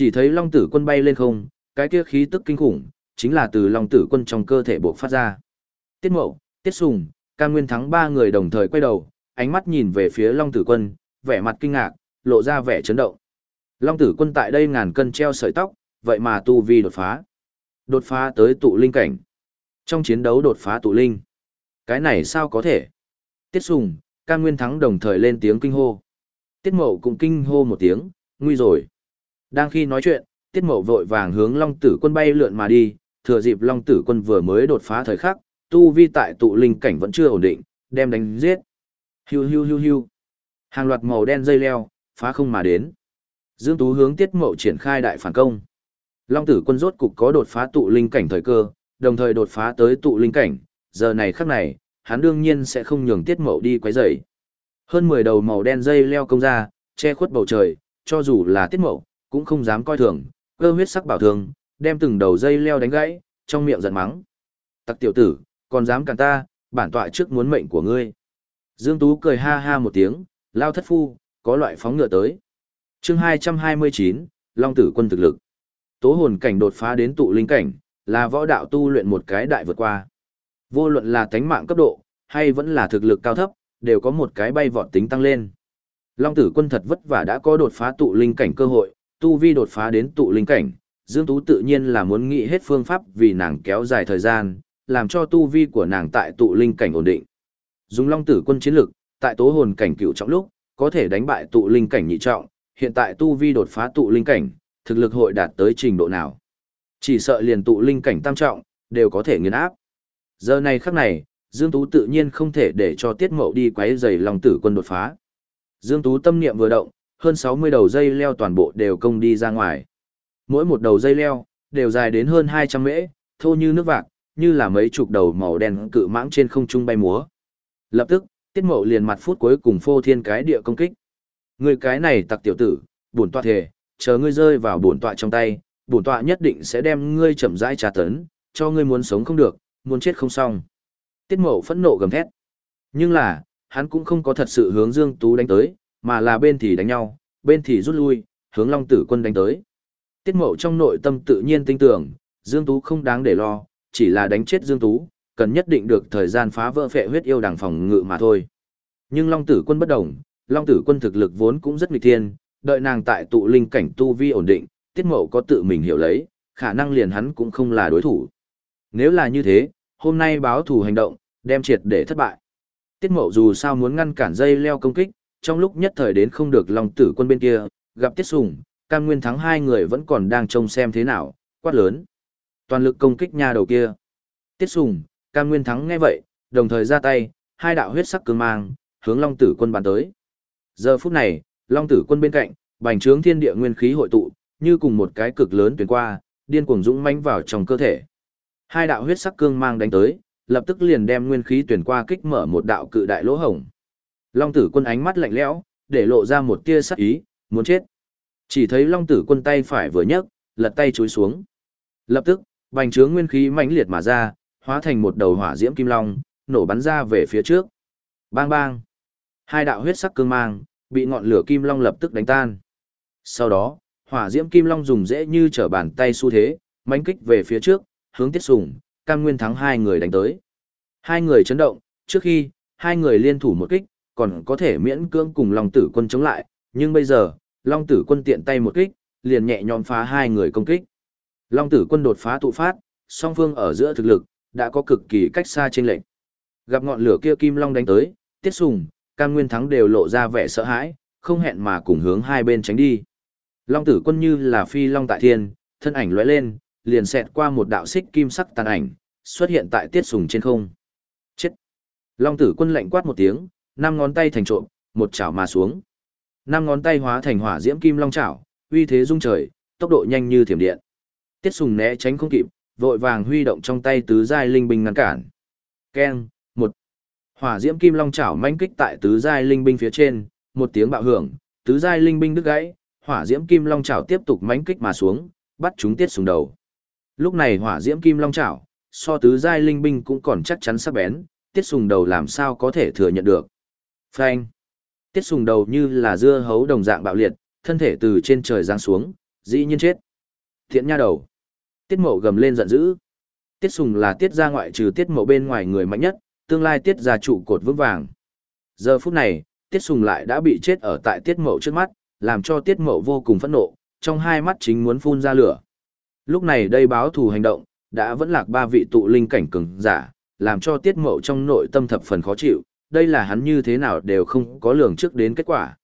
Chỉ thấy Long Tử Quân bay lên không, cái kia khí tức kinh khủng, chính là từ Long Tử Quân trong cơ thể bộc phát ra. Tiết Mậu, Tiết Sùng, Cam Nguyên Thắng ba người đồng thời quay đầu, ánh mắt nhìn về phía Long Tử Quân, vẻ mặt kinh ngạc, lộ ra vẻ chấn động. Long Tử Quân tại đây ngàn cân treo sợi tóc, vậy mà tu vi đột phá. Đột phá tới tụ linh cảnh. Trong chiến đấu đột phá tụ linh. Cái này sao có thể? Tiết Sùng, Cam Nguyên Thắng đồng thời lên tiếng kinh hô. Tiết Mậu cũng kinh hô một tiếng, nguy rồi. Đang khi nói chuyện, Tiết Mậu vội vàng hướng Long Tử Quân bay lượn mà đi, thừa dịp Long Tử Quân vừa mới đột phá thời khắc, tu vi tại tụ linh cảnh vẫn chưa ổn định, đem đánh giết. Hiu hiu hiu hiu. Hàng loạt màu đen dây leo, phá không mà đến. Dương Tú hướng Tiết Mậu triển khai đại phản công. Long Tử Quân rốt cục có đột phá tụ linh cảnh thời cơ, đồng thời đột phá tới tụ linh cảnh, giờ này khắc này, hắn đương nhiên sẽ không nhường Tiết Mậu đi quấy rầy. Hơn 10 đầu màu đen dây leo công ra, che khuất bầu trời, cho dù là Tiết Mậu, cũng không dám coi thường, cơ huyết sắc bảo thường, đem từng đầu dây leo đánh gãy, trong miệng giận mắng. Tặc tiểu tử, còn dám cản ta, bản tọa trước muốn mệnh của ngươi. Dương Tú cười ha ha một tiếng, lao thất phu, có loại phóng ngựa tới. chương 229, Long tử quân thực lực. Tố hồn cảnh đột phá đến tụ linh cảnh, là võ đạo tu luyện một cái đại vượt qua. Vô luận là tánh mạng cấp độ, hay vẫn là thực lực cao thấp, đều có một cái bay vọt tính tăng lên. Long tử quân thật vất vả đã có đột phá tụ linh cảnh cơ hội, tu vi đột phá đến tụ linh cảnh, Dương Tú tự nhiên là muốn nghĩ hết phương pháp vì nàng kéo dài thời gian, làm cho tu vi của nàng tại tụ linh cảnh ổn định. Dùng Long tử quân chiến lực, tại tố hồn cảnh cựu trọng lúc, có thể đánh bại tụ linh cảnh nhị trọng, hiện tại tu vi đột phá tụ linh cảnh, thực lực hội đạt tới trình độ nào. Chỉ sợ liền tụ linh cảnh tam trọng, đều có thể nghiền áp. Giờ này khắc này, Dương Tú tự nhiên không thể để cho Tiết Mậu đi quấy rầy Long Tử Quân đột phá. Dương Tú tâm niệm vừa động, hơn 60 đầu dây leo toàn bộ đều công đi ra ngoài. Mỗi một đầu dây leo đều dài đến hơn 200 mễ, thô như nước vạc, như là mấy chục đầu màu đen cự mãng trên không trung bay múa. Lập tức, Tiết Mậu liền mặt phút cuối cùng phô thiên cái địa công kích. Người cái này tặc tiểu tử, bổn tọa thể, chờ ngươi rơi vào bổn tọa trong tay, bổn tọa nhất định sẽ đem ngươi chậm rãi trà tấn, cho ngươi muốn sống không được, muốn chết không xong. Tiết Mậu phẫn nộ gầm thét. Nhưng là, hắn cũng không có thật sự hướng Dương Tú đánh tới, mà là bên thì đánh nhau, bên thì rút lui, hướng Long Tử Quân đánh tới. Tiết Mậu trong nội tâm tự nhiên tin tưởng, Dương Tú không đáng để lo, chỉ là đánh chết Dương Tú, cần nhất định được thời gian phá vỡ phệ huyết yêu đằng phòng ngự mà thôi. Nhưng Long Tử Quân bất đồng, Long Tử Quân thực lực vốn cũng rất nghịch thiên, đợi nàng tại tụ linh cảnh tu vi ổn định, Tiết Mậu có tự mình hiểu lấy, khả năng liền hắn cũng không là đối thủ. Nếu là như thế, hôm nay báo thủ hành động, đem triệt để thất bại. Tiết Mậu dù sao muốn ngăn cản dây leo công kích, trong lúc nhất thời đến không được Long Tử Quân bên kia, gặp Tiết Sùng, Cam Nguyên thắng hai người vẫn còn đang trông xem thế nào, quát lớn. Toàn lực công kích nhà đầu kia. Tiết Sùng, Cam Nguyên thắng nghe vậy, đồng thời ra tay, hai đạo huyết sắc cường mang, hướng Long Tử Quân bàn tới. Giờ phút này, Long Tử Quân bên cạnh, bành trướng thiên địa nguyên khí hội tụ, như cùng một cái cực lớn tuyến qua, điên cuồng dũng mãnh vào trong cơ thể. Hai đạo huyết sắc cương mang đánh tới, lập tức liền đem nguyên khí tuyển qua kích mở một đạo cự đại lỗ hổng. Long Tử Quân ánh mắt lạnh lẽo, để lộ ra một tia sắc ý, muốn chết. Chỉ thấy Long Tử Quân tay phải vừa nhấc, lật tay chối xuống. Lập tức, bành trướng nguyên khí mãnh liệt mà ra, hóa thành một đầu hỏa diễm kim long, nổ bắn ra về phía trước. Bang bang. Hai đạo huyết sắc cương mang, bị ngọn lửa kim long lập tức đánh tan. Sau đó, hỏa diễm kim long dùng dễ như trở bàn tay xu thế, mãnh kích về phía trước, hướng Tiết Sùng, Cam Nguyên thắng hai người đánh tới. Hai người chấn động, trước khi, hai người liên thủ một kích, còn có thể miễn cưỡng cùng Long Tử Quân chống lại, nhưng bây giờ, Long Tử Quân tiện tay một kích, liền nhẹ nhõm phá hai người công kích. Long Tử Quân đột phá tụ phát, song phương ở giữa thực lực, đã có cực kỳ cách xa trên lệnh. Gặp ngọn lửa kia kim long đánh tới, Tiết Sùng, Cam Nguyên Thắng đều lộ ra vẻ sợ hãi, không hẹn mà cùng hướng hai bên tránh đi. Long tử quân như là phi long tại thiên, thân ảnh lóe lên, liền xẹt qua một đạo xích kim sắc tàn ảnh, xuất hiện tại Tiết Sùng trên không. Chết! Long tử quân lạnh quát một tiếng, năm ngón tay thành trộm, một chảo mà xuống. Năm ngón tay hóa thành hỏa diễm kim long chảo, uy thế rung trời, tốc độ nhanh như thiểm điện. Tiết Sùng né tránh không kịp, vội vàng huy động trong tay tứ giai linh binh ngăn cản. Keng, một. Hỏa diễm kim long chảo mãnh kích tại tứ giai linh binh phía trên, một tiếng bạo hưởng, tứ giai linh binh đứt gãy, hỏa diễm kim long chảo tiếp tục mãnh kích mà xuống, bắt chúng tiết Sùng đầu. Lúc này hỏa diễm kim long chảo, so tứ giai linh binh cũng còn chắc chắn sắc bén, tiết sùng đầu làm sao có thể thừa nhận được. Phanh. Tiết sùng đầu như là dưa hấu đồng dạng bạo liệt, thân thể từ trên trời giáng xuống, dĩ nhiên chết. Thiện nha đầu. Tiết Mộ gầm lên giận dữ. Tiết sùng là tiết ra ngoại trừ tiết Mộ bên ngoài người mạnh nhất, tương lai tiết ra trụ cột vững vàng. Giờ phút này, tiết sùng lại đã bị chết ở tại tiết Mộ trước mắt, làm cho tiết Mộ vô cùng phẫn nộ, trong hai mắt chính muốn phun ra lửa. Lúc này đây báo thù hành động, đã vẫn lạc ba vị tụ linh cảnh cường giả, làm cho tiết Mộ trong nội tâm thập phần khó chịu, đây là hắn như thế nào đều không có lường trước đến kết quả.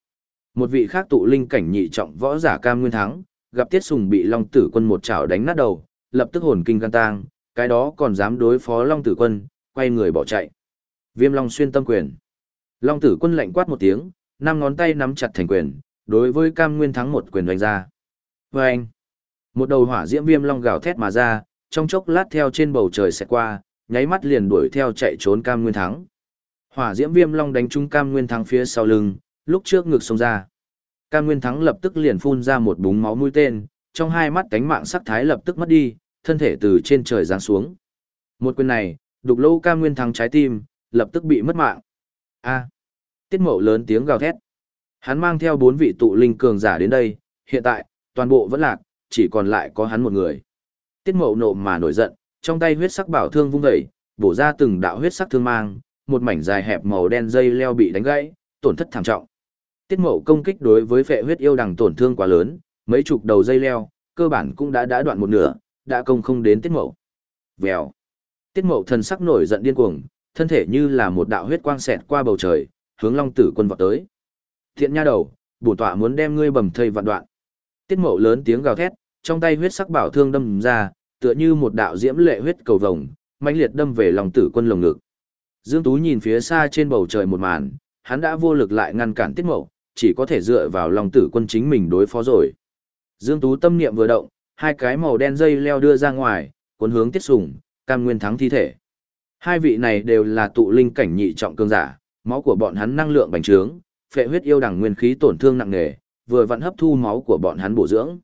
Một vị khác tụ linh cảnh nhị trọng võ giả cam nguyên thắng, gặp tiết sùng bị long tử quân một chảo đánh nát đầu, lập tức hồn kinh gan tang, cái đó còn dám đối phó long tử quân, quay người bỏ chạy. Viêm long xuyên tâm quyền. Long tử quân lạnh quát một tiếng, năm ngón tay nắm chặt thành quyền, đối với cam nguyên thắng một quyền đánh ra. Và anh, một đầu hỏa diễm viêm long gào thét mà ra, trong chốc lát theo trên bầu trời sẽ qua, nháy mắt liền đuổi theo chạy trốn cam nguyên thắng. Hỏa diễm viêm long đánh trúng cam nguyên thắng phía sau lưng, lúc trước ngực xông ra. Cam nguyên thắng lập tức liền phun ra một búng máu mũi tên, trong hai mắt cánh mạng sắc thái lập tức mất đi, thân thể từ trên trời giáng xuống. Một quyền này, đục lâu cam nguyên thắng trái tim, lập tức bị mất mạng. A. Tiết mậu lớn tiếng gào thét. Hắn mang theo bốn vị tụ linh cường giả đến đây, hiện tại, toàn bộ vẫn lạc, chỉ còn lại có hắn một người. Tiết mậu nộ mà nổi giận, trong tay huyết sắc bảo thương vung dậy, bổ ra từng đạo huyết sắc thương mang, một mảnh dài hẹp màu đen dây leo bị đánh gãy, tổn thất thảm trọng. Tiết mậu công kích đối với phệ huyết yêu đằng tổn thương quá lớn, mấy chục đầu dây leo, cơ bản cũng đã đã đoạn một nửa, đã công không đến tiết mậu. Vèo. Tiết mậu thần sắc nổi giận điên cuồng, thân thể như là một đạo huyết quang xẹt qua bầu trời, hướng long tử quân vọt tới. Thiện nha đầu, bổ tọa muốn đem ngươi bầm thây vạn đoạn. Tiết mậu lớn tiếng gào thét, trong tay huyết sắc bảo thương đâm ra, tựa như một đạo diễm lệ huyết cầu vồng, mãnh liệt đâm về lòng tử quân lồng ngực. Dương Tú nhìn phía xa trên bầu trời một màn, hắn đã vô lực lại ngăn cản tiết mậu, chỉ có thể dựa vào lòng tử quân chính mình đối phó rồi. Dương Tú tâm niệm vừa động, hai cái màu đen dây leo đưa ra ngoài, cuốn hướng tiết sùng, cam nguyên thắng thi thể. Hai vị này đều là tụ linh cảnh nhị trọng cương giả, máu của bọn hắn năng lượng bành trướng, phệ huyết yêu đẳng nguyên khí tổn thương nặng nề, vừa vặn hấp thu máu của bọn hắn bổ dưỡng.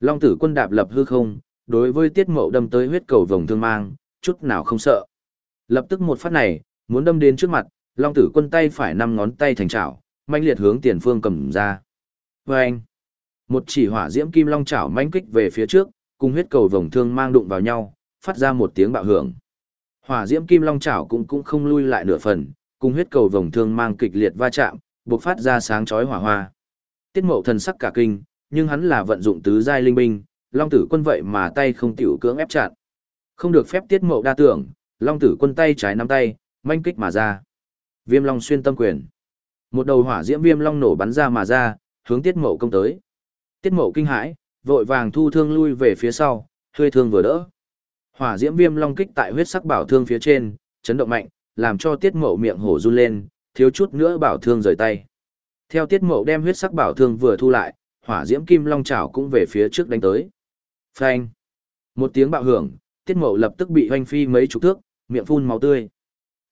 Long tử quân đạp lập hư không, đối với tiết mậu đâm tới huyết cầu vòng thương mang, chút nào không sợ. Lập tức một phát này, muốn đâm đến trước mặt, long tử quân tay phải năm ngón tay thành chảo, manh liệt hướng tiền phương cầm ra. Và anh, một chỉ hỏa diễm kim long chảo manh kích về phía trước, cùng huyết cầu vòng thương mang đụng vào nhau, phát ra một tiếng bạo hưởng. Hỏa diễm kim long chảo cũng cũng không lui lại nửa phần, cùng huyết cầu vòng thương mang kịch liệt va chạm, bộc phát ra sáng chói hỏa hoa. Tiết Mậu thần sắc cả kinh, nhưng hắn là vận dụng tứ giai linh binh, Long Tử Quân vậy mà tay không tiểu cưỡng ép chặn. Không được phép Tiết Mậu đa tưởng, Long Tử Quân tay trái nắm tay, manh kích mà ra. Viêm Long xuyên tâm quyền. Một đầu hỏa diễm viêm long nổ bắn ra mà ra, hướng Tiết Mậu công tới. Tiết Mậu kinh hãi, vội vàng thu thương lui về phía sau, hơi thương vừa đỡ. Hỏa diễm viêm long kích tại huyết sắc bảo thương phía trên, chấn động mạnh, làm cho Tiết Mậu miệng hổ run lên, thiếu chút nữa bảo thương rời tay. Theo Tiết Mậu đem huyết sắc bảo thương vừa thu lại, hỏa diễm kim long chảo cũng về phía trước đánh tới. Phanh! Một tiếng bạo hưởng, Tiết Mậu lập tức bị hoanh phi mấy chục thước, miệng phun máu tươi.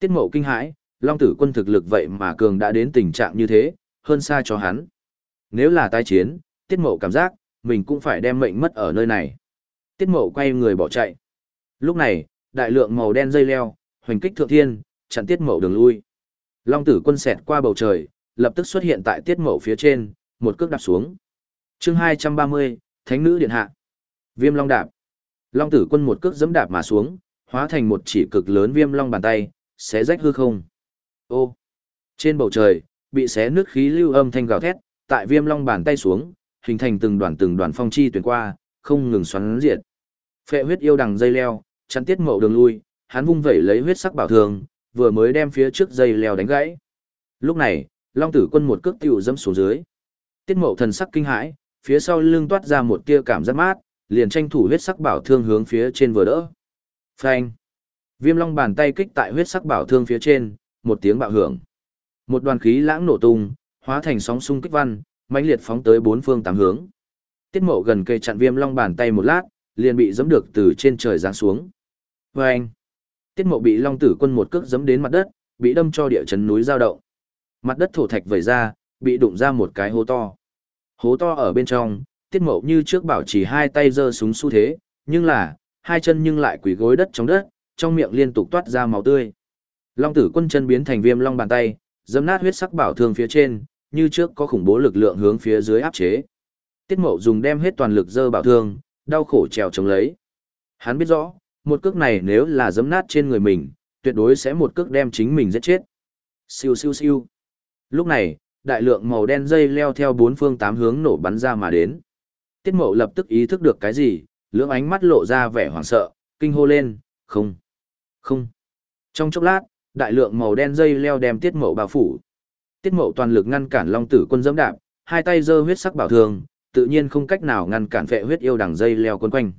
Tiết Mậu kinh hãi, Long Tử Quân thực lực vậy mà cường đã đến tình trạng như thế, hơn xa cho hắn. Nếu là tái chiến, Tiết Mậu cảm giác, mình cũng phải đem mệnh mất ở nơi này. Tiết Mậu quay người bỏ chạy. Lúc này, đại lượng màu đen dây leo, hoành kích thượng thiên, chặn Tiết Mậu đường lui. Long Tử Quân xẹt qua bầu trời, lập tức xuất hiện tại Tiết Mậu phía trên, một cước đạp xuống. Chương 230, Thánh nữ điện hạ. Viêm Long đạp. Long Tử Quân một cước giẫm đạp mà xuống, hóa thành một chỉ cực lớn viêm long bàn tay, xé rách hư không. Ô! Trên bầu trời, bị xé nước khí lưu âm thanh gào thét, tại viêm long bàn tay xuống, hình thành từng đoàn từng đoàn phong chi tuyển qua, không ngừng xoắn diệt. Phệ huyết yêu đằng dây leo, chắn tiết mậu đường lui, hắn vung vẩy lấy huyết sắc bảo thường, vừa mới đem phía trước dây leo đánh gãy. Lúc này, Long Tử Quân một cước tiểu dẫm xuống dưới. Tiết Mậu thần sắc kinh hãi, phía sau lưng toát ra một tia cảm giác mát, liền tranh thủ huyết sắc bảo thương hướng phía trên vừa đỡ. Phanh! Viêm long bàn tay kích tại huyết sắc bảo thương phía trên, một tiếng bạo hưởng. Một đoàn khí lãng nổ tung, hóa thành sóng xung kích văn, mãnh liệt phóng tới bốn phương tám hướng. Tiết mộ gần cây chặn viêm long bàn tay một lát, liền bị giẫm được từ trên trời giáng xuống. Phanh! Tiết mộ bị Long Tử Quân một cước giẫm đến mặt đất, bị đâm cho địa chấn núi dao động. Mặt đất thổ thạch vẩy ra, bị đụng ra một cái hố to. Hố to ở bên trong, Tiết mộ như trước bảo trì hai tay giơ súng xu thế, nhưng là, hai chân nhưng lại quỳ gối đất trong đất, trong miệng liên tục toát ra máu tươi. Long tử quân chân biến thành viêm long bàn tay, dẫm nát huyết sắc bảo thương phía trên, như trước có khủng bố lực lượng hướng phía dưới áp chế. Tiết mậu dùng đem hết toàn lực dơ bảo thương, đau khổ trèo chống lấy. Hắn biết rõ, một cước này nếu là giấm nát trên người mình, tuyệt đối sẽ một cước đem chính mình giết chết. Siêu siêu siêu. Lúc này, đại lượng màu đen dây leo theo bốn phương tám hướng nổ bắn ra mà đến. Tiết mậu lập tức ý thức được cái gì, lưỡng ánh mắt lộ ra vẻ hoảng sợ, kinh hô lên, không, không. Trong chốc lát, đại lượng màu đen dây leo đem tiết mậu bao phủ. Tiết mậu toàn lực ngăn cản long tử quân dẫm đạp, hai tay giơ huyết sắc bảo thường, tự nhiên không cách nào ngăn cản vệ huyết yêu đằng dây leo quấn quanh.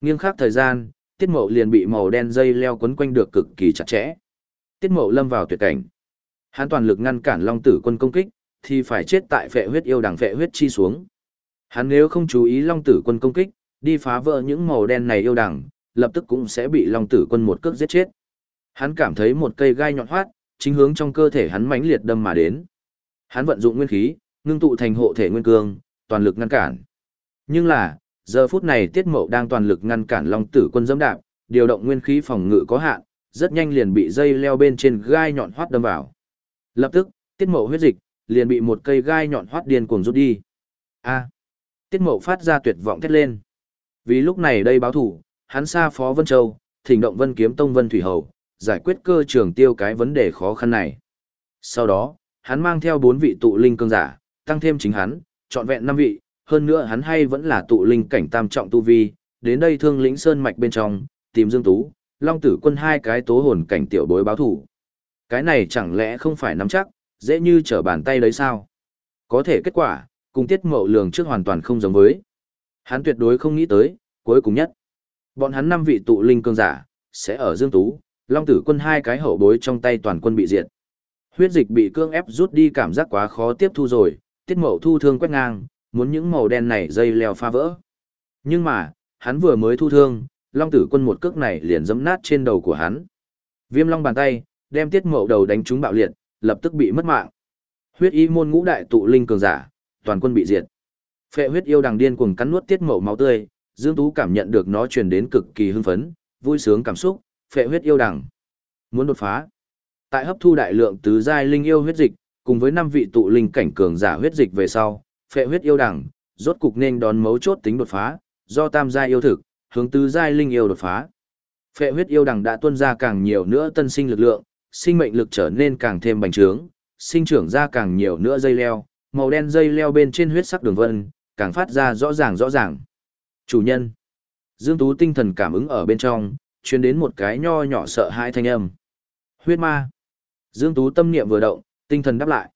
Nghiêng khắc thời gian, tiết mậu liền bị màu đen dây leo quấn quanh được cực kỳ chặt chẽ. Tiết mậu lâm vào tuyệt cảnh. Hắn toàn lực ngăn cản long tử quân công kích, thì phải chết tại vệ huyết yêu đằng vệ huyết chi xuống. Hắn nếu không chú ý long tử quân công kích, đi phá vỡ những màu đen này yêu đằng, lập tức cũng sẽ bị long tử quân một cước giết chết. Hắn cảm thấy một cây gai nhọn hoắt, chính hướng trong cơ thể hắn mãnh liệt đâm mà đến. Hắn vận dụng nguyên khí, ngưng tụ thành hộ thể nguyên cương, toàn lực ngăn cản. Nhưng là, giờ phút này Tiết Mậu đang toàn lực ngăn cản Long Tử Quân dẫm đạp, điều động nguyên khí phòng ngự có hạn, rất nhanh liền bị dây leo bên trên gai nhọn hoắt đâm vào. Lập tức, Tiết Mậu huyết dịch liền bị một cây gai nhọn hoắt điên cuồng rút đi. A! Tiết Mậu phát ra tuyệt vọng thét lên. Vì lúc này đây báo thủ, hắn xa Phó Vân Châu, thỉnh động Vân Kiếm Tông Vân Thủy Hầu, giải quyết cơ trường tiêu cái vấn đề khó khăn này. Sau đó, hắn mang theo bốn vị tụ linh cương giả, tăng thêm chính hắn, trọn vẹn năm vị, hơn nữa hắn hay vẫn là tụ linh cảnh tam trọng tu vi, đến đây thương lĩnh sơn mạch bên trong, tìm Dương Tú, Long Tử Quân hai cái tố hồn cảnh tiểu bối báo thủ. Cái này chẳng lẽ không phải nắm chắc, dễ như trở bàn tay đấy sao? Có thể kết quả, cùng tiết mậu lường trước hoàn toàn không giống với. Hắn tuyệt đối không nghĩ tới, cuối cùng nhất. Bọn hắn năm vị tụ linh cường giả, sẽ ở Dương Tú, Long Tử Quân hai cái hậu bối trong tay toàn quân bị diệt. Huyết dịch bị cương ép rút đi cảm giác quá khó tiếp thu rồi, tiết mậu thu thương quét ngang, muốn những màu đen này dây leo pha vỡ. Nhưng mà, hắn vừa mới thu thương, Long Tử Quân một cước này liền giẫm nát trên đầu của hắn. Viêm Long bàn tay, đem tiết mậu đầu đánh trúng bạo liệt, lập tức bị mất mạng. Huyết y môn ngũ đại tụ linh cường giả, toàn quân bị diệt. Phệ huyết yêu đằng điên cuồng cắn nuốt tiết mậu máu tươi, Dương Tú cảm nhận được nó truyền đến cực kỳ hưng phấn, vui sướng cảm xúc, phệ huyết yêu đằng. Muốn đột phá. Tại hấp thu đại lượng tứ giai linh yêu huyết dịch, cùng với năm vị tụ linh cảnh cường giả huyết dịch về sau, phệ huyết yêu đằng, rốt cục nên đón mấu chốt tính đột phá, do tam giai yêu thực, hướng tứ giai linh yêu đột phá. Phệ huyết yêu đằng đã tuôn ra càng nhiều nữa tân sinh lực lượng, sinh mệnh lực trở nên càng thêm bành trướng, sinh trưởng ra càng nhiều nữa dây leo, màu đen dây leo bên trên huyết sắc đường vân, càng phát ra rõ ràng rõ ràng. Chủ nhân. Dương Tú tinh thần cảm ứng ở bên trong, truyền đến một cái nho nhỏ sợ hãi thanh âm. Huyết ma. Dương Tú tâm niệm vừa động, tinh thần đáp lại.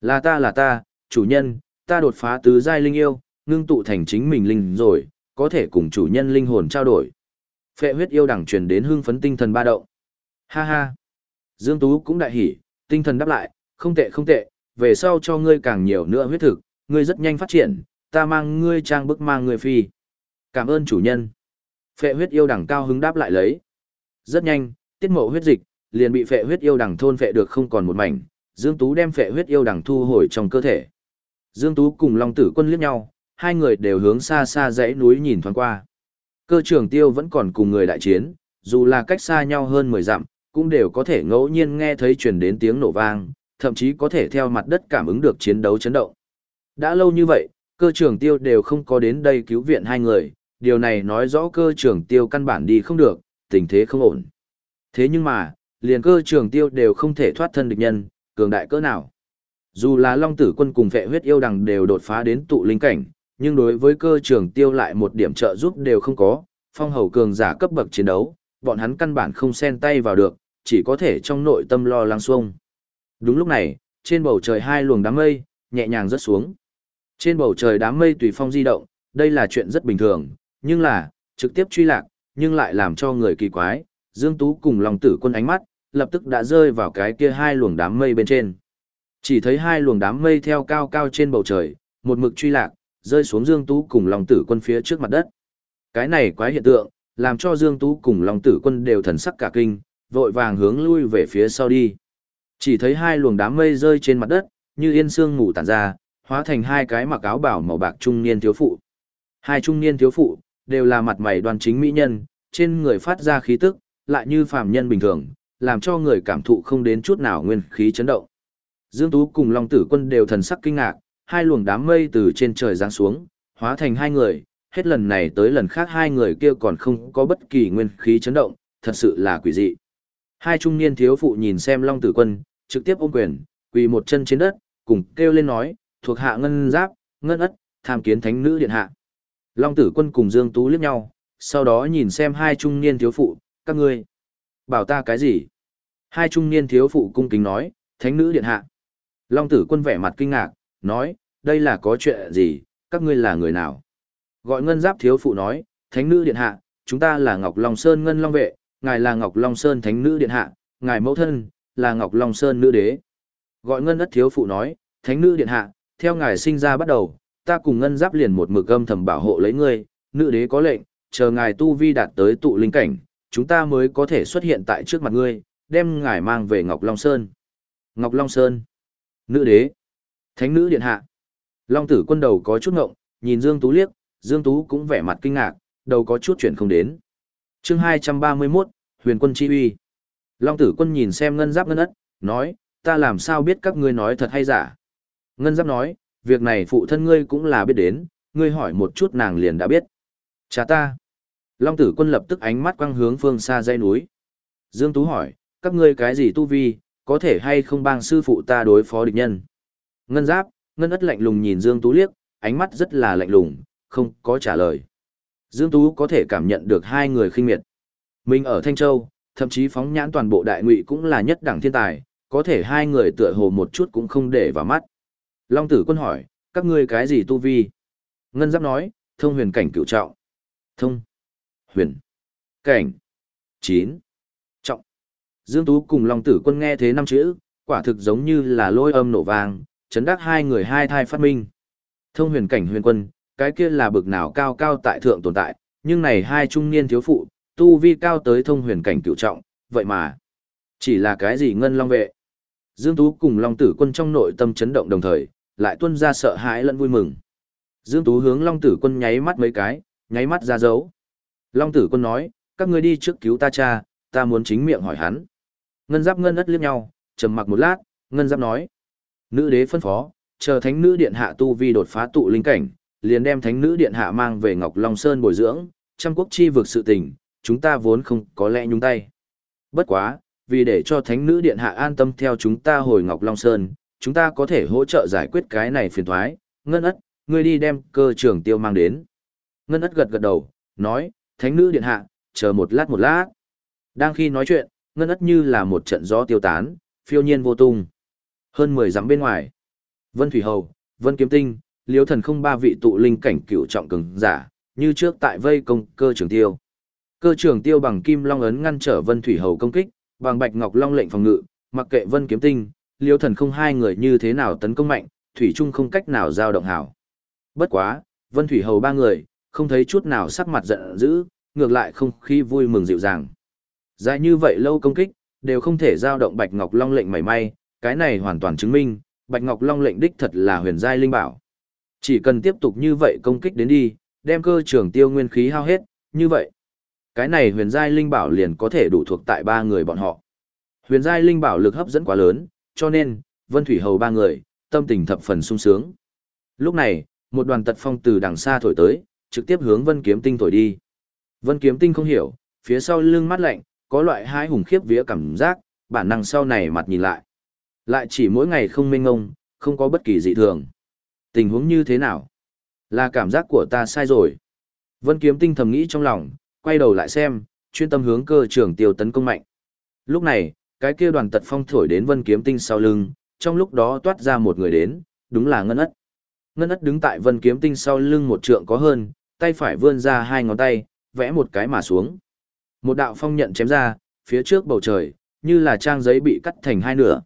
Là ta là ta, chủ nhân, ta đột phá tứ giai linh yêu, ngưng tụ thành chính mình linh rồi, có thể cùng chủ nhân linh hồn trao đổi. Phệ huyết yêu đẳng truyền đến hương phấn tinh thần ba động. Ha ha. Dương Tú cũng đại hỉ, tinh thần đáp lại, không tệ không tệ, về sau cho ngươi càng nhiều nữa huyết thực, ngươi rất nhanh phát triển, ta mang ngươi trang bức mang ngươi phi. Cảm ơn chủ nhân. Phệ huyết yêu đẳng cao hứng đáp lại lấy. Rất nhanh, tiết mộ huyết dịch, liền bị phệ huyết yêu đẳng thôn phệ được không còn một mảnh, Dương Tú đem phệ huyết yêu đẳng thu hồi trong cơ thể. Dương Tú cùng Long Tử Quân liếc nhau, hai người đều hướng xa xa dãy núi nhìn thoáng qua. Cơ trưởng tiêu vẫn còn cùng người đại chiến, dù là cách xa nhau hơn 10 dặm, cũng đều có thể ngẫu nhiên nghe thấy truyền đến tiếng nổ vang, thậm chí có thể theo mặt đất cảm ứng được chiến đấu chấn động. Đã lâu như vậy, cơ trưởng tiêu đều không có đến đây cứu viện hai người, điều này nói rõ cơ trưởng tiêu căn bản đi không được, tình thế không ổn. Thế nhưng mà, liền cơ trưởng tiêu đều không thể thoát thân địch nhân, cường đại cỡ nào. Dù là Long Tử Quân cùng vệ huyết yêu đằng đều đột phá đến tụ linh cảnh, nhưng đối với cơ trưởng tiêu lại một điểm trợ giúp đều không có, phong hầu cường giả cấp bậc chiến đấu, bọn hắn căn bản không xen tay vào được, chỉ có thể trong nội tâm lo lắng xuông. Đúng lúc này, trên bầu trời hai luồng đám mây, nhẹ nhàng rớt xuống. Trên bầu trời đám mây tùy phong di động, đây là chuyện rất bình thường, nhưng là, trực tiếp truy lạc, nhưng lại làm cho người kỳ quái, Dương Tú cùng lòng tử quân ánh mắt, lập tức đã rơi vào cái kia hai luồng đám mây bên trên. Chỉ thấy hai luồng đám mây theo cao cao trên bầu trời, một mực truy lạc, rơi xuống Dương Tú cùng lòng tử quân phía trước mặt đất. Cái này quái hiện tượng, làm cho Dương Tú cùng lòng tử quân đều thần sắc cả kinh, vội vàng hướng lui về phía sau đi. Chỉ thấy hai luồng đám mây rơi trên mặt đất, như yên sương ngủ tản ra, hóa thành hai cái mặc áo bảo màu bạc trung niên thiếu phụ. Hai trung niên thiếu phụ, đều là mặt mày đoan chính mỹ nhân, trên người phát ra khí tức, lại như phàm nhân bình thường, làm cho người cảm thụ không đến chút nào nguyên khí chấn động. Dương Tú cùng Long Tử Quân đều thần sắc kinh ngạc, hai luồng đám mây từ trên trời giáng xuống, hóa thành hai người, hết lần này tới lần khác hai người kia còn không có bất kỳ nguyên khí chấn động, thật sự là quỷ dị. Hai trung niên thiếu phụ nhìn xem Long Tử Quân, trực tiếp ôm quyền, quỳ một chân trên đất, cùng kêu lên nói, thuộc hạ ngân giáp, ngân ất, tham kiến thánh nữ điện hạ. Long Tử Quân cùng Dương Tú liếc nhau, sau đó nhìn xem hai trung niên thiếu phụ, các ngươi bảo ta cái gì? Hai trung niên thiếu phụ cung kính nói, thánh nữ điện hạ. Long Tử Quân vẻ mặt kinh ngạc, nói, đây là có chuyện gì, các ngươi là người nào? Gọi ngân giáp thiếu phụ nói, thánh nữ điện hạ, chúng ta là Ngọc Long Sơn Ngân Long Vệ, ngài là Ngọc Long Sơn Thánh Nữ Điện Hạ, ngài mẫu thân, là Ngọc Long Sơn Nữ Đế. Gọi ngân ất thiếu phụ nói, Thánh Nữ Điện Hạ, theo ngài sinh ra bắt đầu, ta cùng ngân giáp liền một mực âm thầm bảo hộ lấy ngươi, nữ đế có lệnh, chờ ngài tu vi đạt tới tụ linh cảnh, chúng ta mới có thể xuất hiện tại trước mặt ngươi, đem ngài mang về Ngọc Long Sơn. Ngọc Long Sơn, nữ đế, thánh nữ điện hạ. Long tử quân đầu có chút ngộng, nhìn Dương Tú liếc, Dương Tú cũng vẻ mặt kinh ngạc, đầu có chút chuyện không đến. chương 231, Huyền quân chi uy. Long tử quân nhìn xem ngân giáp ngân ất, nói, ta làm sao biết các ngươi nói thật hay giả. Ngân giáp nói, việc này phụ thân ngươi cũng là biết đến, ngươi hỏi một chút nàng liền đã biết. Cha ta. Long tử quân lập tức ánh mắt quăng hướng phương xa dãy núi. Dương Tú hỏi, các ngươi cái gì tu vi, có thể hay không bang sư phụ ta đối phó địch nhân. Ngân giáp, ngân ất lạnh lùng nhìn Dương Tú liếc, ánh mắt rất là lạnh lùng, không có trả lời. Dương Tú có thể cảm nhận được hai người khinh miệt. Mình ở Thanh Châu, thậm chí phóng nhãn toàn bộ đại ngụy cũng là nhất đẳng thiên tài, có thể hai người tựa hồ một chút cũng không để vào mắt. Long tử quân hỏi, các ngươi cái gì tu vi? Ngân giáp nói, thông huyền cảnh cựu trọng. Thông. Huyền. Cảnh. Chín. Trọng. Dương Tú cùng Long tử quân nghe thế năm chữ, quả thực giống như là lôi âm nổ vàng, chấn đắc hai người hai thai phát minh. Thông huyền cảnh huyền quân, cái kia là bực nào cao cao tại thượng tồn tại, nhưng này hai trung niên thiếu phụ, tu vi cao tới thông huyền cảnh cựu trọng, vậy mà, chỉ là cái gì ngân long vệ. Dương Tú cùng Long Tử Quân trong nội tâm chấn động đồng thời, lại tuân ra sợ hãi lẫn vui mừng. Dương Tú hướng Long Tử Quân nháy mắt mấy cái, nháy mắt ra dấu. Long Tử Quân nói, các ngươi đi trước cứu ta cha, ta muốn chính miệng hỏi hắn. Ngân Giáp ngân ất liếc nhau, trầm mặc một lát, Ngân Giáp nói: "Nữ đế phân phó, chờ thánh nữ điện hạ tu vi đột phá tụ linh cảnh, liền đem thánh nữ điện hạ mang về Ngọc Long Sơn bồi dưỡng, trăm quốc chi vực sự tình, chúng ta vốn không có lẽ nhúng tay. Bất quá, vì để cho thánh nữ điện hạ an tâm theo chúng ta hồi Ngọc Long Sơn, chúng ta có thể hỗ trợ giải quyết cái này phiền thoái, ngân ất, ngươi đi đem cơ trưởng tiêu mang đến. Ngân ất gật gật đầu, nói, thánh nữ điện hạ, chờ một lát một lát. Đang khi nói chuyện, ngân ất như là một trận gió tiêu tán, phiêu nhiên vô tung. Hơn 10 dặm bên ngoài. Vân Thủy Hầu, Vân Kiếm Tinh, Liêu Thần không ba vị tụ linh cảnh cửu trọng cường giả, như trước tại vây công cơ trường tiêu. Cơ trường tiêu bằng kim long ấn ngăn trở Vân Thủy Hầu công kích, bằng bạch ngọc long lệnh phòng ngự, mặc kệ Vân Kiếm Tinh, Liêu Thần không hai người như thế nào tấn công mạnh, thủy trung không cách nào giao động hảo. Bất quá, Vân Thủy Hầu ba người, không thấy chút nào sắc mặt giận dữ, ngược lại không khí vui mừng dịu dàng. Dài như vậy lâu công kích, đều không thể giao động Bạch Ngọc Long lệnh mảy may, cái này hoàn toàn chứng minh, Bạch Ngọc Long lệnh đích thật là huyền giai linh bảo. Chỉ cần tiếp tục như vậy công kích đến đi, đem cơ trường tiêu nguyên khí hao hết, như vậy. Cái này huyền giai linh bảo liền có thể đủ thuộc tại ba người bọn họ. Huyền giai linh bảo lực hấp dẫn quá lớn, cho nên, Vân Thủy Hầu ba người, tâm tình thập phần sung sướng. Lúc này, một đoàn tật phong từ đằng xa thổi tới, trực tiếp hướng Vân Kiếm Tinh thổi đi. Vân Kiếm Tinh không hiểu, phía sau lưng mắt lạnh, có loại hai hùng khiếp vía cảm giác, bản năng sau này mặt nhìn lại. Lại chỉ mỗi ngày không mênh ngông, không có bất kỳ dị thường. Tình huống như thế nào? Là cảm giác của ta sai rồi. Vân Kiếm Tinh thầm nghĩ trong lòng, quay đầu lại xem, chuyên tâm hướng cơ trưởng tiêu tấn công mạnh. Lúc này, cái kia đoàn tật phong thổi đến Vân Kiếm Tinh sau lưng, trong lúc đó toát ra một người đến, đúng là Ngân Ất. Ngân Ất đứng tại Vân Kiếm Tinh sau lưng một trượng có hơn, tay phải vươn ra hai ngón tay, vẽ một cái mà xuống. Một đạo phong nhận chém ra, phía trước bầu trời, như là trang giấy bị cắt thành hai nửa.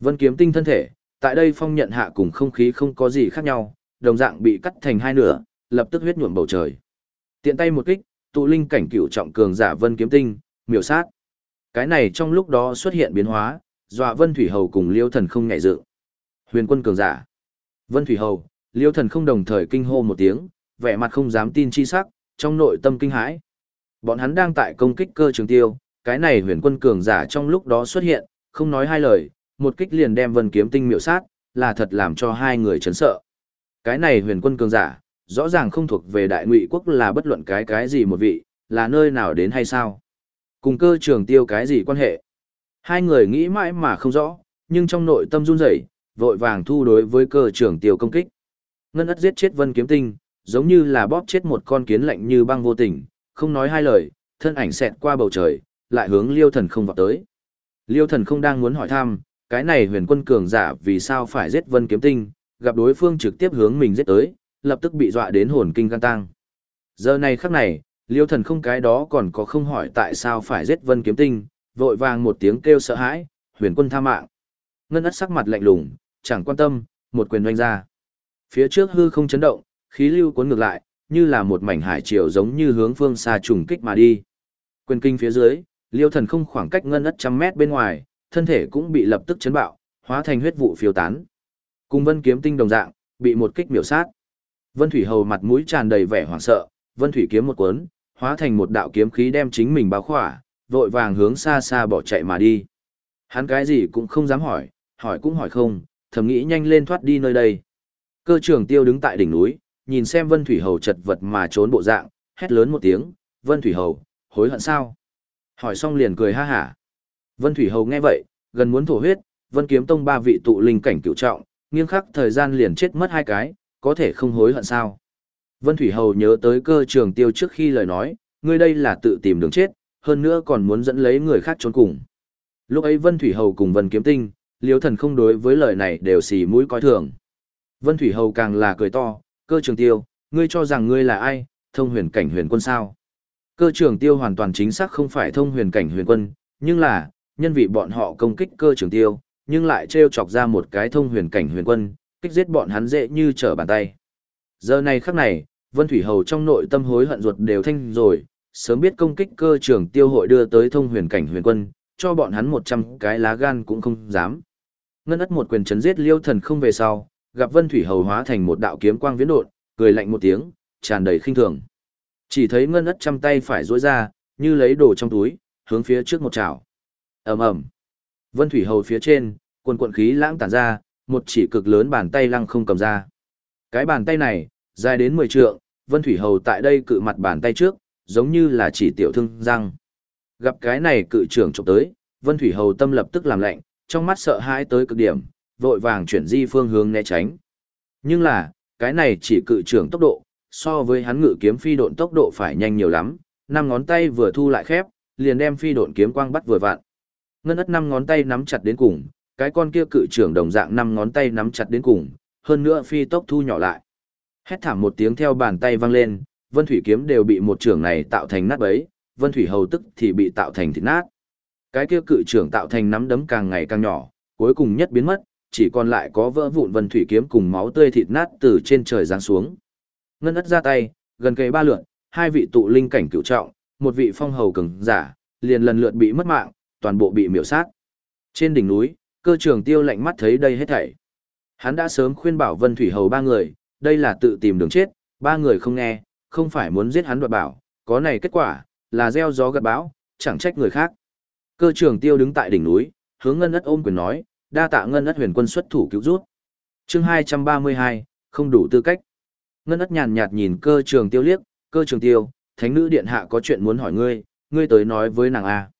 Vân Kiếm Tinh thân thể, tại đây phong nhận hạ cùng không khí không có gì khác nhau, đồng dạng bị cắt thành hai nửa, lập tức huyết nhuộm bầu trời. Tiện tay một kích, tụ linh cảnh cửu trọng cường giả Vân Kiếm Tinh, miểu sát. Cái này trong lúc đó xuất hiện biến hóa, dọa Vân Thủy Hầu cùng Liêu Thần không nhảy dự. Huyền quân cường giả. Vân Thủy Hầu, Liêu Thần không đồng thời kinh hô một tiếng, vẻ mặt không dám tin chi sắc, trong nội tâm kinh hãi. Bọn hắn đang tại công kích cơ trường tiêu, cái này huyền quân cường giả trong lúc đó xuất hiện, không nói hai lời, một kích liền đem Vân Kiếm Tinh miệu sát, là thật làm cho hai người chấn sợ. Cái này huyền quân cường giả, rõ ràng không thuộc về đại ngụy quốc là bất luận cái cái gì một vị, là nơi nào đến hay sao. Cùng cơ trường tiêu cái gì quan hệ. Hai người nghĩ mãi mà không rõ, nhưng trong nội tâm run rẩy, vội vàng thu đối với cơ trường tiêu công kích. Ngân ất giết chết vân kiếm tinh, giống như là bóp chết một con kiến lạnh như băng vô tình, không nói hai lời, thân ảnh xẹt qua bầu trời, lại hướng liêu thần không vào tới. Liêu thần không đang muốn hỏi thăm, cái này huyền quân cường giả vì sao phải giết vân kiếm tinh, gặp đối phương trực tiếp hướng mình giết tới, lập tức bị dọa đến hồn kinh gan tăng. Giờ này khắc này, liêu thần không cái đó còn có không hỏi tại sao phải giết vân kiếm tinh, vội vàng một tiếng kêu sợ hãi, huyền quân tha mạng. Ngân ất sắc mặt lạnh lùng, chẳng quan tâm, một quyền doanh ra. Phía trước hư không chấn động, khí lưu cuốn ngược lại, như là một mảnh hải triều giống như hướng phương xa trùng kích mà đi. Quyền kinh phía dưới, liêu thần không khoảng cách ngân ất trăm mét bên ngoài, thân thể cũng bị lập tức chấn bạo, hóa thành huyết vụ phiêu tán. Cùng vân kiếm tinh đồng dạng, bị một kích miểu sát. Vân Thủy Hầu mặt mũi tràn đầy vẻ hoảng sợ, Vân Thủy kiếm một cuốn, hóa thành một đạo kiếm khí đem chính mình bao khỏa, vội vàng hướng xa xa bỏ chạy mà đi. Hắn cái gì cũng không dám hỏi, hỏi cũng hỏi không, thầm nghĩ nhanh lên thoát đi nơi đây. Cơ trưởng tiêu đứng tại đỉnh núi, nhìn xem Vân Thủy Hầu chật vật mà trốn bộ dạng, hét lớn một tiếng, Vân Thủy Hầu, hối hận sao? Hỏi xong liền cười ha hả. Vân Thủy Hầu nghe vậy, gần muốn thổ huyết, Vân Kiếm Tông ba vị tụ linh cảnh cựu trọng, nghiêng khắc thời gian liền chết mất hai cái, có thể không hối hận sao? Vân Thủy Hầu nhớ tới cơ trường tiêu trước khi lời nói, ngươi đây là tự tìm đường chết, hơn nữa còn muốn dẫn lấy người khác trốn cùng. Lúc ấy Vân Thủy Hầu cùng Vân Kiếm Tinh, Liêu Thần không đối với lời này đều xì mũi coi thường. Vân Thủy Hầu càng là cười to, cơ trường tiêu, ngươi cho rằng ngươi là ai, thông huyền cảnh huyền quân sao? Cơ trường tiêu hoàn toàn chính xác không phải thông huyền cảnh huyền quân, nhưng là, nhân vị bọn họ công kích cơ trường tiêu, nhưng lại trêu chọc ra một cái thông huyền cảnh huyền quân, kích giết bọn hắn dễ như trở bàn tay. Giờ này khắc này, Vân Thủy Hầu trong nội tâm hối hận ruột đều thanh rồi, sớm biết công kích cơ trưởng tiêu hội đưa tới thông huyền cảnh huyền quân, cho bọn hắn 100 cái lá gan cũng không dám. Ngân ất một quyền chấn giết liêu thần không về sau, gặp Vân Thủy Hầu hóa thành một đạo kiếm quang viễn đột, cười lạnh một tiếng, tràn đầy khinh thường. Chỉ thấy ngân ất trăm tay phải duỗi ra, như lấy đồ trong túi, hướng phía trước một chảo. ầm ầm, Vân Thủy Hầu phía trên, quần quận khí lãng tản ra, một chỉ cực lớn bàn tay lăng không cầm ra. Cái bàn tay này, dài đến 10 trượng, Vân Thủy Hầu tại đây cự mặt bàn tay trước, giống như là chỉ tiểu thương răng. Gặp cái này cự trưởng chụp tới, Vân Thủy Hầu tâm lập tức làm lạnh, trong mắt sợ hãi tới cực điểm, vội vàng chuyển di phương hướng né tránh. Nhưng là, cái này chỉ cự trưởng tốc độ, so với hắn ngự kiếm phi độn tốc độ phải nhanh nhiều lắm, năm ngón tay vừa thu lại khép, liền đem phi độn kiếm quang bắt vừa vặn. Ngân ất năm ngón tay nắm chặt đến cùng, cái con kia cự trưởng đồng dạng năm ngón tay nắm chặt đến cùng, hơn nữa phi tốc thu nhỏ lại. Hét thảm một tiếng theo bàn tay vang lên, Vân Thủy kiếm đều bị một trưởng này tạo thành nát bấy, Vân Thủy hầu tức thì bị tạo thành thịt nát. Cái kia cự trưởng tạo thành nắm đấm càng ngày càng nhỏ, cuối cùng nhất biến mất, chỉ còn lại có vỡ vụn Vân Thủy kiếm cùng máu tươi thịt nát từ trên trời giáng xuống. Ngân ất ra tay, gần kề ba lượn, hai vị tụ linh cảnh cửu trọng, một vị phong hầu cường giả, liền lần lượt bị mất mạng, toàn bộ bị miểu sát. Trên đỉnh núi, cơ trường tiêu lạnh mắt thấy đây hết thảy. Hắn đã sớm khuyên bảo Vân Thủy Hầu ba người, đây là tự tìm đường chết, ba người không nghe, không phải muốn giết hắn đoạt bảo, có này kết quả, là gieo gió gặt bão, chẳng trách người khác. Cơ trường tiêu đứng tại đỉnh núi, hướng ngân ất ôm quyền nói, đa tạ ngân ất huyền quân xuất thủ cứu rút. chương 232, không đủ tư cách. Ngân ất nhàn nhạt nhìn cơ trường tiêu liếc, cơ trường tiêu, thánh nữ điện hạ có chuyện muốn hỏi ngươi, ngươi tới nói với nàng A.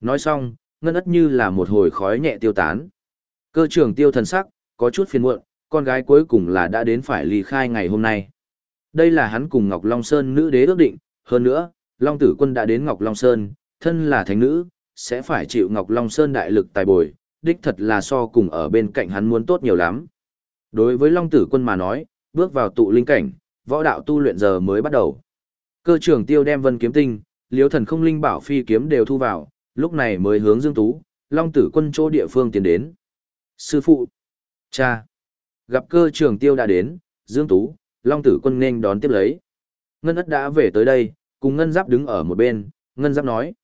Nói xong, ngân ất như là một hồi khói nhẹ tiêu tán. Cơ trường tiêu thần sắc, có chút phiền muộn, con gái cuối cùng là đã đến phải ly khai ngày hôm nay. Đây là hắn cùng Ngọc Long Sơn nữ đế ước định, hơn nữa, Long Tử Quân đã đến Ngọc Long Sơn, thân là thánh nữ, sẽ phải chịu Ngọc Long Sơn đại lực tài bồi, đích thật là so cùng ở bên cạnh hắn muốn tốt nhiều lắm. Đối với Long Tử Quân mà nói, bước vào tụ linh cảnh, võ đạo tu luyện giờ mới bắt đầu. Cơ trưởng tiêu đem vân kiếm tinh, liếu thần không linh bảo phi kiếm đều thu vào, lúc này mới hướng Dương Tú, Long Tử Quân chỗ địa phương tiến đến. Sư phụ, cha, gặp cơ Trường tiêu đã đến, Dương Tú, Long Tử Quân nên đón tiếp lấy. Ngân ất đã về tới đây, cùng Ngân Giáp đứng ở một bên, Ngân Giáp nói.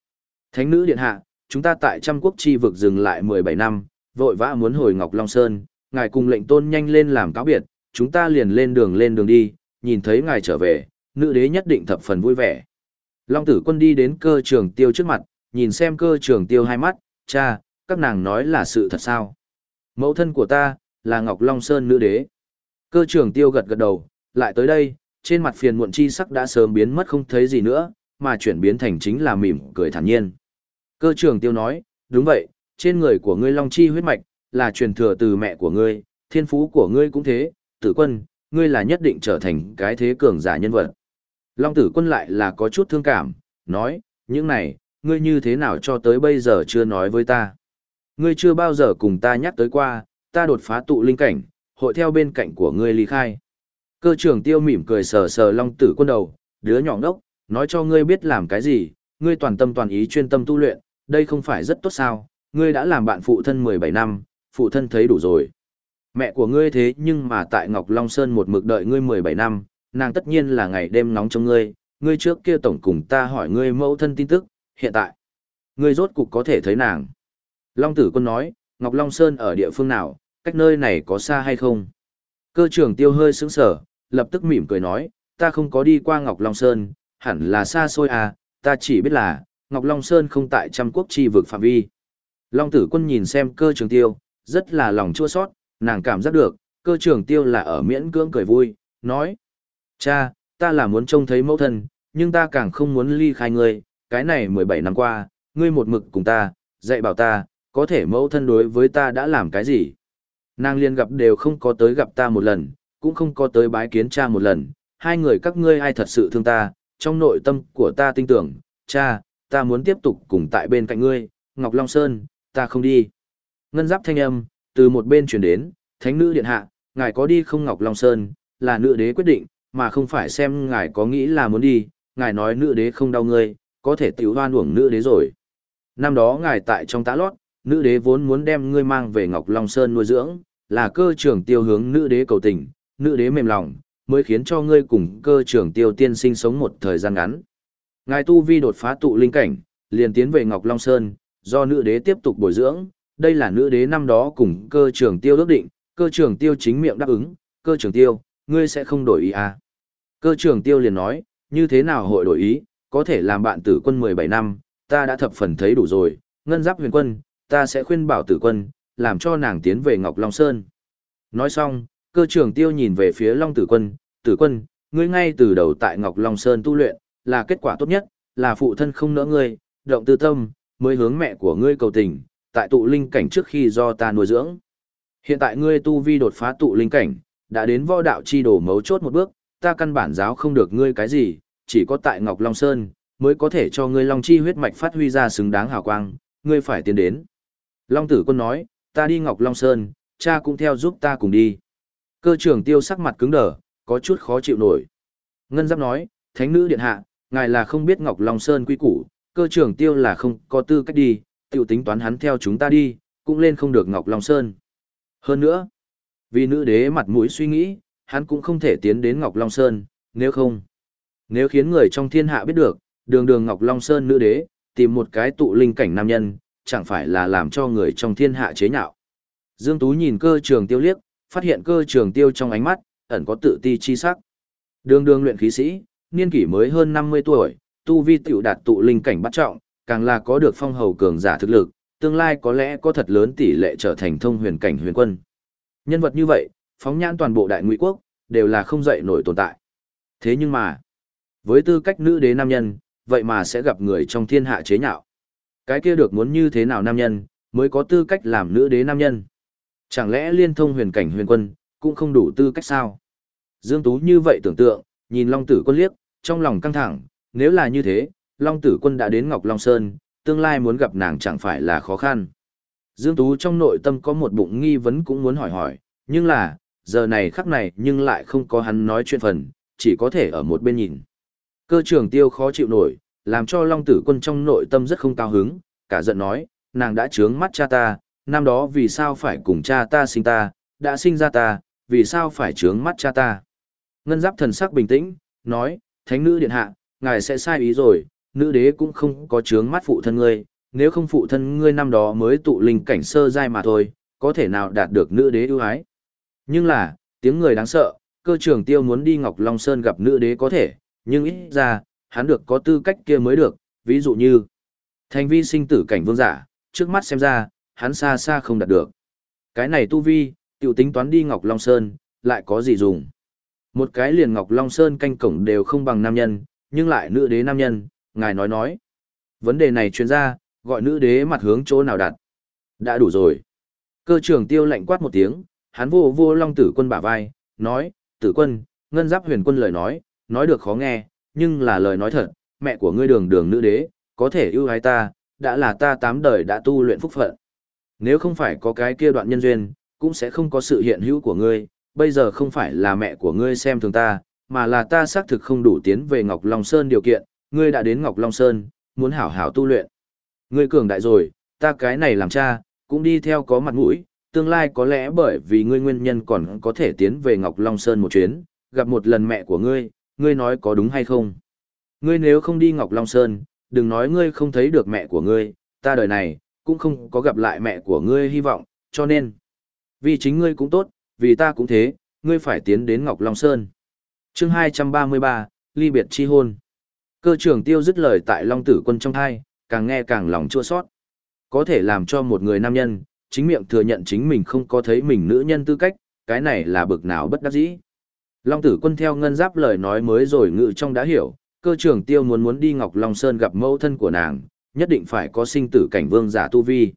Thánh nữ điện hạ, chúng ta tại trăm quốc chi vực dừng lại 17 năm, vội vã muốn hồi Ngọc Long Sơn, ngài cùng lệnh tôn nhanh lên làm cáo biệt, chúng ta liền lên đường lên đường đi, nhìn thấy ngài trở về, nữ đế nhất định thập phần vui vẻ. Long tử quân đi đến cơ trường tiêu trước mặt, nhìn xem cơ trường tiêu hai mắt, cha, các nàng nói là sự thật sao. Mẫu thân của ta, là Ngọc Long Sơn nữ đế. Cơ trưởng tiêu gật gật đầu, lại tới đây, trên mặt phiền muộn chi sắc đã sớm biến mất không thấy gì nữa, mà chuyển biến thành chính là mỉm cười thản nhiên. Cơ trưởng tiêu nói, đúng vậy, trên người của ngươi long chi huyết mạch, là truyền thừa từ mẹ của ngươi, thiên phú của ngươi cũng thế, tử quân, ngươi là nhất định trở thành cái thế cường giả nhân vật. Long tử quân lại là có chút thương cảm, nói, những này, ngươi như thế nào cho tới bây giờ chưa nói với ta. Ngươi chưa bao giờ cùng ta nhắc tới qua, ta đột phá tụ linh cảnh, hội theo bên cạnh của ngươi ly khai. Cơ trưởng tiêu mỉm cười sờ sờ long tử quân đầu, đứa nhỏ ngốc, nói cho ngươi biết làm cái gì, ngươi toàn tâm toàn ý chuyên tâm tu luyện, đây không phải rất tốt sao, ngươi đã làm bạn phụ thân 17 năm, phụ thân thấy đủ rồi. Mẹ của ngươi thế nhưng mà tại Ngọc Long Sơn một mực đợi ngươi 17 năm, nàng tất nhiên là ngày đêm nóng trong ngươi, ngươi trước kia tổng cùng ta hỏi ngươi mẫu thân tin tức, hiện tại, ngươi rốt cục có thể thấy nàng. Long tử quân nói, Ngọc Long Sơn ở địa phương nào, cách nơi này có xa hay không? Cơ trưởng tiêu hơi sững sở, lập tức mỉm cười nói, ta không có đi qua Ngọc Long Sơn, hẳn là xa xôi à, ta chỉ biết là, Ngọc Long Sơn không tại trăm quốc chi vực phạm vi. Long tử quân nhìn xem cơ trường tiêu, rất là lòng chua sót, nàng cảm giác được, cơ trường tiêu là ở miễn cưỡng cười vui, nói. Cha, ta là muốn trông thấy mẫu thân, nhưng ta càng không muốn ly khai ngươi, cái này 17 năm qua, ngươi một mực cùng ta, dạy bảo ta, có thể mẫu thân đối với ta đã làm cái gì. Nàng liên gặp đều không có tới gặp ta một lần, cũng không có tới bái kiến cha một lần, hai người các ngươi ai thật sự thương ta, trong nội tâm của ta tin tưởng, cha, ta muốn tiếp tục cùng tại bên cạnh ngươi, Ngọc Long Sơn, ta không đi. Ngân giáp thanh âm, từ một bên chuyển đến, thánh nữ điện hạ, ngài có đi không Ngọc Long Sơn, là nữ đế quyết định, mà không phải xem ngài có nghĩ là muốn đi, ngài nói nữ đế không đau ngươi, có thể tiểu hoan uổng nữ đế rồi. Năm đó ngài tại trong tã lót, nữ đế vốn muốn đem ngươi mang về Ngọc Long Sơn nuôi dưỡng, là cơ trưởng tiêu hướng nữ đế cầu tình, nữ đế mềm lòng, mới khiến cho ngươi cùng cơ trưởng tiêu tiên sinh sống một thời gian ngắn. Ngài tu vi đột phá tụ linh cảnh, liền tiến về Ngọc Long Sơn, do nữ đế tiếp tục bồi dưỡng, đây là nữ đế năm đó cùng cơ trưởng tiêu ước định, cơ trưởng tiêu chính miệng đáp ứng, cơ trưởng tiêu, ngươi sẽ không đổi ý à. Cơ trưởng tiêu liền nói, như thế nào hội đổi ý, có thể làm bạn tử quân 17 năm, ta đã thập phần thấy đủ rồi, ngân giáp huyền quân, ta sẽ khuyên bảo tử quân, làm cho nàng tiến về Ngọc Long Sơn. Nói xong, cơ trưởng tiêu nhìn về phía Long tử quân, tử quân, ngươi ngay từ đầu tại Ngọc Long Sơn tu luyện, là kết quả tốt nhất, là phụ thân không nỡ ngươi, động tư tâm, mới hướng mẹ của ngươi cầu tình, tại tụ linh cảnh trước khi do ta nuôi dưỡng. Hiện tại ngươi tu vi đột phá tụ linh cảnh, đã đến võ đạo chi đổ mấu chốt một bước, ta căn bản giáo không được ngươi cái gì, chỉ có tại Ngọc Long Sơn, mới có thể cho ngươi Long chi huyết mạch phát huy ra xứng đáng hào quang, ngươi phải tiến đến. Long tử quân nói, ta đi Ngọc Long Sơn, cha cũng theo giúp ta cùng đi. Cơ trưởng tiêu sắc mặt cứng đờ, có chút khó chịu nổi. Ngân giáp nói, thánh nữ điện hạ, ngài là không biết Ngọc Long Sơn quy củ, cơ trưởng tiêu là không có tư cách đi, tiểu tính toán hắn theo chúng ta đi, cũng lên không được Ngọc Long Sơn. Hơn nữa, vì nữ đế mặt mũi suy nghĩ, hắn cũng không thể tiến đến Ngọc Long Sơn, nếu không. Nếu khiến người trong thiên hạ biết được, đường đường Ngọc Long Sơn nữ đế, tìm một cái tụ linh cảnh nam nhân, chẳng phải là làm cho người trong thiên hạ chế nhạo. Dương Tú nhìn cơ trường tiêu liếc, phát hiện cơ trường tiêu trong ánh mắt, ẩn có tự ti chi sắc. Đường đường luyện khí sĩ, niên kỷ mới hơn 50 tuổi, tu vi tiểu đạt tụ linh cảnh bắt trọng, càng là có được phong hầu cường giả thực lực, tương lai có lẽ có thật lớn tỷ lệ trở thành thông huyền cảnh huyền quân. Nhân vật như vậy, phóng nhãn toàn bộ đại ngụy quốc, đều là không dậy nổi tồn tại. Thế nhưng mà, với tư cách nữ đế nam nhân, vậy mà sẽ gặp người trong thiên hạ chế nhạo. Cái kia được muốn như thế nào nam nhân, mới có tư cách làm nữ đế nam nhân. Chẳng lẽ liên thông huyền cảnh huyền quân, cũng không đủ tư cách sao? Dương Tú như vậy tưởng tượng, nhìn Long Tử Quân liếc, trong lòng căng thẳng, nếu là như thế, Long Tử Quân đã đến Ngọc Long Sơn, tương lai muốn gặp nàng chẳng phải là khó khăn. Dương Tú trong nội tâm có một bụng nghi vấn cũng muốn hỏi hỏi, nhưng là, giờ này khắc này nhưng lại không có hắn nói chuyện phần, chỉ có thể ở một bên nhìn. Cơ trưởng tiêu khó chịu nổi, làm cho Long Tử Quân trong nội tâm rất không cao hứng, cả giận nói, nàng đã trướng mắt cha ta, năm đó vì sao phải cùng cha ta sinh ta, đã sinh ra ta, vì sao phải trướng mắt cha ta. Ngân giáp thần sắc bình tĩnh, nói, thánh nữ điện hạ, ngài sẽ sai ý rồi, nữ đế cũng không có trướng mắt phụ thân ngươi, nếu không phụ thân ngươi năm đó mới tụ linh cảnh sơ giai mà thôi, có thể nào đạt được nữ đế ưu ái. Nhưng là, tiếng người đáng sợ, cơ trưởng tiêu muốn đi Ngọc Long Sơn gặp nữ đế có thể, nhưng ít ra, hắn được có tư cách kia mới được, ví dụ như thành vi sinh tử cảnh vương giả, trước mắt xem ra, hắn xa xa không đạt được. Cái này tu vi, tiểu tính toán đi Ngọc Long Sơn, lại có gì dùng. Một cái liền Ngọc Long Sơn canh cổng đều không bằng nam nhân, nhưng lại nữ đế nam nhân, ngài nói nói. Vấn đề này chuyên ra, gọi nữ đế mặt hướng chỗ nào đặt. Đã đủ rồi. Cơ trưởng tiêu lạnh quát một tiếng, hắn vô vô long tử quân bả vai, nói, tử quân, ngân giáp huyền quân lời nói, nói được khó nghe, nhưng là lời nói thật, mẹ của ngươi đường đường nữ đế, có thể yêu ái ta, đã là ta tám đời đã tu luyện phúc phận. Nếu không phải có cái kia đoạn nhân duyên, cũng sẽ không có sự hiện hữu của ngươi, bây giờ không phải là mẹ của ngươi xem thường ta, mà là ta xác thực không đủ tiến về Ngọc Long Sơn điều kiện, ngươi đã đến Ngọc Long Sơn, muốn hảo hảo tu luyện. Ngươi cường đại rồi, ta cái này làm cha, cũng đi theo có mặt mũi, tương lai có lẽ bởi vì ngươi nguyên nhân còn có thể tiến về Ngọc Long Sơn một chuyến, gặp một lần mẹ của ngươi, ngươi nói có đúng hay không? Ngươi nếu không đi Ngọc Long Sơn, đừng nói ngươi không thấy được mẹ của ngươi, ta đời này, cũng không có gặp lại mẹ của ngươi hy vọng, cho nên, vì chính ngươi cũng tốt, vì ta cũng thế, ngươi phải tiến đến Ngọc Long Sơn. chương 233, Ly biệt chi hôn. Cơ trưởng tiêu dứt lời tại Long Tử quân trong thai, càng nghe càng lòng chua sót. Có thể làm cho một người nam nhân, chính miệng thừa nhận chính mình không có thấy mình nữ nhân tư cách, cái này là bực nào bất đắc dĩ. Long tử quân theo ngân giáp lời nói mới rồi ngự trong đã hiểu, cơ trưởng tiêu muốn muốn đi Ngọc Long Sơn gặp mẫu thân của nàng, nhất định phải có sinh tử cảnh vương giả tu vi.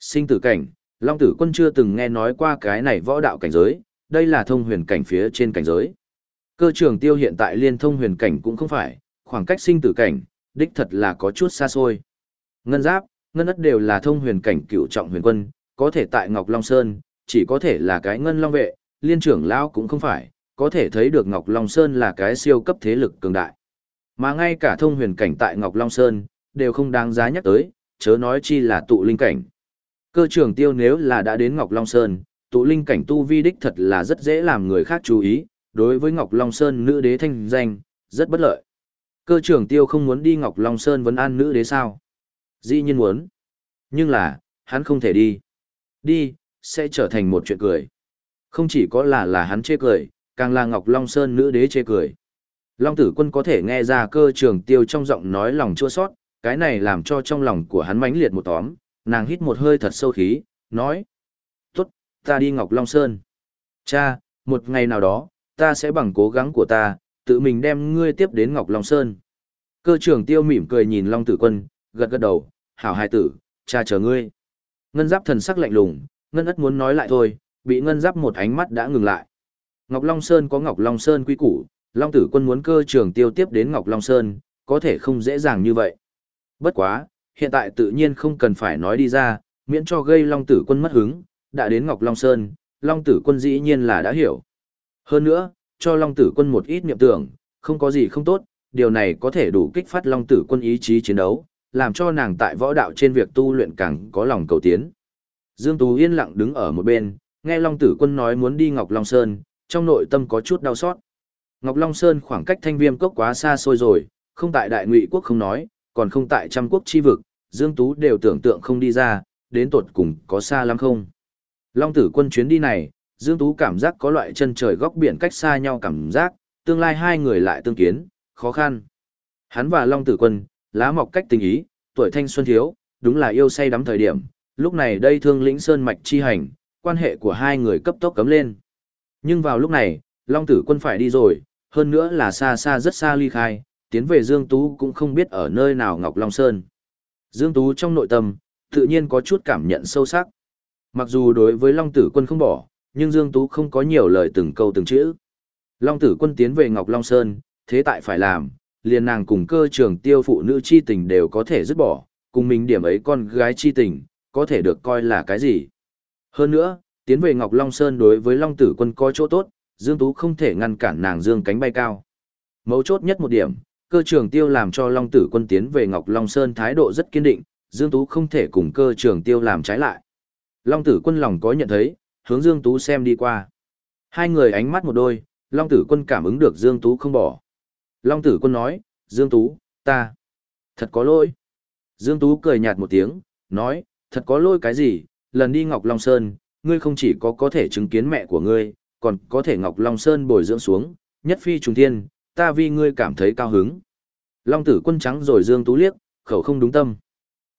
Sinh tử cảnh, Long tử quân chưa từng nghe nói qua cái này võ đạo cảnh giới, đây là thông huyền cảnh phía trên cảnh giới. Cơ trưởng tiêu hiện tại liên thông huyền cảnh cũng không phải, khoảng cách sinh tử cảnh, đích thật là có chút xa xôi. Ngân giáp, ngân ất đều là thông huyền cảnh cựu trọng huyền quân, có thể tại Ngọc Long Sơn, chỉ có thể là cái ngân long vệ, liên trưởng lão cũng không phải, có thể thấy được Ngọc Long Sơn là cái siêu cấp thế lực cường đại. Mà ngay cả thông huyền cảnh tại Ngọc Long Sơn, đều không đáng giá nhắc tới, chớ nói chi là tụ linh cảnh. Cơ trưởng tiêu nếu là đã đến Ngọc Long Sơn, tụ linh cảnh tu vi đích thật là rất dễ làm người khác chú ý, đối với Ngọc Long Sơn nữ đế thanh danh, rất bất lợi. Cơ trưởng tiêu không muốn đi Ngọc Long Sơn vấn an nữ đế sao? Dĩ nhiên muốn. Nhưng là, hắn không thể đi. Đi, sẽ trở thành một chuyện cười. Không chỉ có là là hắn chê cười, càng là Ngọc Long Sơn nữ đế chê cười. Long tử quân có thể nghe ra cơ trường tiêu trong giọng nói lòng chua sót, cái này làm cho trong lòng của hắn mãnh liệt một tóm, nàng hít một hơi thật sâu khí, nói. Tốt, ta đi Ngọc Long Sơn. Cha, một ngày nào đó, ta sẽ bằng cố gắng của ta, tự mình đem ngươi tiếp đến Ngọc Long Sơn. Cơ trưởng tiêu mỉm cười nhìn Long tử quân, gật gật đầu, hảo hai tử, cha chờ ngươi. Ngân giáp thần sắc lạnh lùng, ngân ất muốn nói lại thôi, bị ngân giáp một ánh mắt đã ngừng lại. Ngọc Long Sơn có Ngọc Long Sơn quy củ, Long tử quân muốn cơ trưởng tiêu tiếp đến Ngọc Long Sơn, có thể không dễ dàng như vậy. Bất quá, hiện tại tự nhiên không cần phải nói đi ra, miễn cho gây Long tử quân mất hứng, đã đến Ngọc Long Sơn, Long tử quân dĩ nhiên là đã hiểu. Hơn nữa, cho Long tử quân một ít niệm tưởng, không có gì không tốt, điều này có thể đủ kích phát Long tử quân ý chí chiến đấu, làm cho nàng tại võ đạo trên việc tu luyện càng có lòng cầu tiến. Dương Tú yên lặng đứng ở một bên, nghe Long tử quân nói muốn đi Ngọc Long Sơn, trong nội tâm có chút đau xót. Ngọc Long Sơn khoảng cách thanh viêm cốc quá xa xôi rồi, không tại đại ngụy quốc không nói, còn không tại trăm quốc chi vực, Dương Tú đều tưởng tượng không đi ra, đến tột cùng có xa lắm không. Long tử quân chuyến đi này, Dương Tú cảm giác có loại chân trời góc biển cách xa nhau cảm giác, tương lai hai người lại tương kiến, khó khăn. Hắn và Long tử quân, lá mọc cách tình ý, tuổi thanh xuân thiếu, đúng là yêu say đắm thời điểm, lúc này đây thương lĩnh sơn mạch chi hành, quan hệ của hai người cấp tốc cấm lên. Nhưng vào lúc này, Long tử quân phải đi rồi, hơn nữa là xa xa rất xa ly khai, tiến về Dương Tú cũng không biết ở nơi nào Ngọc Long Sơn. Dương Tú trong nội tâm, tự nhiên có chút cảm nhận sâu sắc. Mặc dù đối với Long tử quân không bỏ, nhưng Dương Tú không có nhiều lời từng câu từng chữ. Long tử quân tiến về Ngọc Long Sơn, thế tại phải làm, liền nàng cùng cơ trường tiêu phụ nữ chi tình đều có thể dứt bỏ, cùng mình điểm ấy con gái chi tình, có thể được coi là cái gì. Hơn nữa, tiến về Ngọc Long Sơn đối với Long tử quân có chỗ tốt, Dương Tú không thể ngăn cản nàng dương cánh bay cao. Mấu chốt nhất một điểm, cơ trường tiêu làm cho Long tử quân tiến về Ngọc Long Sơn thái độ rất kiên định, Dương Tú không thể cùng cơ trường tiêu làm trái lại. Long tử quân lòng có nhận thấy, hướng Dương Tú xem đi qua. Hai người ánh mắt một đôi, Long tử quân cảm ứng được Dương Tú không bỏ. Long tử quân nói, Dương Tú, ta, thật có lỗi. Dương Tú cười nhạt một tiếng, nói, thật có lỗi cái gì, lần đi Ngọc Long Sơn, ngươi không chỉ có có thể chứng kiến mẹ của ngươi, còn có thể Ngọc Long Sơn bồi dưỡng xuống, nhất phi trùng thiên, ta vì ngươi cảm thấy cao hứng. Long tử quân trắng rồi Dương Tú liếc, khẩu không đúng tâm.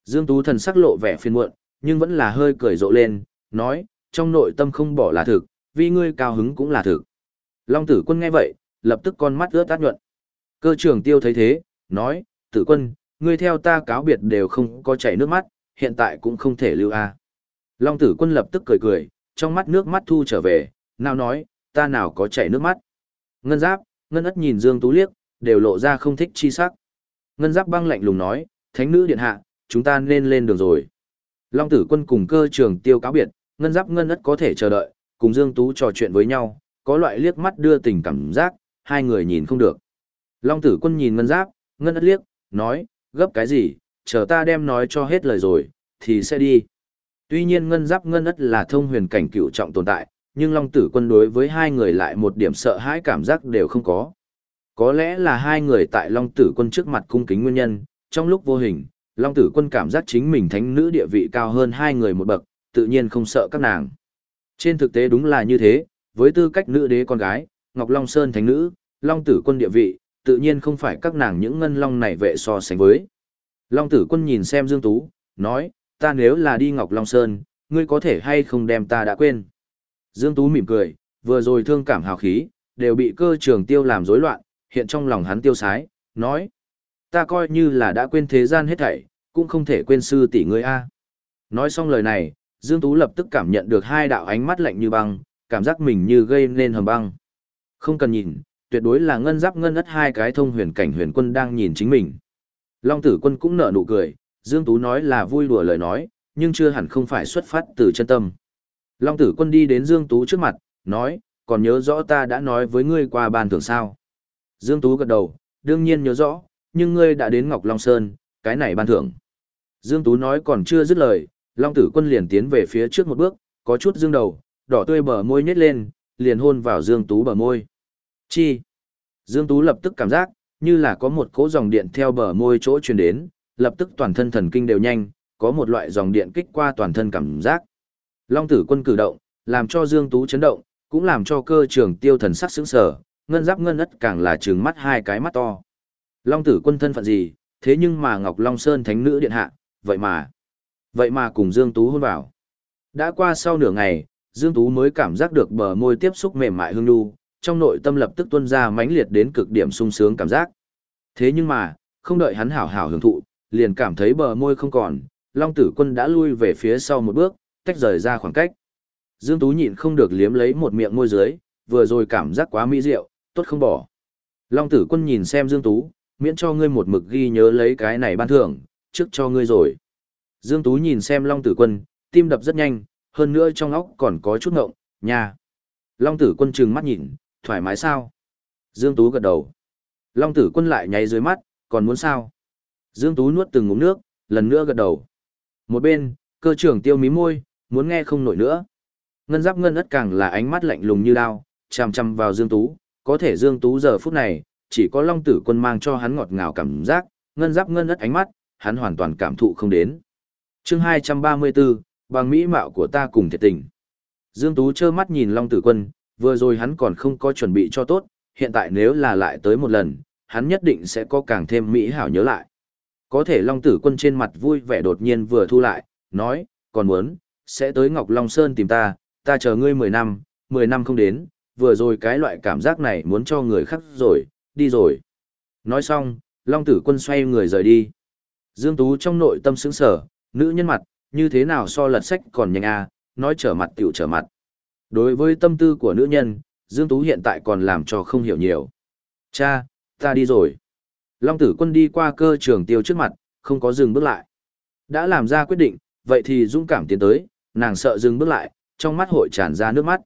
Dương Tú thần sắc lộ vẻ phiền muộn, nhưng vẫn là hơi cười rộ lên, nói, trong nội tâm không bỏ là thực, vì ngươi cao hứng cũng là thực. Long tử quân nghe vậy, lập tức con mắt ướt át nhuận. Cơ trưởng tiêu thấy thế, nói, tử quân, ngươi theo ta cáo biệt đều không có chảy nước mắt, hiện tại cũng không thể lưu a. Long tử quân lập tức cười cười, trong mắt nước mắt thu trở về, nào nói, ta nào có chảy nước mắt. Ngân giáp, ngân ất nhìn Dương Tú liếc, đều lộ ra không thích chi sắc. Ngân giáp băng lạnh lùng nói, thánh nữ điện hạ, chúng ta nên lên đường rồi. Long tử quân cùng cơ trường tiêu cáo biệt, ngân giáp ngân ất có thể chờ đợi, cùng Dương Tú trò chuyện với nhau, có loại liếc mắt đưa tình cảm giác, hai người nhìn không được. Long tử quân nhìn ngân giáp, ngân ất liếc, nói, gấp cái gì, chờ ta đem nói cho hết lời rồi, thì sẽ đi. Tuy nhiên ngân giáp ngân ất là thông huyền cảnh cựu trọng tồn tại, nhưng Long tử quân đối với hai người lại một điểm sợ hãi cảm giác đều không có. Có lẽ là hai người tại Long tử quân trước mặt cung kính nguyên nhân, trong lúc vô hình, Long tử quân cảm giác chính mình thánh nữ địa vị cao hơn hai người một bậc, tự nhiên không sợ các nàng. Trên thực tế đúng là như thế, với tư cách nữ đế con gái, Ngọc Long Sơn thánh nữ, Long tử quân địa vị, tự nhiên không phải các nàng những ngân long này vệ so sánh với. Long tử quân nhìn xem Dương Tú, nói, ta nếu là đi Ngọc Long Sơn, ngươi có thể hay không đem ta đã quên. Dương Tú mỉm cười, vừa rồi thương cảm hào khí, đều bị cơ trường tiêu làm rối loạn, hiện trong lòng hắn tiêu sái, nói, ta coi như là đã quên thế gian hết thảy, cũng không thể quên sư tỷ ngươi a. Nói xong lời này, Dương Tú lập tức cảm nhận được hai đạo ánh mắt lạnh như băng, cảm giác mình như gây nên hầm băng. Không cần nhìn, tuyệt đối là ngân giáp ngân ất hai cái thông huyền cảnh huyền quân đang nhìn chính mình. Long tử quân cũng nở nụ cười, Dương Tú nói là vui đùa lời nói, nhưng chưa hẳn không phải xuất phát từ chân tâm. Long tử quân đi đến Dương Tú trước mặt, nói, còn nhớ rõ ta đã nói với ngươi qua bàn thưởng sao. Dương Tú gật đầu, đương nhiên nhớ rõ, nhưng ngươi đã đến Ngọc Long Sơn, cái này ban thưởng. Dương Tú nói còn chưa dứt lời, Long tử quân liền tiến về phía trước một bước, có chút dương đầu, đỏ tươi bờ môi nhếch lên, liền hôn vào Dương Tú bờ môi. Chi? Dương Tú lập tức cảm giác, như là có một cỗ dòng điện theo bờ môi chỗ truyền đến, lập tức toàn thân thần kinh đều nhanh, có một loại dòng điện kích qua toàn thân cảm giác. Long tử quân cử động, làm cho Dương Tú chấn động, cũng làm cho cơ trường tiêu thần sắc sững sở, ngân giáp ngân ất càng là trừng mắt hai cái mắt to. Long tử quân thân phận gì, thế nhưng mà Ngọc Long Sơn thánh nữ điện hạ, vậy mà, vậy mà cùng Dương Tú hôn vào. Đã qua sau nửa ngày, Dương Tú mới cảm giác được bờ môi tiếp xúc mềm mại hương nhu, trong nội tâm lập tức tuôn ra mãnh liệt đến cực điểm sung sướng cảm giác. Thế nhưng mà, không đợi hắn hảo hảo hưởng thụ, liền cảm thấy bờ môi không còn, Long Tử Quân đã lui về phía sau một bước, tách rời ra khoảng cách. Dương Tú nhịn không được liếm lấy một miệng môi dưới, vừa rồi cảm giác quá mỹ diệu, tốt không bỏ. Long Tử Quân nhìn xem Dương Tú, miễn cho ngươi một mực ghi nhớ lấy cái này ban thưởng, trước cho ngươi rồi. Dương Tú nhìn xem Long Tử Quân, tim đập rất nhanh, hơn nữa trong óc còn có chút ngộng, nha. Long Tử Quân trừng mắt nhìn, thoải mái sao? Dương Tú gật đầu. Long Tử Quân lại nháy dưới mắt, còn muốn sao? Dương Tú nuốt từng ngụm nước, lần nữa gật đầu. Một bên, cơ trưởng tiêu mí môi, muốn nghe không nổi nữa. Ngân giáp ngân ất càng là ánh mắt lạnh lùng như đao, chằm chằm vào Dương Tú, có thể Dương Tú giờ phút này, chỉ có Long Tử Quân mang cho hắn ngọt ngào cảm giác, ngân giáp ngân ất ánh mắt, hắn hoàn toàn cảm thụ không đến. chương 234, bằng mỹ mạo của ta cùng thiệt tình. Dương Tú trơ mắt nhìn Long Tử Quân, vừa rồi hắn còn không có chuẩn bị cho tốt, hiện tại nếu là lại tới một lần, hắn nhất định sẽ có càng thêm mỹ hảo nhớ lại. Có thể Long Tử Quân trên mặt vui vẻ đột nhiên vừa thu lại, nói, còn muốn, sẽ tới Ngọc Long Sơn tìm ta, ta chờ ngươi 10 năm, 10 năm không đến, vừa rồi cái loại cảm giác này muốn cho người khác rồi, đi rồi. Nói xong, Long Tử Quân xoay người rời đi. Dương Tú trong nội tâm sững sở, nữ nhân mặt, như thế nào so lật sách còn nhanh à, nói trở mặt tiểu trở mặt. Đối với tâm tư của nữ nhân, Dương Tú hiện tại còn làm cho không hiểu nhiều. Cha, ta đi rồi. Long tử quân đi qua cơ trường tiêu trước mặt, không có dừng bước lại. Đã làm ra quyết định, vậy thì dũng cảm tiến tới, nàng sợ dừng bước lại, trong mắt hội tràn ra nước mắt.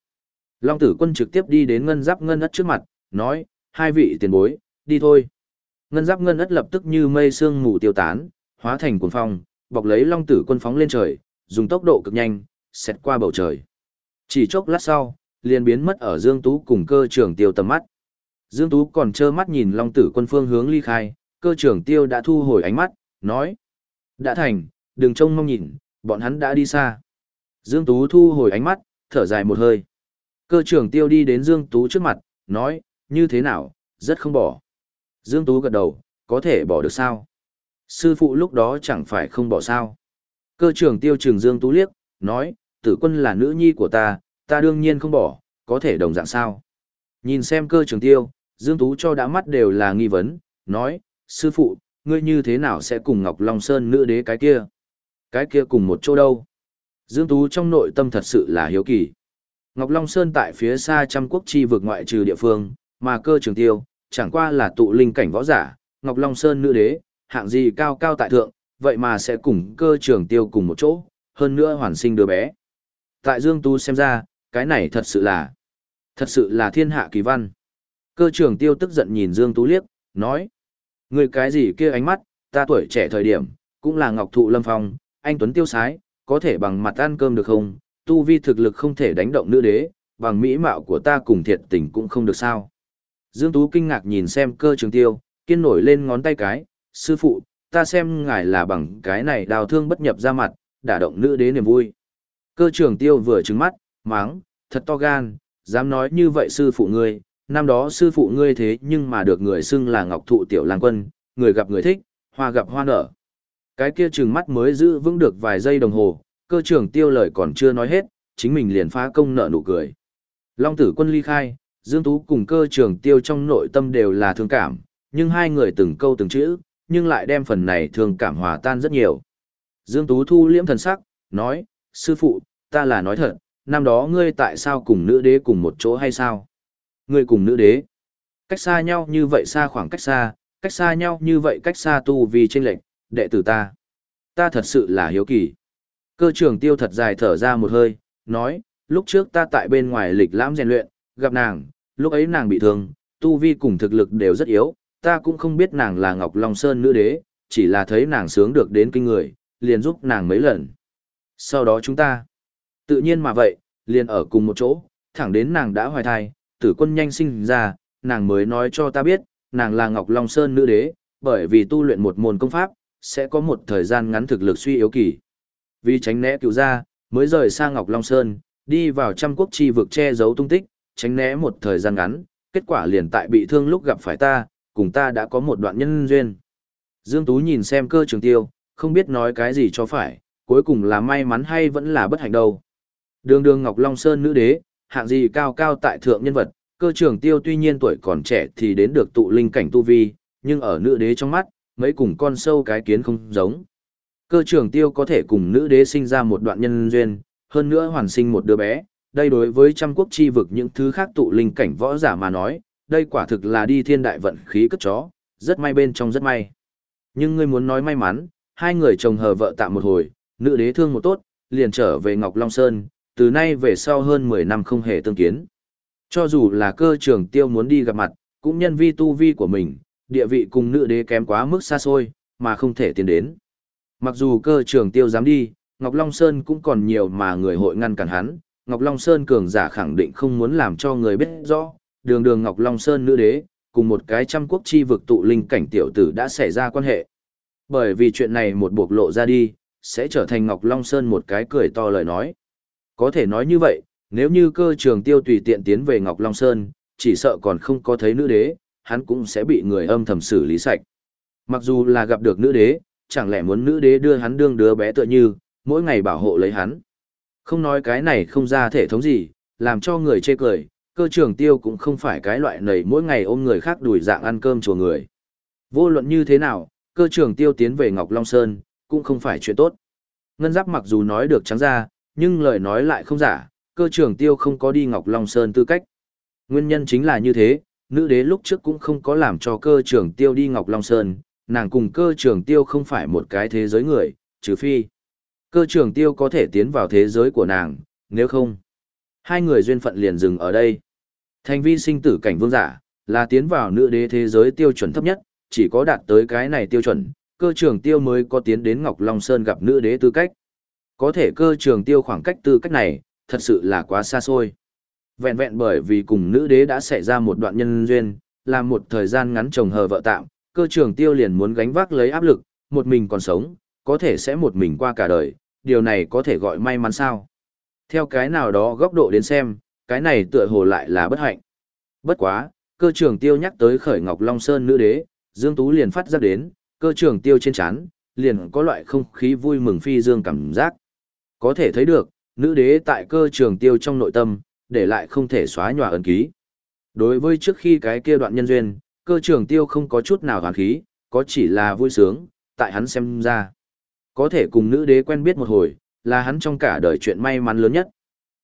Long tử quân trực tiếp đi đến ngân giáp ngân ất trước mặt, nói, hai vị tiền bối, đi thôi. Ngân giáp ngân ất lập tức như mây sương mù tiêu tán, hóa thành cuồng phong, bọc lấy long tử quân phóng lên trời, dùng tốc độ cực nhanh, xẹt qua bầu trời. Chỉ chốc lát sau, liền biến mất ở Dương Tú cùng cơ Trường tiêu tầm mắt. Dương Tú còn trơ mắt nhìn Long Tử quân phương hướng ly khai, cơ trưởng tiêu đã thu hồi ánh mắt, nói. Đã thành, đừng trông mong nhìn, bọn hắn đã đi xa. Dương Tú thu hồi ánh mắt, thở dài một hơi. Cơ trưởng tiêu đi đến Dương Tú trước mặt, nói, như thế nào, rất không bỏ. Dương Tú gật đầu, có thể bỏ được sao? Sư phụ lúc đó chẳng phải không bỏ sao. Cơ trưởng tiêu trường Dương Tú liếc, nói, tử quân là nữ nhi của ta, ta đương nhiên không bỏ, có thể đồng dạng sao. Nhìn xem cơ trường tiêu, Dương Tú cho đã mắt đều là nghi vấn, nói, sư phụ, ngươi như thế nào sẽ cùng Ngọc Long Sơn nữ đế cái kia? Cái kia cùng một chỗ đâu? Dương Tú trong nội tâm thật sự là hiếu kỳ. Ngọc Long Sơn tại phía xa trăm quốc chi vực ngoại trừ địa phương, mà cơ trường tiêu, chẳng qua là tụ linh cảnh võ giả, Ngọc Long Sơn nữ đế, hạng gì cao cao tại thượng, vậy mà sẽ cùng cơ trường tiêu cùng một chỗ, hơn nữa hoàn sinh đứa bé. Tại Dương Tú xem ra, cái này thật sự là, thật sự là thiên hạ kỳ văn. Cơ trưởng tiêu tức giận nhìn Dương Tú liếc, nói, người cái gì kia ánh mắt, ta tuổi trẻ thời điểm, cũng là Ngọc Thụ Lâm Phong, anh Tuấn Tiêu Sái, có thể bằng mặt ăn cơm được không, tu vi thực lực không thể đánh động nữ đế, bằng mỹ mạo của ta cùng thiệt tình cũng không được sao. Dương Tú kinh ngạc nhìn xem cơ trường tiêu, kiên nổi lên ngón tay cái, sư phụ, ta xem ngài là bằng cái này đào thương bất nhập ra mặt, đả động nữ đế niềm vui. Cơ trường tiêu vừa trứng mắt, máng, thật to gan, dám nói như vậy sư phụ ngươi, năm đó sư phụ ngươi thế nhưng mà được người xưng là ngọc thụ tiểu lang quân, người gặp người thích, hoa gặp hoa nở. Cái kia trừng mắt mới giữ vững được vài giây đồng hồ, cơ trưởng tiêu lời còn chưa nói hết, chính mình liền phá công nợ nụ cười. Long tử quân ly khai, Dương Tú cùng cơ trưởng tiêu trong nội tâm đều là thương cảm, nhưng hai người từng câu từng chữ, nhưng lại đem phần này thương cảm hòa tan rất nhiều. Dương Tú thu liễm thần sắc, nói, sư phụ, ta là nói thật, năm đó ngươi tại sao cùng nữ đế cùng một chỗ hay sao? Ngươi cùng nữ đế, cách xa nhau như vậy xa khoảng cách xa, cách xa nhau như vậy cách xa tu vì trên lệnh, đệ tử ta. Ta thật sự là hiếu kỳ. Cơ trưởng tiêu thật dài thở ra một hơi, nói, lúc trước ta tại bên ngoài lịch lãm rèn luyện, gặp nàng, lúc ấy nàng bị thương, tu vi cùng thực lực đều rất yếu, ta cũng không biết nàng là Ngọc Long Sơn nữ đế, chỉ là thấy nàng sướng được đến kinh người, liền giúp nàng mấy lần. Sau đó chúng ta, tự nhiên mà vậy, liền ở cùng một chỗ, thẳng đến nàng đã hoài thai, tử quân nhanh sinh ra, nàng mới nói cho ta biết, nàng là Ngọc Long Sơn nữ đế, bởi vì tu luyện một môn công pháp, sẽ có một thời gian ngắn thực lực suy yếu kỳ. Vì tránh né cứu ra, mới rời xa Ngọc Long Sơn, đi vào trăm quốc chi vực che giấu tung tích, tránh né một thời gian ngắn, kết quả liền tại bị thương lúc gặp phải ta, cùng ta đã có một đoạn nhân duyên. Dương Tú nhìn xem cơ trường tiêu, không biết nói cái gì cho phải, cuối cùng là may mắn hay vẫn là bất hạnh đâu. Đường đường Ngọc Long Sơn nữ đế, hạng gì cao cao tại thượng nhân vật, cơ trường tiêu tuy nhiên tuổi còn trẻ thì đến được tụ linh cảnh tu vi, nhưng ở nữ đế trong mắt, mấy cùng con sâu cái kiến không giống. Cơ trường tiêu có thể cùng nữ đế sinh ra một đoạn nhân duyên, hơn nữa hoàn sinh một đứa bé, đây đối với trăm quốc chi vực những thứ khác tụ linh cảnh võ giả mà nói, đây quả thực là đi thiên đại vận khí cất chó, rất may bên trong rất may. Nhưng ngươi muốn nói may mắn, hai người chồng hờ vợ tạm một hồi, nữ đế thương một tốt, liền trở về Ngọc Long Sơn, từ nay về sau hơn 10 năm không hề tương kiến. Cho dù là cơ trường tiêu muốn đi gặp mặt, cũng nhân vi tu vi của mình, địa vị cùng nữ đế kém quá mức xa xôi, mà không thể tiến đến. Mặc dù cơ trường tiêu dám đi, Ngọc Long Sơn cũng còn nhiều mà người hội ngăn cản hắn, Ngọc Long Sơn cường giả khẳng định không muốn làm cho người biết rõ, đường đường Ngọc Long Sơn nữ đế, cùng một cái trăm quốc chi vực tụ linh cảnh tiểu tử đã xảy ra quan hệ. Bởi vì chuyện này một buộc lộ ra đi, sẽ trở thành Ngọc Long Sơn một cái cười to lời nói. Có thể nói như vậy, nếu như cơ trường tiêu tùy tiện tiến về Ngọc Long Sơn, chỉ sợ còn không có thấy nữ đế, hắn cũng sẽ bị người âm thầm xử lý sạch. Mặc dù là gặp được nữ đế, chẳng lẽ muốn nữ đế đưa hắn đương đứa bé tựa như, mỗi ngày bảo hộ lấy hắn. Không nói cái này không ra thể thống gì, làm cho người chê cười, cơ trường tiêu cũng không phải cái loại nầy mỗi ngày ôm người khác đùi dạng ăn cơm chùa người. Vô luận như thế nào, cơ trường tiêu tiến về Ngọc Long Sơn, cũng không phải chuyện tốt. Ngân giáp mặc dù nói được trắng ra, nhưng lời nói lại không giả, cơ trường tiêu không có đi Ngọc Long Sơn tư cách. Nguyên nhân chính là như thế, nữ đế lúc trước cũng không có làm cho cơ trường tiêu đi Ngọc Long Sơn, nàng cùng cơ trường tiêu không phải một cái thế giới người, trừ phi. Cơ trường tiêu có thể tiến vào thế giới của nàng, nếu không. Hai người duyên phận liền dừng ở đây. Thành vi sinh tử cảnh vương giả, là tiến vào nữ đế thế giới tiêu chuẩn thấp nhất, chỉ có đạt tới cái này tiêu chuẩn, cơ trường tiêu mới có tiến đến Ngọc Long Sơn gặp nữ đế tư cách. Có thể cơ trường tiêu khoảng cách tư cách này, thật sự là quá xa xôi. Vẹn vẹn bởi vì cùng nữ đế đã xảy ra một đoạn nhân duyên, là một thời gian ngắn chồng hờ vợ tạm, cơ trường tiêu liền muốn gánh vác lấy áp lực, một mình còn sống, có thể sẽ một mình qua cả đời, điều này có thể gọi may mắn sao. Theo cái nào đó góc độ đến xem, cái này tựa hồ lại là bất hạnh. Bất quá, cơ trường tiêu nhắc tới khởi Ngọc Long Sơn nữ đế, Dương Tú liền phát ra đến, cơ trường tiêu trên chán, liền có loại không khí vui mừng phi dương cảm giác. Có thể thấy được, nữ đế tại cơ trường tiêu trong nội tâm, để lại không thể xóa nhòa ấn ký. Đối với trước khi cái kia đoạn nhân duyên, cơ trường tiêu không có chút nào hoàn khí, có chỉ là vui sướng, tại hắn xem ra. Có thể cùng nữ đế quen biết một hồi, là hắn trong cả đời chuyện may mắn lớn nhất.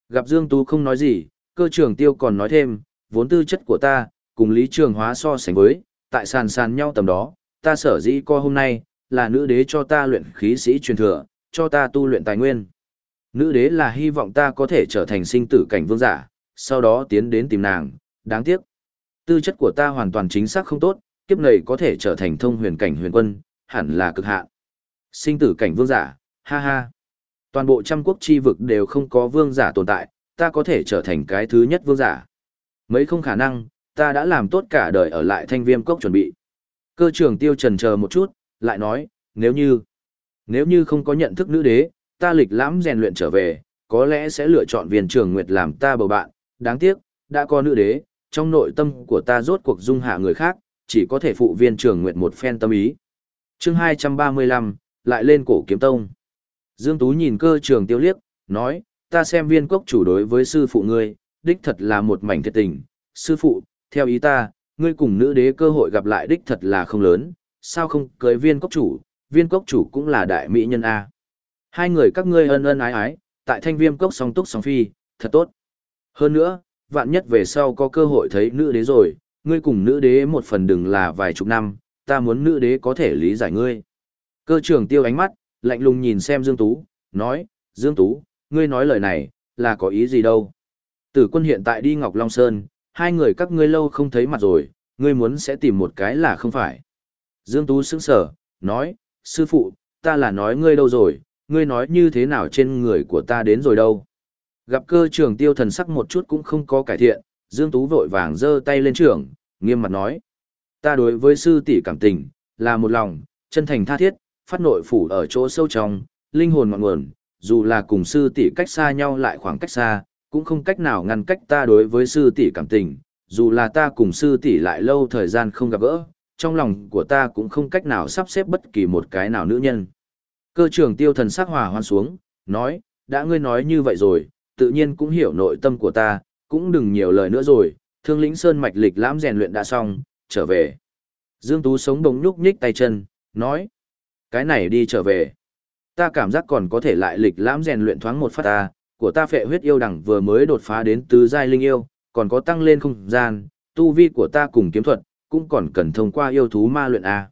Gặp Dương Tú không nói gì, cơ trường tiêu còn nói thêm, vốn tư chất của ta, cùng Lý Trường Hóa so sánh với, tại sàn sàn nhau tầm đó, ta sở dĩ co hôm nay, là nữ đế cho ta luyện khí sĩ truyền thừa, cho ta tu luyện tài nguyên. Nữ đế là hy vọng ta có thể trở thành sinh tử cảnh vương giả, sau đó tiến đến tìm nàng, đáng tiếc. Tư chất của ta hoàn toàn chính xác không tốt, kiếp này có thể trở thành thông huyền cảnh huyền quân, hẳn là cực hạn. Sinh tử cảnh vương giả, ha ha. Toàn bộ trăm quốc chi vực đều không có vương giả tồn tại, ta có thể trở thành cái thứ nhất vương giả. Mấy không khả năng, ta đã làm tốt cả đời ở lại thanh viêm cốc chuẩn bị. Cơ trưởng tiêu trần chờ một chút, lại nói, nếu như, nếu như không có nhận thức nữ đế, ta lịch lãm rèn luyện trở về, có lẽ sẽ lựa chọn viên trường nguyệt làm ta bầu bạn, đáng tiếc, đã có nữ đế, trong nội tâm của ta rốt cuộc dung hạ người khác, chỉ có thể phụ viên trường nguyệt một phen tâm ý. Chương 235, lại lên cổ kiếm tông. Dương Tú nhìn cơ trường tiêu liếc, nói, ta xem viên cốc chủ đối với sư phụ ngươi, đích thật là một mảnh thiệt tình. Sư phụ, theo ý ta, ngươi cùng nữ đế cơ hội gặp lại đích thật là không lớn, sao không cưới viên cốc chủ, viên cốc chủ cũng là đại mỹ nhân A. Hai người các ngươi ân ân ái ái, tại thanh viêm cốc song túc song phi, thật tốt. Hơn nữa, vạn nhất về sau có cơ hội thấy nữ đế rồi, ngươi cùng nữ đế một phần đừng là vài chục năm, ta muốn nữ đế có thể lý giải ngươi. Cơ trưởng tiêu ánh mắt, lạnh lùng nhìn xem Dương Tú, nói, Dương Tú, ngươi nói lời này, là có ý gì đâu. Tử quân hiện tại đi Ngọc Long Sơn, hai người các ngươi lâu không thấy mặt rồi, ngươi muốn sẽ tìm một cái là không phải. Dương Tú sững sở, nói, sư phụ, ta là nói ngươi đâu rồi, ngươi nói như thế nào trên người của ta đến rồi đâu. Gặp cơ trường tiêu thần sắc một chút cũng không có cải thiện, Dương Tú vội vàng giơ tay lên trường, nghiêm mặt nói. Ta đối với sư tỷ cảm tình, là một lòng, chân thành tha thiết, phát nội phủ ở chỗ sâu trong, linh hồn ngọn nguồn, dù là cùng sư tỷ cách xa nhau lại khoảng cách xa, cũng không cách nào ngăn cách ta đối với sư tỷ cảm tình, dù là ta cùng sư tỷ lại lâu thời gian không gặp gỡ, trong lòng của ta cũng không cách nào sắp xếp bất kỳ một cái nào nữ nhân. Cơ trưởng tiêu thần sắc hòa hoan xuống, nói, đã ngươi nói như vậy rồi, tự nhiên cũng hiểu nội tâm của ta, cũng đừng nhiều lời nữa rồi, thương lĩnh sơn mạch lịch lãm rèn luyện đã xong, trở về. Dương Tú sống đồng nhúc nhích tay chân, nói, cái này đi trở về. Ta cảm giác còn có thể lại lịch lãm rèn luyện thoáng một phát ta, của ta phệ huyết yêu đẳng vừa mới đột phá đến tứ giai linh yêu, còn có tăng lên không gian, tu vi của ta cùng kiếm thuật, cũng còn cần thông qua yêu thú ma luyện A.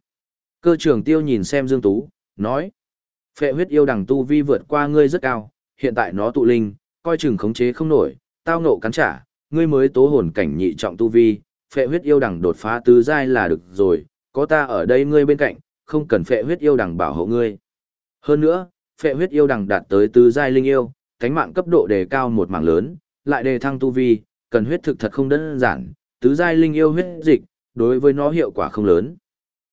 Cơ trưởng tiêu nhìn xem Dương Tú, nói, phệ huyết yêu đẳng tu vi vượt qua ngươi rất cao, hiện tại nó tụ linh, coi chừng khống chế không nổi, tao ngộ cắn trả, ngươi mới tố hồn cảnh nhị trọng tu vi, phệ huyết yêu đẳng đột phá tứ giai là được rồi, có ta ở đây ngươi bên cạnh, không cần phệ huyết yêu đẳng bảo hộ ngươi. Hơn nữa, phệ huyết yêu đẳng đạt tới tứ giai linh yêu, cánh mạng cấp độ đề cao một mảng lớn, lại đề thăng tu vi, cần huyết thực thật không đơn giản, tứ giai linh yêu huyết dịch, đối với nó hiệu quả không lớn.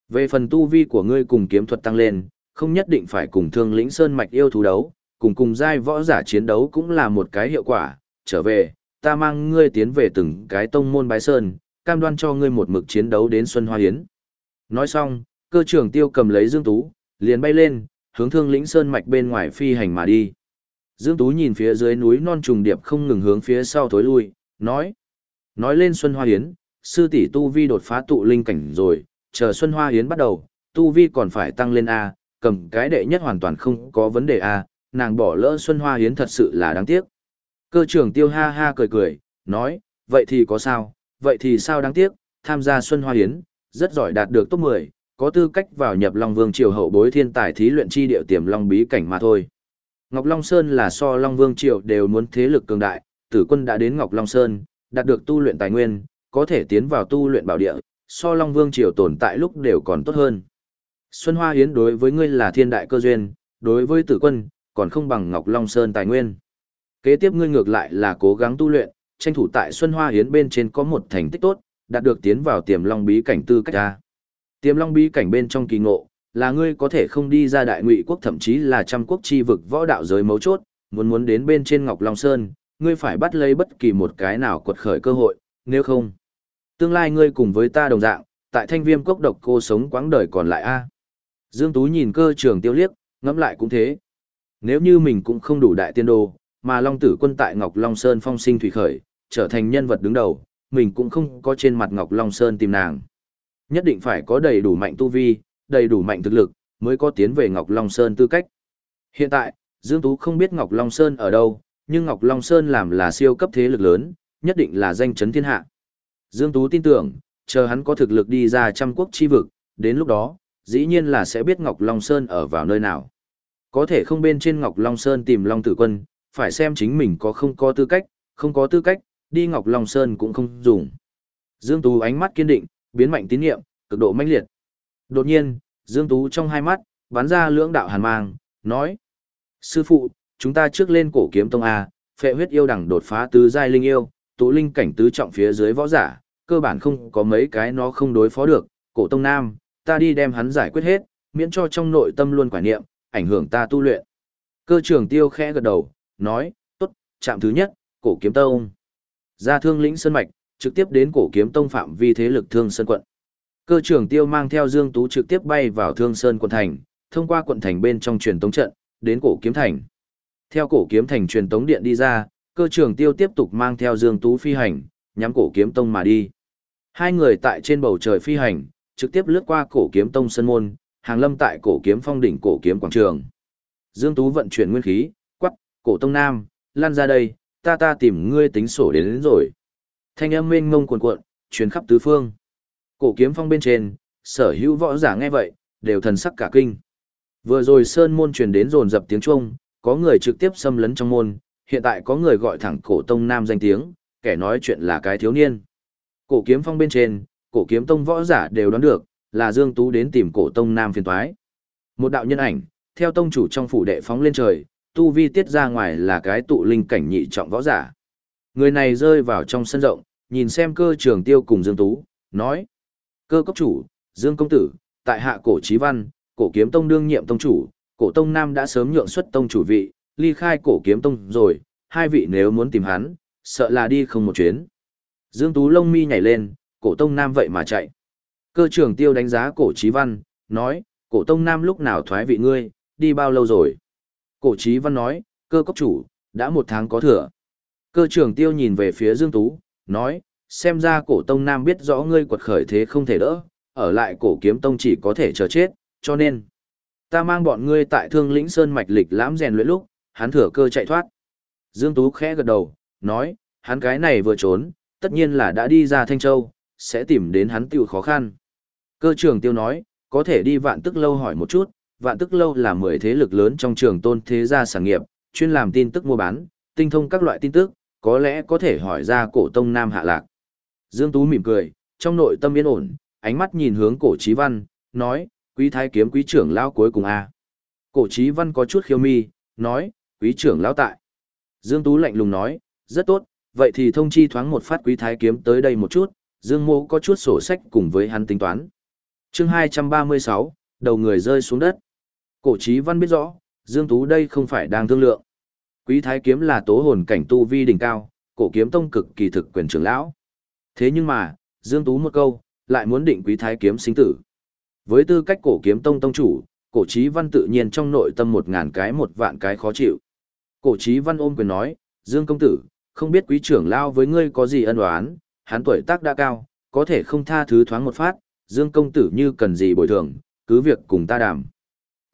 Về phần tu vi của ngươi cùng kiếm thuật tăng lên, không nhất định phải cùng thương lĩnh sơn mạch yêu thú đấu, cùng cùng giai võ giả chiến đấu cũng là một cái hiệu quả, trở về, ta mang ngươi tiến về từng cái tông môn bái sơn, cam đoan cho ngươi một mực chiến đấu đến Xuân Hoa Hiến. Nói xong, cơ trưởng tiêu cầm lấy Dương Tú, liền bay lên, hướng thương lĩnh sơn mạch bên ngoài phi hành mà đi. Dương Tú nhìn phía dưới núi non trùng điệp không ngừng hướng phía sau thối lui, nói. Nói lên Xuân Hoa Hiến, sư tỷ Tu Vi đột phá tụ linh cảnh rồi, chờ Xuân Hoa Hiến bắt đầu, Tu Vi còn phải tăng lên A, cầm cái đệ nhất hoàn toàn không có vấn đề à? nàng bỏ lỡ Xuân Hoa Hiến thật sự là đáng tiếc. Cơ trưởng tiêu ha ha cười cười, nói, vậy thì có sao, vậy thì sao đáng tiếc, tham gia Xuân Hoa Hiến, rất giỏi đạt được top 10, có tư cách vào nhập Long Vương Triều hậu bối thiên tài thí luyện chi điệu tiềm Long bí cảnh mà thôi. Ngọc Long Sơn là so Long Vương Triều đều muốn thế lực cường đại, tử quân đã đến Ngọc Long Sơn, đạt được tu luyện tài nguyên, có thể tiến vào tu luyện bảo địa, so Long Vương Triều tồn tại lúc đều còn tốt hơn. Xuân Hoa Hiến đối với ngươi là thiên đại cơ duyên, đối với tử quân, còn không bằng Ngọc Long Sơn tài nguyên. Kế tiếp ngươi ngược lại là cố gắng tu luyện, tranh thủ tại Xuân Hoa Hiến bên trên có một thành tích tốt, đạt được tiến vào tiềm long bí cảnh tư cách ra. Tiềm long bí cảnh bên trong kỳ ngộ, là ngươi có thể không đi ra đại ngụy quốc thậm chí là trăm quốc chi vực võ đạo giới mấu chốt, muốn muốn đến bên trên Ngọc Long Sơn, ngươi phải bắt lấy bất kỳ một cái nào quật khởi cơ hội, nếu không. Tương lai ngươi cùng với ta đồng dạng, tại thanh viêm cốc độc cô sống quãng đời còn lại a Dương Tú nhìn cơ trường tiêu liếc, ngẫm lại cũng thế. Nếu như mình cũng không đủ đại tiên đồ, mà Long Tử quân tại Ngọc Long Sơn phong sinh thủy khởi, trở thành nhân vật đứng đầu, mình cũng không có trên mặt Ngọc Long Sơn tìm nàng. Nhất định phải có đầy đủ mạnh tu vi, đầy đủ mạnh thực lực, mới có tiến về Ngọc Long Sơn tư cách. Hiện tại, Dương Tú không biết Ngọc Long Sơn ở đâu, nhưng Ngọc Long Sơn làm là siêu cấp thế lực lớn, nhất định là danh chấn thiên hạ. Dương Tú tin tưởng, chờ hắn có thực lực đi ra trăm quốc chi vực, đến lúc đó, dĩ nhiên là sẽ biết Ngọc Long Sơn ở vào nơi nào. Có thể không bên trên Ngọc Long Sơn tìm Long Tử Quân, phải xem chính mình có không có tư cách, không có tư cách, đi Ngọc Long Sơn cũng không dùng. Dương Tú ánh mắt kiên định, biến mạnh tín nhiệm, cực độ mãnh liệt. Đột nhiên, Dương Tú trong hai mắt, bắn ra lưỡng đạo hàn mang, nói. Sư phụ, chúng ta trước lên cổ kiếm tông A, phệ huyết yêu đẳng đột phá tứ giai linh yêu, tụ linh cảnh tứ trọng phía dưới võ giả, cơ bản không có mấy cái nó không đối phó được, cổ tông nam, ta đi đem hắn giải quyết hết, miễn cho trong nội tâm luôn quả niệm, ảnh hưởng ta tu luyện. Cơ trưởng tiêu khẽ gật đầu, nói, tốt, chạm thứ nhất, cổ kiếm tông. Ra thương lĩnh sơn mạch, trực tiếp đến cổ kiếm tông phạm vi thế lực thương sơn quận. Cơ trưởng tiêu mang theo Dương Tú trực tiếp bay vào thương sơn quận thành, thông qua quận thành bên trong truyền tống trận, đến cổ kiếm thành. Theo cổ kiếm thành truyền tống điện đi ra, cơ trưởng tiêu tiếp tục mang theo Dương Tú phi hành, nhắm cổ kiếm tông mà đi. Hai người tại trên bầu trời phi hành, trực tiếp lướt qua cổ kiếm tông sân môn, hàng lâm tại cổ kiếm phong đỉnh cổ kiếm quảng trường. Dương Tú vận chuyển nguyên khí, quắc, cổ tông nam, lan ra đây, ta ta tìm ngươi tính sổ đến, đến rồi. Thanh âm mênh ngông cuồn cuộn, truyền khắp tứ phương. Cổ kiếm phong bên trên, sở hữu võ giả nghe vậy, đều thần sắc cả kinh. Vừa rồi sơn môn truyền đến rồn dập tiếng chuông, có người trực tiếp xâm lấn trong môn, hiện tại có người gọi thẳng cổ tông nam danh tiếng, kẻ nói chuyện là cái thiếu niên. Cổ kiếm phong bên trên, cổ kiếm tông võ giả đều đoán được, là Dương Tú đến tìm cổ tông nam phiền toái. Một đạo nhân ảnh, theo tông chủ trong phủ đệ phóng lên trời, tu vi tiết ra ngoài là cái tụ linh cảnh nhị trọng võ giả. Người này rơi vào trong sân rộng, nhìn xem cơ trường tiêu cùng Dương Tú, nói. Cơ cấp chủ, Dương Công Tử, tại hạ cổ trí văn, cổ kiếm tông đương nhiệm tông chủ, cổ tông nam đã sớm nhượng xuất tông chủ vị, ly khai cổ kiếm tông rồi, hai vị nếu muốn tìm hắn, sợ là đi không một chuyến. Dương Tú lông mi nhảy lên, cổ tông nam vậy mà chạy. Cơ trưởng tiêu đánh giá cổ trí văn, nói, cổ tông nam lúc nào thoái vị ngươi, đi bao lâu rồi? Cổ trí văn nói, cơ cốc chủ, đã một tháng có thừa. Cơ trưởng tiêu nhìn về phía Dương Tú, nói, xem ra cổ tông nam biết rõ ngươi quật khởi thế không thể đỡ, ở lại cổ kiếm tông chỉ có thể chờ chết, cho nên, ta mang bọn ngươi tại thương lĩnh sơn mạch lịch lãm rèn luyện lúc, hắn thừa cơ chạy thoát. Dương Tú khẽ gật đầu, nói, hắn cái này vừa trốn, tất nhiên là đã đi ra Thanh Châu, sẽ tìm đến hắn tiêu khó khăn. Cơ trưởng tiêu nói, có thể đi vạn tức lâu hỏi một chút, vạn tức lâu là mười thế lực lớn trong trường tôn thế gia sản nghiệp, chuyên làm tin tức mua bán, tinh thông các loại tin tức, có lẽ có thể hỏi ra cổ tông nam hạ lạc. Dương Tú mỉm cười, trong nội tâm yên ổn, ánh mắt nhìn hướng cổ trí văn, nói, quý thái kiếm quý trưởng lao cuối cùng a Cổ trí văn có chút khiêu mi, nói, quý trưởng lao tại. Dương Tú lạnh lùng nói, rất tốt, vậy thì thông chi thoáng một phát quý thái kiếm tới đây một chút, Dương Mô có chút sổ sách cùng với hắn tính toán. chương 236, đầu người rơi xuống đất. Cổ Chí văn biết rõ, Dương Tú đây không phải đang thương lượng. Quý thái kiếm là tố hồn cảnh tu vi đỉnh cao, cổ kiếm tông cực kỳ thực quyền trưởng lão. Thế nhưng mà, Dương Tú một câu, lại muốn định quý thái kiếm sinh tử. Với tư cách cổ kiếm tông tông chủ, cổ Chí văn tự nhiên trong nội tâm một ngàn cái một vạn cái khó chịu. Cổ Chí văn ôm quyền nói, Dương công tử, không biết quý trưởng lao với ngươi có gì ân oán, hắn tuổi tác đã cao, có thể không tha thứ thoáng một phát, Dương công tử như cần gì bồi thường, cứ việc cùng ta đàm.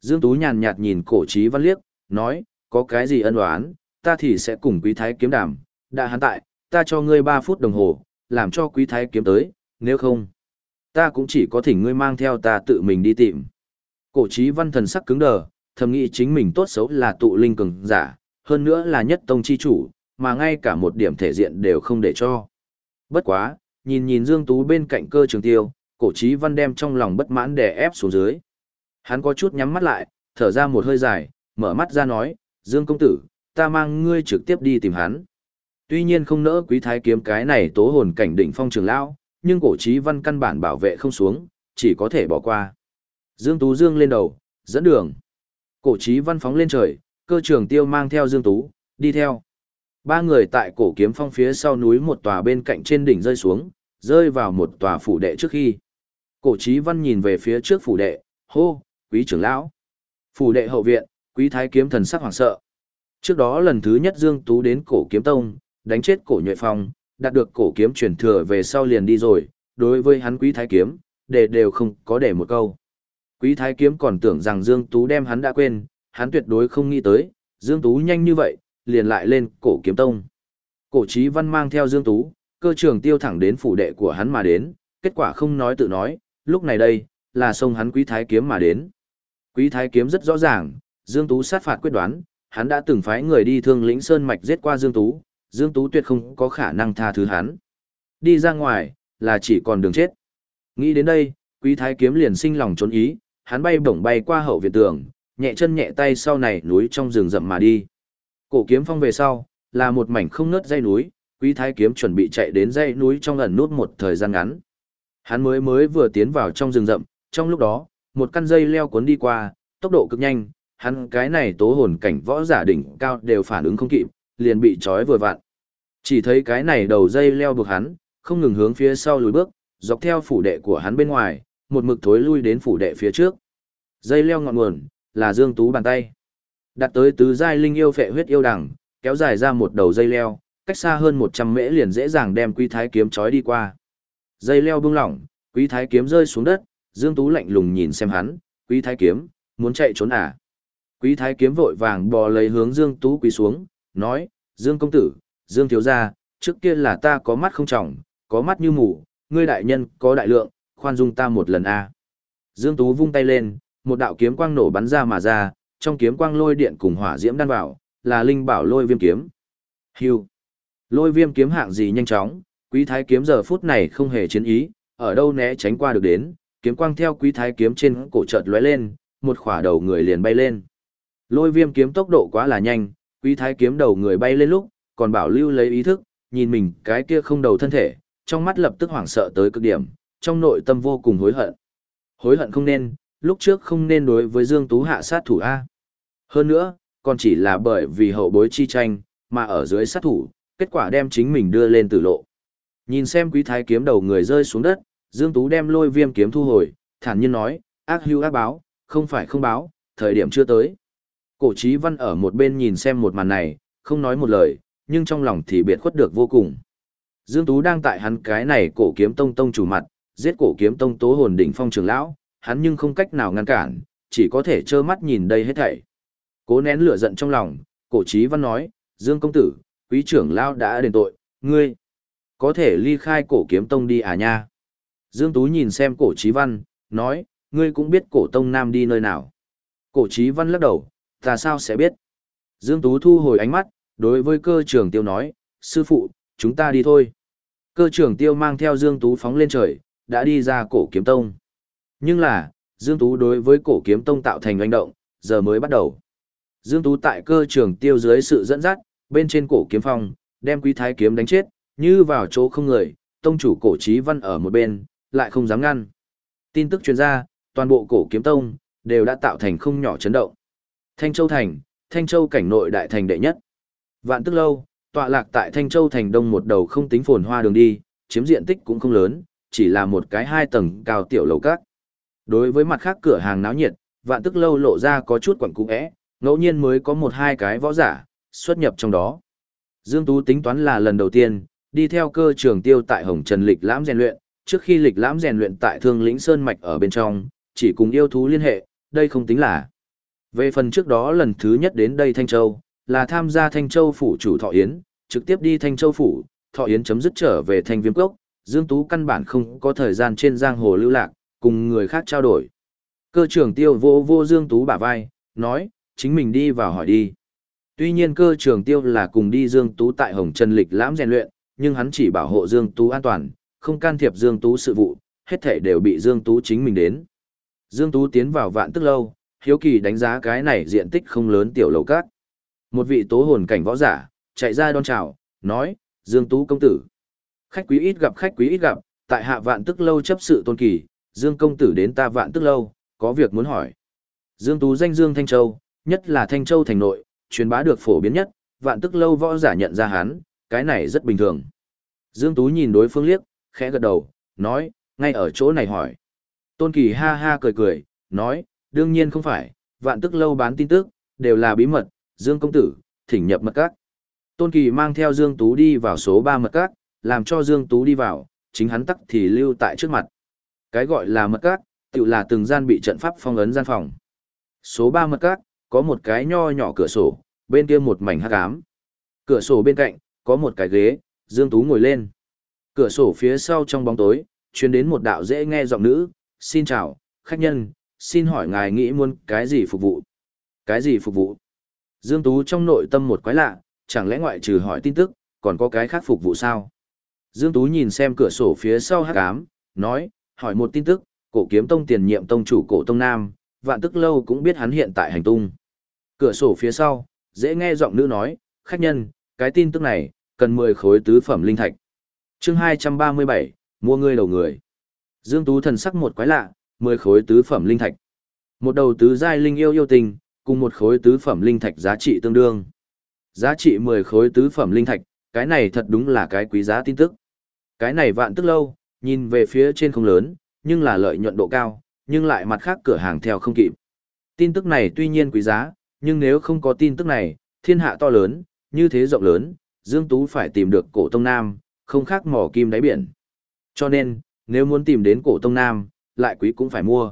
Dương Tú nhàn nhạt nhìn cổ trí văn liếc, nói, có cái gì ân oán, ta thì sẽ cùng quý thái kiếm đàm, đã hắn tại, ta cho ngươi 3 phút đồng hồ, làm cho quý thái kiếm tới, nếu không, ta cũng chỉ có thỉnh ngươi mang theo ta tự mình đi tìm. Cổ trí văn thần sắc cứng đờ, thầm nghĩ chính mình tốt xấu là tụ linh cường giả, hơn nữa là nhất tông chi chủ, mà ngay cả một điểm thể diện đều không để cho. Bất quá, nhìn nhìn Dương Tú bên cạnh cơ trường tiêu, cổ trí văn đem trong lòng bất mãn đè ép xuống dưới. Hắn có chút nhắm mắt lại, thở ra một hơi dài, mở mắt ra nói, Dương công tử, ta mang ngươi trực tiếp đi tìm hắn. Tuy nhiên không nỡ quý thái kiếm cái này tố hồn cảnh đỉnh phong trường lão, nhưng cổ trí văn căn bản bảo vệ không xuống, chỉ có thể bỏ qua. Dương Tú Dương lên đầu, dẫn đường. Cổ trí văn phóng lên trời, cơ trường tiêu mang theo Dương Tú, đi theo. Ba người tại cổ kiếm phong phía sau núi một tòa bên cạnh trên đỉnh rơi xuống, rơi vào một tòa phủ đệ trước khi. Cổ trí văn nhìn về phía trước phủ đệ, hô, quý trưởng lão. Phủ đệ hậu viện, quý thái kiếm thần sắc hoảng sợ. Trước đó lần thứ nhất Dương Tú đến cổ kiếm tông, đánh chết cổ nhuệ phong, đạt được cổ kiếm truyền thừa về sau liền đi rồi, đối với hắn quý thái kiếm, để đều không có để một câu. Quý thái kiếm còn tưởng rằng Dương Tú đem hắn đã quên, hắn tuyệt đối không nghĩ tới, Dương Tú nhanh như vậy, liền lại lên cổ kiếm tông. Cổ trí văn mang theo Dương Tú, cơ trường tiêu thẳng đến phủ đệ của hắn mà đến, kết quả không nói tự nói, lúc này đây, là sông hắn quý thái kiếm mà đến. Quý thái kiếm rất rõ ràng, Dương Tú sát phạt quyết đoán, hắn đã từng phái người đi thương lĩnh Sơn Mạch giết qua Dương Tú, Dương Tú tuyệt không có khả năng tha thứ hắn. Đi ra ngoài, là chỉ còn đường chết. Nghĩ đến đây, quý thái kiếm liền sinh lòng trốn ý, hắn bay bổng bay qua hậu viện tường, nhẹ chân nhẹ tay sau này núi trong rừng rậm mà đi. Cổ kiếm phong về sau, là một mảnh không nớt dây núi, quý thái kiếm chuẩn bị chạy đến dây núi trong ẩn nút một thời gian ngắn. Hắn mới mới vừa tiến vào trong rừng rậm, trong lúc đó, một căn dây leo cuốn đi qua, tốc độ cực nhanh, hắn cái này tố hồn cảnh võ giả đỉnh cao đều phản ứng không kịp, liền bị trói vừa vặn. Chỉ thấy cái này đầu dây leo buộc hắn, không ngừng hướng phía sau lùi bước, dọc theo phủ đệ của hắn bên ngoài, một mực thối lui đến phủ đệ phía trước. Dây leo ngọn nguồn, là Dương Tú bàn tay. Đặt tới tứ giai linh yêu phệ huyết yêu đằng, kéo dài ra một đầu dây leo, cách xa hơn 100 mễ liền dễ dàng đem quý thái kiếm trói đi qua. Dây leo buông lỏng, quý thái kiếm rơi xuống đất, Dương Tú lạnh lùng nhìn xem hắn, quý thái kiếm, muốn chạy trốn à? Quý thái kiếm vội vàng bò lấy hướng Dương Tú quỳ xuống, nói, Dương công tử, Dương thiếu gia, trước kia là ta có mắt không trọng, có mắt như mù, ngươi đại nhân có đại lượng, khoan dung ta một lần a. À. Dương Tú vung tay lên, một đạo kiếm quang nổ bắn ra mà ra, trong kiếm quang lôi điện cùng hỏa diễm đan vào, là linh bảo lôi viêm kiếm. Hưu. Lôi viêm kiếm hạng gì nhanh chóng, quý thái kiếm giờ phút này không hề chiến ý, ở đâu né tránh qua được đến, kiếm quang theo quý thái kiếm trên cổ chợt lóe lên, một khỏa đầu người liền bay lên. Lôi viêm kiếm tốc độ quá là nhanh, quý thái kiếm đầu người bay lên lúc, còn bảo lưu lấy ý thức, nhìn mình cái kia không đầu thân thể, trong mắt lập tức hoảng sợ tới cực điểm, trong nội tâm vô cùng hối hận. Hối hận không nên, lúc trước không nên đối với Dương Tú hạ sát thủ A. Hơn nữa, còn chỉ là bởi vì hậu bối chi tranh, mà ở dưới sát thủ, kết quả đem chính mình đưa lên tử lộ. Nhìn xem quý thái kiếm đầu người rơi xuống đất, Dương Tú đem lôi viêm kiếm thu hồi, thản nhiên nói, ác hưu ác báo, không phải không báo, thời điểm chưa tới. Cổ trí văn ở một bên nhìn xem một màn này, không nói một lời, nhưng trong lòng thì biệt khuất được vô cùng. Dương Tú đang tại hắn cái này cổ kiếm tông tông chủ mặt, giết cổ kiếm tông tố hồn đỉnh phong trường lão, hắn nhưng không cách nào ngăn cản, chỉ có thể trơ mắt nhìn đây hết thảy. Cố nén lửa giận trong lòng, cổ chí văn nói, Dương công tử, quý trưởng lão đã đền tội, ngươi có thể ly khai cổ kiếm tông đi à nha. Dương Tú nhìn xem cổ chí văn, nói, ngươi cũng biết cổ tông nam đi nơi nào. Cổ chí văn lắc đầu, ta sao sẽ biết. Dương Tú thu hồi ánh mắt, đối với cơ trưởng tiêu nói, sư phụ, chúng ta đi thôi. Cơ trưởng tiêu mang theo Dương Tú phóng lên trời, đã đi ra cổ kiếm tông. Nhưng là, Dương Tú đối với cổ kiếm tông tạo thành hành động, giờ mới bắt đầu. Dương Tú tại cơ trường tiêu dưới sự dẫn dắt, bên trên cổ kiếm phong, đem quý thái kiếm đánh chết, như vào chỗ không người, tông chủ cổ trí văn ở một bên, lại không dám ngăn. Tin tức truyền ra, toàn bộ cổ kiếm tông, đều đã tạo thành không nhỏ chấn động. Thanh Châu Thành, Thanh Châu cảnh nội đại thành đệ nhất. Vạn tức lâu, tọa lạc tại Thanh Châu Thành Đông một đầu không tính phồn hoa đường đi, chiếm diện tích cũng không lớn, chỉ là một cái hai tầng cao tiểu lầu các. Đối với mặt khác cửa hàng náo nhiệt, vạn tức lâu lộ ra có chút quẩn cung ẽ, ngẫu nhiên mới có một hai cái võ giả, xuất nhập trong đó. Dương Tú tính toán là lần đầu tiên, đi theo cơ trường tiêu tại Hồng Trần Lịch lãm rèn luyện, trước khi lịch lãm rèn luyện tại Thương Lĩnh Sơn Mạch ở bên trong, chỉ cùng yêu thú liên hệ, đây không tính là. Về phần trước đó lần thứ nhất đến đây Thanh Châu, là tham gia Thanh Châu phủ chủ Thọ Yến, trực tiếp đi Thanh Châu phủ, Thọ Yến chấm dứt trở về Thanh Viêm Cốc, Dương Tú căn bản không có thời gian trên giang hồ lưu lạc, cùng người khác trao đổi. Cơ trưởng tiêu vô vô Dương Tú bả vai, nói, chính mình đi vào hỏi đi. Tuy nhiên cơ trưởng tiêu là cùng đi Dương Tú tại Hồng Trần Lịch lãm rèn luyện, nhưng hắn chỉ bảo hộ Dương Tú an toàn, không can thiệp Dương Tú sự vụ, hết thể đều bị Dương Tú chính mình đến. Dương Tú tiến vào vạn tức lâu, hiếu kỳ đánh giá cái này diện tích không lớn tiểu lầu cát. Một vị tố hồn cảnh võ giả, chạy ra đón chào, nói, Dương Tú công tử. Khách quý ít gặp khách quý ít gặp, tại hạ vạn tức lâu chấp sự tôn kỳ, Dương công tử đến ta vạn tức lâu, có việc muốn hỏi. Dương Tú danh Dương Thanh Châu, nhất là Thanh Châu thành nội, truyền bá được phổ biến nhất, vạn tức lâu võ giả nhận ra hắn, cái này rất bình thường. Dương Tú nhìn đối phương liếc, khẽ gật đầu, nói, ngay ở chỗ này hỏi. Tôn Kỳ ha ha cười cười, nói, đương nhiên không phải, vạn tức lâu bán tin tức, đều là bí mật, Dương công tử, thỉnh nhập mật các. Tôn Kỳ mang theo Dương Tú đi vào số 3 mật các, làm cho Dương Tú đi vào, chính hắn tắc thì lưu tại trước mặt. Cái gọi là mật các, tự là từng gian bị trận pháp phong ấn gian phòng. Số 3 mật các, có một cái nho nhỏ cửa sổ, bên kia một mảnh hắc ám. Cửa sổ bên cạnh, có một cái ghế, Dương Tú ngồi lên. Cửa sổ phía sau trong bóng tối, truyền đến một đạo dễ nghe giọng nữ, xin chào, khách nhân, xin hỏi ngài nghĩ muốn cái gì phục vụ? Cái gì phục vụ? Dương Tú trong nội tâm một quái lạ, chẳng lẽ ngoại trừ hỏi tin tức, còn có cái khác phục vụ sao? Dương Tú nhìn xem cửa sổ phía sau hắc ám, nói, hỏi một tin tức, cổ kiếm tông tiền nhiệm tông chủ cổ tông nam, vạn tức lâu cũng biết hắn hiện tại hành tung. Cửa sổ phía sau, dễ nghe giọng nữ nói, khách nhân, cái tin tức này, cần 10 khối tứ phẩm linh thạch. chương 237, mua ngươi đầu người. Dương Tú thần sắc một quái lạ, 10 khối tứ phẩm linh thạch. Một đầu tứ giai linh yêu yêu tình, cùng một khối tứ phẩm linh thạch giá trị tương đương. Giá trị 10 khối tứ phẩm linh thạch, cái này thật đúng là cái quý giá tin tức. Cái này vạn tức lâu, nhìn về phía trên không lớn, nhưng là lợi nhuận độ cao, nhưng lại mặt khác cửa hàng theo không kịp. Tin tức này tuy nhiên quý giá, nhưng nếu không có tin tức này, thiên hạ to lớn, như thế rộng lớn, Dương Tú phải tìm được cổ Tông Nam, không khác mỏ kim đáy biển. Cho nên, nếu muốn tìm đến cổ Tông Nam, lại quý cũng phải mua.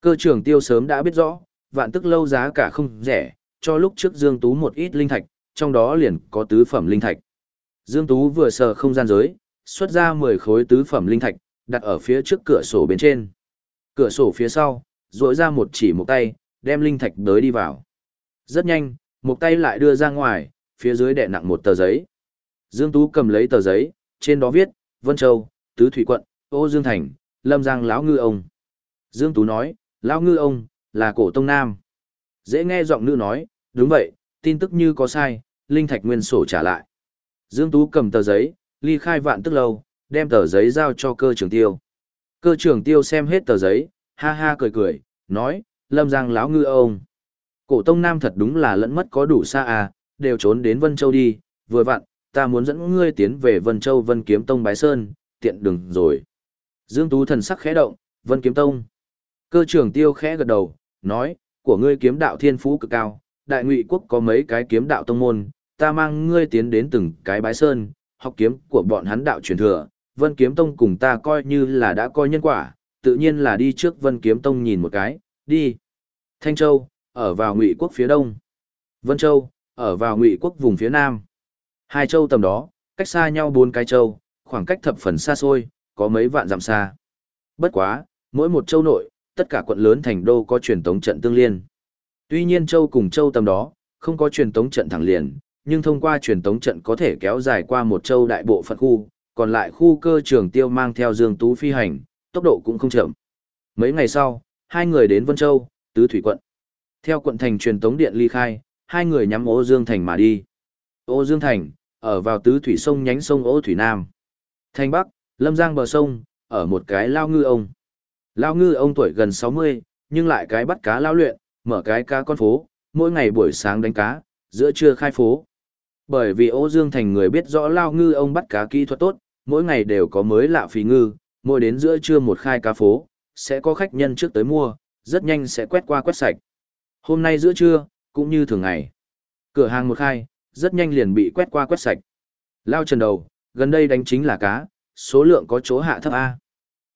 Cơ trưởng tiêu sớm đã biết rõ, vạn tức lâu giá cả không rẻ, cho lúc trước Dương Tú một ít linh thạch, trong đó liền có tứ phẩm linh thạch. Dương Tú vừa sờ không gian giới, xuất ra 10 khối tứ phẩm linh thạch, đặt ở phía trước cửa sổ bên trên. Cửa sổ phía sau, rỗi ra một chỉ một tay, đem linh thạch đới đi vào. Rất nhanh, một tay lại đưa ra ngoài, phía dưới đè nặng một tờ giấy. Dương Tú cầm lấy tờ giấy, trên đó viết, Vân Châu, Tứ Thủy Quận, Ô Dương Thành, Lâm Giang lão ngư ông. Dương Tú nói, lão ngư ông, là cổ tông nam. Dễ nghe giọng nữ nói, đúng vậy, tin tức như có sai, linh thạch nguyên sổ trả lại. Dương Tú cầm tờ giấy, ly khai vạn tức lâu, đem tờ giấy giao cho cơ trưởng tiêu. Cơ trưởng tiêu xem hết tờ giấy, ha ha cười cười, nói, lâm giang lão ngư ông. Cổ tông nam thật đúng là lẫn mất có đủ xa à, đều trốn đến Vân Châu đi, vừa vặn, ta muốn dẫn ngươi tiến về Vân Châu Vân Kiếm Tông Bái Sơn, tiện đừng rồi. Dương Tú thần sắc khẽ động, Vân Kiếm Tông. Cơ trưởng tiêu khẽ gật đầu, nói, của ngươi kiếm đạo thiên phú cực cao, đại ngụy quốc có mấy cái kiếm đạo tông môn, ta mang ngươi tiến đến từng cái bái sơn, học kiếm của bọn hắn đạo truyền thừa, Vân Kiếm Tông cùng ta coi như là đã coi nhân quả, tự nhiên là đi trước Vân Kiếm Tông nhìn một cái, đi. Thanh Châu, ở vào Ngụy quốc phía đông. Vân Châu, ở vào Ngụy quốc vùng phía nam. Hai châu tầm đó, cách xa nhau bốn cái châu, khoảng cách thập phần xa xôi, có mấy vạn dặm xa. Bất quá, mỗi một châu nội, tất cả quận lớn thành đô có truyền tống trận tương liên. Tuy nhiên châu cùng châu tầm đó, không có truyền tống trận thẳng liền, nhưng thông qua truyền tống trận có thể kéo dài qua một châu đại bộ phận khu, còn lại khu cơ trường tiêu mang theo Dương Tú phi hành, tốc độ cũng không chậm. Mấy ngày sau, hai người đến Vân Châu, Tứ Thủy quận. Theo quận thành truyền tống điện ly khai, hai người nhắm Ô Dương Thành mà đi. Ô Dương Thành, ở vào Tứ Thủy sông nhánh sông Ô Thủy Nam. Thành Bắc, Lâm Giang bờ sông, ở một cái lao ngư ông. Lao ngư ông tuổi gần 60, nhưng lại cái bắt cá lao luyện, mở cái cá con phố, mỗi ngày buổi sáng đánh cá, giữa trưa khai phố. Bởi vì Ô Dương Thành người biết rõ lao ngư ông bắt cá kỹ thuật tốt, mỗi ngày đều có mới lạ phí ngư, mỗi đến giữa trưa một khai cá phố, sẽ có khách nhân trước tới mua, rất nhanh sẽ quét qua quét sạch. Hôm nay giữa trưa, cũng như thường ngày. Cửa hàng một khai, rất nhanh liền bị quét qua quét sạch. Lao trần đầu, gần đây đánh chính là cá, số lượng có chỗ hạ thấp A.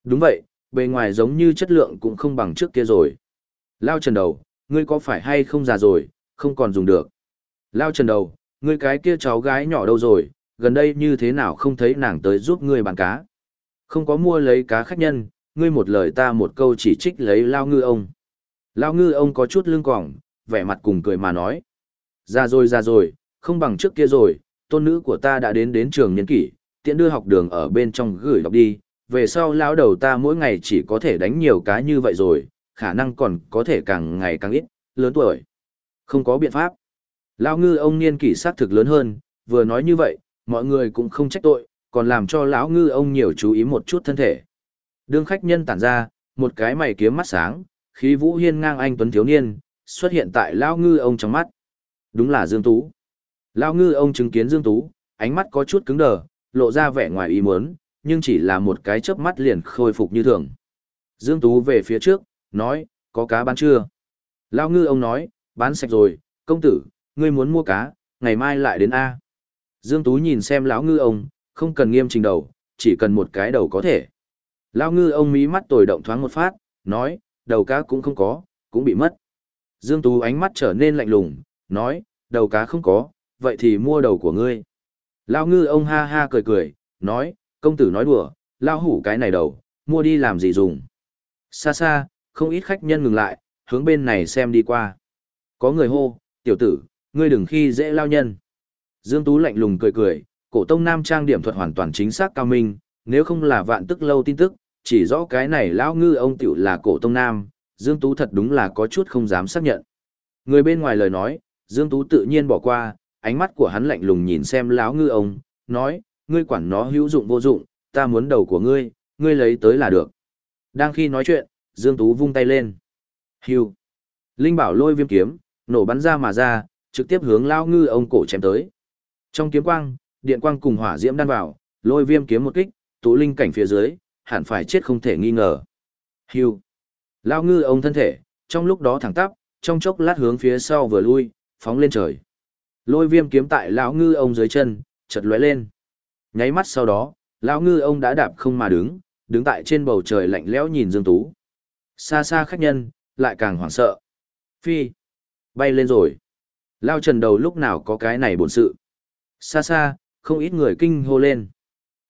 Đúng vậy, bề ngoài giống như chất lượng cũng không bằng trước kia rồi. Lao trần đầu, ngươi có phải hay không già rồi, không còn dùng được. Lao trần đầu, ngươi cái kia cháu gái nhỏ đâu rồi, gần đây như thế nào không thấy nàng tới giúp ngươi bán cá. Không có mua lấy cá khách nhân, ngươi một lời ta một câu chỉ trích lấy lao ngư ông. Lao ngư ông có chút lưng cỏng, vẻ mặt cùng cười mà nói. Ra rồi ra rồi, không bằng trước kia rồi, tôn nữ của ta đã đến đến trường nhân kỷ, tiện đưa học đường ở bên trong gửi đọc đi, về sau lão đầu ta mỗi ngày chỉ có thể đánh nhiều cá như vậy rồi, khả năng còn có thể càng ngày càng ít, lớn tuổi. Không có biện pháp. Lão ngư ông niên kỷ sát thực lớn hơn, vừa nói như vậy, mọi người cũng không trách tội, còn làm cho lão ngư ông nhiều chú ý một chút thân thể. Đương khách nhân tản ra, một cái mày kiếm mắt sáng, khí vũ hiên ngang anh tuấn thiếu niên, xuất hiện tại lão ngư ông trong mắt. Đúng là Dương Tú. Lão ngư ông chứng kiến Dương Tú, ánh mắt có chút cứng đờ, lộ ra vẻ ngoài ý muốn, nhưng chỉ là một cái chớp mắt liền khôi phục như thường. Dương Tú về phía trước, nói, có cá bán chưa? Lão ngư ông nói, bán sạch rồi, công tử, ngươi muốn mua cá, ngày mai lại đến A. Dương Tú nhìn xem lão ngư ông, không cần nghiêm trình đầu, chỉ cần một cái đầu có thể. Lão ngư ông mí mắt tồi động thoáng một phát, nói, đầu cá cũng không có, cũng bị mất. Dương Tú ánh mắt trở nên lạnh lùng, nói, đầu cá không có, vậy thì mua đầu của ngươi. Lão ngư ông ha ha cười cười, nói, công tử nói đùa, lao hủ cái này đầu, mua đi làm gì dùng. Xa xa, không ít khách nhân ngừng lại, hướng bên này xem đi qua. Có người hô, tiểu tử, ngươi đừng khi dễ lao nhân. Dương Tú lạnh lùng cười cười, cổ tông nam trang điểm thuật hoàn toàn chính xác cao minh, nếu không là vạn tức lâu tin tức, chỉ rõ cái này lão ngư ông tiểu là cổ tông nam, Dương Tú thật đúng là có chút không dám xác nhận. Người bên ngoài lời nói, Dương Tú tự nhiên bỏ qua, ánh mắt của hắn lạnh lùng nhìn xem lão ngư ông, nói, ngươi quản nó hữu dụng vô dụng, ta muốn đầu của ngươi, ngươi lấy tới là được. Đang khi nói chuyện, Dương Tú vung tay lên. Hưu. Linh bảo lôi viêm kiếm, nổ bắn ra mà ra, trực tiếp hướng lão ngư ông cổ chém tới. Trong kiếm quang, điện quang cùng hỏa diễm đan vào, lôi viêm kiếm một kích, tụ linh cảnh phía dưới, hẳn phải chết không thể nghi ngờ. Hưu. Lao ngư ông thân thể, trong lúc đó thẳng tắp, trong chốc lát hướng phía sau vừa lui, phóng lên trời. Lôi viêm kiếm tại lão ngư ông dưới chân, chợt lóe lên. Nháy mắt sau đó, lão ngư ông đã đạp không mà đứng, đứng tại trên bầu trời lạnh lẽo nhìn Dương Tú. Xa xa khách nhân, lại càng hoảng sợ. Phi, bay lên rồi. Lao trần đầu lúc nào có cái này bổn sự. Xa xa, không ít người kinh hô lên.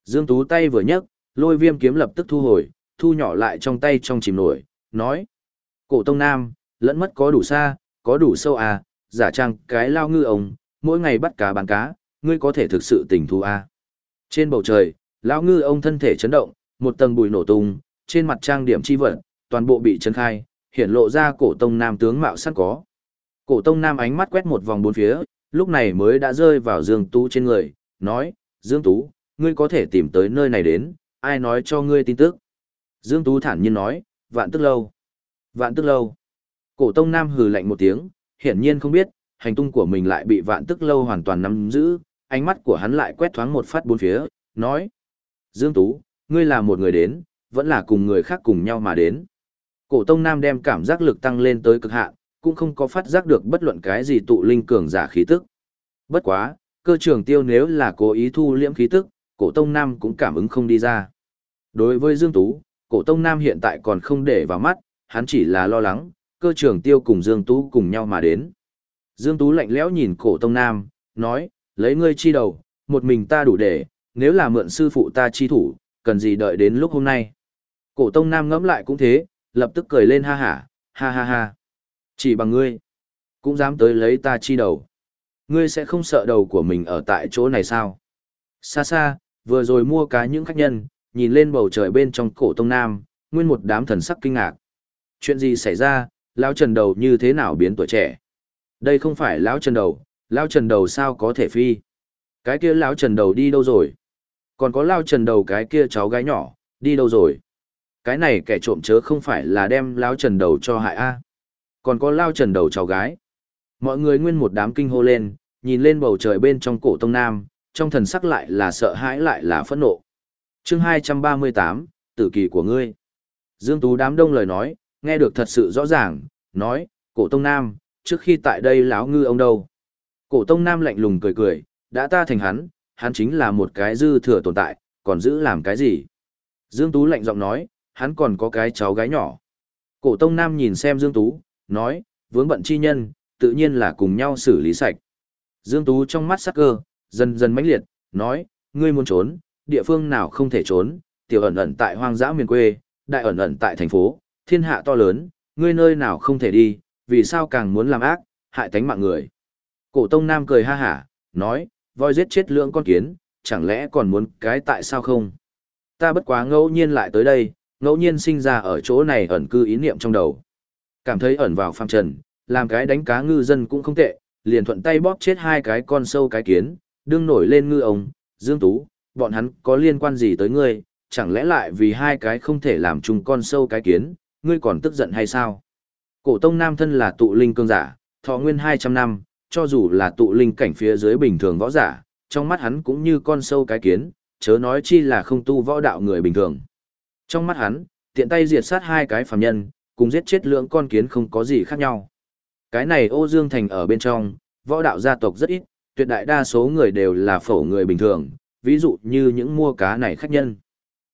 Dương Tú tay vừa nhấc, lôi viêm kiếm lập tức thu hồi, thu nhỏ lại trong tay trong chìm nổi, nói. Cổ Tông Nam, lẫn mất có đủ xa, có đủ sâu à, giả trang cái lao ngư ông, mỗi ngày bắt cá bán cá, ngươi có thể thực sự tình thú à. Trên bầu trời, lão ngư ông thân thể chấn động, một tầng bụi nổ tung, trên mặt trang điểm chi vật, toàn bộ bị chấn khai, hiện lộ ra cổ Tông Nam tướng mạo sẵn có. Cổ Tông Nam ánh mắt quét một vòng bốn phía, lúc này mới đã rơi vào Dương Tú trên người, nói, Dương Tú, ngươi có thể tìm tới nơi này đến, ai nói cho ngươi tin tức. Dương Tú thản nhiên nói, vạn tức lâu. Vạn tức lâu. Cổ Tông Nam hừ lạnh một tiếng, hiển nhiên không biết, hành tung của mình lại bị vạn tức lâu hoàn toàn nắm giữ, ánh mắt của hắn lại quét thoáng một phát bốn phía, nói. Dương Tú, ngươi là một người đến, vẫn là cùng người khác cùng nhau mà đến. Cổ Tông Nam đem cảm giác lực tăng lên tới cực hạn, cũng không có phát giác được bất luận cái gì tụ linh cường giả khí tức. Bất quá, cơ trường tiêu nếu là cố ý thu liễm khí tức, cổ Tông Nam cũng cảm ứng không đi ra. Đối với Dương Tú, cổ Tông Nam hiện tại còn không để vào mắt, hắn chỉ là lo lắng, cơ trường tiêu cùng Dương Tú cùng nhau mà đến. Dương Tú lạnh lẽo nhìn cổ Tông Nam, nói, lấy ngươi chi đầu, một mình ta đủ để, nếu là mượn sư phụ ta chi thủ, cần gì đợi đến lúc hôm nay. Cổ Tông Nam ngẫm lại cũng thế, lập tức cười lên ha hả, ha ha ha. Chỉ bằng ngươi, cũng dám tới lấy ta chi đầu. Ngươi sẽ không sợ đầu của mình ở tại chỗ này sao? Xa xa, vừa rồi mua cá những khách nhân, nhìn lên bầu trời bên trong cổ Tông Nam, nguyên một đám thần sắc kinh ngạc. Chuyện gì xảy ra, lão Trần Đầu như thế nào biến tuổi trẻ? Đây không phải lão Trần Đầu, lão Trần Đầu sao có thể phi? Cái kia lão Trần Đầu đi đâu rồi? Còn có lão Trần Đầu cái kia cháu gái nhỏ, đi đâu rồi? Cái này kẻ trộm chớ không phải là đem lão Trần Đầu cho hại a? Còn có lao Trần Đầu cháu gái. Mọi người nguyên một đám kinh hô lên, nhìn lên bầu trời bên trong cổ tông nam, trong thần sắc lại là sợ hãi lại là phẫn nộ. Chương 238, tử kỳ của ngươi. Dương Tú đám đông lời nói, nghe được thật sự rõ ràng, nói, cổ tông nam, trước khi tại đây láo ngư ông đâu. Cổ tông nam lạnh lùng cười cười, đã ta thành hắn, hắn chính là một cái dư thừa tồn tại, còn giữ làm cái gì. Dương Tú lạnh giọng nói, hắn còn có cái cháu gái nhỏ. Cổ tông nam nhìn xem Dương Tú, nói, vướng bận chi nhân, tự nhiên là cùng nhau xử lý sạch. Dương Tú trong mắt sắc cơ, dần dần mãnh liệt, nói, ngươi muốn trốn, địa phương nào không thể trốn, tiểu ẩn ẩn tại hoang dã miền quê, đại ẩn ẩn tại thành phố, thiên hạ to lớn, ngươi nơi nào không thể đi, vì sao càng muốn làm ác, hại tánh mạng người. Cổ tông nam cười ha hả, nói, voi giết chết lưỡng con kiến, chẳng lẽ còn muốn cái tại sao không? Ta bất quá ngẫu nhiên lại tới đây, ngẫu nhiên sinh ra ở chỗ này ẩn cư ý niệm trong đầu. Cảm thấy ẩn vào phàm trần, làm cái đánh cá ngư dân cũng không tệ, liền thuận tay bóp chết hai cái con sâu cái kiến, đương nổi lên ngư ông, Dương Tú, bọn hắn có liên quan gì tới ngươi, chẳng lẽ lại vì hai cái không thể làm chung con sâu cái kiến, ngươi còn tức giận hay sao? Cổ tông nam thân là tụ linh cương giả, thọ nguyên 200 năm, cho dù là tụ linh cảnh phía dưới bình thường võ giả, trong mắt hắn cũng như con sâu cái kiến, chớ nói chi là không tu võ đạo người bình thường. Trong mắt hắn, tiện tay diệt sát hai cái phàm nhân, cùng giết chết lượng con kiến không có gì khác nhau. Cái này ô dương thành ở bên trong, võ đạo gia tộc rất ít, tuyệt đại đa số người đều là phổ người bình thường, ví dụ như những mua cá này khách nhân.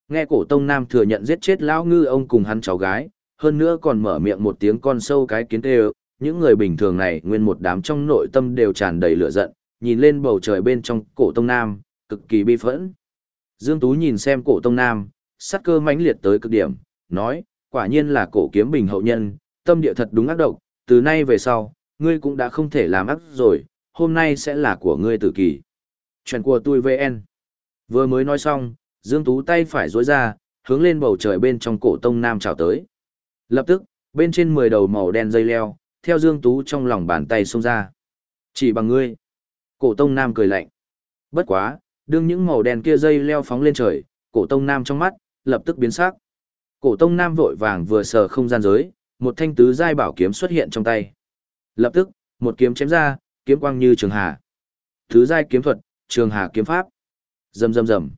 Nghe cổ tông nam thừa nhận giết chết lão ngư ông cùng hắn cháu gái, hơn nữa còn mở miệng một tiếng con sâu cái kiến tê những người bình thường này nguyên một đám trong nội tâm đều tràn đầy lửa giận, nhìn lên bầu trời bên trong cổ tông nam, cực kỳ bi phẫn. Dương Tú nhìn xem cổ tông nam, sắc cơ mãnh liệt tới cực điểm, nói, quả nhiên là cổ kiếm bình hậu nhân, tâm địa thật đúng ác độc, từ nay về sau, ngươi cũng đã không thể làm ác rồi, hôm nay sẽ là của ngươi tử kỳ. Chuyện của tôi VN. Vừa mới nói xong, Dương Tú tay phải rối ra, hướng lên bầu trời bên trong cổ tông nam chào tới. Lập tức, bên trên 10 đầu màu đen dây leo, theo Dương Tú trong lòng bàn tay xông ra. Chỉ bằng ngươi. Cổ tông nam cười lạnh. Bất quá, đương những màu đen kia dây leo phóng lên trời, cổ tông nam trong mắt, lập tức biến sắc. Cổ tông nam vội vàng vừa sờ không gian giới, một thanh tứ giai bảo kiếm xuất hiện trong tay. Lập tức, một kiếm chém ra, kiếm quang như trường hà. Tứ giai kiếm thuật, trường hà kiếm pháp. Rầm rầm rầm.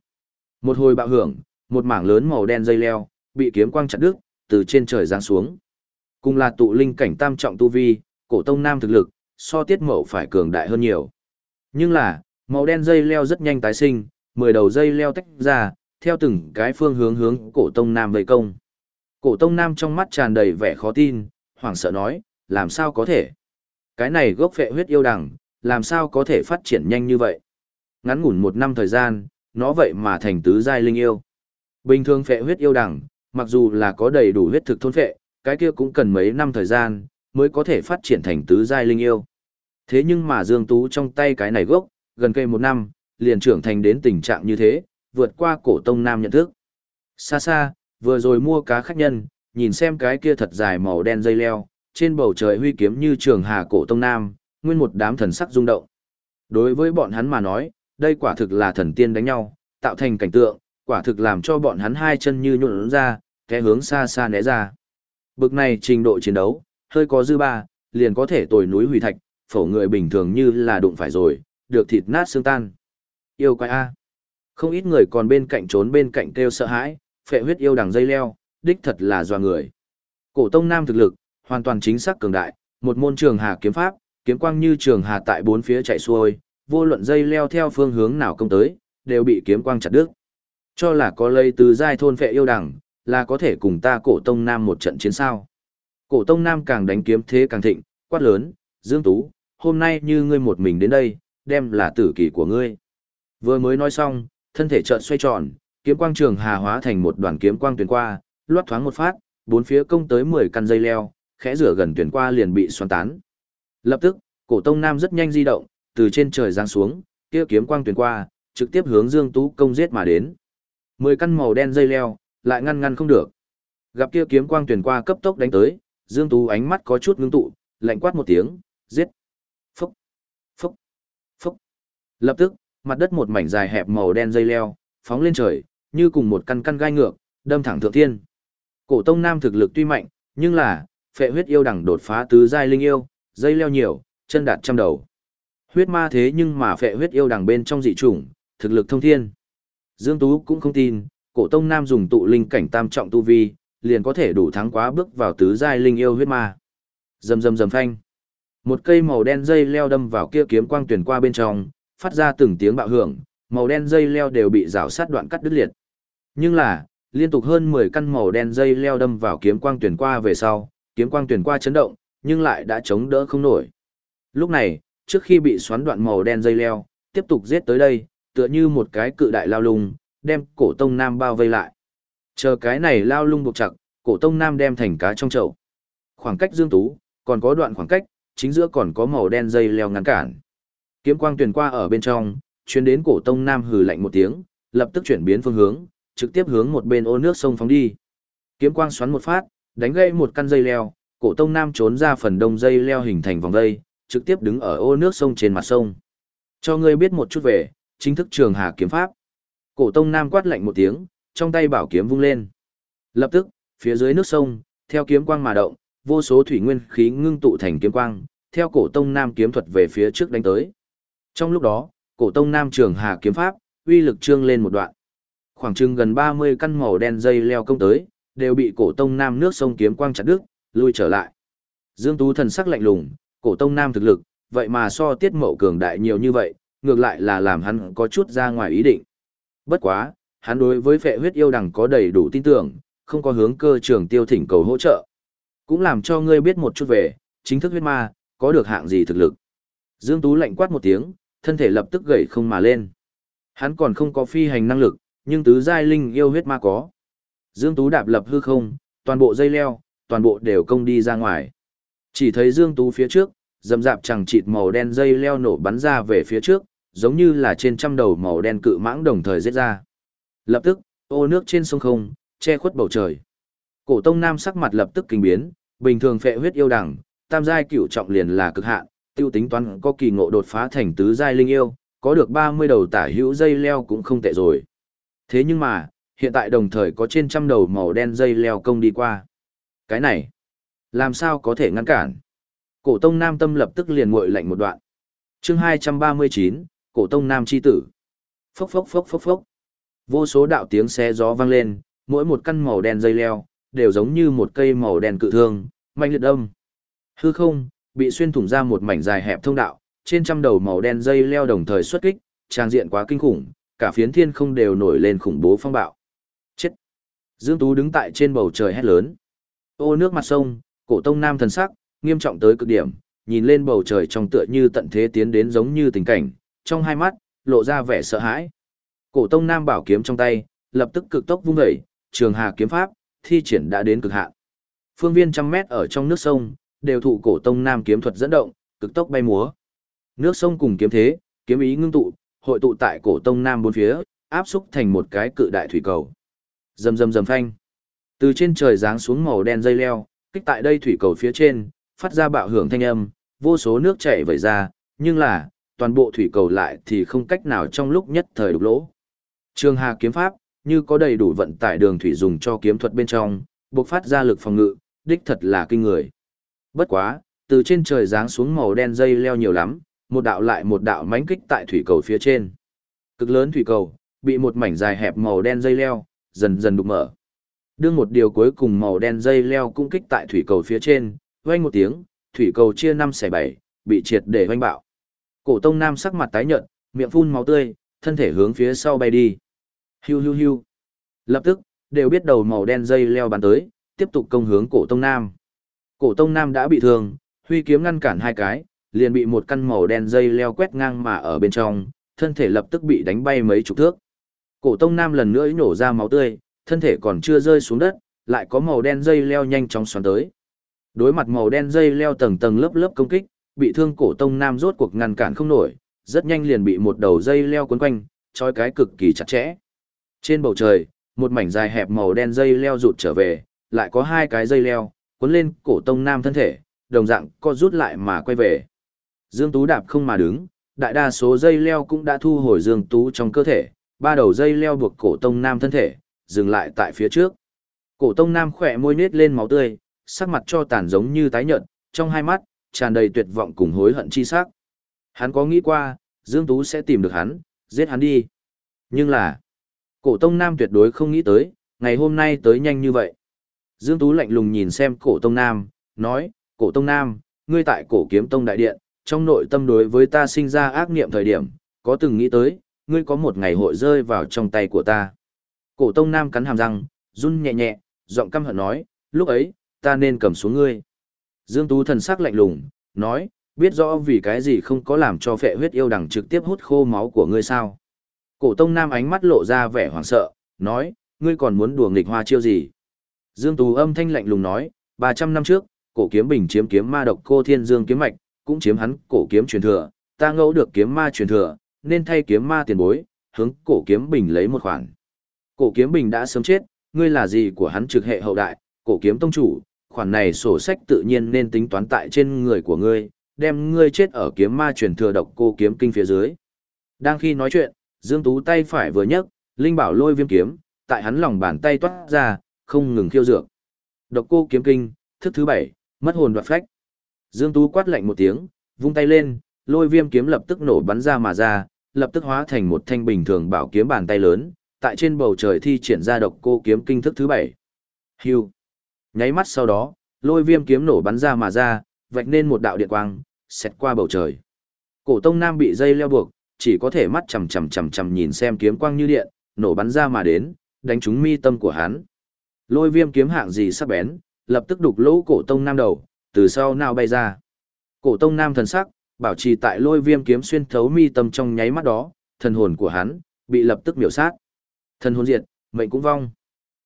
Một hồi bạo hưởng, một mảng lớn màu đen dây leo, bị kiếm quang chặt đứt, từ trên trời giáng xuống. Cùng là tụ linh cảnh tam trọng tu vi, cổ tông nam thực lực, so tiết mậu phải cường đại hơn nhiều. Nhưng là, màu đen dây leo rất nhanh tái sinh, mười đầu dây leo tách ra, theo từng cái phương hướng hướng cổ tông nam vây công. Cổ tông nam trong mắt tràn đầy vẻ khó tin, hoảng sợ nói, làm sao có thể? Cái này gốc phệ huyết yêu đằng, làm sao có thể phát triển nhanh như vậy? Ngắn ngủn một năm thời gian, nó vậy mà thành tứ giai linh yêu. Bình thường phệ huyết yêu đằng, mặc dù là có đầy đủ huyết thực thôn phệ, cái kia cũng cần mấy năm thời gian, mới có thể phát triển thành tứ giai linh yêu. Thế nhưng mà Dương Tú trong tay cái này gốc, gần cây một năm, liền trưởng thành đến tình trạng như thế, vượt qua cổ tông nam nhận thức. Xa xa, vừa rồi mua cá khách nhân, nhìn xem cái kia thật dài màu đen dây leo, trên bầu trời huy kiếm như trường hà cổ tông nam, nguyên một đám thần sắc rung động. Đối với bọn hắn mà nói, đây quả thực là thần tiên đánh nhau, tạo thành cảnh tượng, quả thực làm cho bọn hắn hai chân như nhuộn ra, cái hướng xa xa né ra. Bực này trình độ chiến đấu, hơi có dư ba, liền có thể tồi núi hủy thạch, phổ người bình thường như là đụng phải rồi, được thịt nát xương tan. Yêu quái A. Không ít người còn bên cạnh trốn bên cạnh kêu sợ hãi, phệ huyết yêu đằng dây leo, đích thật là doa người. Cổ tông nam thực lực, hoàn toàn chính xác cường đại, một môn trường hà kiếm pháp, kiếm quang như trường hà tại bốn phía chạy xuôi, vô luận dây leo theo phương hướng nào công tới, đều bị kiếm quang chặt đứt. Cho là có lây từ giai thôn phệ yêu đằng, là có thể cùng ta cổ tông nam một trận chiến sao. Cổ tông nam càng đánh kiếm thế càng thịnh, quát lớn, Dương Tú, hôm nay như ngươi một mình đến đây, đem là tử kỳ của ngươi. Vừa mới nói xong, thân thể chợt xoay tròn, kiếm quang trường hà hóa thành một đoàn kiếm quang tuyển qua, loát thoáng một phát, bốn phía công tới 10 căn dây leo, khẽ rửa gần tuyển qua liền bị xoắn tán. Lập tức, cổ tông nam rất nhanh di động, từ trên trời giáng xuống, kia kiếm quang tuyển qua, trực tiếp hướng Dương Tú công giết mà đến. 10 căn màu đen dây leo, lại ngăn ngăn không được. Gặp kia kiếm quang tuyển qua cấp tốc đánh tới, Dương Tú ánh mắt có chút ngưng tụ, lạnh quát một tiếng, giết. Phúc, phúc, phúc. Lập tức, mặt đất một mảnh dài hẹp màu đen dây leo, phóng lên trời, như cùng một căn căn gai ngược, đâm thẳng thượng thiên. Cổ Tông Nam thực lực tuy mạnh, nhưng là, phệ huyết yêu đẳng đột phá tứ giai linh yêu, dây leo nhiều, chân đạt trăm đầu. Huyết ma thế nhưng mà phệ huyết yêu đẳng bên trong dị chủng, thực lực thông thiên. Dương Tú cũng không tin, cổ Tông Nam dùng tụ linh cảnh tam trọng tu vi, liền có thể đủ thắng quá bước vào tứ giai linh yêu huyết ma. Rầm rầm rầm phanh. Một cây màu đen dây leo đâm vào kia kiếm quang tuyển qua bên trong, phát ra từng tiếng bạo hưởng, màu đen dây leo đều bị rào sát đoạn cắt đứt liệt. Nhưng là, liên tục hơn 10 căn màu đen dây leo đâm vào kiếm quang tuyển qua về sau, kiếm quang tuyển qua chấn động, nhưng lại đã chống đỡ không nổi. Lúc này, trước khi bị xoắn đoạn màu đen dây leo, tiếp tục giết tới đây, tựa như một cái cự đại lao lung, đem cổ tông nam bao vây lại. Chờ cái này lao lung buộc chặt, cổ tông nam đem thành cá trong chậu. Khoảng cách dương tú, còn có đoạn khoảng cách, chính giữa còn có màu đen dây leo ngăn cản. Kiếm quang tuyển qua ở bên trong, chuyến đến cổ tông nam hừ lạnh một tiếng, lập tức chuyển biến phương hướng, trực tiếp hướng một bên ô nước sông phóng đi. Kiếm quang xoắn một phát, đánh gãy một căn dây leo, cổ tông nam trốn ra phần đông dây leo hình thành vòng dây, trực tiếp đứng ở ô nước sông trên mặt sông. Cho ngươi biết một chút về, chính thức trường hà kiếm pháp. Cổ tông nam quát lạnh một tiếng, trong tay bảo kiếm vung lên. Lập tức, phía dưới nước sông, theo kiếm quang mà động, vô số thủy nguyên khí ngưng tụ thành kiếm quang, theo cổ tông nam kiếm thuật về phía trước đánh tới. Trong lúc đó, cổ tông nam trường hà kiếm pháp, uy lực trương lên một đoạn. Khoảng chừng gần 30 căn màu đen dây leo công tới, đều bị cổ tông nam nước sông kiếm quang chặt đứt, lui trở lại. Dương Tú thần sắc lạnh lùng, cổ tông nam thực lực, vậy mà so tiết mậu cường đại nhiều như vậy, ngược lại là làm hắn có chút ra ngoài ý định. Bất quá, hắn đối với phệ huyết yêu đằng có đầy đủ tin tưởng, không có hướng cơ trường tiêu thỉnh cầu hỗ trợ. Cũng làm cho ngươi biết một chút về, chính thức huyết ma, có được hạng gì thực lực. Dương Tú lạnh quát một tiếng, thân thể lập tức gầy không mà lên. Hắn còn không có phi hành năng lực, nhưng tứ giai linh yêu huyết ma có. Dương Tú đạp lập hư không, toàn bộ dây leo, toàn bộ đều công đi ra ngoài. Chỉ thấy Dương Tú phía trước, dầm dạp chẳng chịt màu đen dây leo nổ bắn ra về phía trước, giống như là trên trăm đầu màu đen cự mãng đồng thời giết ra. Lập tức, ô nước trên sông không, che khuất bầu trời. Cổ Tông Nam sắc mặt lập tức kinh biến, bình thường phệ huyết yêu đẳng, tam giai cửu trọng liền là cực hạn, tiêu tính toán có kỳ ngộ đột phá thành tứ giai linh yêu, có được 30 đầu tả hữu dây leo cũng không tệ rồi. Thế nhưng mà, hiện tại đồng thời có trên trăm đầu màu đen dây leo công đi qua. Cái này, làm sao có thể ngăn cản? Cổ Tông Nam tâm lập tức liền nguội lạnh một đoạn. Chương 239, Cổ Tông Nam chi tử. Phốc phốc phốc phốc phốc. Vô số đạo tiếng xé gió vang lên, mỗi một căn màu đen dây leo đều giống như một cây màu đen cự thương, mạnh liệt đông Hư không, bị xuyên thủng ra một mảnh dài hẹp thông đạo, trên trăm đầu màu đen dây leo đồng thời xuất kích, trang diện quá kinh khủng, cả phiến thiên không đều nổi lên khủng bố phong bạo. Chết! Dương Tú đứng tại trên bầu trời hét lớn. Ô nước mặt sông, cổ tông nam thần sắc, nghiêm trọng tới cực điểm, nhìn lên bầu trời trong tựa như tận thế tiến đến giống như tình cảnh, trong hai mắt, lộ ra vẻ sợ hãi. Cổ tông nam bảo kiếm trong tay, lập tức cực tốc vung dậy, trường hà kiếm pháp, thi triển đã đến cực hạn. Phương viên trăm mét ở trong nước sông, đều thụ cổ tông nam kiếm thuật dẫn động, cực tốc bay múa. Nước sông cùng kiếm thế, kiếm ý ngưng tụ, hội tụ tại cổ tông nam bốn phía, áp xúc thành một cái cự đại thủy cầu. Rầm rầm rầm phanh. Từ trên trời giáng xuống màu đen dây leo, kích tại đây thủy cầu phía trên, phát ra bạo hưởng thanh âm, vô số nước chảy vẩy ra, nhưng là, toàn bộ thủy cầu lại thì không cách nào trong lúc nhất thời đục lỗ. Trường Hà kiếm pháp, như có đầy đủ vận tải đường thủy dùng cho kiếm thuật bên trong, bộc phát ra lực phòng ngự, đích thật là kinh người. Bất quá, từ trên trời giáng xuống màu đen dây leo nhiều lắm, một đạo lại một đạo mãnh kích tại thủy cầu phía trên. Cực lớn thủy cầu, bị một mảnh dài hẹp màu đen dây leo, dần dần đục mở. Đương một điều cuối cùng màu đen dây leo cung kích tại thủy cầu phía trên, vang một tiếng, thủy cầu chia năm xẻ bảy, bị triệt để vang bạo. Cổ Tông Nam sắc mặt tái nhợt, miệng phun máu tươi, thân thể hướng phía sau bay đi. Hiu hiu hiu. Lập tức, đều biết đầu màu đen dây leo bắn tới, tiếp tục công hướng Cổ Tông Nam. Cổ Tông Nam đã bị thương, huy kiếm ngăn cản hai cái, liền bị một căn màu đen dây leo quét ngang mà ở bên trong, thân thể lập tức bị đánh bay mấy chục thước. Cổ Tông Nam lần nữa nổ ra máu tươi, thân thể còn chưa rơi xuống đất, lại có màu đen dây leo nhanh chóng xoắn tới. Đối mặt màu đen dây leo tầng tầng lớp lớp công kích, bị thương cổ tông nam rốt cuộc ngăn cản không nổi, rất nhanh liền bị một đầu dây leo quấn quanh, trói cái cực kỳ chặt chẽ. Trên bầu trời, một mảnh dài hẹp màu đen dây leo rụt trở về, lại có hai cái dây leo, cuốn lên cổ tông nam thân thể, đồng dạng co rút lại mà quay về. Dương Tú đạp không mà đứng, đại đa số dây leo cũng đã thu hồi Dương Tú trong cơ thể, ba đầu dây leo buộc cổ tông nam thân thể, dừng lại tại phía trước. Cổ tông nam khỏe môi nết lên máu tươi, sắc mặt cho tàn giống như tái nhợt, trong hai mắt, tràn đầy tuyệt vọng cùng hối hận chi sắc. Hắn có nghĩ qua, Dương Tú sẽ tìm được hắn, giết hắn đi. Nhưng là, cổ tông nam tuyệt đối không nghĩ tới, ngày hôm nay tới nhanh như vậy. Dương Tú lạnh lùng nhìn xem cổ tông nam, nói, cổ tông nam, ngươi tại cổ kiếm tông đại điện, trong nội tâm đối với ta sinh ra ác niệm thời điểm, có từng nghĩ tới, ngươi có một ngày hội rơi vào trong tay của ta. Cổ tông nam cắn hàm răng, run nhẹ nhẹ, giọng căm hận nói, lúc ấy, ta nên cầm xuống ngươi. Dương Tú thần sắc lạnh lùng, nói, biết rõ vì cái gì không có làm cho phệ huyết yêu đằng trực tiếp hút khô máu của ngươi sao. Cổ tông nam ánh mắt lộ ra vẻ hoảng sợ, nói, ngươi còn muốn đùa nghịch hoa chiêu gì. Dương Tú âm thanh lạnh lùng nói, 300 năm trước, cổ kiếm bình chiếm kiếm ma độc cô thiên dương kiếm mạch, cũng chiếm hắn cổ kiếm truyền thừa, ta ngẫu được kiếm ma truyền thừa, nên thay kiếm ma tiền bối, hướng cổ kiếm bình lấy một khoản. Cổ kiếm bình đã sớm chết, ngươi là gì của hắn trực hệ hậu đại, cổ kiếm tông chủ, khoản này sổ sách tự nhiên nên tính toán tại trên người của ngươi, đem ngươi chết ở kiếm ma truyền thừa độc cô kiếm kinh phía dưới. Đang khi nói chuyện, Dương Tú tay phải vừa nhấc, linh bảo lôi viêm kiếm, tại hắn lòng bàn tay toát ra, không ngừng khiêu dược. Độc cô kiếm kinh, thức thứ bảy, mất hồn đoạt phách. Dương Tú quát lạnh một tiếng, vung tay lên, lôi viêm kiếm lập tức nổ bắn ra mà ra, lập tức hóa thành một thanh bình thường bảo kiếm bàn tay lớn, tại trên bầu trời thi triển ra độc cô kiếm kinh thức thứ bảy. Hưu. Nháy mắt sau đó, lôi viêm kiếm nổ bắn ra mà ra, vạch nên một đạo điện quang, xẹt qua bầu trời. Cổ tông nam bị dây leo buộc, chỉ có thể mắt chầm chầm chầm chầm nhìn xem kiếm quang như điện, nổ bắn ra mà đến, đánh trúng mi tâm của hắn. Lôi viêm kiếm hạng gì sắc bén, lập tức đục lỗ cổ tông nam đầu, từ sau nào bay ra. Cổ tông nam thần sắc, bảo trì tại lôi viêm kiếm xuyên thấu mi tâm trong nháy mắt đó, thần hồn của hắn, bị lập tức miểu sát. Thần hồn diệt, mệnh cũng vong.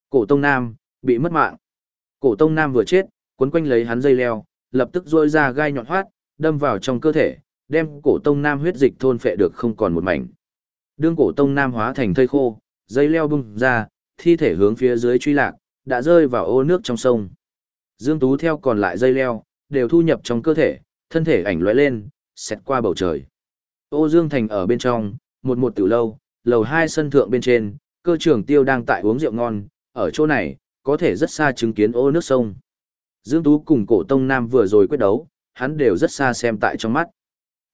Cổ tông nam, bị mất mạng. Cổ tông nam vừa chết, cuốn quanh lấy hắn dây leo, lập tức rôi ra gai nhọn hoát, đâm vào trong cơ thể, đem cổ tông nam huyết dịch thôn phệ được không còn một mảnh. Đương cổ tông nam hóa thành thây khô, dây leo bung ra, thi thể hướng phía dưới truy lạc, đã rơi vào ô nước trong sông. Dương Tú theo còn lại dây leo, đều thu nhập trong cơ thể, thân thể ảnh lóe lên, xẹt qua bầu trời. Ô Dương Thành ở bên trong, một một tiểu lâu, lầu hai sân thượng bên trên, cơ trưởng tiêu đang tại uống rượu ngon, ở chỗ này, có thể rất xa chứng kiến ô nước sông. Dương Tú cùng cổ tông nam vừa rồi quyết đấu, hắn đều rất xa xem tại trong mắt.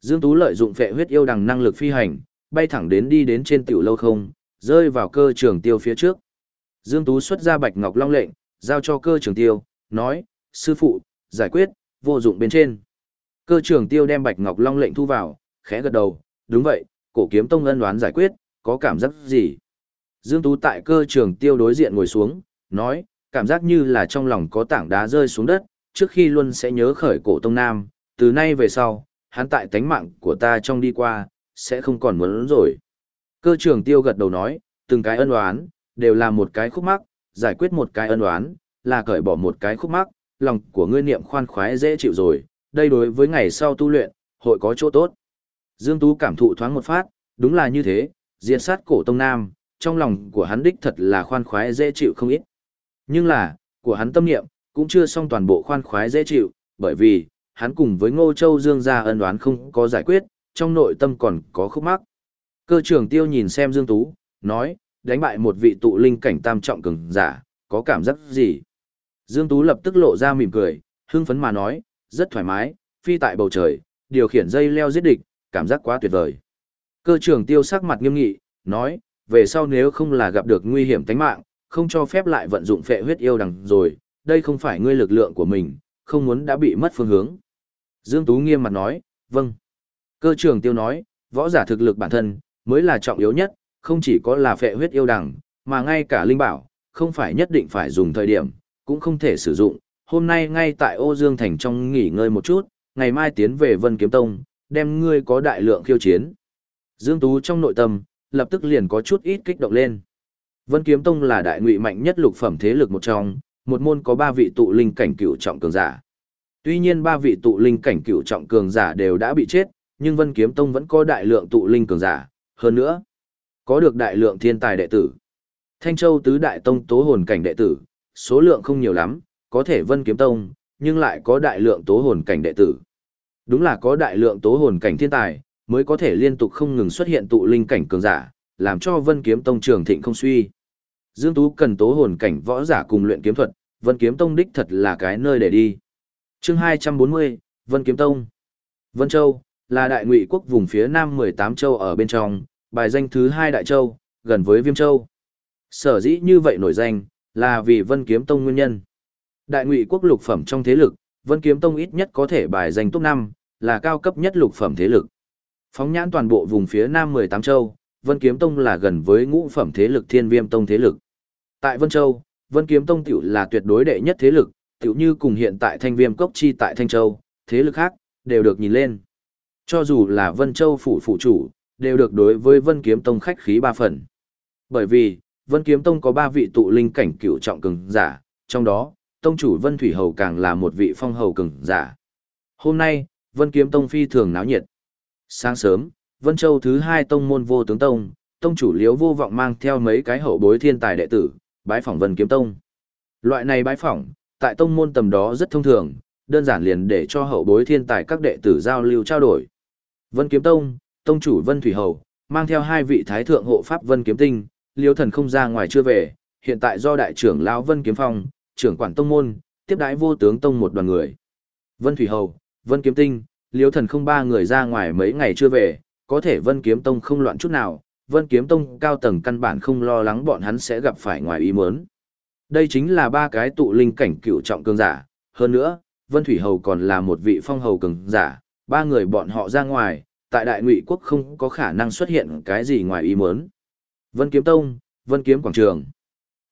Dương Tú lợi dụng phệ huyết yêu đằng năng lực phi hành, bay thẳng đến đi đến trên tiểu lâu không, rơi vào cơ trường tiêu phía trước. Dương Tú xuất ra bạch ngọc long lệnh, giao cho cơ trường tiêu, nói, sư phụ, giải quyết, vô dụng bên trên. Cơ trường tiêu đem bạch ngọc long lệnh thu vào, khẽ gật đầu, đúng vậy, cổ kiếm tông ân đoán giải quyết, có cảm giác gì? Dương Tú tại cơ trường tiêu đối diện ngồi xuống, nói, cảm giác như là trong lòng có tảng đá rơi xuống đất, trước khi luôn sẽ nhớ khởi cổ tông nam, từ nay về sau, hắn tại tánh mạng của ta trong đi qua, sẽ không còn muốn rồi. Cơ trường tiêu gật đầu nói, từng cái ân oán, đều là một cái khúc mắc, giải quyết một cái ân oán, là cởi bỏ một cái khúc mắc, lòng của ngươi niệm khoan khoái dễ chịu rồi, đây đối với ngày sau tu luyện, hội có chỗ tốt. Dương Tú cảm thụ thoáng một phát, đúng là như thế, diệt sát cổ tông nam, trong lòng của hắn đích thật là khoan khoái dễ chịu không ít. Nhưng là, của hắn tâm niệm, cũng chưa xong toàn bộ khoan khoái dễ chịu, bởi vì, hắn cùng với Ngô Châu Dương gia ân oán không có giải quyết, trong nội tâm còn có khúc mắc. Cơ trưởng tiêu nhìn xem Dương Tú, nói, đánh bại một vị tụ linh cảnh tam trọng cường giả, có cảm giác gì? Dương Tú lập tức lộ ra mỉm cười, hưng phấn mà nói, rất thoải mái, phi tại bầu trời, điều khiển dây leo giết địch, cảm giác quá tuyệt vời. Cơ trưởng tiêu sắc mặt nghiêm nghị, nói, về sau nếu không là gặp được nguy hiểm tính mạng, không cho phép lại vận dụng phệ huyết yêu đằng rồi, đây không phải ngươi lực lượng của mình, không muốn đã bị mất phương hướng. Dương Tú nghiêm mặt nói, vâng. Cơ trưởng tiêu nói, võ giả thực lực bản thân, mới là trọng yếu nhất, không chỉ có là phệ huyết yêu đằng, mà ngay cả linh bảo, không phải nhất định phải dùng thời điểm, cũng không thể sử dụng. Hôm nay ngay tại ô Dương Thành trong nghỉ ngơi một chút, ngày mai tiến về Vân Kiếm Tông, đem ngươi có đại lượng khiêu chiến. Dương Tú trong nội tâm, lập tức liền có chút ít kích động lên. Vân Kiếm Tông là đại ngụy mạnh nhất lục phẩm thế lực một trong, một môn có ba vị tụ linh cảnh cửu trọng cường giả. Tuy nhiên ba vị tụ linh cảnh cửu trọng cường giả đều đã bị chết, nhưng Vân Kiếm Tông vẫn có đại lượng tụ linh cường giả, hơn nữa, có được đại lượng thiên tài đệ tử. Thanh Châu tứ đại tông tố hồn cảnh đệ tử, số lượng không nhiều lắm, có thể Vân Kiếm Tông, nhưng lại có đại lượng tố hồn cảnh đệ tử. Đúng là có đại lượng tố hồn cảnh thiên tài, mới có thể liên tục không ngừng xuất hiện tụ linh cảnh cường giả, làm cho Vân Kiếm Tông trường thịnh không suy. Dương Tú cần tố hồn cảnh võ giả cùng luyện kiếm thuật, Vân Kiếm Tông đích thật là cái nơi để đi. Chương 240, Vân Kiếm Tông. Vân Châu là đại ngụy quốc vùng phía nam 18 châu ở bên trong, bài danh thứ hai đại châu, gần với Viêm Châu. Sở dĩ như vậy nổi danh, là vì Vân Kiếm Tông nguyên nhân. Đại ngụy quốc lục phẩm trong thế lực, Vân Kiếm Tông ít nhất có thể bài danh top 5, là cao cấp nhất lục phẩm thế lực. Phóng nhãn toàn bộ vùng phía nam 18 châu, Vân Kiếm Tông là gần với ngũ phẩm thế lực Thiên Viêm Tông thế lực. Tại Vân Châu, Vân Kiếm Tông tiểu là tuyệt đối đệ nhất thế lực, tiểu như cùng hiện tại Thanh Viêm Cốc Chi tại Thanh Châu, thế lực khác, đều được nhìn lên. Cho dù là Vân Châu phủ phụ chủ, đều được đối với Vân Kiếm Tông khách khí ba phần. Bởi vì, Vân Kiếm Tông có ba vị tụ linh cảnh cựu trọng cường giả, trong đó, tông chủ Vân Thủy Hầu càng là một vị phong hầu cường giả. Hôm nay, Vân Kiếm Tông phi thường náo nhiệt. Sáng sớm, Vân Châu thứ hai tông môn vô tướng tông, tông chủ Liễu vô vọng mang theo mấy cái hậu bối thiên tài đệ tử, bái phỏng Vân Kiếm Tông. Loại này bái phỏng, tại tông môn tầm đó rất thông thường, đơn giản liền để cho hậu bối thiên tài các đệ tử giao lưu trao đổi. Vân Kiếm Tông, tông chủ Vân Thủy Hầu, mang theo hai vị thái thượng hộ pháp Vân Kiếm Tinh, liêu thần không ra ngoài chưa về, hiện tại do đại trưởng lão Vân Kiếm Phong, trưởng quản tông môn, tiếp đái vô tướng tông một đoàn người. Vân Thủy Hầu, Vân Kiếm Tinh, liêu thần không ba người ra ngoài mấy ngày chưa về, có thể Vân Kiếm Tông không loạn chút nào, Vân Kiếm Tông cao tầng căn bản không lo lắng bọn hắn sẽ gặp phải ngoài ý muốn. Đây chính là ba cái tụ linh cảnh cựu trọng cường giả, hơn nữa, Vân Thủy Hầu còn là một vị phong hầu cường giả, ba người bọn họ ra ngoài, tại Đại Ngụy quốc không có khả năng xuất hiện cái gì ngoài ý muốn. Vân Kiếm Tông, Vân Kiếm Quảng Trường.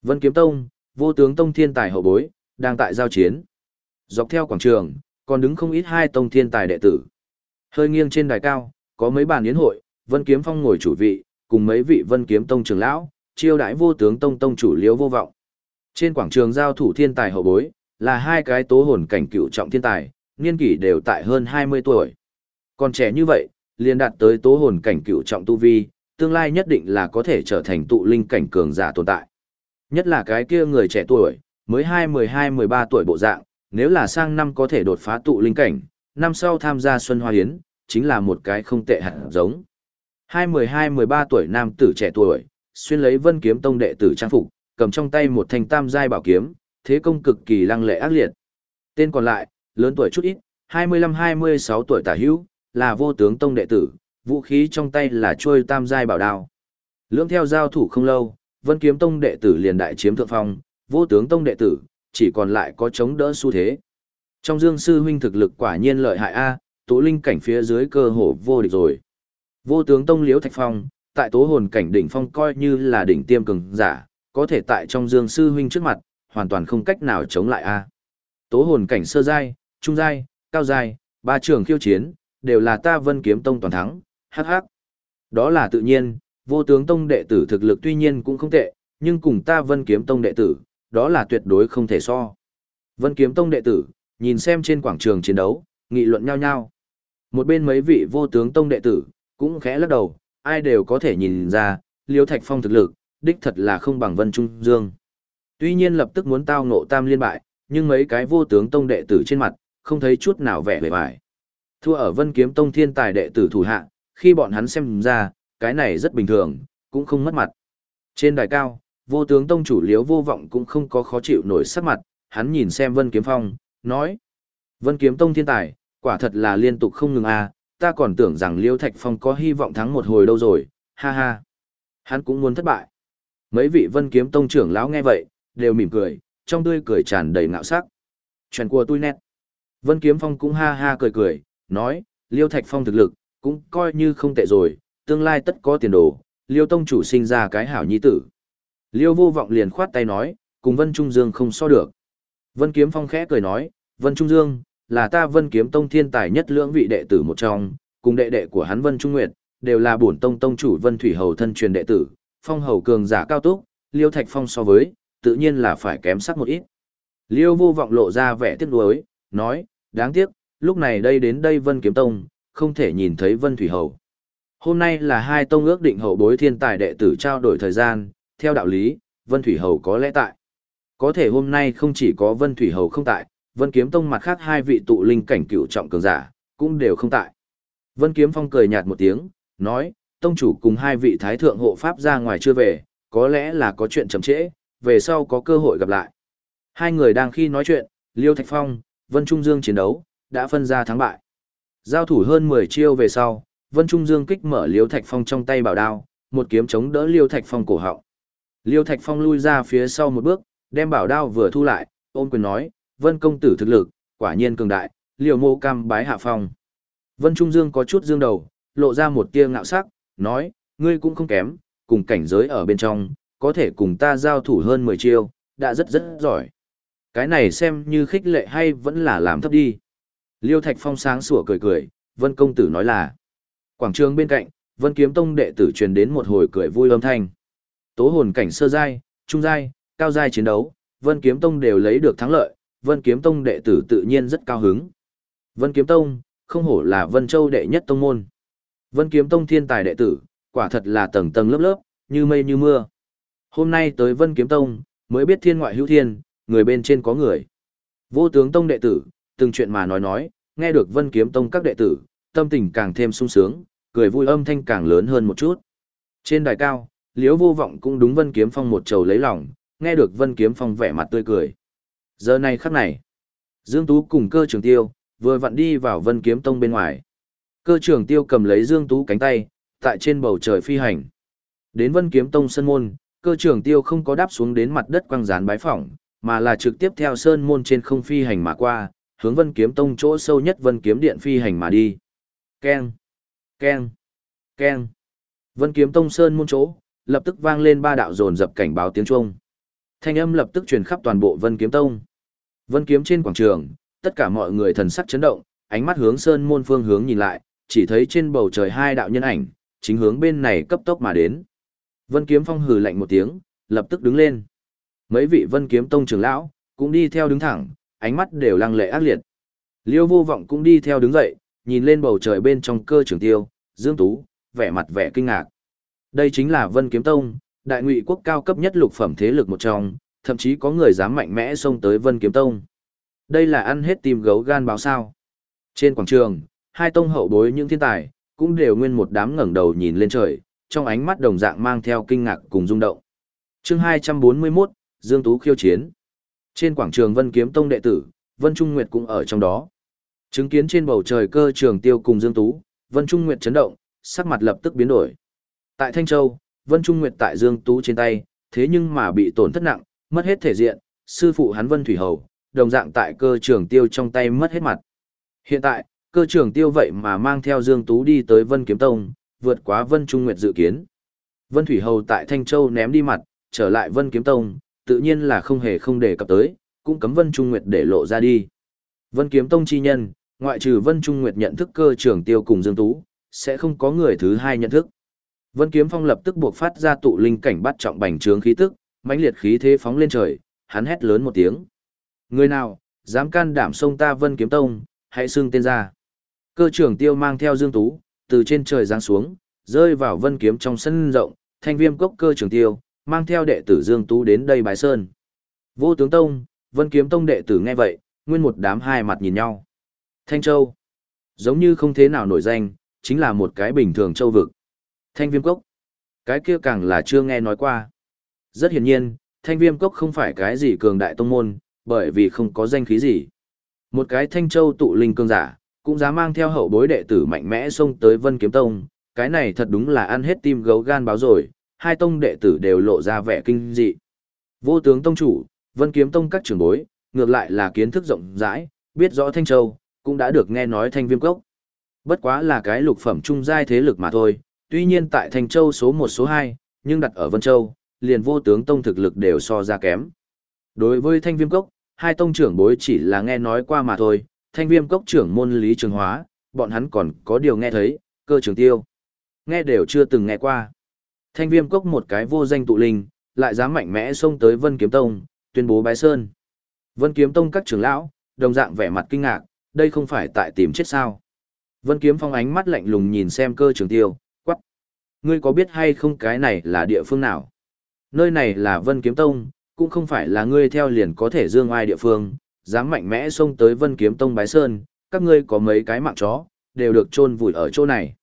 Vân Kiếm Tông, vô tướng tông thiên tài hậu bối, đang tại giao chiến. Dọc theo quảng trường, còn đứng không ít hai tông thiên tài đệ tử. Hơi nghiêng trên đài cao, có mấy bàn yến hội, Vân Kiếm Phong ngồi chủ vị, cùng mấy vị Vân Kiếm Tông trưởng lão, chiêu đãi vô tướng tông tông chủ liếu vô vọng. Trên quảng trường giao thủ thiên tài hậu bối, là hai cái tố hồn cảnh cựu trọng thiên tài, niên kỷ đều tại hơn 20 tuổi. Còn trẻ như vậy, liền đạt tới tố hồn cảnh cựu trọng tu vi, tương lai nhất định là có thể trở thành tụ linh cảnh cường giả tồn tại. Nhất là cái kia người trẻ tuổi, mới 2 12 13 tuổi bộ dạng, nếu là sang năm có thể đột phá tụ linh cảnh, năm sau tham gia Xuân Hoa Hiến, chính là một cái không tệ hẳn giống. 2 12 13 tuổi nam tử trẻ tuổi, xuyên lấy Vân Kiếm Tông đệ tử trang phục, cầm trong tay một thanh tam giai bảo kiếm, thế công cực kỳ lăng lệ ác liệt. Tên còn lại, lớn tuổi chút ít, 25-26 tuổi tả hữu, là vô tướng tông đệ tử, vũ khí trong tay là chuôi tam giai bảo đao. Lưỡng theo giao thủ không lâu, Vân Kiếm Tông đệ tử liền đại chiếm thượng phong, vô tướng tông đệ tử, chỉ còn lại có chống đỡ xu thế. Trong Dương sư huynh thực lực quả nhiên lợi hại a, tố linh cảnh phía dưới cơ hồ vô địch rồi. Vô tướng tông Liễu Thạch Phong, tại tố hồn cảnh đỉnh phong coi như là đỉnh tiêm cường giả, có thể tại trong Dương sư huynh trước mặt, hoàn toàn không cách nào chống lại a. Tố hồn cảnh sơ giai, trung giai, cao giai, ba trường khiêu chiến, đều là ta Vân Kiếm Tông toàn thắng, hắc hắc. Đó là tự nhiên, vô tướng tông đệ tử thực lực tuy nhiên cũng không tệ, nhưng cùng ta Vân Kiếm Tông đệ tử, đó là tuyệt đối không thể so. Vân Kiếm Tông đệ tử, nhìn xem trên quảng trường chiến đấu, nghị luận nhau nhau. Một bên mấy vị vô tướng tông đệ tử, cũng khẽ lắc đầu, ai đều có thể nhìn ra, Liêu Thạch Phong thực lực, đích thật là không bằng Vân Trung Dương. Tuy nhiên lập tức muốn tao ngộ tam liên bại, nhưng mấy cái vô tướng tông đệ tử trên mặt, không thấy chút nào vẻ vẻ vải. Thua ở Vân Kiếm Tông thiên tài đệ tử thủ hạ, khi bọn hắn xem ra, cái này rất bình thường, cũng không mất mặt. Trên đài cao, vô tướng tông chủ liếu vô vọng cũng không có khó chịu nổi sắc mặt, hắn nhìn xem Vân Kiếm Phong, nói. Vân Kiếm Tông thiên tài, quả thật là liên tục không ngừng à, ta còn tưởng rằng Liêu Thạch Phong có hy vọng thắng một hồi đâu rồi, ha ha. Hắn cũng muốn thất bại. Mấy vị Vân Kiếm Tông trưởng lão nghe vậy, đều mỉm cười, trong tươi cười tràn đầy ngạo sắc. Chuyện của tôi nét. Vân Kiếm Phong cũng ha ha cười cười, nói, Liêu Thạch Phong thực lực, cũng coi như không tệ rồi, tương lai tất có tiền đồ, Liêu Tông chủ sinh ra cái hảo nhi tử. Liêu vô vọng liền khoát tay nói, cùng Vân Trung Dương không so được. Vân Kiếm Phong khẽ cười nói, Vân Trung Dương, là ta Vân Kiếm Tông thiên tài nhất lưỡng vị đệ tử một trong, cùng đệ đệ của hắn Vân Trung Nguyệt, đều là bổn tông tông chủ Vân Thủy Hầu thân truyền đệ tử, phong hầu cường giả cao túc, Liêu Thạch Phong so với, tự nhiên là phải kém sắc một ít. Liêu vô vọng lộ ra vẻ tiếc nuối, nói, đáng tiếc, lúc này đây đến đây Vân Kiếm Tông, không thể nhìn thấy Vân Thủy Hầu. Hôm nay là hai tông ước định hậu bối thiên tài đệ tử trao đổi thời gian, theo đạo lý, Vân Thủy Hầu có lẽ tại. Có thể hôm nay không chỉ có Vân Thủy Hầu không tại, Vân Kiếm Tông mặt khác hai vị tụ linh cảnh cựu trọng cường giả, cũng đều không tại. Vân Kiếm Phong cười nhạt một tiếng, nói, Tông chủ cùng hai vị thái thượng hộ pháp ra ngoài chưa về, có lẽ là có chuyện chậm trễ, về sau có cơ hội gặp lại. Hai người đang khi nói chuyện, Liêu Thạch Phong, Vân Trung Dương chiến đấu, đã phân ra thắng bại. Giao thủ hơn 10 chiêu về sau, Vân Trung Dương kích mở Liêu Thạch Phong trong tay bảo đao, một kiếm chống đỡ Liêu Thạch Phong cổ họng. Liêu Thạch Phong lui ra phía sau một bước, đem bảo đao vừa thu lại, ôm quyền nói, Vân công tử thực lực, quả nhiên cường đại, Liêu mô cam bái hạ phong. Vân Trung Dương có chút dương đầu, lộ ra một tia ngạo sắc, nói, ngươi cũng không kém, cùng cảnh giới ở bên trong, có thể cùng ta giao thủ hơn 10 chiêu, đã rất rất giỏi. Cái này xem như khích lệ hay vẫn là làm thấp đi. Liêu Thạch Phong sáng sủa cười cười, Vân Công Tử nói là. Quảng trường bên cạnh, Vân Kiếm Tông đệ tử truyền đến một hồi cười vui âm thanh. Tố hồn cảnh sơ giai, trung giai, cao giai chiến đấu, Vân Kiếm Tông đều lấy được thắng lợi, Vân Kiếm Tông đệ tử tự nhiên rất cao hứng. Vân Kiếm Tông, không hổ là Vân Châu đệ nhất tông môn. Vân Kiếm Tông thiên tài đệ tử, quả thật là tầng tầng lớp lớp, như mây như mưa. Hôm nay tới Vân Kiếm Tông, mới biết thiên ngoại hữu thiên, người bên trên có người. Vô tướng Tông đệ tử, từng chuyện mà nói nói, nghe được Vân Kiếm Tông các đệ tử, tâm tình càng thêm sung sướng, cười vui âm thanh càng lớn hơn một chút. Trên đài cao, Liễu Vô Vọng cũng đúng Vân Kiếm Phong một trầu lấy lòng, nghe được Vân Kiếm Phong vẻ mặt tươi cười. Giờ này khắc này, Dương Tú cùng cơ trường tiêu, vừa vặn đi vào Vân Kiếm Tông bên ngoài. Cơ trường tiêu cầm lấy Dương Tú cánh tay, tại trên bầu trời phi hành. Đến Vân Kiếm Tông sân môn, cơ trường tiêu không có đáp xuống đến mặt đất quăng rán bái phỏng, mà là trực tiếp theo sơn môn trên không phi hành mà qua, hướng Vân Kiếm Tông chỗ sâu nhất Vân Kiếm Điện phi hành mà đi. Keng, keng, keng. Vân Kiếm Tông sơn môn chỗ, lập tức vang lên ba đạo dồn dập cảnh báo tiếng Trung. Thanh âm lập tức truyền khắp toàn bộ Vân Kiếm Tông. Vân Kiếm trên quảng trường, tất cả mọi người thần sắc chấn động, ánh mắt hướng sơn môn phương hướng nhìn lại, chỉ thấy trên bầu trời hai đạo nhân ảnh, chính hướng bên này cấp tốc mà đến. Vân Kiếm Phong hừ lạnh một tiếng, lập tức đứng lên. Mấy vị Vân Kiếm Tông trưởng lão cũng đi theo đứng thẳng, ánh mắt đều lăng lệ ác liệt. Liêu Vô Vọng cũng đi theo đứng dậy, nhìn lên bầu trời bên trong cơ trường tiêu, Dương Tú, vẻ mặt vẻ kinh ngạc. Đây chính là Vân Kiếm Tông, đại ngụy quốc cao cấp nhất lục phẩm thế lực một trong, thậm chí có người dám mạnh mẽ xông tới Vân Kiếm Tông. Đây là ăn hết tim gấu gan báo sao. Trên quảng trường, hai tông hậu bối những thiên tài, cũng đều nguyên một đám ngẩng đầu nhìn lên trời, trong ánh mắt đồng dạng mang theo kinh ngạc cùng rung động. chương 241, Dương Tú khiêu chiến. Trên quảng trường Vân Kiếm Tông đệ tử, Vân Trung Nguyệt cũng ở trong đó. Chứng kiến trên bầu trời cơ trường tiêu cùng Dương Tú, Vân Trung Nguyệt chấn động, sắc mặt lập tức biến đổi. Tại Thanh Châu, Vân Trung Nguyệt tại Dương Tú trên tay, thế nhưng mà bị tổn thất nặng, mất hết thể diện, sư phụ hắn Vân Thủy Hầu, đồng dạng tại cơ trường tiêu trong tay mất hết mặt. Hiện tại, cơ trường tiêu vậy mà mang theo Dương Tú đi tới Vân Kiếm Tông, vượt quá Vân Trung Nguyệt dự kiến. Vân Thủy Hầu tại Thanh Châu ném đi mặt, trở lại Vân Kiếm Tông, tự nhiên là không hề không đề cập tới, cũng cấm Vân Trung Nguyệt để lộ ra đi. Vân Kiếm Tông chi nhân, ngoại trừ Vân Trung Nguyệt nhận thức cơ trưởng tiêu cùng Dương Tú, sẽ không có người thứ hai nhận thức. Vân Kiếm Phong lập tức buộc phát ra tụ linh cảnh bắt trọng bành trướng khí tức, mãnh liệt khí thế phóng lên trời, hắn hét lớn một tiếng. Người nào, dám can đảm xông ta Vân Kiếm Tông, hãy xưng tên ra. Cơ trưởng tiêu mang theo Dương Tú, từ trên trời giáng xuống, rơi vào Vân Kiếm trong sân rộng, thanh viêm cốc cơ trưởng tiêu, mang theo đệ tử Dương Tú đến đây Bái sơn. Vô tướng Tông, Vân Kiếm Tông đệ tử nghe vậy, nguyên một đám hai mặt nhìn nhau. Thanh Châu, giống như không thế nào nổi danh, chính là một cái bình thường châu vực. Thanh viêm cốc, cái kia càng là chưa nghe nói qua. Rất hiển nhiên, thanh viêm cốc không phải cái gì cường đại tông môn, bởi vì không có danh khí gì. Một cái thanh châu tụ linh cương giả, cũng dám mang theo hậu bối đệ tử mạnh mẽ xông tới vân kiếm tông, cái này thật đúng là ăn hết tim gấu gan báo rồi, hai tông đệ tử đều lộ ra vẻ kinh dị. Vô tướng tông chủ, vân kiếm tông các trưởng bối, ngược lại là kiến thức rộng rãi, biết rõ thanh châu, cũng đã được nghe nói thanh viêm cốc. Bất quá là cái lục phẩm trung giai thế lực mà thôi, tuy nhiên tại thanh châu số 1 số 2, nhưng đặt ở vân châu, liền vô tướng tông thực lực đều so ra kém. Đối với thanh viêm cốc, hai tông trưởng bối chỉ là nghe nói qua mà thôi, thanh viêm cốc trưởng môn lý trường hóa, bọn hắn còn có điều nghe thấy, cơ trường tiêu. Nghe đều chưa từng nghe qua. Thanh viêm cốc một cái vô danh tụ linh, lại dám mạnh mẽ xông tới Vân Kiếm Tông, tuyên bố bái sơn. Vân Kiếm Tông các trưởng lão, đồng dạng vẻ mặt kinh ngạc, đây không phải tại tìm chết sao. Vân Kiếm Phong ánh mắt lạnh lùng nhìn xem cơ trường tiêu, quắc. Ngươi có biết hay không cái này là địa phương nào? Nơi này là Vân Kiếm Tông, cũng không phải là ngươi theo liền có thể dương ai địa phương, dám mạnh mẽ xông tới Vân Kiếm Tông Bái Sơn, các ngươi có mấy cái mạng chó, đều được chôn vùi ở chỗ này.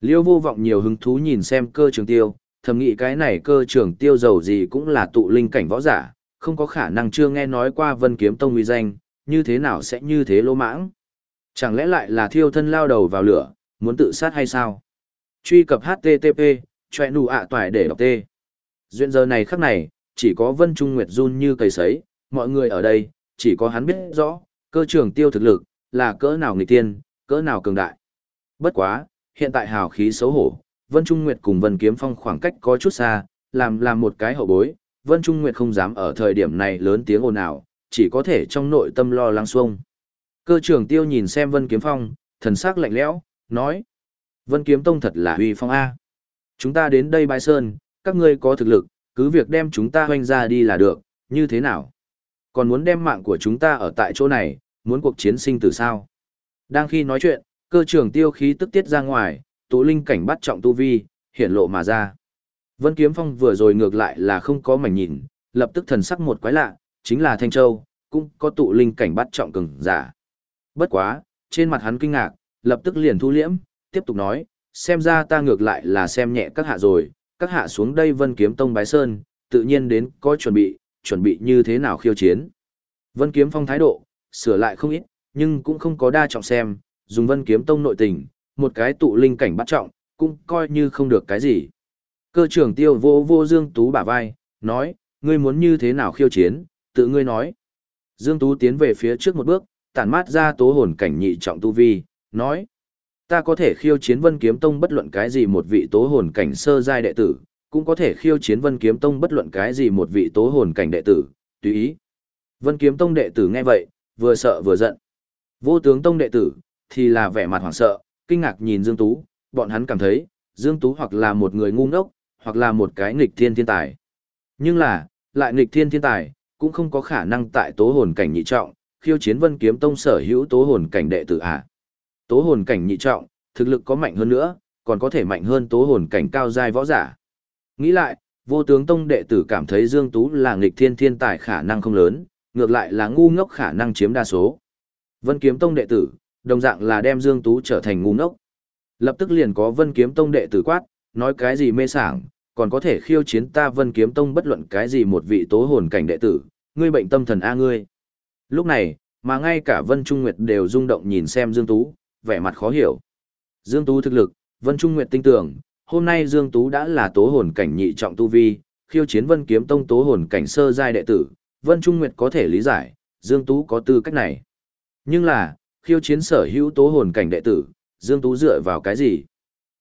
Liêu vô vọng nhiều hứng thú nhìn xem cơ trường tiêu, thầm nghĩ cái này cơ trưởng tiêu dầu gì cũng là tụ linh cảnh võ giả, không có khả năng chưa nghe nói qua Vân Kiếm Tông uy danh, như thế nào sẽ như thế lỗ mãng. Chẳng lẽ lại là thiêu thân lao đầu vào lửa, muốn tự sát hay sao? Truy cập HTTP, chòe nụ ạ toài để đọc tê. Duyện giờ này khắc này, chỉ có Vân Trung Nguyệt run như cầy sấy, mọi người ở đây, chỉ có hắn biết rõ, cơ trưởng tiêu thực lực, là cỡ nào nghịch tiên, cỡ nào cường đại. Bất quá, hiện tại hào khí xấu hổ, Vân Trung Nguyệt cùng Vân Kiếm Phong khoảng cách có chút xa, làm làm một cái hậu bối, Vân Trung Nguyệt không dám ở thời điểm này lớn tiếng ồn ào, chỉ có thể trong nội tâm lo lắng xuông. Cơ trưởng tiêu nhìn xem Vân Kiếm Phong, thần sắc lạnh lẽo, nói. Vân Kiếm Tông thật là uy phong A. Chúng ta đến đây bài sơn, các ngươi có thực lực, cứ việc đem chúng ta hoanh ra đi là được, như thế nào? Còn muốn đem mạng của chúng ta ở tại chỗ này, muốn cuộc chiến sinh tử sao? Đang khi nói chuyện, cơ trưởng tiêu khí tức tiết ra ngoài, tụ linh cảnh bắt trọng tu vi, hiển lộ mà ra. Vân Kiếm Phong vừa rồi ngược lại là không có mảnh nhìn, lập tức thần sắc một quái lạ, chính là Thanh Châu, cũng có tụ linh cảnh bắt trọng cường giả. Bất quá, trên mặt hắn kinh ngạc, lập tức liền thu liễm, tiếp tục nói, xem ra ta ngược lại là xem nhẹ các hạ rồi, các hạ xuống đây Vân Kiếm Tông bái sơn, tự nhiên đến có chuẩn bị, chuẩn bị như thế nào khiêu chiến. Vân Kiếm Phong thái độ, sửa lại không ít, nhưng cũng không có đa trọng xem, dùng Vân Kiếm Tông nội tình, một cái tụ linh cảnh bắt trọng, cũng coi như không được cái gì. Cơ trưởng tiêu vô vô Dương Tú bả vai, nói, ngươi muốn như thế nào khiêu chiến, tự ngươi nói. Dương Tú tiến về phía trước một bước, tản mát ra tố hồn cảnh nhị trọng tu vi, nói. Ta có thể khiêu chiến vân kiếm tông bất luận cái gì một vị tố hồn cảnh sơ giai đệ tử, cũng có thể khiêu chiến Vân Kiếm Tông bất luận cái gì một vị tố hồn cảnh đệ tử, tùy ý. Vân Kiếm Tông đệ tử nghe vậy, vừa sợ vừa giận. Vô tướng Tông đệ tử, thì là vẻ mặt hoảng sợ, kinh ngạc nhìn Dương Tú, bọn hắn cảm thấy, Dương Tú hoặc là một người ngu ngốc, hoặc là một cái nghịch thiên thiên tài. Nhưng là, lại nghịch thiên thiên tài, cũng không có khả năng tại tố hồn cảnh nhị trọng, khiêu chiến Vân Kiếm Tông sở hữu tố hồn cảnh đệ tử à. Tố hồn cảnh nhị trọng, thực lực có mạnh hơn nữa, còn có thể mạnh hơn tố hồn cảnh cao giai võ giả. Nghĩ lại, vô tướng tông đệ tử cảm thấy Dương Tú là nghịch thiên thiên tài khả năng không lớn, ngược lại là ngu ngốc khả năng chiếm đa số. Vân Kiếm Tông đệ tử, đồng dạng là đem Dương Tú trở thành ngu ngốc. Lập tức liền có Vân Kiếm Tông đệ tử quát, nói cái gì mê sảng, còn có thể khiêu chiến ta Vân Kiếm Tông bất luận cái gì một vị tố hồn cảnh đệ tử, ngươi bệnh tâm thần a ngươi. Lúc này, mà ngay cả Vân Trung Nguyệt đều rung động nhìn xem Dương Tú, vẻ mặt khó hiểu. Dương Tú thực lực, Vân Trung Nguyệt tin tưởng, hôm nay Dương Tú đã là tố hồn cảnh nhị trọng tu vi, khiêu chiến Vân Kiếm Tông tố hồn cảnh sơ giai đệ tử, Vân Trung Nguyệt có thể lý giải, Dương Tú có tư cách này. Nhưng là, khiêu chiến sở hữu tố hồn cảnh đệ tử, Dương Tú dựa vào cái gì?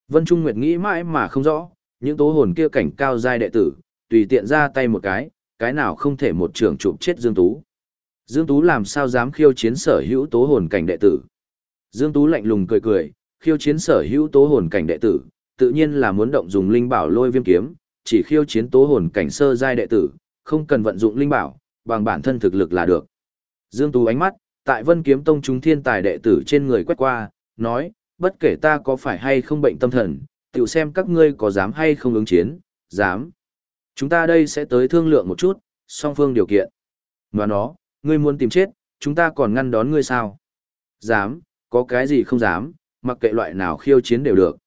Vân Trung Nguyệt nghĩ mãi mà không rõ, những tố hồn kia cảnh cao giai đệ tử, tùy tiện ra tay một cái, cái nào không thể một trường chụp chết Dương Tú. Dương Tú làm sao dám khiêu chiến sở hữu tố hồn cảnh đệ tử? Dương Tú lạnh lùng cười cười, khiêu chiến sở hữu tố hồn cảnh đệ tử, tự nhiên là muốn động dùng linh bảo lôi viêm kiếm, chỉ khiêu chiến tố hồn cảnh sơ giai đệ tử, không cần vận dụng linh bảo, bằng bản thân thực lực là được. Dương Tú ánh mắt, tại Vân Kiếm Tông chúng thiên tài đệ tử trên người quét qua, nói, bất kể ta có phải hay không bệnh tâm thần, tự xem các ngươi có dám hay không ứng chiến, dám. Chúng ta đây sẽ tới thương lượng một chút, song phương điều kiện. Và nó, ngươi muốn tìm chết, chúng ta còn ngăn đón ngươi sao? Dám, có cái gì không dám, mặc kệ loại nào khiêu chiến đều được.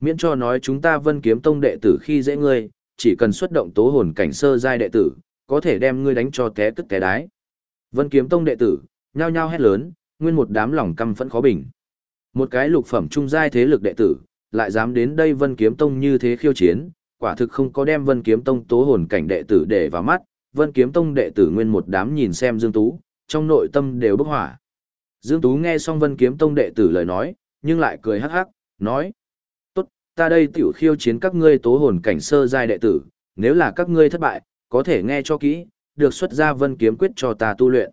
Miễn cho nói chúng ta vân kiếm tông đệ tử khi dễ ngươi, chỉ cần xuất động tố hồn cảnh sơ giai đệ tử, có thể đem ngươi đánh cho té tức té đái. Vân kiếm tông đệ tử, nhao nhao hét lớn, nguyên một đám lòng căm phẫn khó bình. Một cái lục phẩm trung giai thế lực đệ tử, lại dám đến đây Vân Kiếm Tông như thế khiêu chiến, quả thực không có đem Vân Kiếm Tông tố hồn cảnh đệ tử để vào mắt, Vân Kiếm Tông đệ tử nguyên một đám nhìn xem Dương Tú, trong nội tâm đều bốc hỏa. Dương Tú nghe xong Vân Kiếm Tông đệ tử lời nói, nhưng lại cười hắc hắc, nói: "Tốt, ta đây tiểu khiêu chiến các ngươi tố hồn cảnh sơ giai đệ tử, nếu là các ngươi thất bại, có thể nghe cho kỹ, được xuất ra Vân Kiếm quyết cho ta tu luyện.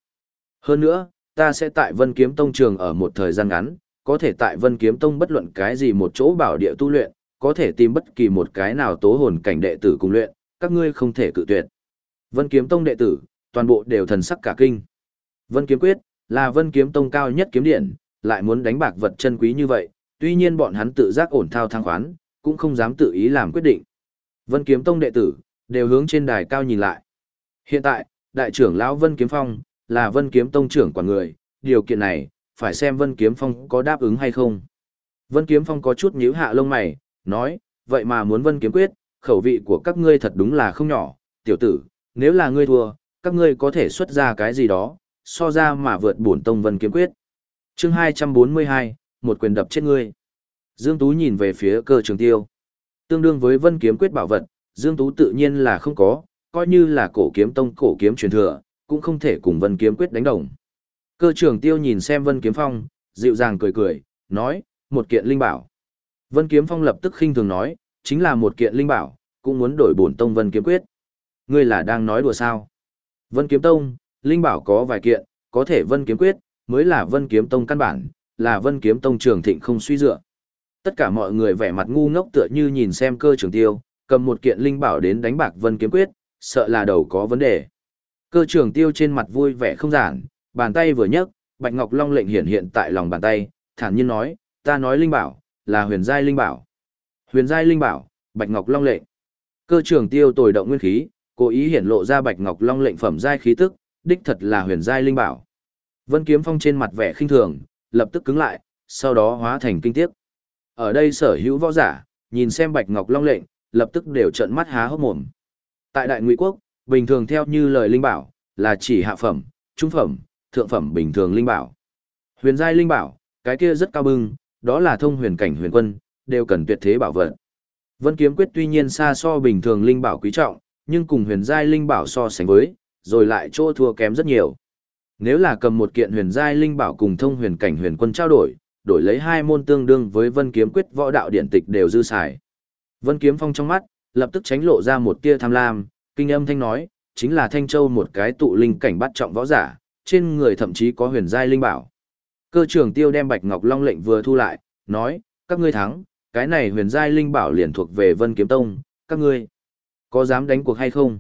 Hơn nữa, ta sẽ tại Vân Kiếm Tông trường ở một thời gian ngắn, có thể tại Vân Kiếm Tông bất luận cái gì một chỗ bảo địa tu luyện, có thể tìm bất kỳ một cái nào tố hồn cảnh đệ tử cùng luyện, các ngươi không thể cự tuyệt. Vân Kiếm Tông đệ tử, toàn bộ đều thần sắc cả kinh. Vân Kiếm Quyết là Vân Kiếm Tông cao nhất kiếm điện, lại muốn đánh bạc vật chân quý như vậy, tuy nhiên bọn hắn tự giác ổn thao thang khoán, cũng không dám tự ý làm quyết định. Vân Kiếm Tông đệ tử đều hướng trên đài cao nhìn lại. Hiện tại, đại trưởng lão Vân Kiếm Phong là Vân Kiếm Tông trưởng quản người, điều kiện này phải xem Vân Kiếm Phong có đáp ứng hay không. Vân Kiếm Phong có chút nhíu hạ lông mày, nói, vậy mà muốn Vân Kiếm quyết, khẩu vị của các ngươi thật đúng là không nhỏ, tiểu tử, nếu là ngươi thua, các ngươi có thể xuất ra cái gì đó, so ra mà vượt bổn tông Vân Kiếm quyết. Chương 242, một quyền đập chết ngươi. Dương Tú nhìn về phía cơ trường tiêu. Tương đương với Vân Kiếm quyết bảo vật, Dương Tú tự nhiên là không có, coi như là cổ kiếm tông cổ kiếm truyền thừa, cũng không thể cùng Vân Kiếm quyết đánh đồng. Cơ trưởng tiêu nhìn xem Vân Kiếm Phong, dịu dàng cười cười, nói, một kiện linh bảo. Vân Kiếm Phong lập tức khinh thường nói, chính là một kiện linh bảo, cũng muốn đổi bổn tông Vân Kiếm Quyết. Ngươi là đang nói đùa sao? Vân Kiếm Tông, linh bảo có vài kiện, có thể Vân Kiếm Quyết, mới là Vân Kiếm Tông căn bản, là Vân Kiếm Tông trường thịnh không suy dựa. Tất cả mọi người vẻ mặt ngu ngốc tựa như nhìn xem cơ trưởng tiêu, cầm một kiện linh bảo đến đánh bạc Vân Kiếm Quyết, sợ là đầu có vấn đề. Cơ trưởng tiêu trên mặt vui vẻ không giản, bàn tay vừa nhấc, Bạch Ngọc Long lệnh hiện hiện tại lòng bàn tay, thản nhiên nói, ta nói linh bảo, là huyền giai linh bảo. Huyền giai linh bảo, Bạch Ngọc Long lệnh. Cơ trưởng tiêu tồi động nguyên khí, cố ý hiển lộ ra Bạch Ngọc Long lệnh phẩm giai khí tức, đích thật là huyền giai linh bảo. Vân Kiếm Phong trên mặt vẻ khinh thường, lập tức cứng lại, sau đó hóa thành kinh tiếc. Ở đây sở hữu võ giả, nhìn xem Bạch Ngọc Long lệnh, lập tức đều trợn mắt há hốc mồm. Tại Đại Ngụy Quốc, bình thường theo như lời linh bảo, là chỉ hạ phẩm, trung phẩm, thượng phẩm bình thường linh bảo. Huyền giai linh bảo, cái kia rất cao bưng, đó là thông huyền cảnh huyền quân, đều cần tuyệt thế bảo vật. Vân kiếm quyết tuy nhiên xa so bình thường linh bảo quý trọng, nhưng cùng huyền giai linh bảo so sánh với, rồi lại chỗ thua kém rất nhiều. Nếu là cầm một kiện huyền giai linh bảo cùng thông huyền cảnh huyền quân trao đổi, đổi lấy hai môn tương đương với Vân kiếm quyết võ đạo điện tịch đều dư xài. Vân kiếm phong trong mắt lập tức tránh lộ ra một tia tham lam, kinh âm thanh nói, chính là Thanh Châu một cái tụ linh cảnh bắt trọng võ giả, trên người thậm chí có huyền giai linh bảo. Cơ trưởng tiêu đem Bạch Ngọc Long lệnh vừa thu lại, nói, các ngươi thắng, cái này huyền giai linh bảo liền thuộc về Vân Kiếm Tông, các ngươi có dám đánh cuộc hay không?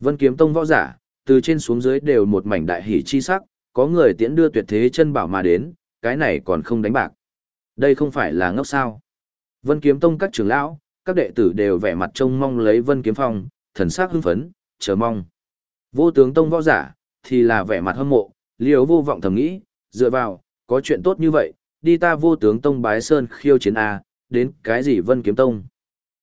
Vân Kiếm Tông võ giả, từ trên xuống dưới đều một mảnh đại hỉ chi sắc, có người tiễn đưa tuyệt thế chân bảo mà đến, cái này còn không đánh bạc. Đây không phải là ngốc sao. Vân Kiếm Tông các trưởng lão, các đệ tử đều vẻ mặt trông mong lấy Vân Kiếm Phong, thần sắc hưng phấn, chờ mong. Vô tướng Tông võ giả, thì là vẻ mặt hâm mộ, liều vô vọng thầm nghĩ, dựa vào, có chuyện tốt như vậy, đi ta vô tướng Tông bái sơn khiêu chiến A, đến cái gì Vân Kiếm Tông.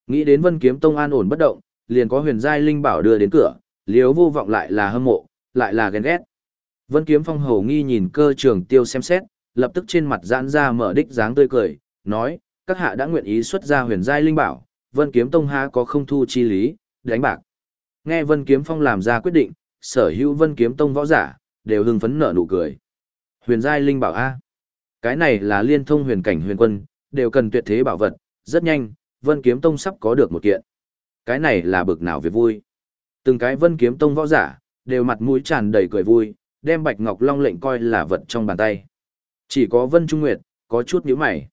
Nghĩ đến Vân Kiếm Tông an ổn bất động, liền có huyền giai linh bảo đưa đến cửa, liếu vô vọng lại là hâm mộ, lại là ghen ghét. Vân Kiếm Phong hầu nghi nhìn cơ trường tiêu xem xét, lập tức trên mặt giãn ra mở đích dáng tươi cười, nói, các hạ đã nguyện ý xuất ra huyền giai linh bảo, Vân Kiếm Tông ha có không thu chi lý, đánh bạc. Nghe Vân Kiếm Phong làm ra quyết định, sở hữu Vân Kiếm Tông võ giả, đều hưng phấn nở nụ cười. Huyền giai linh bảo A. Cái này là liên thông huyền cảnh huyền quân, đều cần tuyệt thế bảo vật, rất nhanh, Vân Kiếm Tông sắp có được một kiện. Cái này là bực nào việc vui. Từng cái Vân Kiếm Tông võ giả, đều mặt mũi tràn đầy cười vui, đem Bạch Ngọc Long lệnh coi là vật trong bàn tay. Chỉ có Vân Trung Nguyệt, có chút nhíu mày.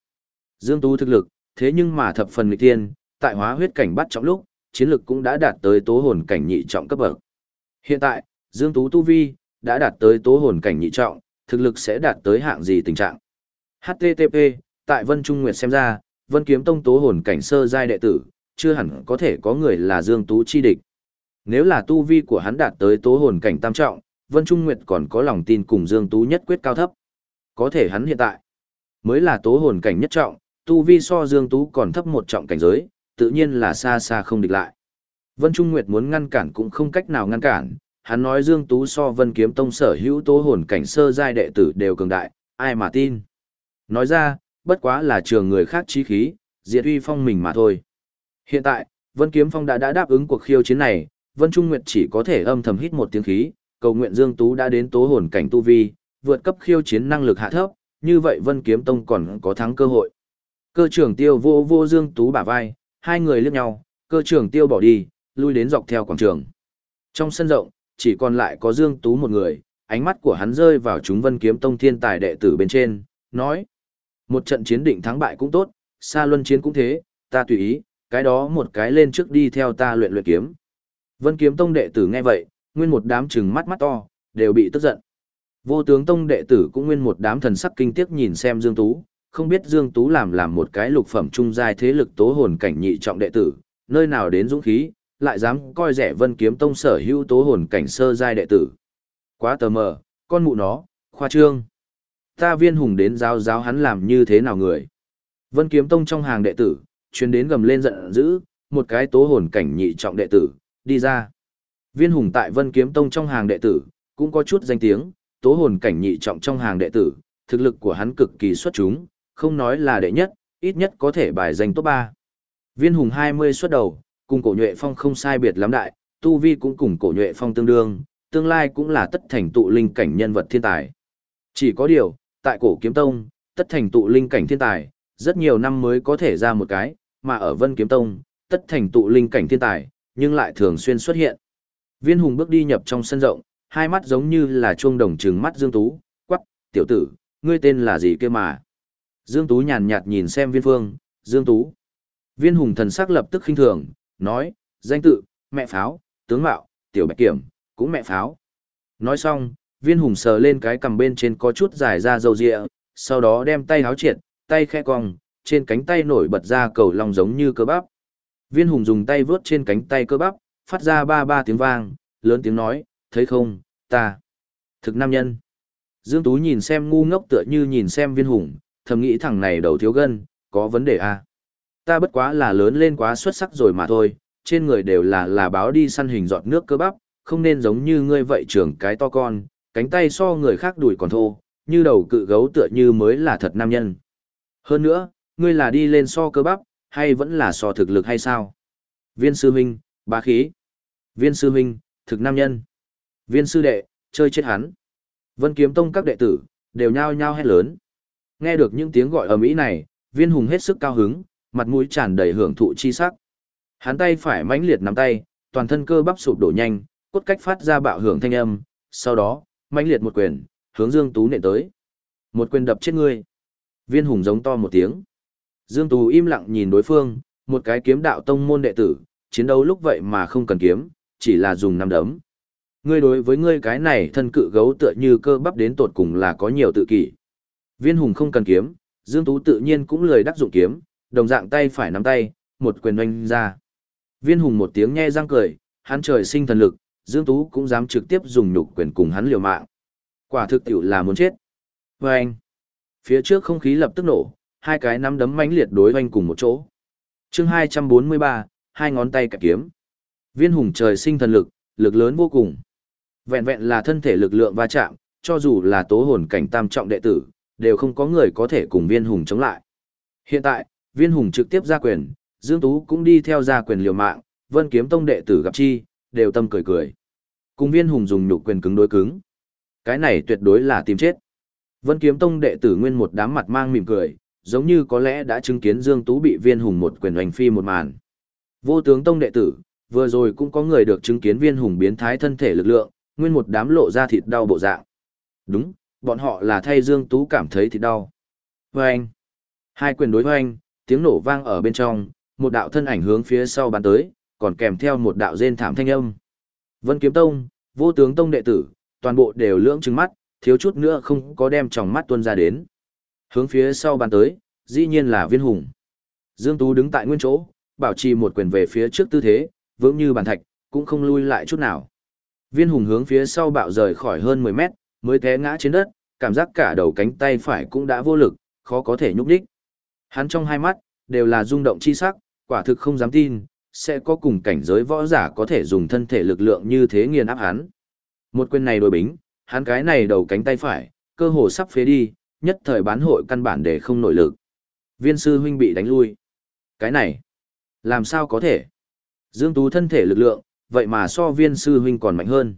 Dương Tú thực lực, thế nhưng mà thập phần nghịch tiên, tại hóa huyết cảnh bắt trọng lúc, chiến lực cũng đã đạt tới tố hồn cảnh nhị trọng cấp bậc. Hiện tại, Dương Tú Tu Vi, đã đạt tới tố hồn cảnh nhị trọng, thực lực sẽ đạt tới hạng gì tình trạng. HTTP, tại Vân Trung Nguyệt xem ra, Vân Kiếm Tông tố hồn cảnh sơ giai đệ tử, chưa hẳn có thể có người là Dương Tú chi địch. Nếu là tu vi của hắn đạt tới tố hồn cảnh tam trọng, Vân Trung Nguyệt còn có lòng tin cùng Dương Tú nhất quyết cao thấp. Có thể hắn hiện tại mới là tố hồn cảnh nhất trọng, tu vi so Dương Tú còn thấp một trọng cảnh giới, tự nhiên là xa xa không địch lại. Vân Trung Nguyệt muốn ngăn cản cũng không cách nào ngăn cản, hắn nói Dương Tú so Vân Kiếm Tông sở hữu tố hồn cảnh sơ giai đệ tử đều cường đại, ai mà tin. Nói ra, bất quá là trường người khác chí khí, diệt uy phong mình mà thôi. Hiện tại, Vân Kiếm Phong đã đã đáp ứng cuộc khiêu chiến này, Vân Trung Nguyệt chỉ có thể âm thầm hít một tiếng khí, cầu nguyện Dương Tú đã đến tố hồn cảnh tu vi, vượt cấp khiêu chiến năng lực hạ thấp, như vậy Vân Kiếm Tông còn có thắng cơ hội. Cơ trưởng tiêu vô vô Dương Tú bả vai, hai người liếc nhau, cơ trưởng tiêu bỏ đi, lui đến dọc theo quảng trường. Trong sân rộng, chỉ còn lại có Dương Tú một người, ánh mắt của hắn rơi vào chúng Vân Kiếm Tông thiên tài đệ tử bên trên, nói. Một trận chiến định thắng bại cũng tốt, xa luân chiến cũng thế, ta tùy ý, cái đó một cái lên trước đi theo ta luyện luyện kiếm. Vân Kiếm Tông đệ tử nghe vậy, nguyên một đám trừng mắt mắt to, đều bị tức giận. Vô tướng Tông đệ tử cũng nguyên một đám thần sắc kinh tiếc nhìn xem Dương Tú, không biết Dương Tú làm làm một cái lục phẩm trung giai thế lực tố hồn cảnh nhị trọng đệ tử, nơi nào đến dũng khí, lại dám coi rẻ Vân Kiếm Tông sở hữu tố hồn cảnh sơ giai đệ tử. Quá tờ mờ, con mụ nó, khoa trương. Ta viên hùng đến giáo giáo hắn làm như thế nào người. Vân Kiếm Tông trong hàng đệ tử, chuyến đến gầm lên giận dữ, một cái tố hồn cảnh nhị trọng đệ tử, đi ra. Viên hùng tại Vân Kiếm Tông trong hàng đệ tử, cũng có chút danh tiếng, tố hồn cảnh nhị trọng trong hàng đệ tử, thực lực của hắn cực kỳ xuất chúng, không nói là đệ nhất, ít nhất có thể bài danh top 3. Viên hùng 20 xuất đầu, cùng cổ nhuệ phong không sai biệt lắm đại, tu vi cũng cùng cổ nhuệ phong tương đương, tương lai cũng là tất thành tụ linh cảnh nhân vật thiên tài. Chỉ có điều, tại cổ kiếm tông, tất thành tụ linh cảnh thiên tài, rất nhiều năm mới có thể ra một cái, mà ở vân kiếm tông, tất thành tụ linh cảnh thiên tài, nhưng lại thường xuyên xuất hiện. Viên hùng bước đi nhập trong sân rộng, hai mắt giống như là chuông đồng trừng mắt Dương Tú, quắc, tiểu tử, ngươi tên là gì kia mà. Dương Tú nhàn nhạt nhìn xem viên phương, Dương Tú. Viên hùng thần sắc lập tức khinh thường, nói, danh tự, mẹ pháo, tướng mạo, tiểu bạch kiểm, cũng mẹ pháo. Nói xong, viên hùng sờ lên cái cầm bên trên có chút dài ra dầu rịa, sau đó đem tay háo triệt, tay khe cong, trên cánh tay nổi bật ra cầu lòng giống như cơ bắp. Viên hùng dùng tay vướt trên cánh tay cơ bắp, phát ra ba ba tiếng vang, lớn tiếng nói, thấy không, ta. Thực nam nhân. Dương Tú nhìn xem ngu ngốc tựa như nhìn xem viên hùng, thầm nghĩ thằng này đầu thiếu gân, có vấn đề à. Ta bất quá là lớn lên quá xuất sắc rồi mà thôi, trên người đều là là báo đi săn hình giọt nước cơ bắp, không nên giống như ngươi vậy trưởng cái to con, cánh tay so người khác đùi còn thô, như đầu cự gấu tựa như mới là thật nam nhân. Hơn nữa, ngươi là đi lên so cơ bắp, hay vẫn là so thực lực hay sao? Viên sư huynh, bá khí. Viên sư huynh, thực nam nhân. Viên sư đệ, chơi chết hắn. Vân kiếm tông các đệ tử, đều nhao nhao hét lớn. Nghe được những tiếng gọi ở mỹ này, viên hùng hết sức cao hứng, mặt mũi tràn đầy hưởng thụ chi sắc. Hắn tay phải mãnh liệt nắm tay, toàn thân cơ bắp sụp đổ nhanh, cốt cách phát ra bạo hưởng thanh âm, sau đó, mãnh liệt một quyền, hướng Dương Tú nện tới. Một quyền đập chết ngươi. Viên hùng giống to một tiếng. Dương Tú im lặng nhìn đối phương, một cái kiếm đạo tông môn đệ tử, chiến đấu lúc vậy mà không cần kiếm, chỉ là dùng năm đấm. Ngươi đối với ngươi cái này thân cự gấu tựa như cơ bắp đến tột cùng là có nhiều tự kỷ. Viên hùng không cần kiếm, Dương Tú tự nhiên cũng lười đắc dụng kiếm, đồng dạng tay phải nắm tay, một quyền oanh ra. Viên hùng một tiếng nhe răng cười, hắn trời sinh thần lực, Dương Tú cũng dám trực tiếp dùng nhục quyền cùng hắn liều mạng. Quả thực tiểu là muốn chết. Oanh! Phía trước không khí lập tức nổ, hai cái nắm đấm mãnh liệt đối oanh cùng một chỗ. chương 243, hai ngón tay cả kiếm. Viên hùng trời sinh thần lực, lực lớn vô cùng. Vẹn vẹn là thân thể lực lượng va chạm, cho dù là tố hồn cảnh tam trọng đệ tử, đều không có người có thể cùng viên hùng chống lại. Hiện tại, viên hùng trực tiếp ra quyền, Dương Tú cũng đi theo ra quyền liều mạng, vân kiếm tông đệ tử gặp chi, đều tâm cười cười. Cùng viên hùng dùng nhục quyền cứng đối cứng. Cái này tuyệt đối là tìm chết. Vân kiếm tông đệ tử nguyên một đám mặt mang mỉm cười, giống như có lẽ đã chứng kiến Dương Tú bị viên hùng một quyền hoành phi một màn. Vô tướng tông đệ tử, vừa rồi cũng có người được chứng kiến viên hùng biến thái thân thể lực lượng, nguyên một đám lộ ra thịt đau bộ dạng. Đúng, bọn họ là thay Dương Tú cảm thấy thì đau. Vâng! Hai quyền đối hoanh, tiếng nổ vang ở bên trong, một đạo thân ảnh hướng phía sau bắn tới, còn kèm theo một đạo rên thảm thanh âm. Vân Kiếm Tông, vô tướng tông đệ tử, toàn bộ đều lưỡng trừng mắt, thiếu chút nữa không có đem tròng mắt tuôn ra đến. Hướng phía sau bàn tới, dĩ nhiên là viên hùng. Dương Tú đứng tại nguyên chỗ, bảo trì một quyền về phía trước tư thế, vững như bàn thạch, cũng không lui lại chút nào. Viên hùng hướng phía sau bạo rời khỏi hơn 10 mét, mới té ngã trên đất, cảm giác cả đầu cánh tay phải cũng đã vô lực, khó có thể nhúc đích. Hắn trong hai mắt, đều là rung động chi sắc, quả thực không dám tin, sẽ có cùng cảnh giới võ giả có thể dùng thân thể lực lượng như thế nghiền áp hắn. Một quyền này đối bính, hắn cái này đầu cánh tay phải, cơ hồ sắp phế đi, nhất thời bán hội căn bản để không nổi lực. Viên sư huynh bị đánh lui. Cái này, làm sao có thể? Dương Tú thân thể lực lượng, vậy mà so viên sư huynh còn mạnh hơn.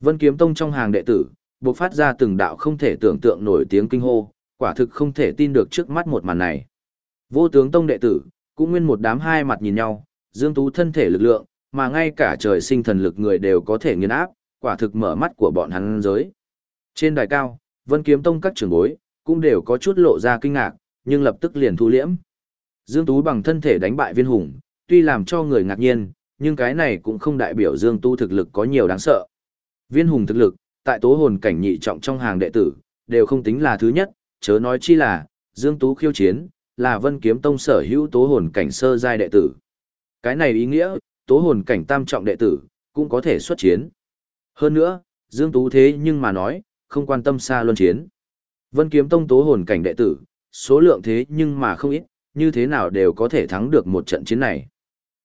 Vân Kiếm Tông trong hàng đệ tử, bộc phát ra từng đạo không thể tưởng tượng nổi tiếng kinh hô, quả thực không thể tin được trước mắt một màn này. Vô tướng Tông đệ tử, cũng nguyên một đám hai mặt nhìn nhau, Dương Tú thân thể lực lượng, mà ngay cả trời sinh thần lực người đều có thể nghiền áp, quả thực mở mắt của bọn hắn giới. Trên đài cao, Vân Kiếm Tông các trưởng bối, cũng đều có chút lộ ra kinh ngạc, nhưng lập tức liền thu liễm. Dương Tú bằng thân thể đánh bại viên hùng, tuy làm cho người ngạc nhiên, nhưng cái này cũng không đại biểu Dương Tú thực lực có nhiều đáng sợ. Viên hùng thực lực, tại tố hồn cảnh nhị trọng trong hàng đệ tử, đều không tính là thứ nhất, chớ nói chi là, Dương Tú khiêu chiến, là Vân Kiếm Tông sở hữu tố hồn cảnh sơ giai đệ tử. Cái này ý nghĩa, tố hồn cảnh tam trọng đệ tử, cũng có thể xuất chiến. Hơn nữa, Dương Tú thế nhưng mà nói, không quan tâm xa luân chiến. Vân Kiếm Tông tố hồn cảnh đệ tử, số lượng thế nhưng mà không ít, như thế nào đều có thể thắng được một trận chiến này.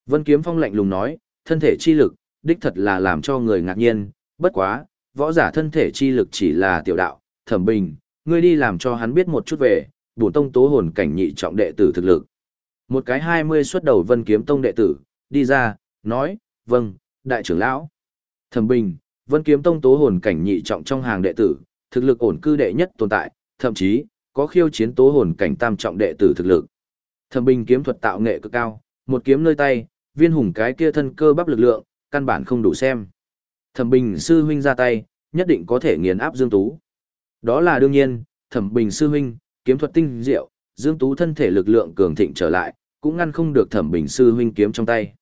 Vân Kiếm Phong lạnh lùng nói, thân thể chi lực, đích thật là làm cho người ngạc nhiên, bất quá, võ giả thân thể chi lực chỉ là tiểu đạo, thẩm bình, ngươi đi làm cho hắn biết một chút về, bổn tông tố hồn cảnh nhị trọng đệ tử thực lực. Một cái hai mươi xuất đầu Vân Kiếm Tông đệ tử, đi ra, nói, vâng, đại trưởng lão. Thẩm bình, Vân Kiếm Tông tố hồn cảnh nhị trọng trong hàng đệ tử, thực lực ổn cư đệ nhất tồn tại, thậm chí có khiêu chiến tố hồn cảnh tam trọng đệ tử thực lực. Thẩm Bình kiếm thuật tạo nghệ cực cao, một kiếm nơi tay, viên hùng cái kia thân cơ bắp lực lượng, căn bản không đủ xem. Thẩm Bình sư huynh ra tay, nhất định có thể nghiền áp Dương Tú. Đó là đương nhiên, Thẩm Bình sư huynh, kiếm thuật tinh diệu, Dương Tú thân thể lực lượng cường thịnh trở lại, cũng ngăn không được Thẩm Bình sư huynh kiếm trong tay.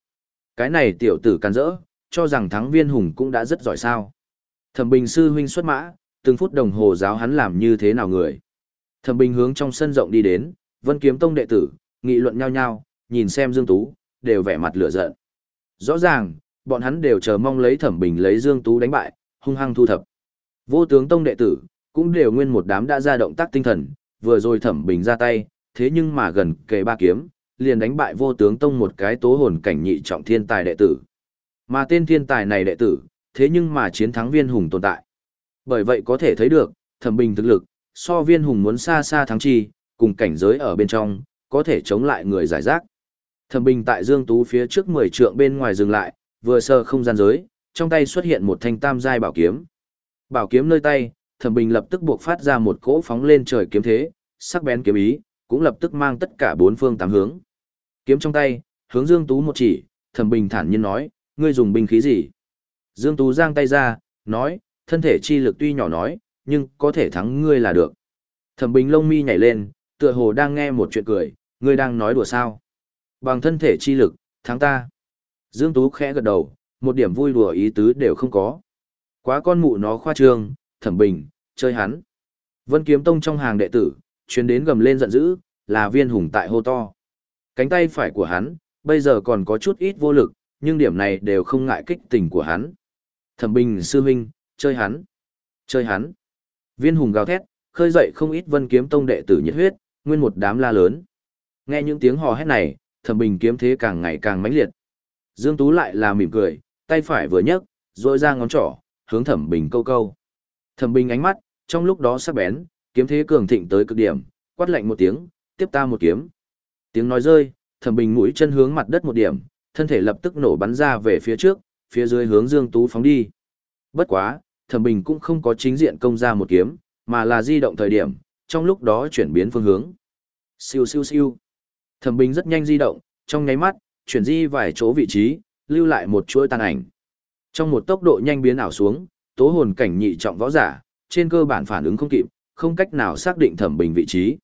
Cái này tiểu tử can rỡ, cho rằng thắng viên hùng cũng đã rất giỏi sao. Thẩm Bình sư huynh xuất mã, từng phút đồng hồ giáo hắn làm như thế nào người. Thẩm Bình hướng trong sân rộng đi đến, Vân Kiếm Tông đệ tử, nghị luận nhau nhau, nhìn xem Dương Tú, đều vẻ mặt lửa giận. Rõ ràng, bọn hắn đều chờ mong lấy Thẩm Bình lấy Dương Tú đánh bại, hung hăng thu thập. Vô tướng Tông đệ tử, cũng đều nguyên một đám đã ra động tác tinh thần, vừa rồi Thẩm Bình ra tay, thế nhưng mà gần kề ba kiếm, liền đánh bại vô tướng Tông một cái tố hồn cảnh nhị trọng thiên tài đệ tử. Mà tên thiên tài này đệ tử, thế nhưng mà chiến thắng viên hùng tồn tại. Bởi vậy có thể thấy được, thẩm bình thực lực, so viên hùng muốn xa xa thắng chi, cùng cảnh giới ở bên trong, có thể chống lại người giải rác. Thẩm bình tại Dương Tú phía trước 10 trượng bên ngoài dừng lại, vừa sơ không gian giới, trong tay xuất hiện một thanh tam giai bảo kiếm. Bảo kiếm nơi tay, thẩm bình lập tức buộc phát ra một cỗ phóng lên trời kiếm thế, sắc bén kiếm ý, cũng lập tức mang tất cả bốn phương tám hướng. Kiếm trong tay, hướng Dương Tú một chỉ, Thẩm Bình thản nhiên nói, ngươi dùng binh khí gì? Dương Tú giang tay ra, nói, thân thể chi lực tuy nhỏ nói, nhưng có thể thắng ngươi là được. Thẩm Bình lông mi nhảy lên, tựa hồ đang nghe một chuyện cười, ngươi đang nói đùa sao? Bằng thân thể chi lực, thắng ta. Dương Tú khẽ gật đầu, một điểm vui đùa ý tứ đều không có. Quá con mụ nó khoa trương, Thẩm Bình, chơi hắn. Vân Kiếm Tông trong hàng đệ tử, chuyến đến gầm lên giận dữ, là viên hùng tại hô to. Cánh tay phải của hắn, bây giờ còn có chút ít vô lực, nhưng điểm này đều không ngại kích tình của hắn. Thẩm Bình sư huynh, chơi hắn, chơi hắn. Viên hùng gào thét, khơi dậy không ít Vân Kiếm Tông đệ tử nhiệt huyết, nguyên một đám la lớn. Nghe những tiếng hò hét này, Thẩm Bình kiếm thế càng ngày càng mãnh liệt. Dương Tú lại là mỉm cười, tay phải vừa nhấc, rôi ra ngón trỏ, hướng Thẩm Bình câu câu. Thẩm Bình ánh mắt, trong lúc đó sắc bén, kiếm thế cường thịnh tới cực điểm, quát lạnh một tiếng, tiếp ta một kiếm. Tiếng nói rơi, Thẩm Bình mũi chân hướng mặt đất một điểm, thân thể lập tức nổ bắn ra về phía trước, phía dưới hướng Dương Tú phóng đi. Bất quá, Thẩm Bình cũng không có chính diện công ra một kiếm, mà là di động thời điểm, trong lúc đó chuyển biến phương hướng. Siêu siêu siêu. Thẩm Bình rất nhanh di động, trong nháy mắt, chuyển di vài chỗ vị trí, lưu lại một chuỗi tàn ảnh. Trong một tốc độ nhanh biến ảo xuống, tố hồn cảnh nhị trọng võ giả, trên cơ bản phản ứng không kịp, không cách nào xác định Thẩm Bình vị trí.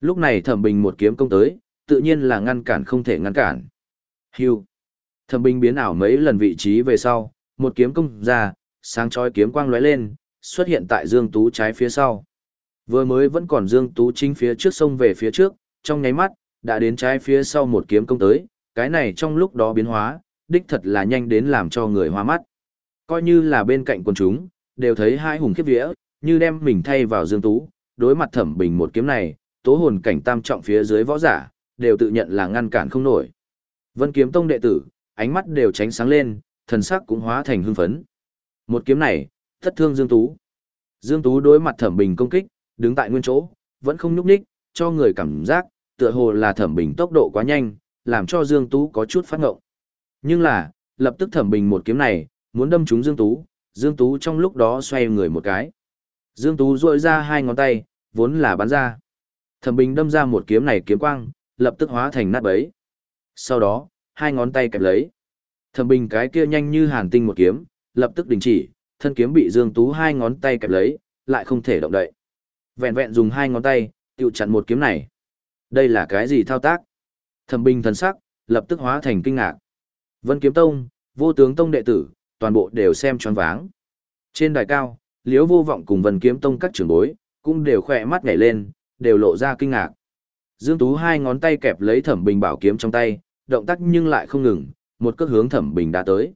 Lúc này Thẩm Bình một kiếm công tới, tự nhiên là ngăn cản không thể ngăn cản. Hưu. Thẩm Bình biến ảo mấy lần vị trí về sau, một kiếm công ra, sáng chói kiếm quang lóe lên, xuất hiện tại Dương Tú trái phía sau. Vừa mới vẫn còn Dương Tú chính phía trước sông về phía trước, trong nháy mắt, đã đến trái phía sau một kiếm công tới, cái này trong lúc đó biến hóa, đích thật là nhanh đến làm cho người hoa mắt. Coi như là bên cạnh quần chúng, đều thấy hai hùng khiếp vía, như đem mình thay vào Dương Tú, đối mặt thẩm bình một kiếm này, tố hồn cảnh tam trọng phía dưới võ giả, đều tự nhận là ngăn cản không nổi. Vân kiếm tông đệ tử, ánh mắt đều tránh sáng lên, thần sắc cũng hóa thành hưng phấn. Một kiếm này, thất thương Dương Tú. Dương Tú đối mặt thẩm bình công kích, đứng tại nguyên chỗ, vẫn không nhúc nhích, cho người cảm giác, tựa hồ là thẩm bình tốc độ quá nhanh, làm cho Dương Tú có chút phát ngộng. Nhưng là, lập tức thẩm bình một kiếm này, muốn đâm trúng Dương Tú, Dương Tú trong lúc đó xoay người một cái. Dương Tú rội ra hai ngón tay, vốn là bắn ra. Thẩm bình đâm ra một kiếm này kiếm quang, lập tức hóa thành nát bấy. Sau đó, hai ngón tay kẹp lấy. Thẩm bình cái kia nhanh như hàn tinh một kiếm, lập tức đình chỉ, thân kiếm bị Dương Tú hai ngón tay kẹp lấy, lại không thể động đậy. Vẹn vẹn dùng hai ngón tay, tiêu chặn một kiếm này. Đây là cái gì thao tác? Thẩm Bình thần sắc, lập tức hóa thành kinh ngạc. Vân Kiếm Tông, vô tướng tông đệ tử, toàn bộ đều xem choáng váng. Trên đài cao, Liễu Vô Vọng cùng Vân Kiếm Tông các trưởng bối, cũng đều khỏe mắt nhảy lên, đều lộ ra kinh ngạc. Dương Tú hai ngón tay kẹp lấy Thẩm Bình bảo kiếm trong tay, động tác nhưng lại không ngừng, một cước hướng Thẩm Bình đã tới.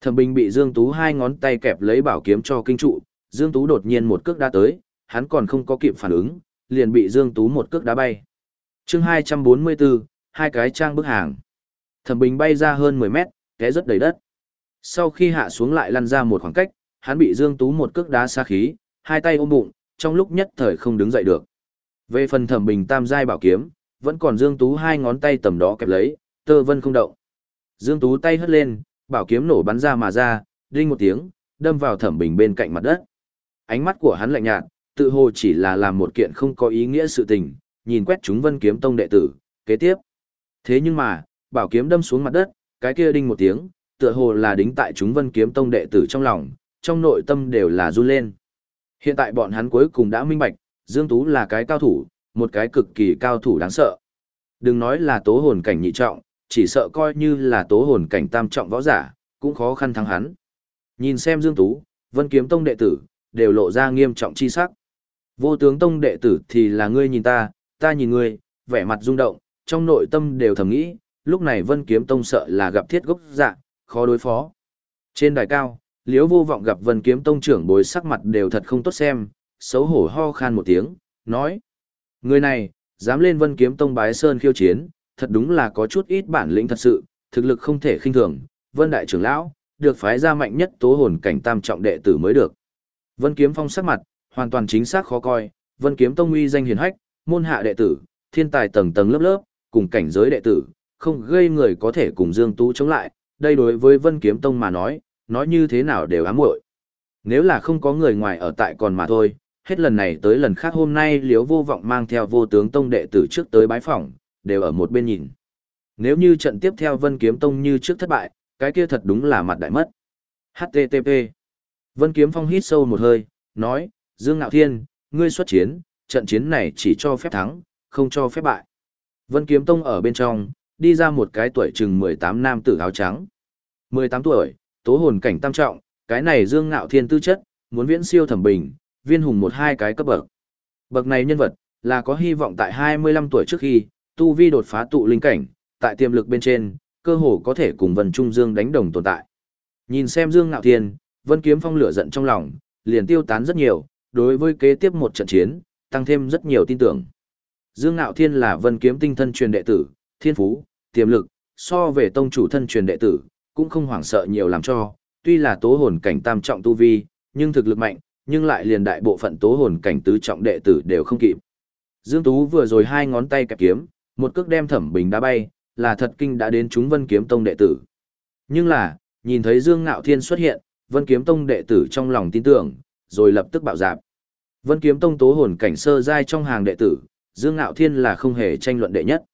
Thẩm Bình bị Dương Tú hai ngón tay kẹp lấy bảo kiếm cho kinh trụ, Dương Tú đột nhiên một cước đã tới, hắn còn không có kịp phản ứng, liền bị Dương Tú một cước đá bay. chương 244, hai cái trang bức hàng. Thẩm Bình bay ra hơn 10 mét, té rất đầy đất. Sau khi hạ xuống lại lăn ra một khoảng cách, hắn bị Dương Tú một cước đá xa khí, hai tay ôm bụng, trong lúc nhất thời không đứng dậy được. Về phần Thẩm Bình tam giai bảo kiếm, vẫn còn Dương Tú hai ngón tay tầm đó kẹp lấy, tơ vân không động. Dương Tú tay hất lên, bảo kiếm nổ bắn ra mà ra, đinh một tiếng, đâm vào Thẩm Bình bên cạnh mặt đất. Ánh mắt của hắn lạnh nhạt, tự hồ chỉ là làm một kiện không có ý nghĩa sự tình, nhìn quét chúng Vân Kiếm Tông đệ tử, kế tiếp. Thế nhưng mà, bảo kiếm đâm xuống mặt đất, cái kia đinh một tiếng, tựa hồ là đính tại chúng Vân Kiếm Tông đệ tử trong lòng, trong nội tâm đều là run lên. Hiện tại bọn hắn cuối cùng đã minh bạch, Dương Tú là cái cao thủ, một cái cực kỳ cao thủ đáng sợ. Đừng nói là tố hồn cảnh nhị trọng, chỉ sợ coi như là tố hồn cảnh tam trọng võ giả, cũng khó khăn thắng hắn. Nhìn xem Dương Tú, Vân Kiếm Tông đệ tử, đều lộ ra nghiêm trọng chi sắc. Vô tướng tông đệ tử thì là ngươi nhìn ta, ta nhìn ngươi, vẻ mặt rung động, trong nội tâm đều thầm nghĩ, lúc này Vân Kiếm Tông sợ là gặp thiết gốc dạ, khó đối phó. Trên đài cao, Liễu Vô Vọng gặp Vân Kiếm Tông trưởng bối sắc mặt đều thật không tốt xem, xấu hổ ho khan một tiếng, nói: "Người này, dám lên Vân Kiếm Tông bái sơn khiêu chiến, thật đúng là có chút ít bản lĩnh thật sự, thực lực không thể khinh thường, Vân đại trưởng lão, được phái ra mạnh nhất tố hồn cảnh tam trọng đệ tử mới được." Vân Kiếm Phong sắc mặt, hoàn toàn chính xác khó coi, Vân Kiếm Tông uy danh hiển hách, môn hạ đệ tử, thiên tài tầng tầng lớp lớp, cùng cảnh giới đệ tử, không gây người có thể cùng Dương Tú chống lại, đây đối với Vân Kiếm Tông mà nói, nói như thế nào đều ám muội. Nếu là không có người ngoài ở tại còn mà thôi, hết lần này tới lần khác hôm nay Liễu Vô Vọng mang theo Vô Tướng Tông đệ tử trước tới bái phỏng, đều ở một bên nhìn. Nếu như trận tiếp theo Vân Kiếm Tông như trước thất bại, cái kia thật đúng là mặt đại mất. HTTP. Vân Kiếm Phong hít sâu một hơi, nói, Dương Ngạo Thiên, ngươi xuất chiến, trận chiến này chỉ cho phép thắng, không cho phép bại. Vân Kiếm Tông ở bên trong, đi ra một cái tuổi chừng 18 nam tử áo trắng. 18 tuổi, tố hồn cảnh tam trọng, cái này Dương Ngạo Thiên tư chất, muốn viễn siêu thẩm bình, viên hùng một hai cái cấp bậc. Bậc này nhân vật, là có hy vọng tại 25 tuổi trước khi, tu vi đột phá tụ linh cảnh, tại tiềm lực bên trên, cơ hồ có thể cùng Vân Trung Dương đánh đồng tồn tại. Nhìn xem Dương Ngạo Thiên, Vân Kiếm Phong lửa giận trong lòng, liền tiêu tán rất nhiều, đối với kế tiếp một trận chiến, tăng thêm rất nhiều tin tưởng. Dương Ngạo Thiên là Vân Kiếm tinh thân truyền đệ tử, thiên phú, tiềm lực, so về tông chủ thân truyền đệ tử, cũng không hoảng sợ nhiều làm cho, tuy là tố hồn cảnh tam trọng tu vi, nhưng thực lực mạnh, nhưng lại liền đại bộ phận tố hồn cảnh tứ trọng đệ tử đều không kịp. Dương Tú vừa rồi hai ngón tay kẹp kiếm, một cước đem Thẩm Bình đá bay, là thật kinh đã đến chúng Vân Kiếm Tông đệ tử. Nhưng là, nhìn thấy Dương Ngạo Thiên xuất hiện, Vân Kiếm Tông đệ tử trong lòng tin tưởng, rồi lập tức bạo dạp. Vân Kiếm Tông tố hồn cảnh sơ giai trong hàng đệ tử, Dương Ngạo Thiên là không hề tranh luận đệ nhất.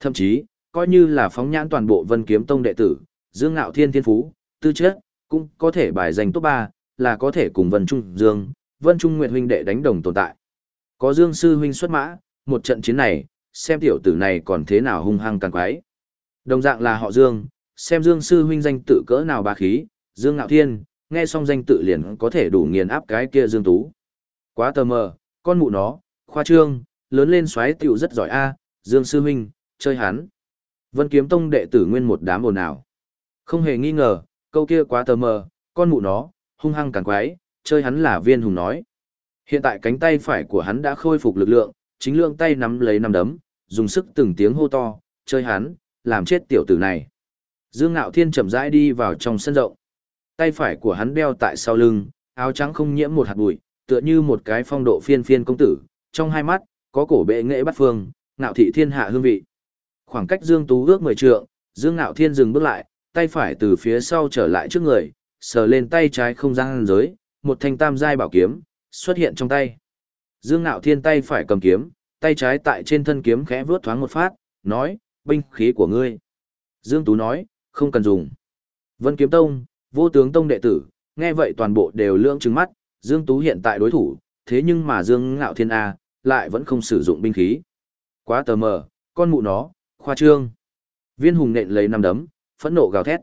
Thậm chí, coi như là phóng nhãn toàn bộ Vân Kiếm Tông đệ tử, Dương Ngạo Thiên thiên phú, tư chất, cũng có thể bài danh top 3, là có thể cùng Vân Trung Dương, Vân Trung Nguyệt huynh đệ đánh đồng tồn tại. Có Dương sư huynh xuất mã, một trận chiến này, xem tiểu tử này còn thế nào hung hăng càng quái. Đồng dạng là họ Dương, xem Dương sư huynh danh tự cỡ nào bá khí, Dương Ngạo Thiên, nghe xong danh tự liền có thể đủ nghiền áp cái kia Dương Tú. Quá tờ mờ, con mụ nó, khoa trương, lớn lên xoáy tiểu rất giỏi a, Dương sư huynh, chơi hắn. Vân Kiếm Tông đệ tử nguyên một đám ồn ào. Không hề nghi ngờ, câu kia quá tờ mờ, con mụ nó, hung hăng càng quái, chơi hắn là viên hùng nói. Hiện tại cánh tay phải của hắn đã khôi phục lực lượng, chính lượng tay nắm lấy nắm đấm, dùng sức từng tiếng hô to, chơi hắn, làm chết tiểu tử này. Dương Ngạo Thiên chậm rãi đi vào trong sân rộng. Tay phải của hắn đeo tại sau lưng, áo trắng không nhiễm một hạt bụi, tựa như một cái phong độ phiên phiên công tử, trong hai mắt, có cổ bệ nghệ bắt phương, ngạo thị thiên hạ hương vị. Khoảng cách Dương Tú ước 10 trượng, Dương Ngạo Thiên dừng bước lại, tay phải từ phía sau trở lại trước người, sờ lên tay trái không gian giới, một thanh tam giai bảo kiếm xuất hiện trong tay. Dương Ngạo Thiên tay phải cầm kiếm, tay trái tại trên thân kiếm khẽ vướt thoáng một phát, nói, binh khí của ngươi. Dương Tú nói, không cần dùng. Vân Kiếm Tông, vô tướng tông đệ tử, nghe vậy toàn bộ đều lưỡng trừng mắt, Dương Tú hiện tại đối thủ, thế nhưng mà Dương Ngạo Thiên A, lại vẫn không sử dụng binh khí. Quá tờ mờ, con mụ nó, khoa trương. Viên hùng nện lấy năm đấm, phẫn nộ gào thét.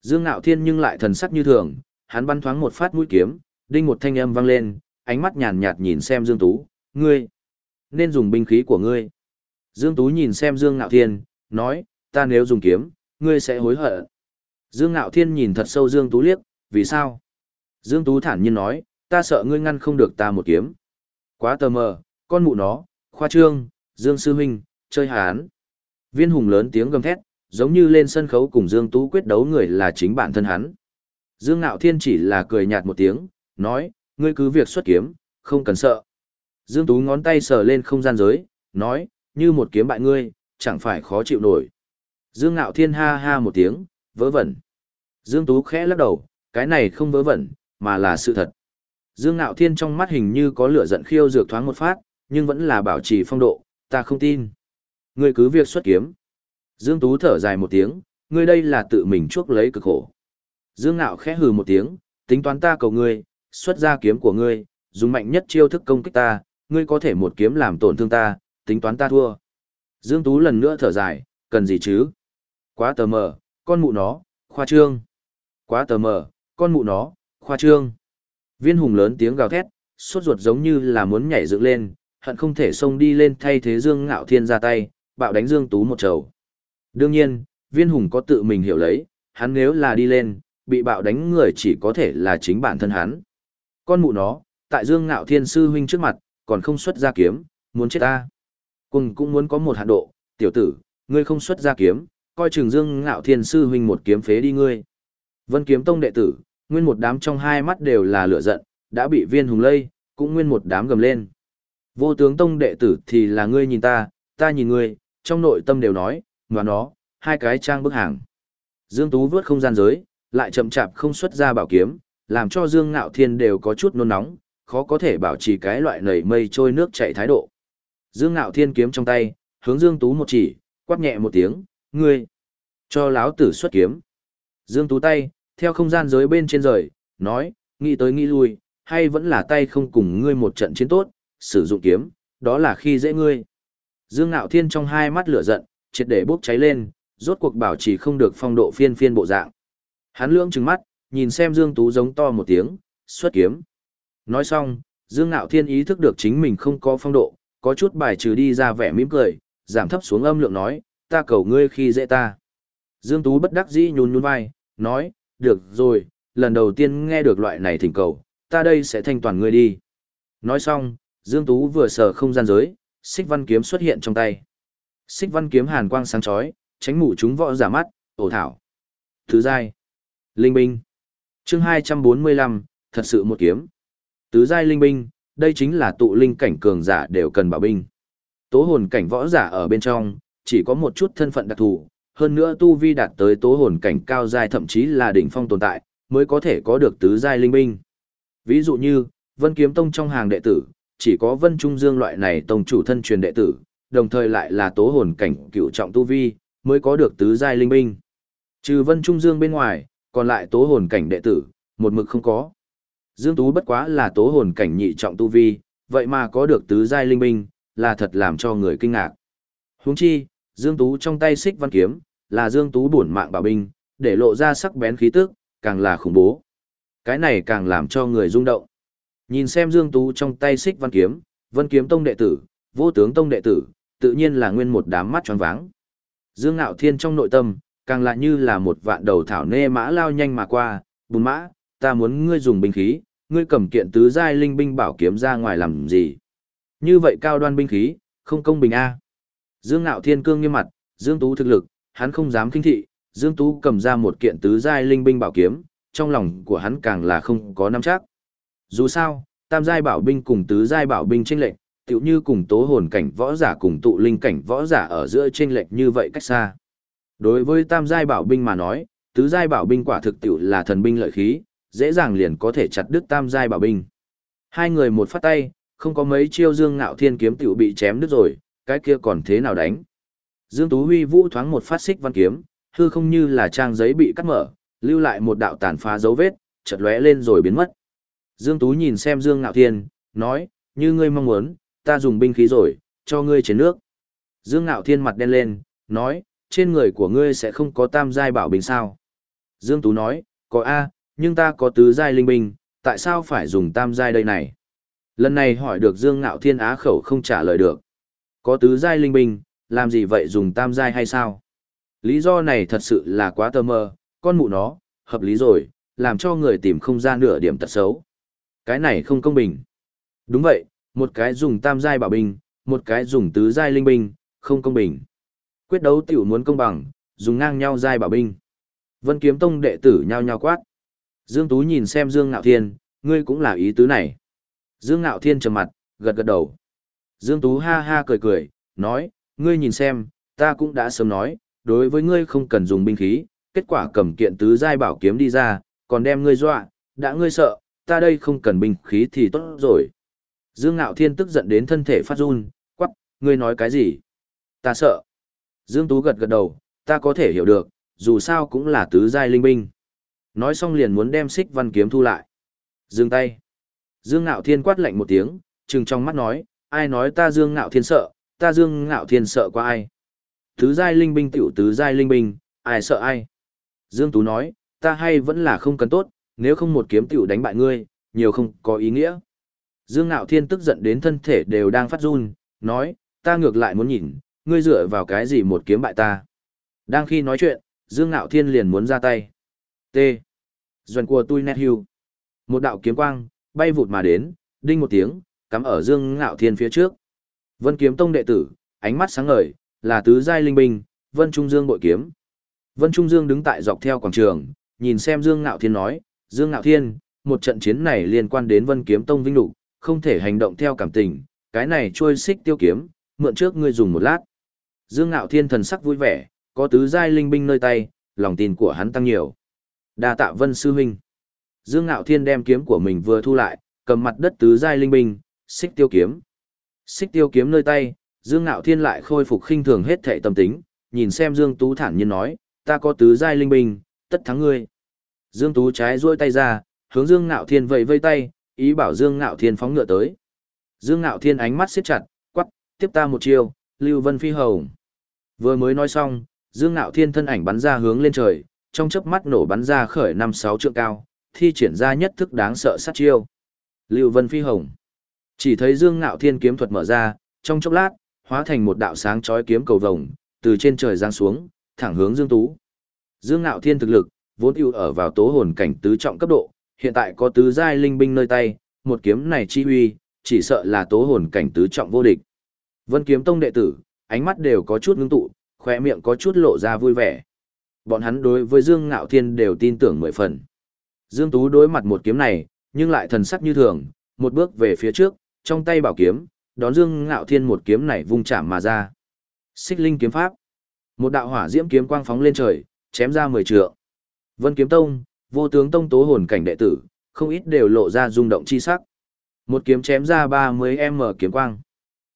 Dương Ngạo Thiên nhưng lại thần sắc như thường, hắn bắn thoáng một phát mũi kiếm, đinh một thanh âm vang lên, ánh mắt nhàn nhạt nhìn xem Dương Tú, ngươi, nên dùng binh khí của ngươi. Dương Tú nhìn xem Dương Ngạo Thiên, nói, ta nếu dùng kiếm, ngươi sẽ hối hận. Dương Ngạo Thiên nhìn thật sâu Dương Tú liếc, vì sao? Dương Tú thản nhiên nói, ta sợ ngươi ngăn không được ta một kiếm. Quá tờ mờ, con mụ nó, khoa trương, Dương Sư Huynh, chơi hán. Viên hùng lớn tiếng gầm thét, giống như lên sân khấu cùng Dương Tú quyết đấu người là chính bản thân hắn. Dương Ngạo Thiên chỉ là cười nhạt một tiếng, nói, ngươi cứ việc xuất kiếm, không cần sợ. Dương Tú ngón tay sờ lên không gian giới, nói, như một kiếm bại ngươi, chẳng phải khó chịu nổi. Dương Ngạo Thiên ha ha một tiếng, vớ vẩn. Dương Tú khẽ lắc đầu, cái này không vớ vẩn, mà là sự thật. Dương Ngạo Thiên trong mắt hình như có lửa giận khiêu dược thoáng một phát, nhưng vẫn là bảo trì phong độ, ta không tin. Ngươi cứ việc xuất kiếm. Dương Tú thở dài một tiếng, ngươi đây là tự mình chuốc lấy cực khổ. Dương Nạo khẽ hừ một tiếng, tính toán ta cầu ngươi, xuất ra kiếm của ngươi, dùng mạnh nhất chiêu thức công kích ta, ngươi có thể một kiếm làm tổn thương ta, tính toán ta thua. Dương Tú lần nữa thở dài, cần gì chứ? Quá tờ mờ, con mụ nó, khoa trương. Quá tờ mờ, con mụ nó, khoa trương. Viên hùng lớn tiếng gào thét, suốt ruột giống như là muốn nhảy dựng lên, hận không thể xông đi lên thay thế Dương Ngạo Thiên ra tay, bạo đánh Dương Tú một trầu. Đương nhiên, viên hùng có tự mình hiểu lấy, hắn nếu là đi lên, bị bạo đánh người chỉ có thể là chính bản thân hắn. Con mụ nó, tại Dương Ngạo Thiên sư huynh trước mặt, còn không xuất ra kiếm, muốn chết ta. Cùng cũng muốn có một hạn độ, tiểu tử, ngươi không xuất ra kiếm, coi chừng Dương Ngạo Thiên sư huynh một kiếm phế đi ngươi. Vân Kiếm Tông đệ tử, nguyên một đám trong hai mắt đều là lửa giận, đã bị viên hùng lây, cũng nguyên một đám gầm lên. Vô tướng Tông đệ tử thì là ngươi nhìn ta, ta nhìn ngươi, trong nội tâm đều nói, và nó, hai cái trang bức hàng. Dương Tú vớt không gian giới, lại chậm chạp không xuất ra bảo kiếm, làm cho Dương Ngạo Thiên đều có chút nôn nóng, khó có thể bảo trì cái loại nảy mây trôi nước chảy thái độ. Dương Ngạo Thiên kiếm trong tay, hướng Dương Tú một chỉ, quát nhẹ một tiếng, ngươi, cho lão tử xuất kiếm. Dương Tú tay, theo không gian giới bên trên rời, nói, nghĩ tới nghĩ lui, hay vẫn là tay không cùng ngươi một trận chiến tốt, sử dụng kiếm, đó là khi dễ ngươi. Dương Nạo Thiên trong hai mắt lửa giận, triệt để bốc cháy lên, rốt cuộc bảo trì không được phong độ phiên phiên bộ dạng. Hắn lưỡng trừng mắt, nhìn xem Dương Tú giống to một tiếng, xuất kiếm. Nói xong, Dương Nạo Thiên ý thức được chính mình không có phong độ, có chút bài trừ đi ra vẻ mỉm cười, giảm thấp xuống âm lượng nói, ta cầu ngươi khi dễ ta. Dương Tú bất đắc dĩ nhún nhún vai, nói, được rồi, lần đầu tiên nghe được loại này thỉnh cầu, ta đây sẽ thanh toàn ngươi đi. Nói xong, Dương Tú vừa sờ không gian giới, xích văn kiếm xuất hiện trong tay. Xích văn kiếm hàn quang sáng chói, tránh mù chúng võ giả mắt, ổ thảo. Thứ giai. Linh binh. chương 245, thật sự một kiếm. Tứ giai linh binh, đây chính là tụ linh cảnh cường giả đều cần bảo binh. Tố hồn cảnh võ giả ở bên trong, chỉ có một chút thân phận đặc thù, hơn nữa tu vi đạt tới tố hồn cảnh cao giai thậm chí là đỉnh phong tồn tại, mới có thể có được tứ giai linh binh. Ví dụ như, Vân Kiếm Tông trong hàng đệ tử, chỉ có Vân Trung Dương loại này tông chủ thân truyền đệ tử, đồng thời lại là tố hồn cảnh cựu trọng tu vi, mới có được tứ giai linh binh. Trừ Vân Trung Dương bên ngoài, còn lại tố hồn cảnh đệ tử, một mực không có. Dương Tú bất quá là tố hồn cảnh nhị trọng tu vi, vậy mà có được tứ giai linh binh, là thật làm cho người kinh ngạc. Huống chi, Dương Tú trong tay xích văn kiếm, là Dương Tú bổn mạng bảo binh, để lộ ra sắc bén khí tức, càng là khủng bố. Cái này càng làm cho người rung động. Nhìn xem Dương Tú trong tay xích văn kiếm, vân kiếm tông đệ tử, vô tướng tông đệ tử, tự nhiên là nguyên một đám mắt tròn váng. Dương Ngạo Thiên trong nội tâm, càng lại như là một vạn đầu thảo nê mã lao nhanh mà qua, bùn mã, ta muốn ngươi dùng binh khí, ngươi cầm kiện tứ giai linh binh bảo kiếm ra ngoài làm gì. Như vậy cao đoan binh khí, không công bình a. Dương Ngạo Thiên cương nghiêm mặt, Dương Tú thực lực, hắn không dám kinh thị, Dương Tú cầm ra một kiện tứ giai linh binh bảo kiếm, trong lòng của hắn càng là không có nắm chắc. Dù sao, tam giai bảo binh cùng tứ giai bảo binh chênh lệch, tựu như cùng tố hồn cảnh võ giả cùng tụ linh cảnh võ giả ở giữa chênh lệch như vậy cách xa. Đối với tam giai bảo binh mà nói, tứ giai bảo binh quả thực tựu là thần binh lợi khí, dễ dàng liền có thể chặt đứt tam giai bảo binh. Hai người một phát tay, không có mấy chiêu Dương Ngạo Thiên kiếm tiểu bị chém đứt rồi, cái kia còn thế nào đánh? Dương Tú Huy vũ thoáng một phát xích văn kiếm, hư không như là trang giấy bị cắt mở, lưu lại một đạo tàn phá dấu vết, chợt lóe lên rồi biến mất. Dương Tú nhìn xem Dương Ngạo Thiên, nói, như ngươi mong muốn, ta dùng binh khí rồi, cho ngươi chiến nước. Dương Ngạo Thiên mặt đen lên, nói, trên người của ngươi sẽ không có tam giai bảo bình sao. Dương Tú nói, có A, nhưng ta có tứ giai linh binh, tại sao phải dùng tam giai đây này? Lần này hỏi được Dương Ngạo Thiên á khẩu không trả lời được. Có tứ giai linh binh, làm gì vậy dùng tam giai hay sao? Lý do này thật sự là quá tơ mơ, con mụ nó, hợp lý rồi, làm cho người tìm không ra nửa điểm tật xấu. Cái này không công bình. Đúng vậy, một cái dùng tam giai bảo binh, một cái dùng tứ giai linh binh, không công bình. Quyết đấu tiểu muốn công bằng, dùng ngang nhau giai bảo binh. Vân Kiếm Tông đệ tử nhau nhau quát. Dương Tú nhìn xem Dương Ngạo Thiên, ngươi cũng là ý tứ này. Dương Ngạo Thiên trầm mặt, gật gật đầu. Dương Tú ha ha cười cười, nói, ngươi nhìn xem, ta cũng đã sớm nói, đối với ngươi không cần dùng binh khí, kết quả cầm kiện tứ giai bảo kiếm đi ra, còn đem ngươi dọa, đã ngươi sợ, ta đây không cần binh khí thì tốt rồi. Dương Ngạo Thiên tức giận đến thân thể phát run, quắc, ngươi nói cái gì? Ta sợ. Dương Tú gật gật đầu, ta có thể hiểu được, dù sao cũng là tứ giai linh binh. Nói xong liền muốn đem xích văn kiếm thu lại. Dương tay. Dương Ngạo Thiên quát lạnh một tiếng, trừng trong mắt nói, ai nói ta Dương Ngạo Thiên sợ, ta Dương Ngạo Thiên sợ qua ai? Tứ giai linh binh tiểu tứ giai linh binh, ai sợ ai? Dương Tú nói, ta hay vẫn là không cần tốt, nếu không một kiếm tiểu đánh bại ngươi, nhiều không có ý nghĩa. Dương Ngạo Thiên tức giận đến thân thể đều đang phát run, nói, ta ngược lại muốn nhìn, ngươi dựa vào cái gì một kiếm bại ta. Đang khi nói chuyện, Dương Ngạo Thiên liền muốn ra tay. T. Duần của tôi nét hưu. Một đạo kiếm quang, bay vụt mà đến, đinh một tiếng, cắm ở Dương Ngạo Thiên phía trước. Vân Kiếm Tông đệ tử, ánh mắt sáng ngời, là tứ giai linh binh, Vân Trung Dương bội kiếm. Vân Trung Dương đứng tại dọc theo quảng trường, nhìn xem Dương Ngạo Thiên nói, Dương Ngạo Thiên, một trận chiến này liên quan đến Vân Kiếm Tông vinh lục, không thể hành động theo cảm tình, cái này trôi xích tiêu kiếm, mượn trước ngươi dùng một lát. Dương Ngạo Thiên thần sắc vui vẻ, có tứ giai linh binh nơi tay, lòng tin của hắn tăng nhiều. Đa tạ Vân sư huynh. Dương Ngạo Thiên đem kiếm của mình vừa thu lại, cầm mặt đất tứ giai linh binh, xích tiêu kiếm. Xích tiêu kiếm nơi tay, Dương Ngạo Thiên lại khôi phục khinh thường hết thệ tâm tính, nhìn xem Dương Tú thản nhiên nói, ta có tứ giai linh binh, tất thắng ngươi. Dương Tú trái duỗi tay ra, hướng Dương Ngạo Thiên vẫy vây tay, ý bảo Dương Ngạo Thiên phóng ngựa tới. Dương Ngạo Thiên ánh mắt siết chặt, quắc, tiếp ta một chiêu, Lưu Vân Phi Hồng. Vừa mới nói xong, Dương Ngạo Thiên thân ảnh bắn ra hướng lên trời, trong chớp mắt nổ bắn ra khởi năm sáu trượng cao, thi triển ra nhất thức đáng sợ sát chiêu. Lưu Vân Phi Hồng. Chỉ thấy Dương Ngạo Thiên kiếm thuật mở ra, trong chốc lát, hóa thành một đạo sáng chói kiếm cầu vồng, từ trên trời giáng xuống, thẳng hướng Dương Tú. Dương Ngạo Thiên thực lực, vốn ưu ở vào tố hồn cảnh tứ trọng cấp độ, hiện tại có tứ giai linh binh nơi tay, một kiếm này chi uy, chỉ sợ là tố hồn cảnh tứ trọng vô địch. Vân Kiếm Tông đệ tử, ánh mắt đều có chút ngưng tụ, khóe miệng có chút lộ ra vui vẻ. Bọn hắn đối với Dương Ngạo Thiên đều tin tưởng mười phần. Dương Tú đối mặt một kiếm này, nhưng lại thần sắc như thường, một bước về phía trước, trong tay bảo kiếm, đón Dương Ngạo Thiên một kiếm này vung chạm mà ra. Xích linh kiếm pháp. Một đạo hỏa diễm kiếm quang phóng lên trời, chém ra mười trượng. Vân Kiếm Tông, vô tướng tông tố hồn cảnh đệ tử, không ít đều lộ ra rung động chi sắc. Một kiếm chém ra 30m kiếm quang.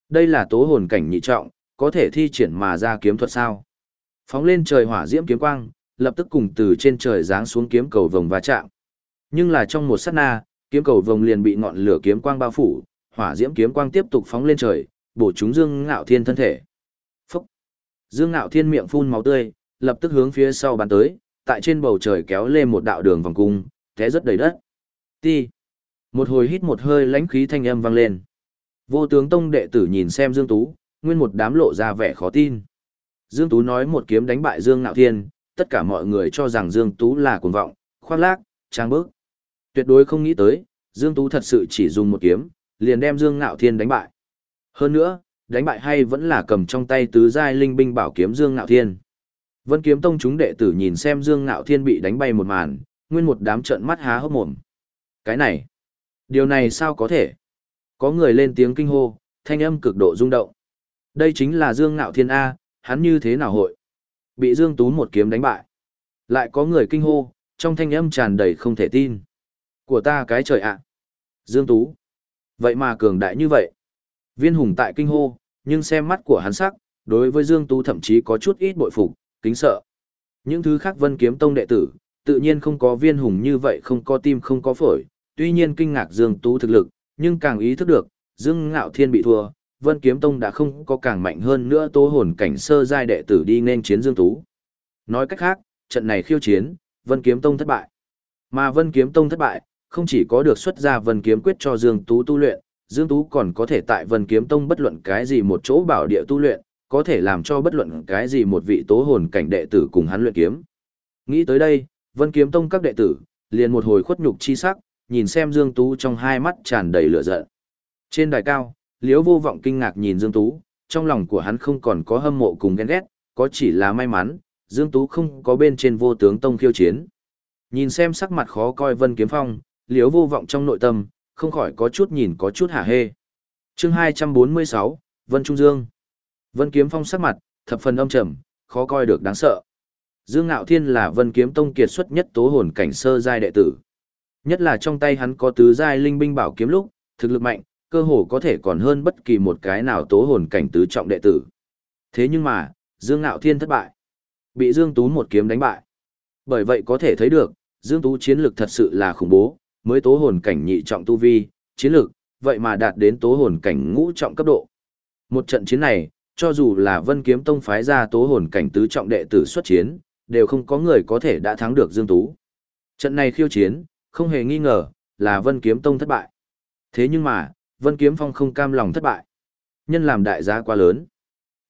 Đây là tố hồn cảnh nhị trọng, có thể thi triển mà ra kiếm thuật sao? Phóng lên trời hỏa diễm kiếm quang, lập tức cùng từ trên trời giáng xuống kiếm cầu vồng va chạm. Nhưng là trong một sát na, kiếm cầu vồng liền bị ngọn lửa kiếm quang bao phủ, hỏa diễm kiếm quang tiếp tục phóng lên trời, bổ trúng Dương Ngạo Thiên thân thể. Phúc! Dương Ngạo Thiên miệng phun máu tươi, lập tức hướng phía sau bắn tới, tại trên bầu trời kéo lên một đạo đường vòng cung, té rất đầy đất. Ti! Một hồi hít một hơi lãnh khí thanh âm vang lên. Vô tướng tông đệ tử nhìn xem Dương Tú, nguyên một đám lộ ra vẻ khó tin. Dương Tú nói một kiếm đánh bại Dương Ngạo Thiên, tất cả mọi người cho rằng Dương Tú là cuồng vọng, khoác lác, trang bức. Tuyệt đối không nghĩ tới, Dương Tú thật sự chỉ dùng một kiếm, liền đem Dương Ngạo Thiên đánh bại. Hơn nữa, đánh bại hay vẫn là cầm trong tay tứ giai linh binh bảo kiếm Dương Ngạo Thiên. Vân Kiếm Tông chúng đệ tử nhìn xem Dương Ngạo Thiên bị đánh bay một màn, nguyên một đám trợn mắt há hốc mồm. Cái này, điều này sao có thể? Có người lên tiếng kinh hô, thanh âm cực độ rung động. Đây chính là Dương Ngạo Thiên A, hắn như thế nào hội? Bị Dương Tú một kiếm đánh bại. Lại có người kinh hô, trong thanh âm tràn đầy không thể tin. Của ta cái trời ạ! Dương Tú! Vậy mà cường đại như vậy. Viên hùng tại kinh hô, nhưng xem mắt của hắn sắc, đối với Dương Tú thậm chí có chút ít bội phục, kính sợ. Những thứ khác vân kiếm tông đệ tử, tự nhiên không có viên hùng như vậy không có tim không có phổi, tuy nhiên kinh ngạc Dương Tú thực lực, nhưng càng ý thức được, Dương Ngạo Thiên bị thua, Vân Kiếm Tông đã không có càng mạnh hơn nữa tố hồn cảnh sơ giai đệ tử đi nên chiến Dương Tú. Nói cách khác, trận này khiêu chiến, Vân Kiếm Tông thất bại. Mà Vân Kiếm Tông thất bại, không chỉ có được xuất ra Vân Kiếm Quyết cho Dương Tú tu luyện, Dương Tú còn có thể tại Vân Kiếm Tông bất luận cái gì một chỗ bảo địa tu luyện, có thể làm cho bất luận cái gì một vị tố hồn cảnh đệ tử cùng hắn luyện kiếm. Nghĩ tới đây, Vân Kiếm Tông các đệ tử, liền một hồi khuất nhục chi sắc, nhìn xem Dương Tú trong hai mắt tràn đầy lửa giận. Trên đài cao, Liễu Vô Vọng kinh ngạc nhìn Dương Tú, trong lòng của hắn không còn có hâm mộ cùng ghen ghét, có chỉ là may mắn, Dương Tú không có bên trên vô tướng tông khiêu chiến. Nhìn xem sắc mặt khó coi Vân Kiếm Phong, Liễu Vô Vọng trong nội tâm, không khỏi có chút nhìn có chút hả hê. Chương 246, Vân Trung Dương. Vân Kiếm Phong sắc mặt, thập phần âm trầm, khó coi được đáng sợ. Dương Ngạo Thiên là Vân Kiếm Tông kiệt xuất nhất tố hồn cảnh sơ giai đệ tử. Nhất là trong tay hắn có tứ giai linh binh bảo kiếm lúc, thực lực mạnh, cơ hồ có thể còn hơn bất kỳ một cái nào tố hồn cảnh tứ trọng đệ tử. Thế nhưng mà, Dương Ngạo Thiên thất bại. Bị Dương Tú một kiếm đánh bại. Bởi vậy có thể thấy được, Dương Tú chiến lực thật sự là khủng bố, mới tố hồn cảnh nhị trọng tu vi, chiến lực, vậy mà đạt đến tố hồn cảnh ngũ trọng cấp độ. Một trận chiến này, cho dù là Vân Kiếm Tông phái ra tố hồn cảnh tứ trọng đệ tử xuất chiến, đều không có người có thể đã thắng được Dương Tú. Trận này khiêu chiến, không hề nghi ngờ, là Vân Kiếm Tông thất bại. Thế nhưng mà, Vân Kiếm Phong không cam lòng thất bại. Nhân làm đại gia quá lớn.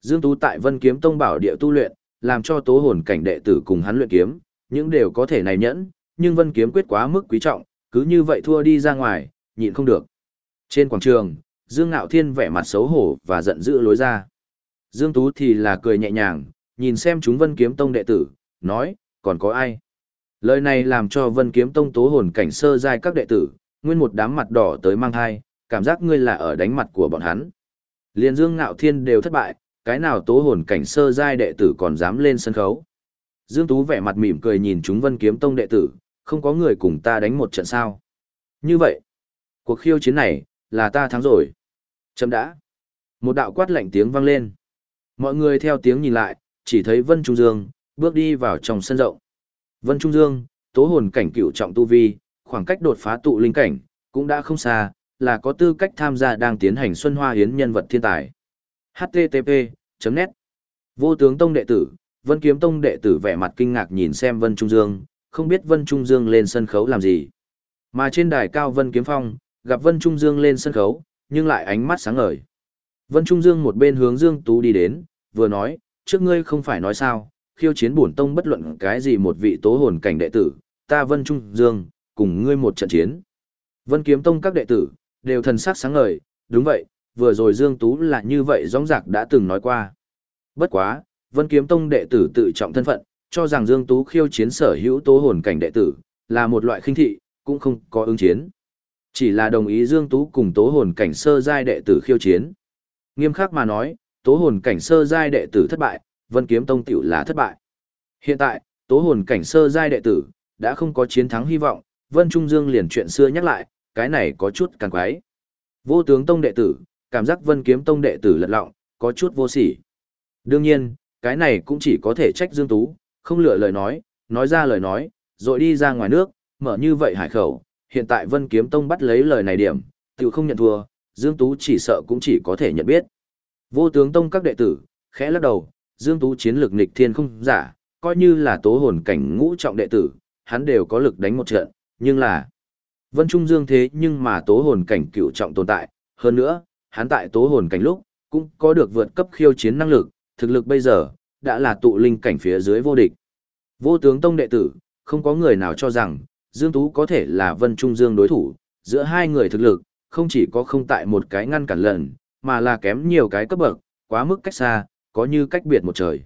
Dương Tú tại Vân Kiếm Tông bảo địa tu luyện, làm cho tố hồn cảnh đệ tử cùng hắn luyện kiếm, những đều có thể này nhẫn, nhưng Vân Kiếm quyết quá mức quý trọng, cứ như vậy thua đi ra ngoài, nhịn không được. Trên quảng trường, Dương Ngạo Thiên vẻ mặt xấu hổ và giận dữ lối ra. Dương Tú thì là cười nhẹ nhàng, nhìn xem chúng Vân Kiếm Tông đệ tử, nói, còn có ai? Lời này làm cho Vân Kiếm Tông tố hồn cảnh sơ giai các đệ tử, nguyên một đám mặt đỏ tới mang thai, cảm giác ngươi là ở đánh mặt của bọn hắn. Liên Dương Ngạo Thiên đều thất bại, cái nào tố hồn cảnh sơ giai đệ tử còn dám lên sân khấu. Dương Tú vẻ mặt mỉm cười nhìn chúng Vân Kiếm Tông đệ tử, không có người cùng ta đánh một trận sao. Như vậy, cuộc khiêu chiến này, là ta thắng rồi. Chấm đã. Một đạo quát lạnh tiếng vang lên. Mọi người theo tiếng nhìn lại, chỉ thấy Vân Trung Dương, bước đi vào trong sân rộng. Vân Trung Dương, tố hồn cảnh cựu trọng tu vi, khoảng cách đột phá tụ linh cảnh, cũng đã không xa, là có tư cách tham gia đang tiến hành Xuân Hoa Hiến nhân vật thiên tài. http net Vô tướng tông đệ tử, Vân Kiếm tông đệ tử vẻ mặt kinh ngạc nhìn xem Vân Trung Dương, không biết Vân Trung Dương lên sân khấu làm gì. Mà trên đài cao Vân Kiếm Phong, gặp Vân Trung Dương lên sân khấu, nhưng lại ánh mắt sáng ngời. Vân Trung Dương một bên hướng Dương Tú đi đến, vừa nói, trước ngươi không phải nói sao, khiêu chiến bổn tông bất luận cái gì một vị tố hồn cảnh đệ tử, ta Vân Trung Dương, cùng ngươi một trận chiến. Vân Kiếm Tông các đệ tử, đều thần sắc sáng ngời, đúng vậy, vừa rồi Dương Tú là như vậy rõ rạc đã từng nói qua. Bất quá, Vân Kiếm Tông đệ tử tự trọng thân phận, cho rằng Dương Tú khiêu chiến sở hữu tố hồn cảnh đệ tử, là một loại khinh thị, cũng không có ứng chiến. Chỉ là đồng ý Dương Tú cùng tố hồn cảnh sơ giai đệ tử khiêu chiến. Nghiêm khắc mà nói, tố hồn cảnh sơ giai đệ tử thất bại, Vân Kiếm Tông tiểu là thất bại. Hiện tại, tố hồn cảnh sơ giai đệ tử, đã không có chiến thắng hy vọng, Vân Trung Dương liền chuyện xưa nhắc lại, cái này có chút càng quái. Vô tướng tông đệ tử, cảm giác Vân Kiếm Tông đệ tử lật lọng, có chút vô sỉ. Đương nhiên, cái này cũng chỉ có thể trách Dương Tú, không lựa lời nói, nói ra lời nói, rồi đi ra ngoài nước, mở như vậy hải khẩu, hiện tại Vân Kiếm Tông bắt lấy lời này điểm, tiểu không nhận thua, Dương Tú chỉ sợ cũng chỉ có thể nhận biết. Vô tướng Tông các đệ tử, khẽ lắc đầu, Dương Tú chiến lược nghịch thiên không giả, coi như là tố hồn cảnh ngũ trọng đệ tử, hắn đều có lực đánh một trận, nhưng là Vân Trung Dương thế nhưng mà tố hồn cảnh cựu trọng tồn tại, hơn nữa, hắn tại tố hồn cảnh lúc, cũng có được vượt cấp khiêu chiến năng lực, thực lực bây giờ, đã là tụ linh cảnh phía dưới vô địch. Vô tướng tông đệ tử, không có người nào cho rằng, Dương Tú có thể là Vân Trung Dương đối thủ, giữa hai người thực lực, không chỉ có không tại một cái ngăn cản lần, mà là kém nhiều cái cấp bậc, quá mức cách xa, có như cách biệt một trời.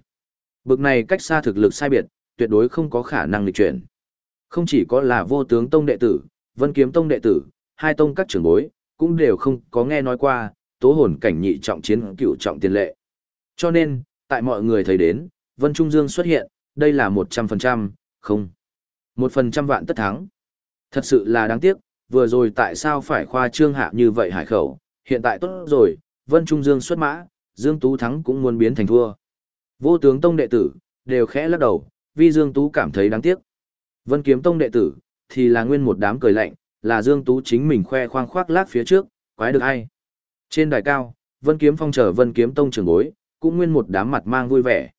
Bực này cách xa thực lực sai biệt, tuyệt đối không có khả năng lịch chuyển. Không chỉ có là vô tướng tông đệ tử, vân kiếm tông đệ tử, hai tông các trưởng bối, cũng đều không có nghe nói qua, tố hồn cảnh nhị trọng chiến cựu trọng tiền lệ. Cho nên, tại mọi người thấy đến, Vân Trung Dương xuất hiện, đây là 100%, không. 1% vạn tất thắng. Thật sự là đáng tiếc, vừa rồi tại sao phải khoa trương hạ như vậy hải khẩu, hiện tại tốt rồi, Vân Trung Dương xuất mã, Dương Tú thắng cũng muốn biến thành thua. Vô tướng tông đệ tử, đều khẽ lắc đầu, vì Dương Tú cảm thấy đáng tiếc. Vân Kiếm tông đệ tử, thì là nguyên một đám cười lạnh, là Dương Tú chính mình khoe khoang khoác lác phía trước, quái được ai. Trên đài cao, Vân Kiếm Phong trở Vân Kiếm Tông trưởng bối, cũng nguyên một đám mặt mang vui vẻ.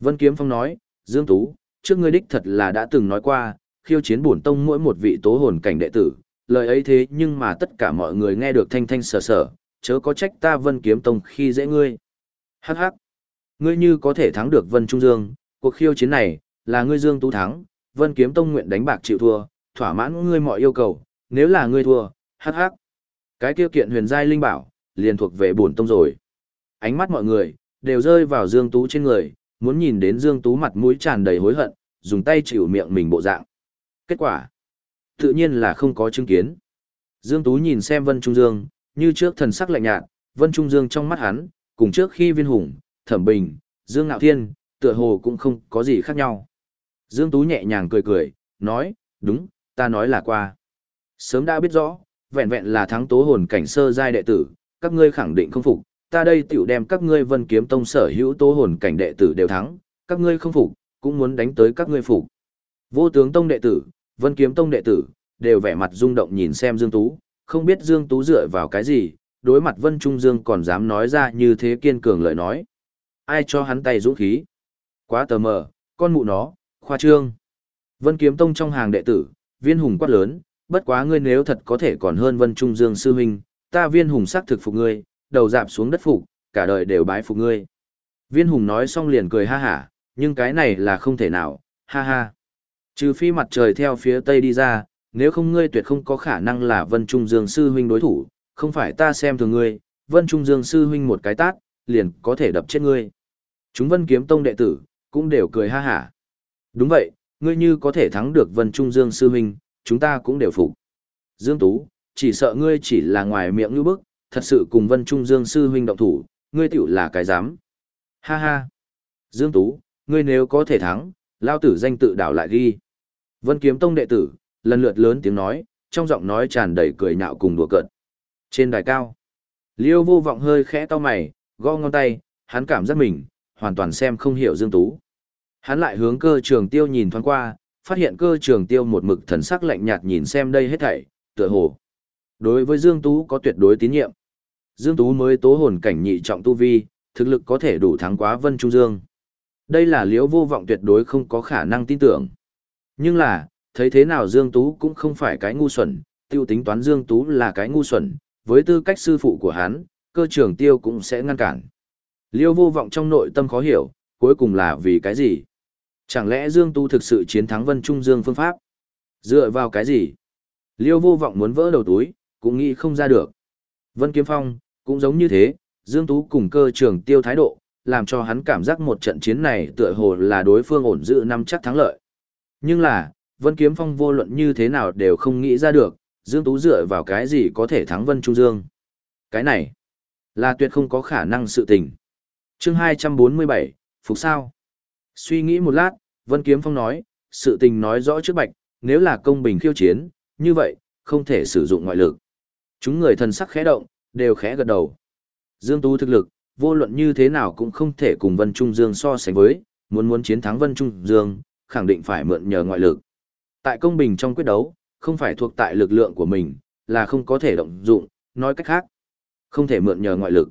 Vân Kiếm Phong nói, Dương Tú, trước ngươi đích thật là đã từng nói qua, khiêu chiến bổn tông mỗi một vị tố hồn cảnh đệ tử, lời ấy thế nhưng mà tất cả mọi người nghe được thanh thanh sở sở, chớ có trách ta Vân Kiếm Tông khi dễ ngươi. Hắc hắc, ngươi như có thể thắng được Vân Trung Dương, cuộc khiêu chiến này, là ngươi Dương Tú thắng, Vân Kiếm Tông nguyện đánh bạc chịu thua, thỏa mãn ngươi mọi yêu cầu, nếu là ngươi thua, hắc hắc. Cái kia kiện huyền giai linh bảo, liền thuộc về bổn tông rồi. Ánh mắt mọi người, đều rơi vào Dương Tú trên người, muốn nhìn đến Dương Tú mặt mũi tràn đầy hối hận, dùng tay chịu miệng mình bộ dạng. Kết quả, tự nhiên là không có chứng kiến. Dương Tú nhìn xem Vân Trung Dương, như trước thần sắc lạnh nhạt, Vân Trung Dương trong mắt hắn, cùng trước khi viên hùng, thẩm bình, Dương Ngạo Thiên, tựa hồ cũng không có gì khác nhau. Dương Tú nhẹ nhàng cười cười, nói, đúng, ta nói là qua. Sớm đã biết rõ, vẹn vẹn là thắng tố hồn cảnh sơ giai đệ tử, các ngươi khẳng định không phục, ta đây tiểu đem các ngươi vân kiếm tông sở hữu tố hồn cảnh đệ tử đều thắng, các ngươi không phục, cũng muốn đánh tới các ngươi phục. Vô tướng tông đệ tử, vân kiếm tông đệ tử, đều vẻ mặt rung động nhìn xem Dương Tú, không biết Dương Tú dựa vào cái gì, đối mặt Vân Trung Dương còn dám nói ra như thế kiên cường lời nói. Ai cho hắn tay dũng khí? Quá tờ mờ, con mụ nó, khoa trương. Vân Kiếm Tông trong hàng đệ tử, viên hùng quát lớn, bất quá ngươi nếu thật có thể còn hơn Vân Trung Dương sư huynh, ta viên hùng xác thực phục ngươi, đầu dạp xuống đất phục, cả đời đều bái phục ngươi. Viên hùng nói xong liền cười ha hả, nhưng cái này là không thể nào, ha ha. Trừ phi mặt trời theo phía tây đi ra, nếu không ngươi tuyệt không có khả năng là Vân Trung Dương sư huynh đối thủ, không phải ta xem thường ngươi, Vân Trung Dương sư huynh một cái tát, liền có thể đập chết ngươi. Chúng Vân Kiếm Tông đệ tử, cũng đều cười ha hả. Đúng vậy, ngươi như có thể thắng được Vân Trung Dương sư huynh, chúng ta cũng đều phục. Dương Tú, chỉ sợ ngươi chỉ là ngoài miệng như bức, thật sự cùng Vân Trung Dương sư huynh động thủ, ngươi tiểu là cái dám. Ha ha. Dương Tú, ngươi nếu có thể thắng, lao tử danh tự đảo lại ghi. Vân Kiếm Tông đệ tử, lần lượt lớn tiếng nói, trong giọng nói tràn đầy cười nhạo cùng đùa cợt. Trên đài cao, Liêu vô vọng hơi khẽ to mày, gõ ngón tay, hắn cảm giác mình, hoàn toàn xem không hiểu Dương Tú. Hắn lại hướng cơ trường tiêu nhìn thoáng qua, phát hiện cơ trường tiêu một mực thần sắc lạnh nhạt nhìn xem đây hết thảy, tựa hồ. Đối với Dương Tú có tuyệt đối tín nhiệm. Dương Tú mới tố hồn cảnh nhị trọng tu vi, thực lực có thể đủ thắng quá Vân Trung Dương. Đây là liễu vô vọng tuyệt đối không có khả năng tin tưởng. Nhưng là, thấy thế nào Dương Tú cũng không phải cái ngu xuẩn, tiêu tính toán Dương Tú là cái ngu xuẩn, với tư cách sư phụ của hắn, cơ trưởng tiêu cũng sẽ ngăn cản. Liêu vô vọng trong nội tâm khó hiểu, cuối cùng là vì cái gì? Chẳng lẽ Dương Tú thực sự chiến thắng Vân Trung Dương phương pháp? Dựa vào cái gì? Liêu vô vọng muốn vỡ đầu túi, cũng nghĩ không ra được. Vân Kiếm Phong, cũng giống như thế, Dương Tú cùng cơ trưởng tiêu thái độ, làm cho hắn cảm giác một trận chiến này tựa hồ là đối phương ổn giữ năm chắc thắng lợi. Nhưng là, Vân Kiếm Phong vô luận như thế nào đều không nghĩ ra được, Dương Tú dựa vào cái gì có thể thắng Vân Trung Dương. Cái này, là tuyệt không có khả năng sự tình. chương 247, Phục sao? Suy nghĩ một lát, Vân Kiếm Phong nói, sự tình nói rõ trước bạch, nếu là công bình khiêu chiến, như vậy, không thể sử dụng ngoại lực. Chúng người thần sắc khẽ động, đều khẽ gật đầu. Dương Tú thực lực, vô luận như thế nào cũng không thể cùng Vân Trung Dương so sánh với, muốn muốn chiến thắng Vân Trung Dương, khẳng định phải mượn nhờ ngoại lực. Tại công bình trong quyết đấu, không phải thuộc tại lực lượng của mình, là không có thể động dụng, nói cách khác, không thể mượn nhờ ngoại lực.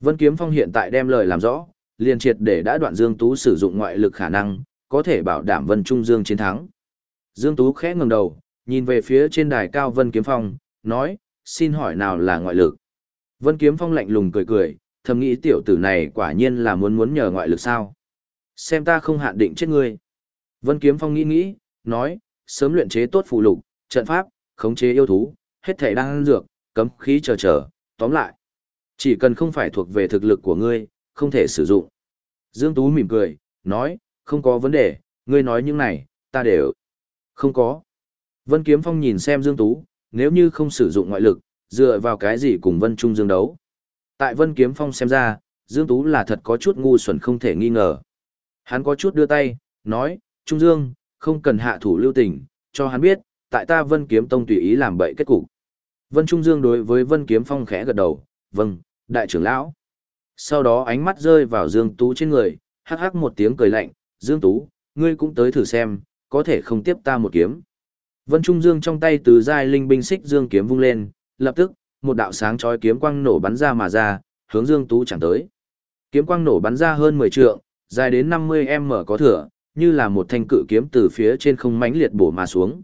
Vân Kiếm Phong hiện tại đem lời làm rõ, liền triệt để đã đoạn Dương Tú sử dụng ngoại lực khả năng, có thể bảo đảm Vân Trung Dương chiến thắng. Dương Tú khẽ ngẩng đầu, nhìn về phía trên đài cao Vân Kiếm Phong, nói, xin hỏi nào là ngoại lực. Vân Kiếm Phong lạnh lùng cười cười, thầm nghĩ tiểu tử này quả nhiên là muốn muốn nhờ ngoại lực sao. Xem ta không hạn định chết ngươi. Vân Kiếm Phong nghĩ nghĩ, nói, sớm luyện chế tốt phụ lục, trận pháp, khống chế yêu thú, hết thể đang dược, cấm khí chờ chờ, tóm lại. Chỉ cần không phải thuộc về thực lực của ngươi, không thể sử dụng. Dương Tú mỉm cười, nói, không có vấn đề, ngươi nói những này, ta đều. Không có. Vân Kiếm Phong nhìn xem Dương Tú, nếu như không sử dụng ngoại lực, dựa vào cái gì cùng Vân Trung Dương đấu. Tại Vân Kiếm Phong xem ra, Dương Tú là thật có chút ngu xuẩn không thể nghi ngờ. Hắn có chút đưa tay, nói, Trung Dương, không cần hạ thủ lưu tình, cho hắn biết, tại ta Vân Kiếm Tông tùy ý làm bậy kết cục. Vân Trung Dương đối với Vân Kiếm Phong khẽ gật đầu, vâng, đại trưởng lão. Sau đó ánh mắt rơi vào Dương Tú trên người, hắc hắc một tiếng cười lạnh, Dương Tú, ngươi cũng tới thử xem, có thể không tiếp ta một kiếm. Vân Trung Dương trong tay từ giai linh binh xích Dương kiếm vung lên, lập tức, một đạo sáng chói kiếm quang nổ bắn ra mà ra, hướng Dương Tú chẳng tới. Kiếm quang nổ bắn ra hơn 10 trượng, dài đến 50m có thừa, như là một thanh cự kiếm từ phía trên không mãnh liệt bổ mà xuống.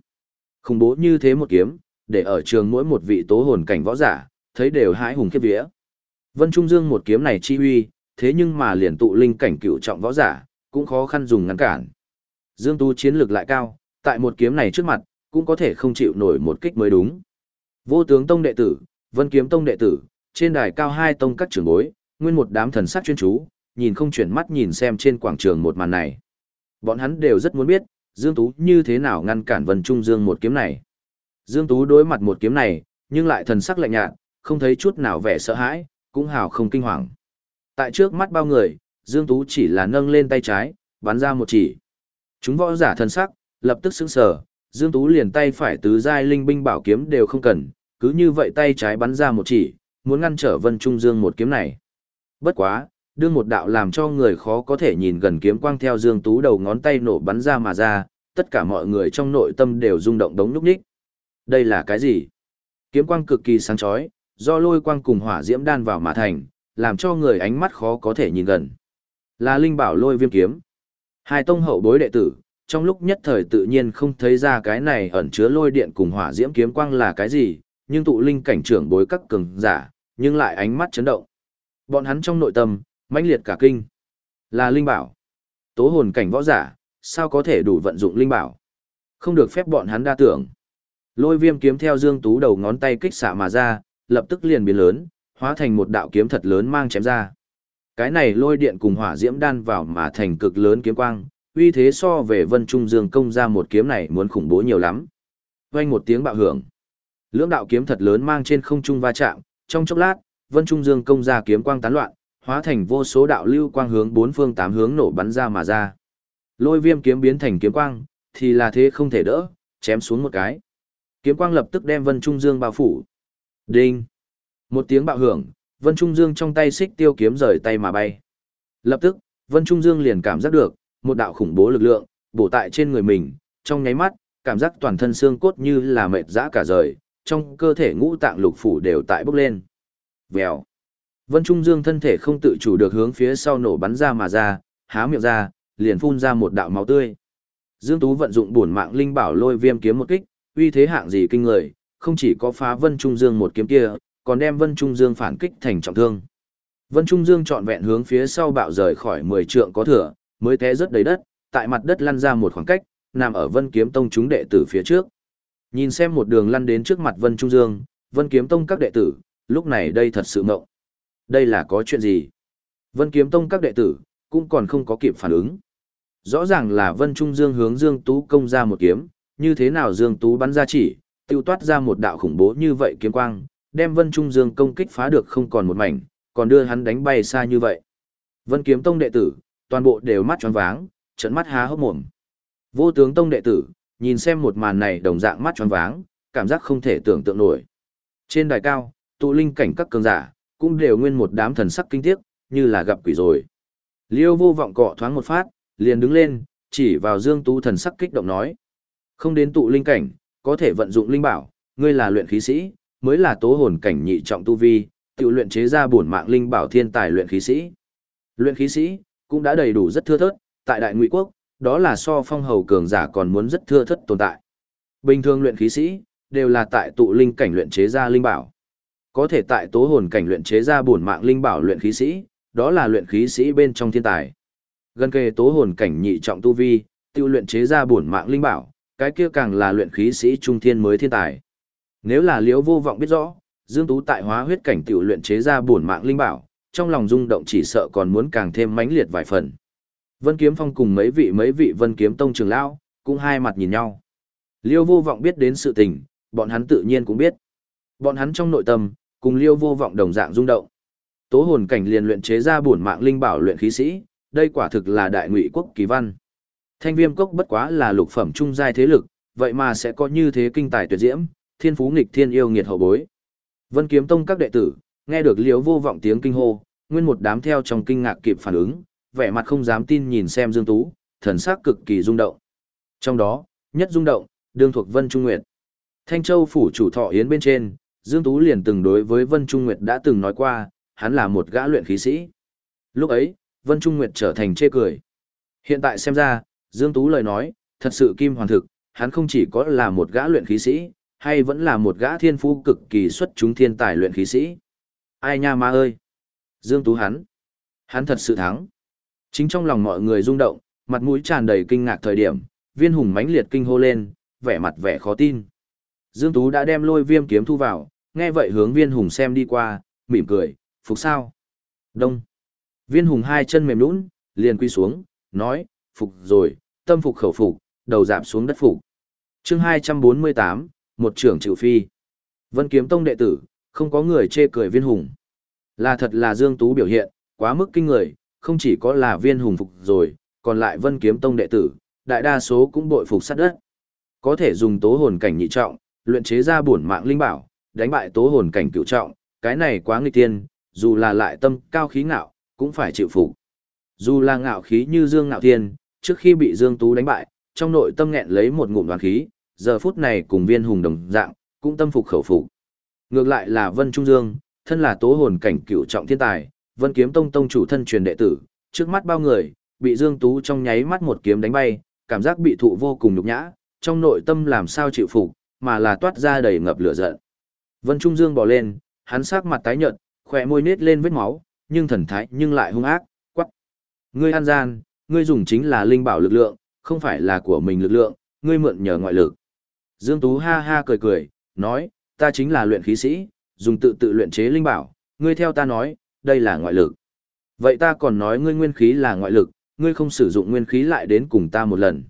Khủng bố như thế một kiếm, để ở trường mỗi một vị tố hồn cảnh võ giả, thấy đều hãi hùng khiếp vía. Vân Trung Dương một kiếm này chi huy, thế nhưng mà liền tụ linh cảnh cựu trọng võ giả, cũng khó khăn dùng ngăn cản. Dương Tu chiến lược lại cao, tại một kiếm này trước mặt, cũng có thể không chịu nổi một kích mới đúng. Vô tướng tông đệ tử, Vân Kiếm tông đệ tử, trên đài cao hai tông các trưởng bối, nguyên một đám thần sắc chuyên chú, nhìn không chuyển mắt nhìn xem trên quảng trường một màn này. Bọn hắn đều rất muốn biết, Dương Tú như thế nào ngăn cản Vân Trung Dương một kiếm này. Dương Tú đối mặt một kiếm này, nhưng lại thần sắc lạnh nhạt, không thấy chút nào vẻ sợ hãi, cũng hào không kinh hoàng. Tại trước mắt bao người, Dương Tú chỉ là nâng lên tay trái, bắn ra một chỉ. Chúng võ giả thần sắc, lập tức sững sờ, Dương Tú liền tay phải tứ giai linh binh bảo kiếm đều không cần, cứ như vậy tay trái bắn ra một chỉ, muốn ngăn trở Vân Trung Dương một kiếm này. Bất quá, đương một đạo làm cho người khó có thể nhìn gần kiếm quang theo Dương Tú đầu ngón tay nổ bắn ra mà ra, tất cả mọi người trong nội tâm đều rung động đống núc ních. Đây là cái gì? Kiếm quang cực kỳ sáng chói, do lôi quang cùng hỏa diễm đan vào mà thành, làm cho người ánh mắt khó có thể nhìn gần. Là linh bảo lôi viêm kiếm. Hai tông hậu bối đệ tử, trong lúc nhất thời tự nhiên không thấy ra cái này ẩn chứa lôi điện cùng hỏa diễm kiếm quang là cái gì, nhưng tụ linh cảnh trưởng bối các cường giả, nhưng lại ánh mắt chấn động. Bọn hắn trong nội tâm, mãnh liệt cả kinh. Là linh bảo. Tố hồn cảnh võ giả, sao có thể đủ vận dụng linh bảo? Không được phép bọn hắn đa tưởng. Lôi viêm kiếm theo Dương Tú đầu ngón tay kích xạ mà ra, lập tức liền biến lớn, hóa thành một đạo kiếm thật lớn mang chém ra. Cái này lôi điện cùng hỏa diễm đan vào mà thành cực lớn kiếm quang, uy thế so về Vân Trung Dương công ra một kiếm này muốn khủng bố nhiều lắm. Vang một tiếng bạo hưởng. Lưỡng đạo kiếm thật lớn mang trên không trung va chạm, trong chốc lát, Vân Trung Dương công ra kiếm quang tán loạn, hóa thành vô số đạo lưu quang hướng bốn phương tám hướng nổ bắn ra mà ra. Lôi viêm kiếm biến thành kiếm quang, thì là thế không thể đỡ, chém xuống một cái. Kiếm quang lập tức đem Vân Trung Dương bao phủ. Đinh! Một tiếng bạo hưởng, Vân Trung Dương trong tay xích tiêu kiếm rời tay mà bay. Lập tức, Vân Trung Dương liền cảm giác được, một đạo khủng bố lực lượng, bổ tại trên người mình, trong nháy mắt, cảm giác toàn thân xương cốt như là mệt dã cả rời, trong cơ thể ngũ tạng lục phủ đều tại bốc lên. Vèo. Vân Trung Dương thân thể không tự chủ được hướng phía sau nổ bắn ra mà ra, há miệng ra, liền phun ra một đạo máu tươi. Dương Tú vận dụng bổn mạng linh bảo lôi viêm kiếm một kích, uy thế hạng gì kinh người, không chỉ có phá Vân Trung Dương một kiếm kia, còn đem Vân Trung Dương phản kích thành trọng thương. Vân Trung Dương trọn vẹn hướng phía sau bạo rời khỏi 10 trượng có thừa, mới té rất đầy đất, tại mặt đất lăn ra một khoảng cách, nằm ở Vân Kiếm Tông chúng đệ tử phía trước. Nhìn xem một đường lăn đến trước mặt Vân Trung Dương, Vân Kiếm Tông các đệ tử, lúc này đây thật sự ngộng. Đây là có chuyện gì? Vân Kiếm Tông các đệ tử, cũng còn không có kịp phản ứng. Rõ ràng là Vân Trung Dương hướng Dương Tú công ra một kiếm, như thế nào Dương Tú bắn ra chỉ, tiêu toát ra một đạo khủng bố như vậy kiếm quang, đem Vân Trung Dương công kích phá được không còn một mảnh, còn đưa hắn đánh bay xa như vậy. Vân Kiếm Tông đệ tử, toàn bộ đều mắt tròn váng, trận mắt há hốc mồm. Vô tướng Tông đệ tử, nhìn xem một màn này đồng dạng mắt tròn váng, cảm giác không thể tưởng tượng nổi. Trên đài cao, tụ linh cảnh các cường giả, cũng đều nguyên một đám thần sắc kinh tiếc, như là gặp quỷ rồi. Liêu vô vọng cọ thoáng một phát, liền đứng lên, chỉ vào Dương Tú thần sắc kích động nói. Không đến tụ linh cảnh, có thể vận dụng linh bảo, ngươi là luyện khí sĩ, mới là tố hồn cảnh nhị trọng tu vi, tự luyện chế ra bổn mạng linh bảo thiên tài luyện khí sĩ. Luyện khí sĩ cũng đã đầy đủ rất thưa thớt, tại Đại Ngụy quốc, đó là so phong hầu cường giả còn muốn rất thưa thớt tồn tại. Bình thường luyện khí sĩ đều là tại tụ linh cảnh luyện chế ra linh bảo. Có thể tại tố hồn cảnh luyện chế ra bổn mạng linh bảo luyện khí sĩ, đó là luyện khí sĩ bên trong thiên tài. Gần kề tố hồn cảnh nhị trọng tu vi, tiêu luyện chế ra bổn mạng linh bảo, cái kia càng là luyện khí sĩ trung thiên mới thiên tài. Nếu là liễu vô vọng biết rõ, Dương Tú tại hóa huyết cảnh tiểu luyện chế ra bổn mạng linh bảo, trong lòng rung động chỉ sợ còn muốn càng thêm mãnh liệt vài phần. Vân Kiếm Phong cùng mấy vị mấy vị Vân Kiếm Tông trưởng lão, cũng hai mặt nhìn nhau. Liêu vô vọng biết đến sự tình, bọn hắn tự nhiên cũng biết. Bọn hắn trong nội tâm, cùng Liêu vô vọng đồng dạng rung động. Tố hồn cảnh liền luyện chế ra bổn mạng linh bảo luyện khí sĩ, đây quả thực là đại ngụy quốc kỳ văn. Thanh viêm cốc bất quá là lục phẩm trung giai thế lực, vậy mà sẽ có như thế kinh tài tuyệt diễm, thiên phú nghịch thiên yêu nghiệt hậu bối. Vân Kiếm Tông các đệ tử, nghe được liêu vô vọng tiếng kinh hô, nguyên một đám theo trong kinh ngạc kịp phản ứng, vẻ mặt không dám tin nhìn xem Dương Tú, thần sắc cực kỳ rung động. Trong đó, nhất rung động, đương thuộc Vân Trung Nguyệt. Thanh Châu phủ chủ thọ yến bên trên, Dương Tú liền từng đối với Vân Trung Nguyệt đã từng nói qua, hắn là một gã luyện khí sĩ. Lúc ấy, Vân Trung Nguyệt trở thành chê cười. Hiện tại xem ra, Dương Tú lời nói, thật sự kim hoàn thực, hắn không chỉ có là một gã luyện khí sĩ, hay vẫn là một gã thiên phú cực kỳ xuất chúng thiên tài luyện khí sĩ. Ai nha ma ơi! Dương Tú hắn! Hắn thật sự thắng! Chính trong lòng mọi người rung động, mặt mũi tràn đầy kinh ngạc thời điểm, viên hùng mãnh liệt kinh hô lên, vẻ mặt vẻ khó tin. Dương Tú đã đem lôi viêm kiếm thu vào, nghe vậy hướng viên hùng xem đi qua, mỉm cười, phục sao? Đông! Viên hùng hai chân mềm nũng, liền quy xuống, nói, phục rồi, tâm phục khẩu phục, đầu giảm xuống đất phục. chương 248, một trưởng trừ phi. Vân kiếm tông đệ tử, không có người chê cười viên hùng. Là thật là Dương Tú biểu hiện, quá mức kinh người, không chỉ có là viên hùng phục rồi, còn lại vân kiếm tông đệ tử, đại đa số cũng bội phục sát đất. Có thể dùng tố hồn cảnh nhị trọng, luyện chế ra bổn mạng linh bảo, đánh bại tố hồn cảnh cựu trọng, cái này quá nghịch tiên, dù là lại tâm cao khí ngạo, cũng phải chịu phục. Dù là ngạo khí như Dương Ngạo Thiên, trước khi bị Dương Tú đánh bại, trong nội tâm nghẹn lấy một ngụm đoàn khí, giờ phút này cùng viên hùng đồng dạng, cũng tâm phục khẩu phục. Ngược lại là Vân Trung Dương, thân là tố hồn cảnh cựu trọng thiên tài, Vân Kiếm Tông tông chủ thân truyền đệ tử, trước mắt bao người, bị Dương Tú trong nháy mắt một kiếm đánh bay, cảm giác bị thụ vô cùng nhục nhã, trong nội tâm làm sao chịu phục, mà là toát ra đầy ngập lửa giận. Vân Trung Dương bỏ lên, hắn sắc mặt tái nhợt, khỏe môi nết lên vết máu, nhưng thần thái nhưng lại hung ác, quắc. Ngươi an gian, ngươi dùng chính là linh bảo lực lượng, không phải là của mình lực lượng, ngươi mượn nhờ ngoại lực. Dương Tú ha ha cười cười, nói, ta chính là luyện khí sĩ, dùng tự tự luyện chế linh bảo, ngươi theo ta nói, đây là ngoại lực. Vậy ta còn nói ngươi nguyên khí là ngoại lực, ngươi không sử dụng nguyên khí lại đến cùng ta một lần.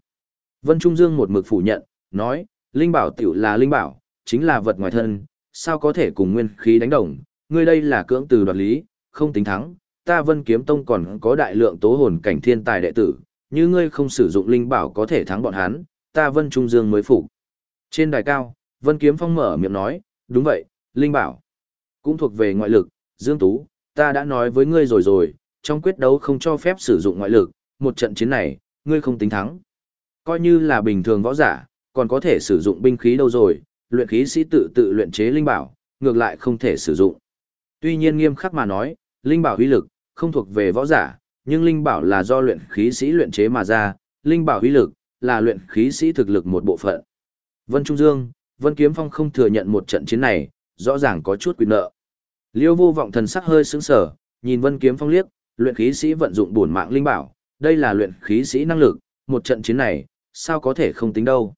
Vân Trung Dương một mực phủ nhận, nói, linh bảo tiểu là linh bảo, chính là vật ngoài thân, sao có thể cùng nguyên khí đánh đồng, ngươi đây là cưỡng từ đoạt lý, không tính thắng, ta Vân Kiếm Tông còn có đại lượng tố hồn cảnh thiên tài đệ tử, như ngươi không sử dụng linh bảo có thể thắng bọn hắn, ta Vân Trung Dương mới phục. Trên đài cao, Vân Kiếm Phong mở miệng nói, đúng vậy, linh bảo cũng thuộc về ngoại lực, Dương Tú, ta đã nói với ngươi rồi rồi, trong quyết đấu không cho phép sử dụng ngoại lực, một trận chiến này, ngươi không tính thắng. Coi như là bình thường võ giả, còn có thể sử dụng binh khí đâu rồi, luyện khí sĩ tự tự luyện chế linh bảo, ngược lại không thể sử dụng. Tuy nhiên nghiêm khắc mà nói, linh bảo uy lực không thuộc về võ giả, nhưng linh bảo là do luyện khí sĩ luyện chế mà ra, linh bảo uy lực là luyện khí sĩ thực lực một bộ phận. Vân Trung Dương, Vân Kiếm Phong không thừa nhận một trận chiến này, rõ ràng có chút quy nợ. Liêu vô vọng thần sắc hơi sững sờ, nhìn Vân Kiếm Phong liếc, luyện khí sĩ vận dụng bổn mạng linh bảo, đây là luyện khí sĩ năng lực, một trận chiến này, sao có thể không tính đâu.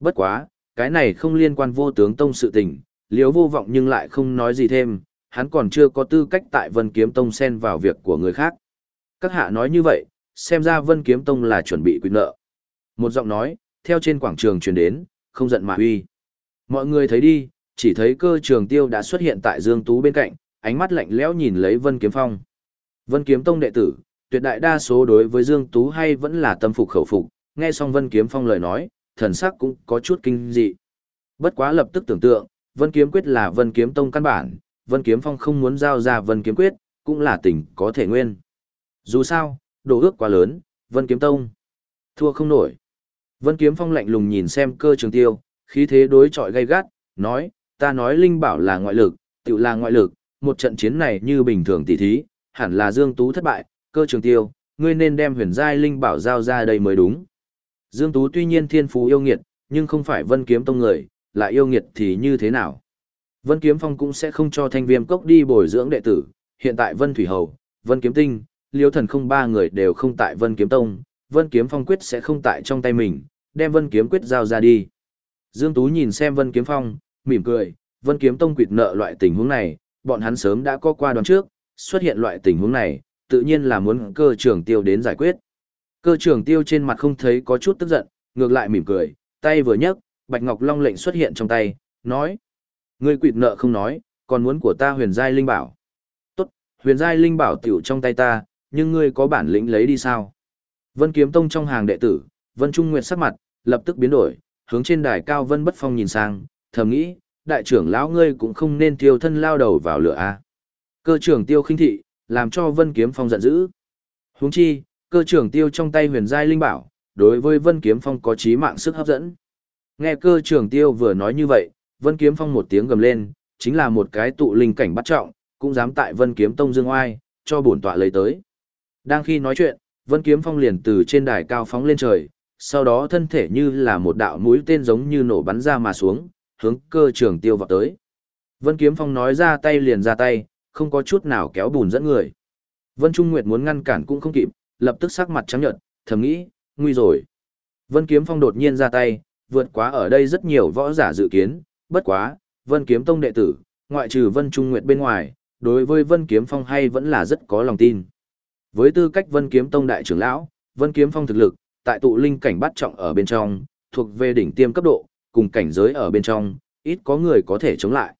Bất quá, cái này không liên quan vô tướng tông sự tình, liếu vô vọng nhưng lại không nói gì thêm, hắn còn chưa có tư cách tại Vân Kiếm Tông xen vào việc của người khác. Các hạ nói như vậy, xem ra Vân Kiếm Tông là chuẩn bị quy nợ. Một giọng nói, theo trên quảng trường truyền đến, không giận mà uy. Mọi người thấy đi, chỉ thấy cơ trường tiêu đã xuất hiện tại Dương Tú bên cạnh, ánh mắt lạnh lẽo nhìn lấy Vân Kiếm Phong. Vân Kiếm Tông đệ tử, tuyệt đại đa số đối với Dương Tú hay vẫn là tâm phục khẩu phục, nghe xong Vân Kiếm Phong lời nói, thần sắc cũng có chút kinh dị. Bất quá lập tức tưởng tượng, Vân Kiếm Quyết là Vân Kiếm Tông căn bản, Vân Kiếm Phong không muốn giao ra Vân Kiếm Quyết, cũng là tình có thể nguyên. Dù sao, đồ ước quá lớn, Vân Kiếm Tông thua không nổi. Vân Kiếm Phong lạnh lùng nhìn xem cơ trường tiêu, khí thế đối chọi gay gắt, nói, ta nói Linh Bảo là ngoại lực, tự là ngoại lực, một trận chiến này như bình thường tỷ thí, hẳn là Dương Tú thất bại, cơ trường tiêu, ngươi nên đem huyền giai Linh Bảo giao ra đây mới đúng. Dương Tú tuy nhiên thiên phú yêu nghiệt, nhưng không phải Vân Kiếm Tông người, lại yêu nghiệt thì như thế nào? Vân Kiếm Phong cũng sẽ không cho thanh viêm cốc đi bồi dưỡng đệ tử, hiện tại Vân Thủy Hầu, Vân Kiếm Tinh, Liêu Thần không ba người đều không tại Vân Kiếm Tông, Vân Kiếm Phong quyết sẽ không tại trong tay mình, đem Vân Kiếm quyết giao ra đi. Dương Tú nhìn xem Vân Kiếm Phong, mỉm cười, Vân Kiếm Tông quỵt nợ loại tình huống này, bọn hắn sớm đã có qua đoán trước, xuất hiện loại tình huống này, tự nhiên là muốn cơ trưởng tiêu đến giải quyết. Cơ trưởng tiêu trên mặt không thấy có chút tức giận, ngược lại mỉm cười, tay vừa nhấc, Bạch Ngọc Long lệnh xuất hiện trong tay, nói: Ngươi quỵt nợ không nói, còn muốn của ta huyền giai linh bảo. Tốt, huyền giai linh bảo tiểu trong tay ta, nhưng ngươi có bản lĩnh lấy đi sao? Vân Kiếm Tông trong hàng đệ tử, Vân Trung Nguyệt sắc mặt, lập tức biến đổi, hướng trên đài cao Vân Bất Phong nhìn sang, thầm nghĩ, đại trưởng lão ngươi cũng không nên tiêu thân lao đầu vào lửa a. Cơ trưởng tiêu khinh thị, làm cho Vân Kiếm Phong giận dữ. Huống chi, cơ trưởng tiêu trong tay huyền giai linh bảo, đối với Vân Kiếm Phong có chí mạng sức hấp dẫn. Nghe cơ trưởng tiêu vừa nói như vậy, Vân Kiếm Phong một tiếng gầm lên, chính là một cái tụ linh cảnh bắt trọng, cũng dám tại Vân Kiếm Tông dương oai, cho bổn tọa lấy tới. Đang khi nói chuyện, Vân Kiếm Phong liền từ trên đài cao phóng lên trời, sau đó thân thể như là một đạo mũi tên giống như nổ bắn ra mà xuống, hướng cơ trường tiêu vào tới. Vân Kiếm Phong nói ra tay liền ra tay, không có chút nào kéo bùn dẫn người. Vân Trung Nguyệt muốn ngăn cản cũng không kịp, lập tức sắc mặt trắng nhợt, thầm nghĩ, nguy rồi. Vân Kiếm Phong đột nhiên ra tay, vượt quá ở đây rất nhiều võ giả dự kiến, bất quá, Vân Kiếm Tông đệ tử, ngoại trừ Vân Trung Nguyệt bên ngoài, đối với Vân Kiếm Phong hay vẫn là rất có lòng tin. Với tư cách Vân Kiếm Tông đại trưởng lão, Vân Kiếm Phong thực lực, tại tụ linh cảnh bắt trọng ở bên trong, thuộc về đỉnh tiêm cấp độ, cùng cảnh giới ở bên trong, ít có người có thể chống lại.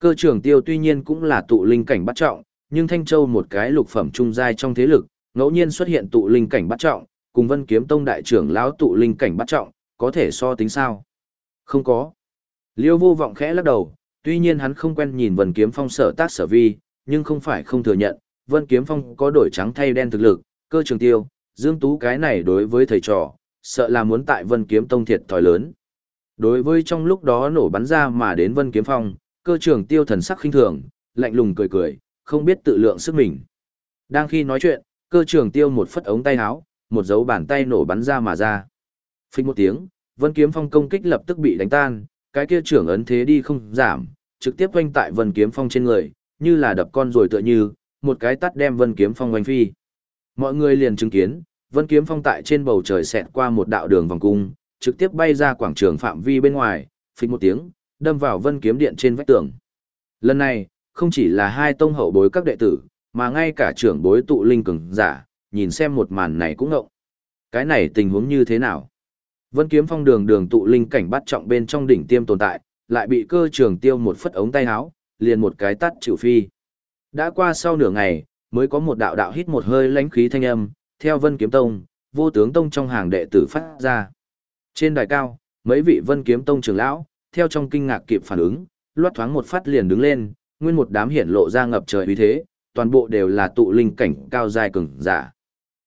Cơ trưởng tiêu tuy nhiên cũng là tụ linh cảnh bắt trọng, nhưng Thanh Châu một cái lục phẩm trung giai trong thế lực, ngẫu nhiên xuất hiện tụ linh cảnh bắt trọng, cùng Vân Kiếm Tông đại trưởng lão tụ linh cảnh bắt trọng, có thể so tính sao? Không có. Liêu vô vọng khẽ lắc đầu, tuy nhiên hắn không quen nhìn Vân Kiếm Phong sở tác sở vi, nhưng không phải không thừa nhận, Vân Kiếm Phong có đổi trắng thay đen thực lực, cơ trường tiêu, Dương Tú cái này đối với thầy trò, sợ là muốn tại Vân Kiếm Tông thiệt thòi lớn. Đối với trong lúc đó nổ bắn ra mà đến Vân Kiếm Phong, cơ trường tiêu thần sắc khinh thường, lạnh lùng cười cười, không biết tự lượng sức mình. Đang khi nói chuyện, cơ trường tiêu một phất ống tay áo, một dấu bàn tay nổ bắn ra mà ra. Phích một tiếng, Vân Kiếm Phong công kích lập tức bị đánh tan, cái kia trưởng ấn thế đi không giảm, trực tiếp quanh tại Vân Kiếm Phong trên người, như là đập con rồi tựa như, một cái tắt đem Vân Kiếm Phong quanh phi. Mọi người liền chứng kiến, Vân Kiếm Phong tại trên bầu trời xẹt qua một đạo đường vòng cung, trực tiếp bay ra quảng trường phạm vi bên ngoài, phịch một tiếng, đâm vào Vân Kiếm Điện trên vách tường. Lần này, không chỉ là hai tông hậu bối các đệ tử, mà ngay cả trưởng bối tụ linh cường giả, nhìn xem một màn này cũng ngộng. Cái này tình huống như thế nào? Vân kiếm phong đường đường tụ linh cảnh bắt trọng bên trong đỉnh tiêm tồn tại, lại bị cơ trường tiêu một phất ống tay áo, liền một cái tắt chịu phi. Đã qua sau nửa ngày, mới có một đạo đạo hít một hơi lãnh khí thanh âm, theo Vân Kiếm Tông, vô tướng tông trong hàng đệ tử phát ra. Trên đài cao, mấy vị Vân Kiếm Tông trưởng lão, theo trong kinh ngạc kịp phản ứng, loát thoáng một phát liền đứng lên, nguyên một đám hiển lộ ra ngập trời uy thế, toàn bộ đều là tụ linh cảnh cao dài cường giả.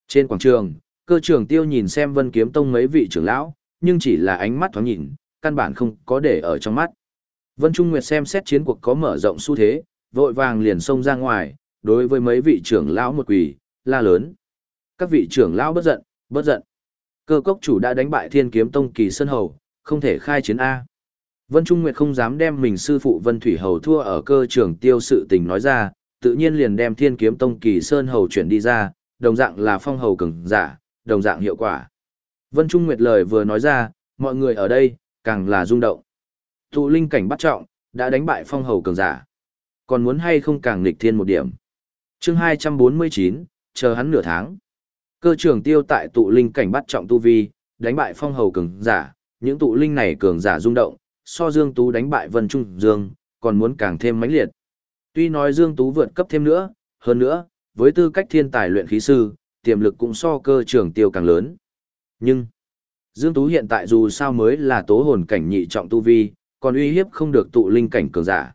Trên quảng trường, cơ trưởng tiêu nhìn xem vân kiếm tông mấy vị trưởng lão, nhưng chỉ là ánh mắt thoáng nhìn, căn bản không có để ở trong mắt. Vân Trung Nguyệt xem xét chiến cuộc có mở rộng xu thế, vội vàng liền xông ra ngoài, đối với mấy vị trưởng lão một quỳ, la lớn. Các vị trưởng lão bất giận, bất giận. Cơ cốc chủ đã đánh bại thiên kiếm tông kỳ sơn hầu, không thể khai chiến A. Vân Trung Nguyệt không dám đem mình sư phụ Vân Thủy Hầu thua ở cơ trưởng tiêu sự tình nói ra, tự nhiên liền đem thiên kiếm tông kỳ sơn hầu chuyển đi ra, đồng dạng là phong hầu cường giả, đồng dạng hiệu quả. Vân Trung Nguyệt lời vừa nói ra, mọi người ở đây, càng là rung động. Tụ linh cảnh bắt trọng, đã đánh bại phong hầu cường giả. Còn muốn hay không càng nghịch thiên một điểm. chương 249, chờ hắn nửa tháng. Cơ trưởng tiêu tại tụ linh cảnh bắt trọng tu vi, đánh bại phong hầu cường giả, những tụ linh này cường giả rung động, so Dương Tú đánh bại Vân Trung Dương, còn muốn càng thêm mãnh liệt. Tuy nói Dương Tú vượt cấp thêm nữa, hơn nữa, với tư cách thiên tài luyện khí sư, tiềm lực cũng so cơ trưởng tiêu càng lớn. Nhưng, Dương Tú hiện tại dù sao mới là tố hồn cảnh nhị trọng tu vi, còn uy hiếp không được tụ linh cảnh cường giả.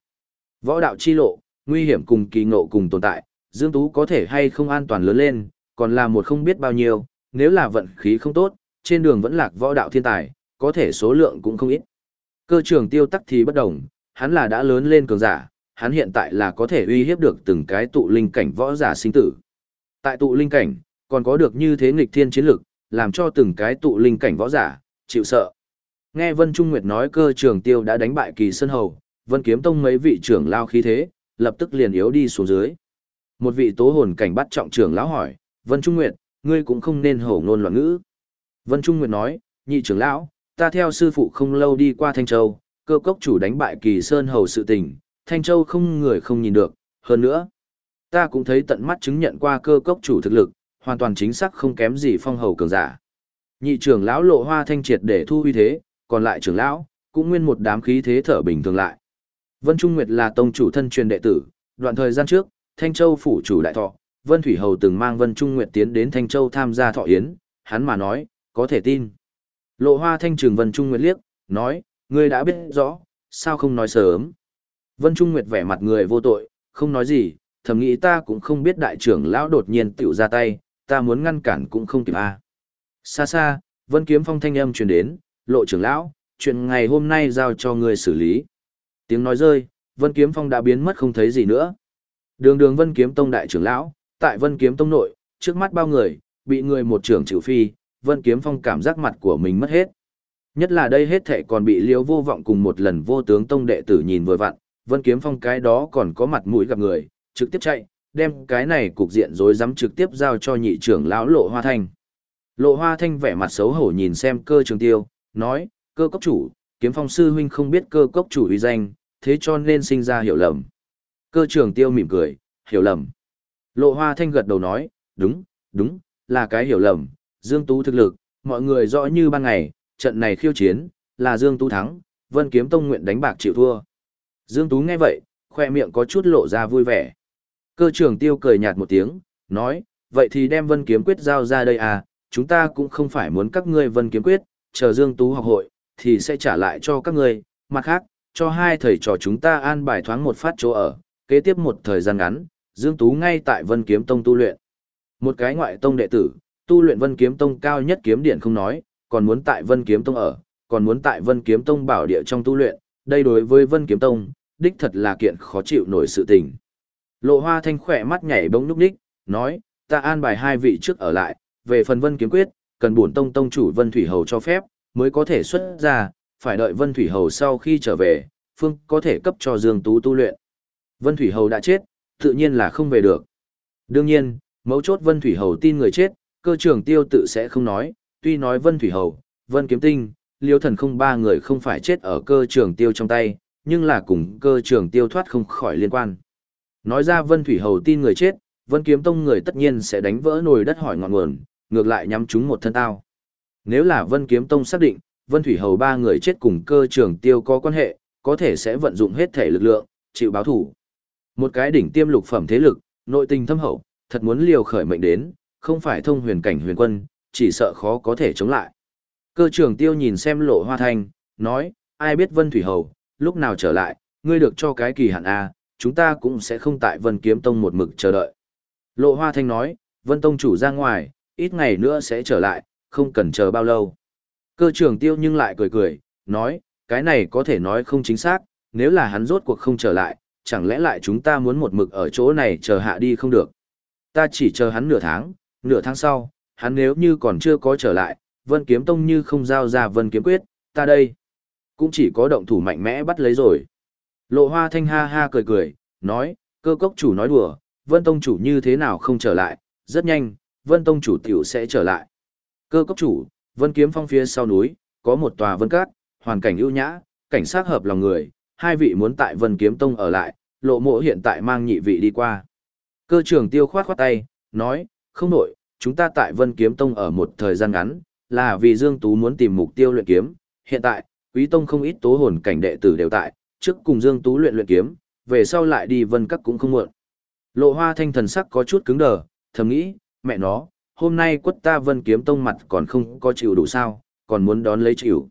Võ đạo chi lộ, nguy hiểm cùng kỳ ngộ cùng tồn tại, Dương Tú có thể hay không an toàn lớn lên, còn là một không biết bao nhiêu, nếu là vận khí không tốt, trên đường vẫn lạc võ đạo thiên tài, có thể số lượng cũng không ít. Cơ trưởng tiêu tắc thì bất đồng, hắn là đã lớn lên cường giả, hắn hiện tại là có thể uy hiếp được từng cái tụ linh cảnh võ giả sinh tử. Tại tụ linh cảnh, còn có được như thế nghịch thiên chiến lực, làm cho từng cái tụ linh cảnh võ giả, chịu sợ. Nghe Vân Trung Nguyệt nói cơ trường tiêu đã đánh bại kỳ sân hầu, Vân Kiếm Tông mấy vị trưởng lao khí thế, lập tức liền yếu đi xuống dưới. Một vị tố hồn cảnh bắt trọng trưởng lão hỏi, Vân Trung Nguyệt, ngươi cũng không nên hổ ngôn loạn ngữ. Vân Trung Nguyệt nói, nhị trưởng lão, ta theo sư phụ không lâu đi qua Thanh Châu, cơ cốc chủ đánh bại kỳ sơn hầu sự tình, Thanh Châu không người không nhìn được, hơn nữa. Ta cũng thấy tận mắt chứng nhận qua cơ cốc chủ thực lực, hoàn toàn chính xác không kém gì phong hầu cường giả. Nhị trưởng lão lộ hoa thanh triệt để thu uy thế, còn lại trưởng lão, cũng nguyên một đám khí thế thở bình thường lại. Vân Trung Nguyệt là tông chủ thân truyền đệ tử, đoạn thời gian trước, Thanh Châu phủ chủ đại thọ, Vân Thủy Hầu từng mang Vân Trung Nguyệt tiến đến Thanh Châu tham gia thọ yến, hắn mà nói, có thể tin. Lộ hoa thanh trường Vân Trung Nguyệt liếc, nói, ngươi đã biết rõ, sao không nói sớm. Vân Trung Nguyệt vẻ mặt người vô tội, không nói gì, thầm nghĩ ta cũng không biết đại trưởng lão đột nhiên tiểu ra tay, ta muốn ngăn cản cũng không kịp a. À. Xa xa, Vân Kiếm Phong thanh âm truyền đến, lộ trưởng lão, chuyện ngày hôm nay giao cho ngươi xử lý. Tiếng nói rơi, Vân Kiếm Phong đã biến mất không thấy gì nữa. Đường đường Vân Kiếm Tông đại trưởng lão, tại Vân Kiếm Tông nội, trước mắt bao người, bị người một trưởng trừ phi, Vân Kiếm Phong cảm giác mặt của mình mất hết. Nhất là đây hết thệ còn bị Liễu vô vọng cùng một lần vô tướng tông đệ tử nhìn vừa vặn, Vân Kiếm Phong cái đó còn có mặt mũi gặp người, trực tiếp chạy, đem cái này cục diện rối rắm trực tiếp giao cho nhị trưởng lão Lộ Hoa Thanh. Lộ Hoa Thanh vẻ mặt xấu hổ nhìn xem cơ trường tiêu, nói, cơ cốc chủ, kiếm phong sư huynh không biết cơ cốc chủ uy danh, thế cho nên sinh ra hiểu lầm. Cơ trường tiêu mỉm cười, hiểu lầm. Lộ Hoa Thanh gật đầu nói, đúng, đúng, là cái hiểu lầm, Dương Tú thực lực, mọi người rõ như ban ngày, trận này khiêu chiến, là Dương Tú thắng, Vân Kiếm Tông nguyện đánh bạc chịu thua. Dương Tú nghe vậy, khoe miệng có chút lộ ra vui vẻ. Cơ trưởng tiêu cười nhạt một tiếng, nói, vậy thì đem Vân Kiếm Quyết giao ra đây à, chúng ta cũng không phải muốn các ngươi Vân Kiếm Quyết, chờ Dương Tú học hội, thì sẽ trả lại cho các ngươi, mặt khác, cho hai thầy trò chúng ta an bài thoáng một phát chỗ ở, kế tiếp một thời gian ngắn, Dương Tú ngay tại Vân Kiếm Tông tu luyện. Một cái ngoại tông đệ tử, tu luyện Vân Kiếm Tông cao nhất kiếm điện không nói, còn muốn tại Vân Kiếm Tông ở, còn muốn tại Vân Kiếm Tông bảo địa trong tu luyện, đây đối với Vân Kiếm Tông, đích thật là kiện khó chịu nổi sự tình. Lộ hoa thanh khỏe mắt nhảy bỗng núp đích, nói, ta an bài hai vị trước ở lại, về phần Vân Kiếm Quyết, cần bổn tông tông chủ Vân Thủy Hầu cho phép, mới có thể xuất ra, phải đợi Vân Thủy Hầu sau khi trở về, phương có thể cấp cho Dương Tú tu luyện. Vân Thủy Hầu đã chết, tự nhiên là không về được. Đương nhiên, mấu chốt Vân Thủy Hầu tin người chết, cơ trưởng tiêu tự sẽ không nói, tuy nói Vân Thủy Hầu, Vân Kiếm Tinh, Liêu Thần không ba người không phải chết ở cơ trưởng tiêu trong tay, nhưng là cùng cơ trưởng tiêu thoát không khỏi liên quan. Nói ra Vân Thủy Hầu tin người chết, Vân Kiếm Tông người tất nhiên sẽ đánh vỡ nồi đất hỏi ngọn nguồn, ngược lại nhắm chúng một thân tao. Nếu là Vân Kiếm Tông xác định, Vân Thủy Hầu ba người chết cùng cơ trưởng tiêu có quan hệ, có thể sẽ vận dụng hết thể lực lượng, chịu báo thủ. Một cái đỉnh tiêm lục phẩm thế lực, nội tình thâm hậu, thật muốn liều khởi mệnh đến, không phải thông huyền cảnh huyền quân, chỉ sợ khó có thể chống lại. Cơ trưởng tiêu nhìn xem lộ hoa thanh, nói, ai biết Vân Thủy Hầu, lúc nào trở lại, ngươi được cho cái kỳ hạn A, chúng ta cũng sẽ không tại Vân Kiếm Tông một mực chờ đợi. Lộ Hoa Thanh nói, Vân Tông chủ ra ngoài, ít ngày nữa sẽ trở lại, không cần chờ bao lâu. Cơ trưởng tiêu nhưng lại cười cười, nói, cái này có thể nói không chính xác, nếu là hắn rốt cuộc không trở lại, chẳng lẽ lại chúng ta muốn một mực ở chỗ này chờ hạ đi không được. Ta chỉ chờ hắn nửa tháng, nửa tháng sau, hắn nếu như còn chưa có trở lại, Vân Kiếm Tông như không giao ra Vân Kiếm Quyết, ta đây cũng chỉ có động thủ mạnh mẽ bắt lấy rồi. Lộ Hoa Thanh ha ha cười cười, nói, cơ cốc chủ nói đùa, Vân Tông chủ như thế nào không trở lại, rất nhanh, Vân Tông chủ tiểu sẽ trở lại. Cơ cốc chủ, Vân Kiếm Phong phía sau núi, có một tòa vân cát, hoàn cảnh ưu nhã, cảnh sát hợp lòng người, hai vị muốn tại Vân Kiếm Tông ở lại, lộ mộ hiện tại mang nhị vị đi qua. Cơ trưởng tiêu khoát khoát tay, nói, không nổi, chúng ta tại Vân Kiếm Tông ở một thời gian ngắn, là vì Dương Tú muốn tìm mục tiêu luyện kiếm, hiện tại, Quý Tông không ít tố hồn cảnh đệ tử đều tại, trước cùng Dương Tú luyện luyện kiếm, về sau lại đi Vân Các cũng không muộn. Lộ Hoa Thanh thần sắc có chút cứng đờ, thầm nghĩ, mẹ nó, hôm nay quất ta Vân Kiếm Tông mặt còn không có chịu đủ sao, còn muốn đón lấy chịu.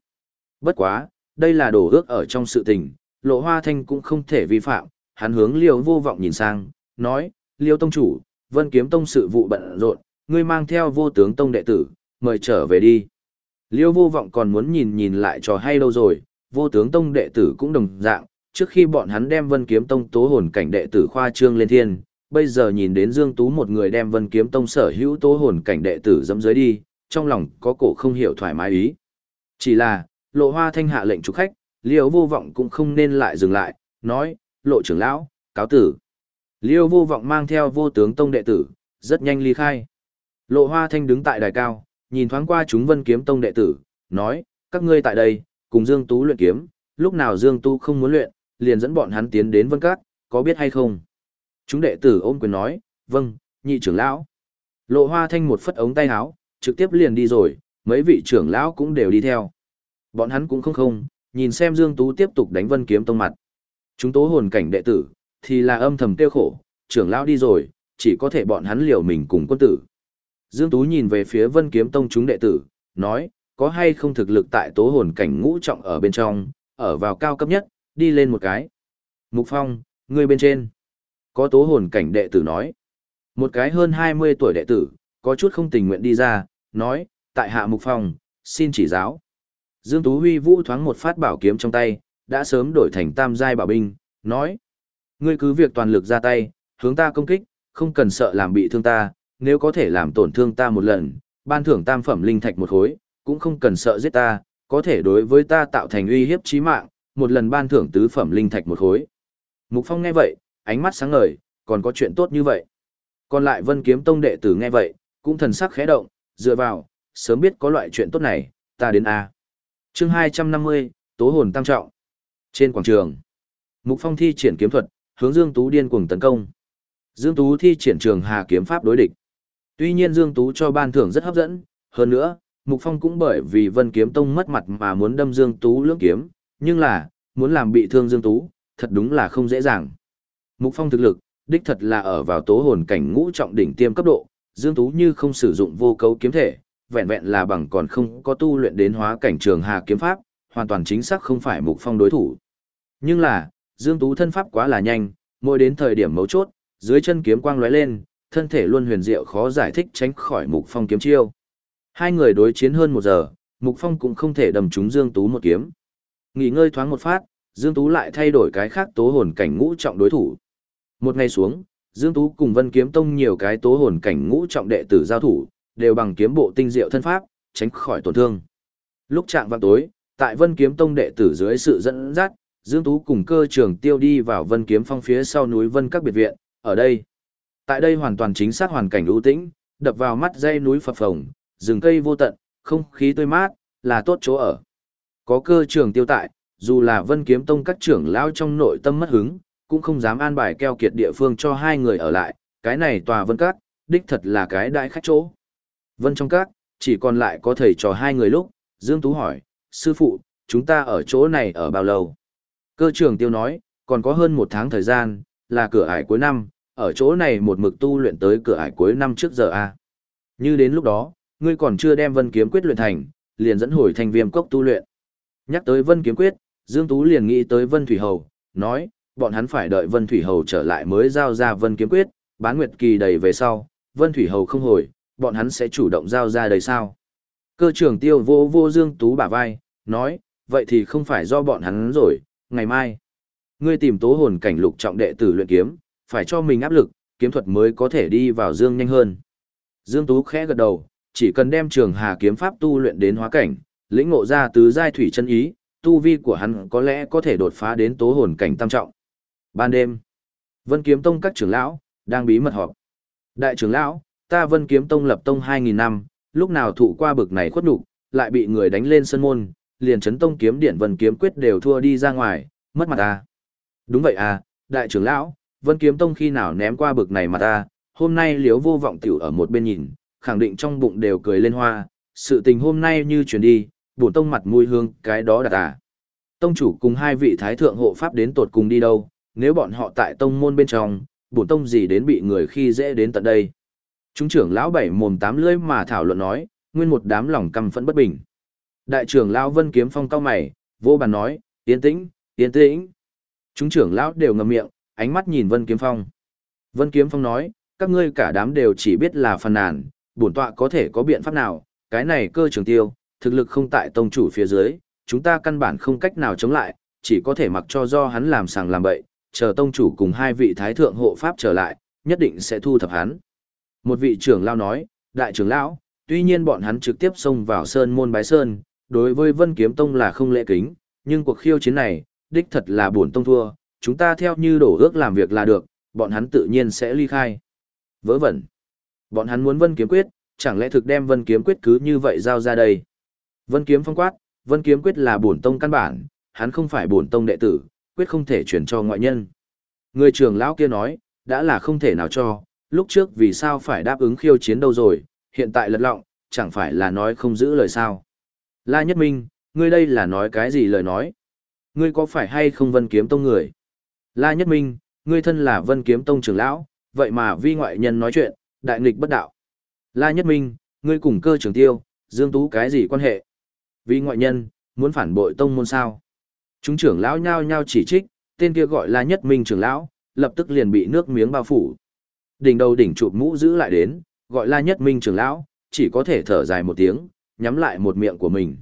Bất quá, đây là đổ ước ở trong sự tình, Lộ Hoa Thanh cũng không thể vi phạm, hắn hướng Liêu Vô Vọng nhìn sang, nói, Liêu Tông chủ, Vân Kiếm Tông sự vụ bận rộn, ngươi mang theo vô tướng tông đệ tử, mời trở về đi. Liêu vô vọng còn muốn nhìn nhìn lại trò hay đâu rồi, vô tướng tông đệ tử cũng đồng dạng, trước khi bọn hắn đem vân kiếm tông tố hồn cảnh đệ tử khoa trương lên thiên, bây giờ nhìn đến Dương Tú một người đem vân kiếm tông sở hữu tố hồn cảnh đệ tử dẫm dưới đi, trong lòng có cổ không hiểu thoải mái ý. Chỉ là, lộ hoa thanh hạ lệnh chủ khách, liêu vô vọng cũng không nên lại dừng lại, nói, lộ trưởng lão, cáo tử. Liêu vô vọng mang theo vô tướng tông đệ tử, rất nhanh ly khai. Lộ hoa thanh đứng tại đài cao, nhìn thoáng qua chúng vân kiếm tông đệ tử, nói, các ngươi tại đây, cùng Dương Tú luyện kiếm, lúc nào Dương Tú không muốn luyện, liền dẫn bọn hắn tiến đến vân cát, có biết hay không? Chúng đệ tử ôm quyền nói, vâng, nhị trưởng lão. Lộ hoa thanh một phất ống tay áo, trực tiếp liền đi rồi, mấy vị trưởng lão cũng đều đi theo. Bọn hắn cũng không không, nhìn xem Dương Tú tiếp tục đánh vân kiếm tông mặt. Chúng tố hồn cảnh đệ tử, thì là âm thầm tiêu khổ, trưởng lão đi rồi, chỉ có thể bọn hắn liều mình cùng quân tử. Dương Tú nhìn về phía Vân Kiếm Tông chúng đệ tử, nói, có hay không thực lực tại tố hồn cảnh ngũ trọng ở bên trong, ở vào cao cấp nhất, đi lên một cái. Mục Phong, người bên trên. Có tố hồn cảnh đệ tử nói. Một cái hơn 20 tuổi đệ tử, có chút không tình nguyện đi ra, nói, tại hạ Mục Phong, xin chỉ giáo. Dương Tú Huy vũ thoáng một phát bảo kiếm trong tay, đã sớm đổi thành tam giai bảo binh, nói. Ngươi cứ việc toàn lực ra tay, hướng ta công kích, không cần sợ làm bị thương ta, nếu có thể làm tổn thương ta một lần, ban thưởng tam phẩm linh thạch một khối, cũng không cần sợ giết ta, có thể đối với ta tạo thành uy hiếp chí mạng, một lần ban thưởng tứ phẩm linh thạch một khối. Mục Phong nghe vậy, ánh mắt sáng ngời, còn có chuyện tốt như vậy. Còn lại Vân Kiếm Tông đệ tử nghe vậy, cũng thần sắc khẽ động, dựa vào, sớm biết có loại chuyện tốt này, ta đến A. chương 250, Tố hồn tam trọng. Trên quảng trường, Mục Phong thi triển kiếm thuật, hướng Dương Tú điên cuồng tấn công. Dương Tú thi triển trường hà kiếm pháp đối địch. Tuy nhiên Dương Tú cho ban thưởng rất hấp dẫn, hơn nữa, Mục Phong cũng bởi vì Vân Kiếm Tông mất mặt mà muốn đâm Dương Tú lưỡng kiếm, nhưng là, muốn làm bị thương Dương Tú, thật đúng là không dễ dàng. Mục Phong thực lực, đích thật là ở vào tố hồn cảnh ngũ trọng đỉnh tiêm cấp độ, Dương Tú như không sử dụng vô cấu kiếm thể, vẹn vẹn là bằng còn không có tu luyện đến hóa cảnh trường hà kiếm pháp, hoàn toàn chính xác không phải Mục Phong đối thủ. Nhưng là, Dương Tú thân pháp quá là nhanh, mỗi đến thời điểm mấu chốt, dưới chân kiếm quang lóe lên, thân thể luôn huyền diệu khó giải thích tránh khỏi Mục Phong kiếm chiêu. Hai người đối chiến hơn một giờ, Mục Phong cũng không thể đầm trúng Dương Tú một kiếm. Nghỉ ngơi thoáng một phát, Dương Tú lại thay đổi cái khác tố hồn cảnh ngũ trọng đối thủ. Một ngày xuống, Dương Tú cùng Vân Kiếm Tông nhiều cái tố hồn cảnh ngũ trọng đệ tử giao thủ, đều bằng kiếm bộ tinh diệu thân pháp, tránh khỏi tổn thương. Lúc trạng vào tối, tại Vân Kiếm Tông đệ tử dưới sự dẫn dắt, Dương Tú cùng cơ trưởng tiêu đi vào Vân Kiếm Phong phía sau núi Vân các biệt viện, ở đây. Tại đây hoàn toàn chính xác hoàn cảnh ưu tĩnh, đập vào mắt dây núi phập phồng, rừng cây vô tận, không khí tươi mát, là tốt chỗ ở. Có cơ trường tiêu tại, dù là vân kiếm tông các trưởng lao trong nội tâm mất hứng, cũng không dám an bài keo kiệt địa phương cho hai người ở lại, cái này tòa vân các, đích thật là cái đại khách chỗ. Vân trong các, chỉ còn lại có thầy trò hai người lúc, Dương Tú hỏi, sư phụ, chúng ta ở chỗ này ở bao lâu? Cơ trưởng tiêu nói, còn có hơn một tháng thời gian, là cửa ải cuối năm, ở chỗ này một mực tu luyện tới cửa ải cuối năm trước giờ a. Như đến lúc đó, ngươi còn chưa đem Vân Kiếm Quyết luyện thành, liền dẫn hồi thành viêm cốc tu luyện. Nhắc tới Vân Kiếm Quyết, Dương Tú liền nghĩ tới Vân Thủy Hầu, nói, bọn hắn phải đợi Vân Thủy Hầu trở lại mới giao ra Vân Kiếm Quyết, bán nguyệt kỳ đầy về sau, Vân Thủy Hầu không hồi, bọn hắn sẽ chủ động giao ra đầy sao. Cơ trưởng tiêu vô vô Dương Tú bả vai, nói, vậy thì không phải do bọn hắn rồi, ngày mai. Ngươi tìm tố hồn cảnh lục trọng đệ tử luyện kiếm, phải cho mình áp lực, kiếm thuật mới có thể đi vào Dương nhanh hơn. Dương Tú khẽ gật đầu, chỉ cần đem trường hà kiếm pháp tu luyện đến hóa cảnh, lĩnh ngộ ra tứ giai thủy chân ý, tu vi của hắn có lẽ có thể đột phá đến tố hồn cảnh tam trọng. Ban đêm, Vân Kiếm Tông các trưởng lão đang bí mật họp. Đại trưởng lão, ta Vân Kiếm Tông lập tông 2000 năm, lúc nào thụ qua bực này khuất nhục, lại bị người đánh lên sân môn, liền chấn tông kiếm điện Vân Kiếm quyết đều thua đi ra ngoài, mất mặt ta. Đúng vậy à, đại trưởng lão, Vân Kiếm Tông khi nào ném qua bực này mà ta, hôm nay liếu vô vọng tiểu ở một bên nhìn, khẳng định trong bụng đều cười lên hoa, sự tình hôm nay như chuyển đi, bổn tông mặt mũi hương, cái đó đặt à. Tông chủ cùng hai vị thái thượng hộ pháp đến tột cùng đi đâu, nếu bọn họ tại tông môn bên trong, bổn tông gì đến bị người khi dễ đến tận đây. Chúng trưởng lão bảy mồm tám lưỡi mà thảo luận nói, nguyên một đám lòng căm phẫn bất bình. Đại trưởng lão Vân Kiếm Phong cao mày, vô bàn nói, yên tĩnh, yên tĩnh. Chúng trưởng lão đều ngậm miệng, ánh mắt nhìn Vân Kiếm Phong. Vân Kiếm Phong nói, các ngươi cả đám đều chỉ biết là phàn nàn, bổn tọa có thể có biện pháp nào, cái này cơ trường tiêu, thực lực không tại tông chủ phía dưới, chúng ta căn bản không cách nào chống lại, chỉ có thể mặc cho do hắn làm sàng làm bậy, chờ tông chủ cùng hai vị thái thượng hộ pháp trở lại, nhất định sẽ thu thập hắn. Một vị trưởng lao nói, đại trưởng lão, tuy nhiên bọn hắn trực tiếp xông vào sơn môn bái sơn, đối với Vân Kiếm Tông là không lễ kính, nhưng cuộc khiêu chiến này, đích thật là buồn tông thua, chúng ta theo như đổ ước làm việc là được, bọn hắn tự nhiên sẽ ly khai. Vớ vẩn. Bọn hắn muốn Vân Kiếm Quyết, chẳng lẽ thực đem Vân Kiếm Quyết cứ như vậy giao ra đây? Vân Kiếm phong quát, Vân Kiếm Quyết là bổn tông căn bản, hắn không phải bổn tông đệ tử, quyết không thể chuyển cho ngoại nhân. Người trưởng lão kia nói, đã là không thể nào cho, lúc trước vì sao phải đáp ứng khiêu chiến đâu rồi, hiện tại lật lọng, chẳng phải là nói không giữ lời sao. La Nhất Minh, ngươi đây là nói cái gì lời nói? Ngươi có phải hay không Vân Kiếm Tông người? La Nhất Minh, ngươi thân là Vân Kiếm Tông trưởng lão, vậy mà vi ngoại nhân nói chuyện, đại nghịch bất đạo. La Nhất Minh, ngươi cùng cơ trưởng tiêu, Dương Tú cái gì quan hệ? Vì ngoại nhân, muốn phản bội tông môn sao? Chúng trưởng lão nhao nhao chỉ trích, tên kia gọi là Nhất Minh trưởng lão, lập tức liền bị nước miếng bao phủ. Đỉnh đầu đỉnh chụp mũ giữ lại đến, gọi là Nhất Minh trưởng lão, chỉ có thể thở dài một tiếng, nhắm lại một miệng của mình.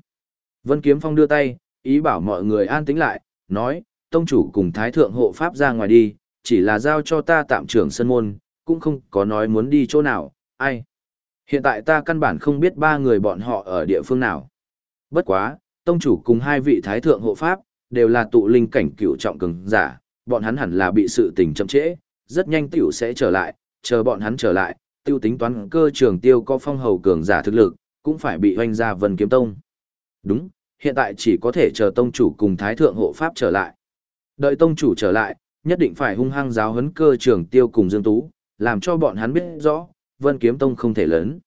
Vân Kiếm Phong đưa tay, ý bảo mọi người an tĩnh lại, nói, tông chủ cùng thái thượng hộ pháp ra ngoài đi, chỉ là giao cho ta tạm trưởng sân môn, cũng không có nói muốn đi chỗ nào, ai. Hiện tại ta căn bản không biết ba người bọn họ ở địa phương nào. Bất quá, tông chủ cùng hai vị thái thượng hộ pháp, đều là tụ linh cảnh cửu trọng cường giả, bọn hắn hẳn là bị sự tình chậm trễ, rất nhanh tiểu sẽ trở lại, chờ bọn hắn trở lại, tiêu tính toán cơ trường tiêu có phong hầu cường giả thực lực, cũng phải bị hoanh ra vân kiếm tông. Đúng, hiện tại chỉ có thể chờ tông chủ cùng thái thượng hộ pháp trở lại. Đợi tông chủ trở lại, nhất định phải hung hăng giáo huấn cơ trường tiêu cùng Dương Tú, làm cho bọn hắn biết rõ, vân kiếm tông không thể lớn.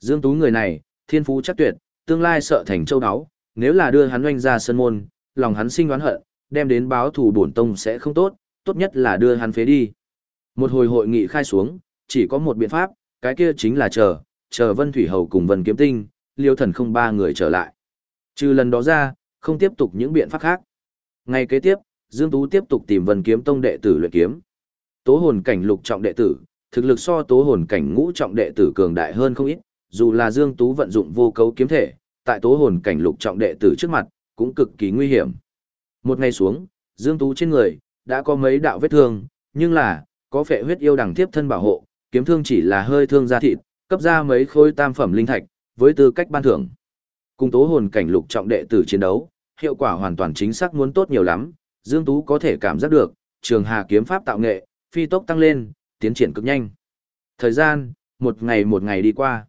Dương Tú người này, thiên phú chắc tuyệt, tương lai sợ thành châu đáo, nếu là đưa hắn oanh ra sân môn, lòng hắn sinh oán hận, đem đến báo thù bổn tông sẽ không tốt, tốt nhất là đưa hắn phế đi. Một hồi hội nghị khai xuống, chỉ có một biện pháp, cái kia chính là chờ, chờ Vân Thủy Hầu cùng Vân Kiếm Tinh, Liêu Thần không ba người trở lại. Trừ lần đó ra, không tiếp tục những biện pháp khác. Ngày kế tiếp, Dương Tú tiếp tục tìm Vân Kiếm Tông đệ tử luyện kiếm. Tố hồn cảnh lục trọng đệ tử, thực lực so tố hồn cảnh ngũ trọng đệ tử cường đại hơn không ít, dù là Dương Tú vận dụng vô cấu kiếm thể, tại tố hồn cảnh lục trọng đệ tử trước mặt, cũng cực kỳ nguy hiểm. Một ngày xuống, Dương Tú trên người, đã có mấy đạo vết thương, nhưng là, có phệ huyết yêu đằng tiếp thân bảo hộ, kiếm thương chỉ là hơi thương da thịt, cấp ra mấy khối tam phẩm linh thạch, với tư cách ban thưởng. Cùng tố hồn cảnh lục trọng đệ tử chiến đấu, hiệu quả hoàn toàn chính xác muốn tốt nhiều lắm, Dương Tú có thể cảm giác được, trường hà kiếm pháp tạo nghệ, phi tốc tăng lên, tiến triển cực nhanh. Thời gian, một ngày một ngày đi qua.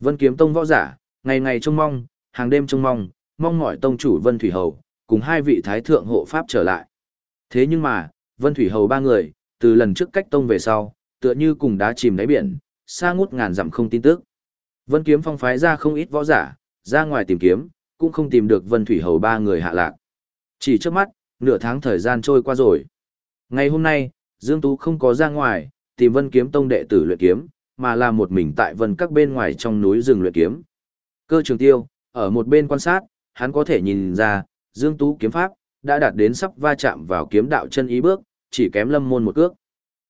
Vân kiếm tông võ giả, ngày ngày trông mong, hàng đêm trông mong, mong mỏi tông chủ Vân Thủy Hầu, cùng hai vị thái thượng hộ pháp trở lại. Thế nhưng mà, Vân Thủy Hầu ba người, từ lần trước cách tông về sau, tựa như cùng đá chìm đáy biển, xa ngút ngàn dặm không tin tức. Vân Kiếm phong phái ra không ít võ giả, ra ngoài tìm kiếm, cũng không tìm được Vân Thủy Hầu ba người hạ lạc. Chỉ trước mắt, nửa tháng thời gian trôi qua rồi. Ngày hôm nay, Dương Tú không có ra ngoài, tìm Vân Kiếm Tông đệ tử luyện kiếm, mà là một mình tại Vân các bên ngoài trong núi rừng luyện kiếm. Cơ trường tiêu, ở một bên quan sát, hắn có thể nhìn ra, Dương Tú kiếm pháp, đã đạt đến sắp va chạm vào kiếm đạo chân ý bước, chỉ kém lâm môn một cước.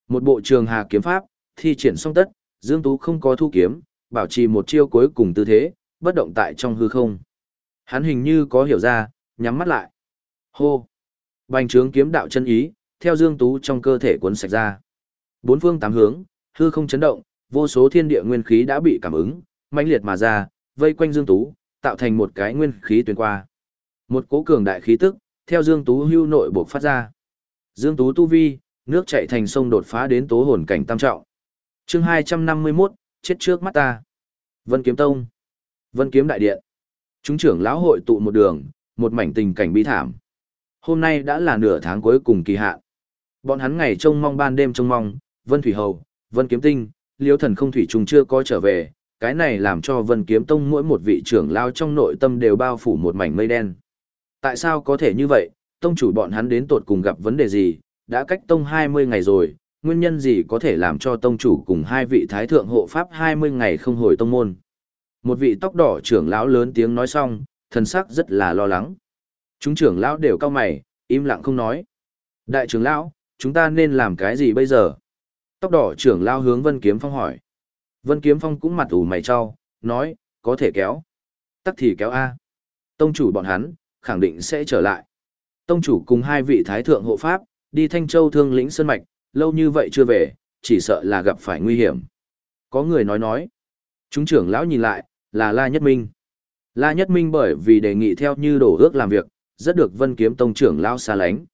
Một bộ trường hà kiếm pháp, thi triển xong tất, Dương Tú không có thu kiếm, bảo trì một chiêu cuối cùng tư thế, bất động tại trong hư không. Hắn hình như có hiểu ra, nhắm mắt lại. Hô! Bành trướng kiếm đạo chân ý, theo Dương Tú trong cơ thể cuốn sạch ra. Bốn phương tám hướng, hư không chấn động, vô số thiên địa nguyên khí đã bị cảm ứng, mãnh liệt mà ra, vây quanh Dương Tú, tạo thành một cái nguyên khí tuyến qua. Một cố cường đại khí tức, theo Dương Tú hưu nội buộc phát ra. Dương Tú tu vi, nước chảy thành sông đột phá đến tố hồn cảnh tam trọng. chương 251, chết trước mắt ta. Vân Kiếm Tông. Vân Kiếm Đại Điện. Chúng trưởng lão hội tụ một đường, một mảnh tình cảnh bi thảm. Hôm nay đã là nửa tháng cuối cùng kỳ hạn. Bọn hắn ngày trông mong ban đêm trông mong, Vân Thủy Hầu, Vân Kiếm Tinh, Liêu Thần không thủy trùng chưa có trở về, cái này làm cho Vân Kiếm Tông mỗi một vị trưởng lao trong nội tâm đều bao phủ một mảnh mây đen. Tại sao có thể như vậy, tông chủ bọn hắn đến tột cùng gặp vấn đề gì, đã cách tông 20 ngày rồi, nguyên nhân gì có thể làm cho tông chủ cùng hai vị thái thượng hộ pháp 20 ngày không hồi tông môn. Một vị tóc đỏ trưởng lão lớn tiếng nói xong, thần sắc rất là lo lắng. Chúng trưởng lão đều cao mày, im lặng không nói. Đại trưởng lão, chúng ta nên làm cái gì bây giờ? Tóc đỏ trưởng lão hướng Vân Kiếm Phong hỏi. Vân Kiếm Phong cũng mặt ủ mày cho, nói, có thể kéo. Tắc thì kéo A. Tông chủ bọn hắn, khẳng định sẽ trở lại. Tông chủ cùng hai vị thái thượng hộ pháp, đi Thanh Châu thương lĩnh Sơn Mạch, lâu như vậy chưa về, chỉ sợ là gặp phải nguy hiểm. Có người nói nói. Chúng trưởng lão nhìn lại, là La Nhất Minh. La Nhất Minh bởi vì đề nghị theo như đổ ước làm việc, rất được Vân Kiếm Tông trưởng lão xa lánh.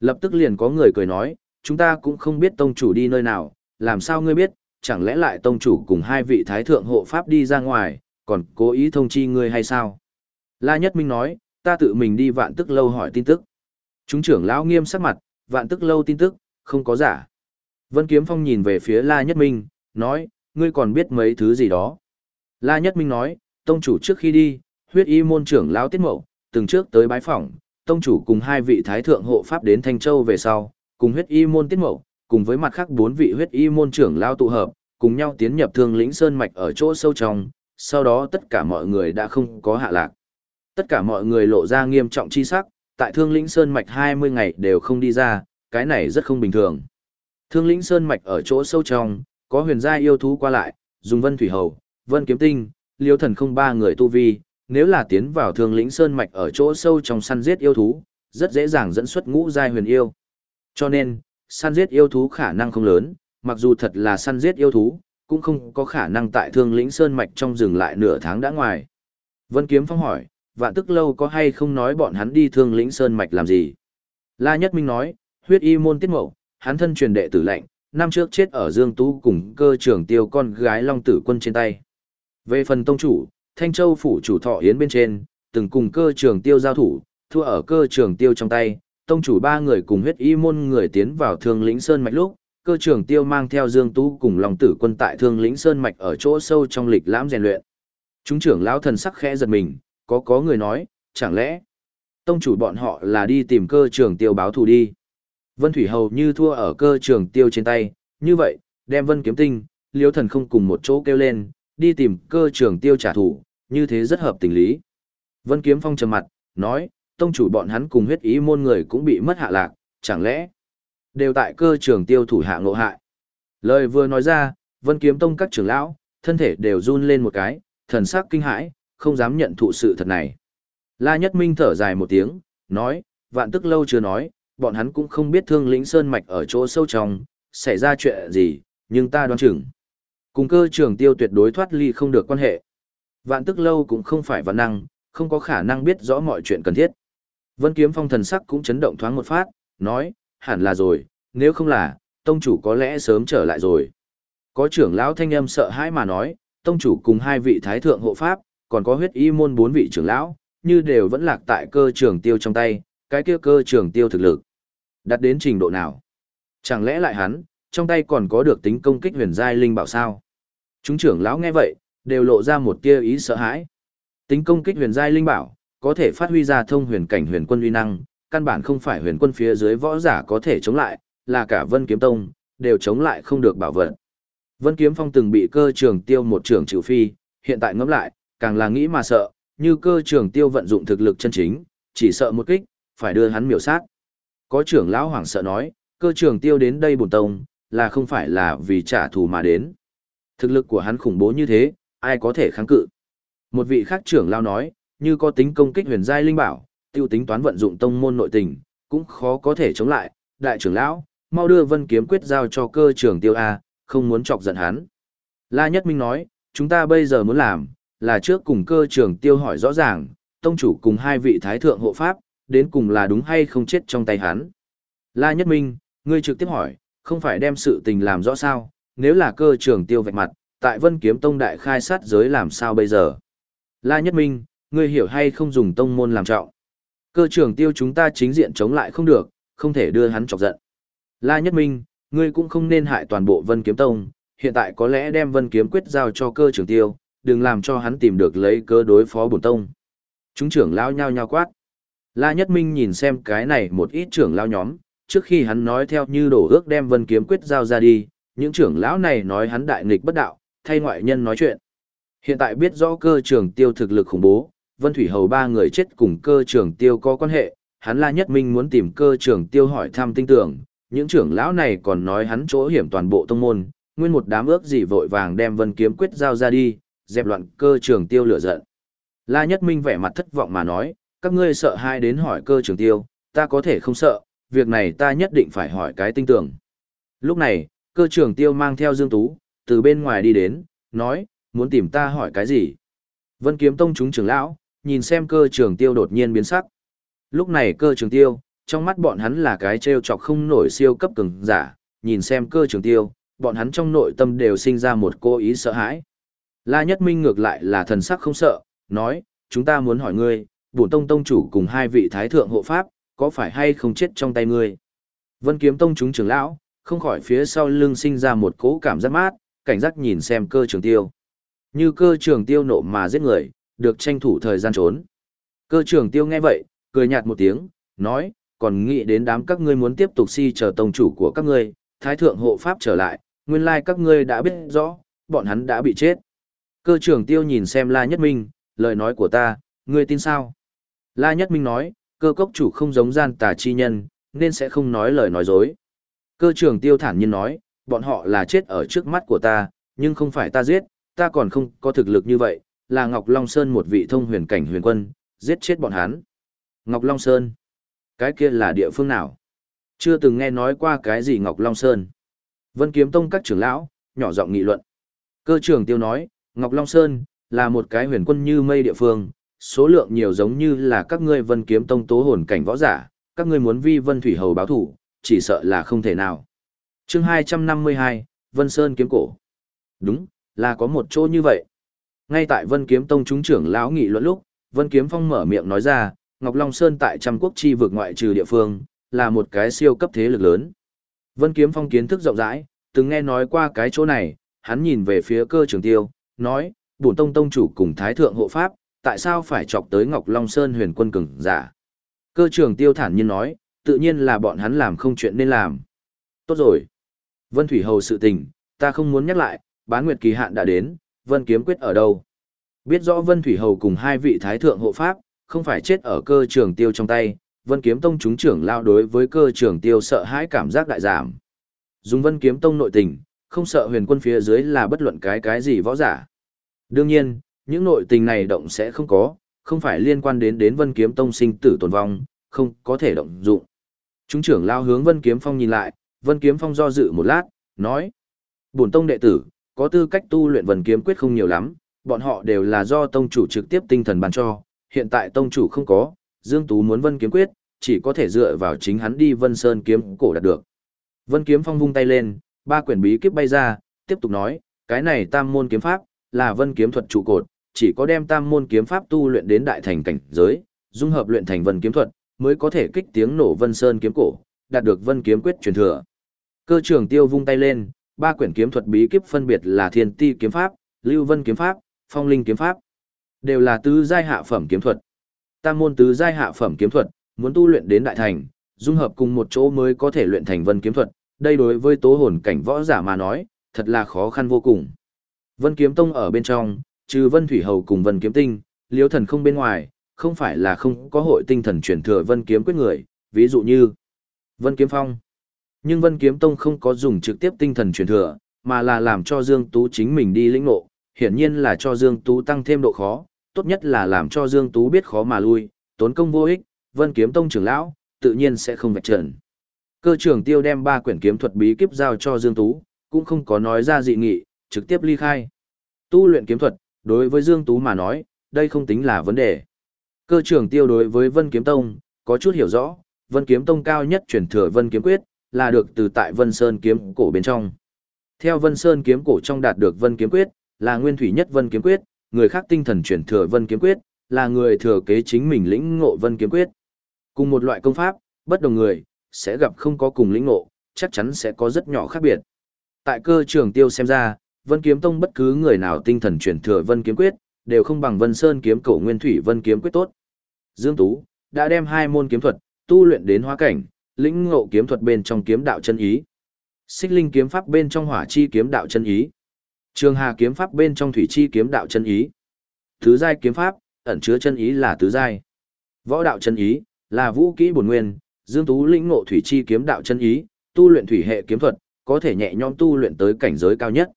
Lập tức liền có người cười nói, chúng ta cũng không biết tông chủ đi nơi nào, làm sao ngươi biết, chẳng lẽ lại tông chủ cùng hai vị thái thượng hộ pháp đi ra ngoài, còn cố ý thông chi ngươi hay sao? La Nhất Minh nói, ta tự mình đi vạn tức lâu hỏi tin tức. Chúng trưởng lão nghiêm sắc mặt, vạn tức lâu tin tức, không có giả. Vân Kiếm Phong nhìn về phía La Nhất Minh, nói, ngươi còn biết mấy thứ gì đó. La Nhất Minh nói, tông chủ trước khi đi, huyết y môn trưởng lão tiết mậu, từng trước tới bái phỏng, tông chủ cùng hai vị thái thượng hộ pháp đến Thanh Châu về sau, cùng huyết y môn tiết mậu, cùng với mặt khác bốn vị huyết y môn trưởng lao tụ hợp, cùng nhau tiến nhập thương lĩnh sơn mạch ở chỗ sâu trong, sau đó tất cả mọi người đã không có hạ lạc. Tất cả mọi người lộ ra nghiêm trọng chi sắc, tại Thương Lĩnh Sơn Mạch 20 ngày đều không đi ra, cái này rất không bình thường. Thương Lĩnh Sơn Mạch ở chỗ sâu trong, có huyền gia yêu thú qua lại, dùng vân thủy hầu, vân kiếm tinh, liêu thần không ba người tu vi, nếu là tiến vào Thương Lĩnh Sơn Mạch ở chỗ sâu trong săn giết yêu thú, rất dễ dàng dẫn xuất ngũ giai huyền yêu. Cho nên, săn giết yêu thú khả năng không lớn, mặc dù thật là săn giết yêu thú, cũng không có khả năng tại Thương Lĩnh Sơn Mạch trong rừng lại nửa tháng đã ngoài. Vân Kiếm Phong hỏi, vạn tức lâu có hay không nói bọn hắn đi thương lĩnh sơn mạch làm gì. La Nhất Minh nói, huyết y môn tiết mậu, hắn thân truyền đệ tử lệnh, năm trước chết ở Dương Tú cùng cơ trưởng tiêu con gái Long Tử Quân trên tay. Về phần tông chủ, Thanh Châu phủ chủ thọ yến bên trên, từng cùng cơ trường tiêu giao thủ, thua ở cơ trường tiêu trong tay, tông chủ ba người cùng huyết y môn người tiến vào thương lĩnh sơn mạch lúc, cơ trường tiêu mang theo Dương Tú cùng lòng Tử Quân tại thương lĩnh sơn mạch ở chỗ sâu trong lịch lãm rèn luyện. Chúng trưởng lão thần sắc khẽ giật mình, có có người nói, chẳng lẽ tông chủ bọn họ là đi tìm cơ trường tiêu báo thù đi. Vân Thủy hầu như thua ở cơ trường tiêu trên tay, như vậy, đem Vân Kiếm Tinh, Liêu Thần không cùng một chỗ kêu lên, đi tìm cơ trường tiêu trả thù, như thế rất hợp tình lý. Vân Kiếm Phong trầm mặt, nói, tông chủ bọn hắn cùng huyết ý môn người cũng bị mất hạ lạc, chẳng lẽ đều tại cơ trường tiêu thủ hạ ngộ hại. Lời vừa nói ra, Vân Kiếm Tông các trưởng lão, thân thể đều run lên một cái, thần sắc kinh hãi, không dám nhận thụ sự thật này. La Nhất Minh thở dài một tiếng, nói, vạn tức lâu chưa nói, bọn hắn cũng không biết thương lĩnh sơn mạch ở chỗ sâu trong, xảy ra chuyện gì, nhưng ta đoán chừng. Cùng cơ trường tiêu tuyệt đối thoát ly không được quan hệ. Vạn tức lâu cũng không phải văn năng, không có khả năng biết rõ mọi chuyện cần thiết. Vân kiếm phong thần sắc cũng chấn động thoáng một phát, nói, hẳn là rồi, nếu không là, tông chủ có lẽ sớm trở lại rồi. Có trưởng lão thanh âm sợ hãi mà nói, tông chủ cùng hai vị thái thượng hộ pháp, còn có huyết y môn bốn vị trưởng lão, như đều vẫn lạc tại cơ trường tiêu trong tay, cái kia cơ trường tiêu thực lực. đặt đến trình độ nào? Chẳng lẽ lại hắn, trong tay còn có được tính công kích huyền giai linh bảo sao? Chúng trưởng lão nghe vậy, đều lộ ra một tia ý sợ hãi. Tính công kích huyền giai linh bảo, có thể phát huy ra thông huyền cảnh huyền quân uy năng, căn bản không phải huyền quân phía dưới võ giả có thể chống lại, là cả Vân Kiếm Tông, đều chống lại không được bảo vật. Vân Kiếm Phong từng bị cơ trường tiêu một trưởng chịu phi, hiện tại ngẫm lại, càng là nghĩ mà sợ, như cơ trường tiêu vận dụng thực lực chân chính, chỉ sợ một kích, phải đưa hắn miểu sát. Có trưởng lão hoảng sợ nói, cơ trường tiêu đến đây bổn tông, là không phải là vì trả thù mà đến. Thực lực của hắn khủng bố như thế, ai có thể kháng cự. Một vị khác trưởng lao nói, như có tính công kích huyền giai linh bảo, tiêu tính toán vận dụng tông môn nội tình, cũng khó có thể chống lại. Đại trưởng lão, mau đưa vân kiếm quyết giao cho cơ trưởng tiêu A, không muốn chọc giận hắn. La Nhất Minh nói, chúng ta bây giờ muốn làm, là trước cùng cơ trưởng tiêu hỏi rõ ràng, tông chủ cùng hai vị thái thượng hộ pháp, đến cùng là đúng hay không chết trong tay hắn. La Nhất Minh, ngươi trực tiếp hỏi, không phải đem sự tình làm rõ sao, nếu là cơ trưởng tiêu vạch mặt, tại Vân Kiếm Tông đại khai sát giới làm sao bây giờ? La Nhất Minh, ngươi hiểu hay không dùng tông môn làm trọng? Cơ trưởng tiêu chúng ta chính diện chống lại không được, không thể đưa hắn chọc giận. La Nhất Minh, ngươi cũng không nên hại toàn bộ Vân Kiếm Tông, hiện tại có lẽ đem Vân Kiếm quyết giao cho cơ trưởng tiêu, đừng làm cho hắn tìm được lấy cơ đối phó bổn tông. Chúng trưởng lao nhau nhau quát. La Nhất Minh nhìn xem cái này một ít trưởng lao nhóm, trước khi hắn nói theo như đổ ước đem Vân Kiếm quyết giao ra đi, những trưởng lão này nói hắn đại nghịch bất đạo, thay ngoại nhân nói chuyện. Hiện tại biết rõ cơ trưởng tiêu thực lực khủng bố, Vân Thủy Hầu ba người chết cùng cơ trưởng tiêu có quan hệ, hắn La Nhất Minh muốn tìm cơ trưởng tiêu hỏi thăm tinh tưởng, những trưởng lão này còn nói hắn chỗ hiểm toàn bộ tông môn, nguyên một đám ước gì vội vàng đem Vân Kiếm quyết giao ra đi, dẹp loạn cơ trưởng tiêu lửa giận. La Nhất Minh vẻ mặt thất vọng mà nói, các ngươi sợ hai đến hỏi cơ trưởng tiêu, ta có thể không sợ, việc này ta nhất định phải hỏi cái tinh tưởng. Lúc này, cơ trưởng tiêu mang theo Dương Tú, từ bên ngoài đi đến, nói, muốn tìm ta hỏi cái gì. Vân kiếm tông chúng trưởng lão, nhìn xem cơ trưởng tiêu đột nhiên biến sắc. Lúc này cơ trưởng tiêu, trong mắt bọn hắn là cái treo chọc không nổi siêu cấp cường giả, nhìn xem cơ trưởng tiêu, bọn hắn trong nội tâm đều sinh ra một cô ý sợ hãi. La Nhất Minh ngược lại là thần sắc không sợ, nói, chúng ta muốn hỏi ngươi, bổn tông tông chủ cùng hai vị thái thượng hộ pháp, có phải hay không chết trong tay ngươi? Vân kiếm tông chúng trưởng lão, không khỏi phía sau lưng sinh ra một cỗ cảm giác mát, cảnh giác nhìn xem cơ trường tiêu. Như cơ trường tiêu nộ mà giết người, được tranh thủ thời gian trốn. Cơ trường tiêu nghe vậy, cười nhạt một tiếng, nói, còn nghĩ đến đám các ngươi muốn tiếp tục si chờ tông chủ của các ngươi, thái thượng hộ pháp trở lại, nguyên lai các ngươi đã biết rõ, bọn hắn đã bị chết. Cơ trưởng tiêu nhìn xem La Nhất Minh, lời nói của ta, ngươi tin sao? La Nhất Minh nói, cơ cốc chủ không giống gian tà chi nhân, nên sẽ không nói lời nói dối. Cơ trưởng tiêu thản nhiên nói, bọn họ là chết ở trước mắt của ta, nhưng không phải ta giết, ta còn không có thực lực như vậy, là Ngọc Long Sơn một vị thông huyền cảnh huyền quân, giết chết bọn hắn. Ngọc Long Sơn? Cái kia là địa phương nào? Chưa từng nghe nói qua cái gì Ngọc Long Sơn. Vân Kiếm Tông các trưởng lão, nhỏ giọng nghị luận. Cơ trưởng tiêu nói, Ngọc Long Sơn, là một cái huyền quân như mây địa phương, số lượng nhiều giống như là các ngươi vân kiếm tông tố hồn cảnh võ giả, các ngươi muốn vi vân thủy hầu báo thủ, chỉ sợ là không thể nào. chương 252, Vân Sơn kiếm cổ. Đúng, là có một chỗ như vậy. Ngay tại vân kiếm tông chúng trưởng lão nghị luận lúc, vân kiếm phong mở miệng nói ra, Ngọc Long Sơn tại trăm quốc chi vực ngoại trừ địa phương, là một cái siêu cấp thế lực lớn. Vân kiếm phong kiến thức rộng rãi, từng nghe nói qua cái chỗ này, hắn nhìn về phía cơ trường tiêu, nói, bổn tông tông chủ cùng thái thượng hộ pháp, tại sao phải chọc tới Ngọc Long Sơn huyền quân cường giả? Cơ trưởng tiêu thản nhiên nói, tự nhiên là bọn hắn làm không chuyện nên làm. Tốt rồi. Vân Thủy Hầu sự tình, ta không muốn nhắc lại, bán nguyệt kỳ hạn đã đến, Vân Kiếm Quyết ở đâu? Biết rõ Vân Thủy Hầu cùng hai vị thái thượng hộ pháp, không phải chết ở cơ trường tiêu trong tay, Vân Kiếm Tông chúng trưởng lao đối với cơ trường tiêu sợ hãi cảm giác đại giảm. Dùng Vân Kiếm Tông nội tình, không sợ huyền quân phía dưới là bất luận cái cái gì võ giả. Đương nhiên, những nội tình này động sẽ không có, không phải liên quan đến đến Vân Kiếm Tông sinh tử tồn vong, không có thể động dụng. Chúng trưởng lao hướng Vân Kiếm Phong nhìn lại, Vân Kiếm Phong do dự một lát, nói: "Bổn tông đệ tử, có tư cách tu luyện Vân Kiếm quyết không nhiều lắm, bọn họ đều là do tông chủ trực tiếp tinh thần ban cho, hiện tại tông chủ không có, Dương Tú muốn Vân Kiếm quyết, chỉ có thể dựa vào chính hắn đi Vân Sơn kiếm cổ đạt được." Vân Kiếm Phong vung tay lên, ba quyển bí kíp bay ra, tiếp tục nói: "Cái này Tam môn kiếm pháp là Vân kiếm thuật trụ cột, chỉ có đem tam môn kiếm pháp tu luyện đến đại thành cảnh giới, dung hợp luyện thành vân kiếm thuật, mới có thể kích tiếng nổ vân sơn kiếm cổ, đạt được vân kiếm quyết truyền thừa. Cơ trưởng tiêu vung tay lên, ba quyển kiếm thuật bí kíp phân biệt là thiên ti kiếm pháp, lưu vân kiếm pháp, phong linh kiếm pháp. Đều là tứ giai hạ phẩm kiếm thuật. Tam môn tứ giai hạ phẩm kiếm thuật, muốn tu luyện đến đại thành, dung hợp cùng một chỗ mới có thể luyện thành vân kiếm thuật. Đây đối với tố hồn cảnh võ giả mà nói, thật là khó khăn vô cùng. Vân kiếm tông ở bên trong, trừ Vân Thủy Hầu cùng Vân Kiếm Tinh, Liễu Thần không bên ngoài, không phải là không có hội tinh thần truyền thừa Vân Kiếm Quyết người, ví dụ như Vân Kiếm Phong. Nhưng Vân Kiếm Tông không có dùng trực tiếp tinh thần truyền thừa, mà là làm cho Dương Tú chính mình đi lĩnh ngộ, hiển nhiên là cho Dương Tú tăng thêm độ khó, tốt nhất là làm cho Dương Tú biết khó mà lui, tốn công vô ích, Vân Kiếm Tông trưởng lão, tự nhiên sẽ không vạch trần. Cơ trưởng Tiêu đem ba quyển kiếm thuật bí kíp giao cho Dương Tú, cũng không có nói ra dị nghị, trực tiếp ly khai. Tu luyện kiếm thuật, đối với Dương Tú mà nói, đây không tính là vấn đề. Cơ trưởng Tiêu đối với Vân Kiếm Tông, có chút hiểu rõ, Vân Kiếm Tông cao nhất truyền thừa Vân Kiếm Quyết, là được từ tại Vân Sơn kiếm cổ bên trong. Theo Vân Sơn kiếm cổ trong đạt được Vân Kiếm Quyết, là nguyên thủy nhất Vân Kiếm Quyết, người khác tinh thần truyền thừa Vân Kiếm Quyết, là người thừa kế chính mình lĩnh ngộ Vân Kiếm Quyết. Cùng một loại công pháp, bất đồng người, sẽ gặp không có cùng lĩnh ngộ, chắc chắn sẽ có rất nhỏ khác biệt. Tại cơ trường tiêu xem ra, Vân Kiếm Tông bất cứ người nào tinh thần truyền thừa Vân Kiếm Quyết, đều không bằng Vân Sơn kiếm cổ nguyên thủy Vân Kiếm Quyết tốt. Dương Tú đã đem hai môn kiếm thuật tu luyện đến hóa cảnh, lĩnh ngộ kiếm thuật bên trong kiếm đạo chân ý. Xích linh kiếm pháp bên trong hỏa chi kiếm đạo chân ý. Trường hà kiếm pháp bên trong thủy chi kiếm đạo chân ý. Tứ giai kiếm pháp, ẩn chứa chân ý là tứ giai. Võ đạo chân ý, là vũ kỹ bổn nguyên, Dương Tú lĩnh ngộ thủy chi kiếm đạo chân ý, tu luyện thủy hệ kiếm thuật, có thể nhẹ nhõm tu luyện tới cảnh giới cao nhất.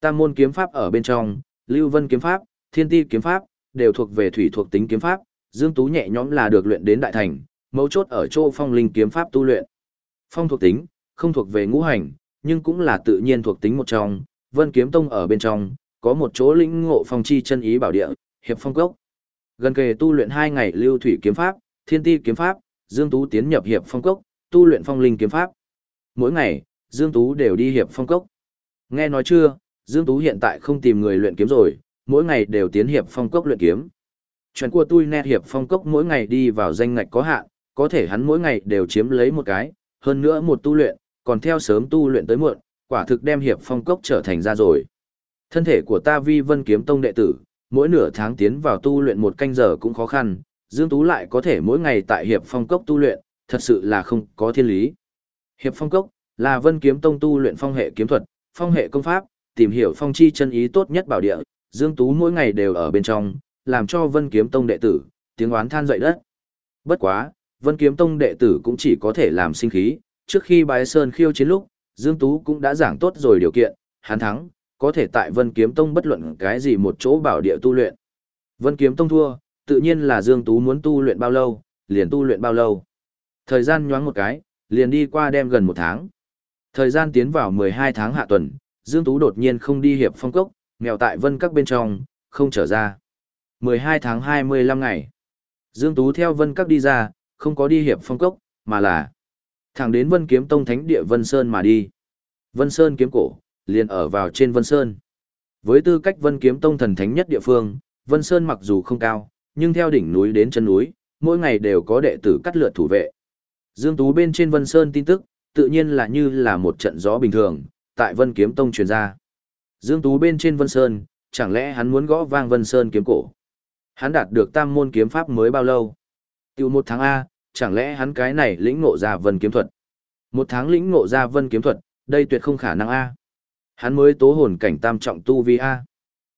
Tam môn kiếm pháp ở bên trong, Lưu Vân kiếm pháp, Thiên Ti kiếm pháp, đều thuộc về thủy thuộc tính kiếm pháp, Dương Tú nhẹ nhõm là được luyện đến đại thành, mấu chốt ở chỗ phong linh kiếm pháp tu luyện. Phong thuộc tính, không thuộc về ngũ hành, nhưng cũng là tự nhiên thuộc tính một trong, Vân Kiếm Tông ở bên trong, có một chỗ lĩnh ngộ phong chi chân ý bảo địa, hiệp phong cốc. Gần kề tu luyện hai ngày lưu thủy kiếm pháp, thiên ti kiếm pháp, Dương Tú tiến nhập hiệp phong cốc, tu luyện phong linh kiếm pháp. Mỗi ngày, Dương Tú đều đi hiệp phong cốc. Nghe nói chưa, Dương Tú hiện tại không tìm người luyện kiếm rồi, mỗi ngày đều tiến hiệp phong cốc luyện kiếm. Chuyện của tôi nét hiệp phong cốc mỗi ngày đi vào danh ngạch có hạn, có thể hắn mỗi ngày đều chiếm lấy một cái, hơn nữa một tu luyện, còn theo sớm tu luyện tới muộn, quả thực đem hiệp phong cốc trở thành ra rồi. Thân thể của ta vi vân kiếm tông đệ tử, mỗi nửa tháng tiến vào tu luyện một canh giờ cũng khó khăn, Dương Tú lại có thể mỗi ngày tại hiệp phong cốc tu luyện, thật sự là không có thiên lý. Hiệp phong cốc, là vân kiếm tông tu luyện phong hệ kiếm thuật, phong hệ công pháp, tìm hiểu phong chi chân ý tốt nhất bảo địa, Dương Tú mỗi ngày đều ở bên trong, làm cho vân kiếm tông đệ tử, tiếng oán than dậy đất. Bất quá, vân kiếm tông đệ tử cũng chỉ có thể làm sinh khí, trước khi bái sơn khiêu chiến lúc, Dương Tú cũng đã giảng tốt rồi điều kiện, hắn thắng, có thể tại Vân Kiếm Tông bất luận cái gì một chỗ bảo địa tu luyện. Vân Kiếm Tông thua, tự nhiên là Dương Tú muốn tu luyện bao lâu, liền tu luyện bao lâu. Thời gian nhoáng một cái, liền đi qua đem gần một tháng. Thời gian tiến vào 12 tháng hạ tuần, Dương Tú đột nhiên không đi hiệp phong cốc, nghèo tại vân các bên trong, không trở ra. 12 tháng 25 ngày. Dương Tú theo vân các đi ra, không có đi hiệp phong cốc, mà là thẳng đến vân kiếm tông thánh địa Vân Sơn mà đi. Vân Sơn kiếm cổ, liền ở vào trên Vân Sơn. Với tư cách Vân kiếm tông thần thánh nhất địa phương, Vân Sơn mặc dù không cao, nhưng theo đỉnh núi đến chân núi, mỗi ngày đều có đệ tử cắt lượt thủ vệ. Dương Tú bên trên Vân Sơn tin tức, tự nhiên là như là một trận gió bình thường, tại Vân Kiếm Tông truyền ra. Dương Tú bên trên Vân Sơn, chẳng lẽ hắn muốn gõ vang Vân Sơn kiếm cổ? Hắn đạt được tam môn kiếm pháp mới bao lâu? Tiêu một tháng A, chẳng lẽ hắn cái này lĩnh ngộ ra Vân kiếm thuật? Một tháng lĩnh ngộ ra Vân kiếm thuật, đây tuyệt không khả năng A. Hắn mới tố hồn cảnh tam trọng tu vi A.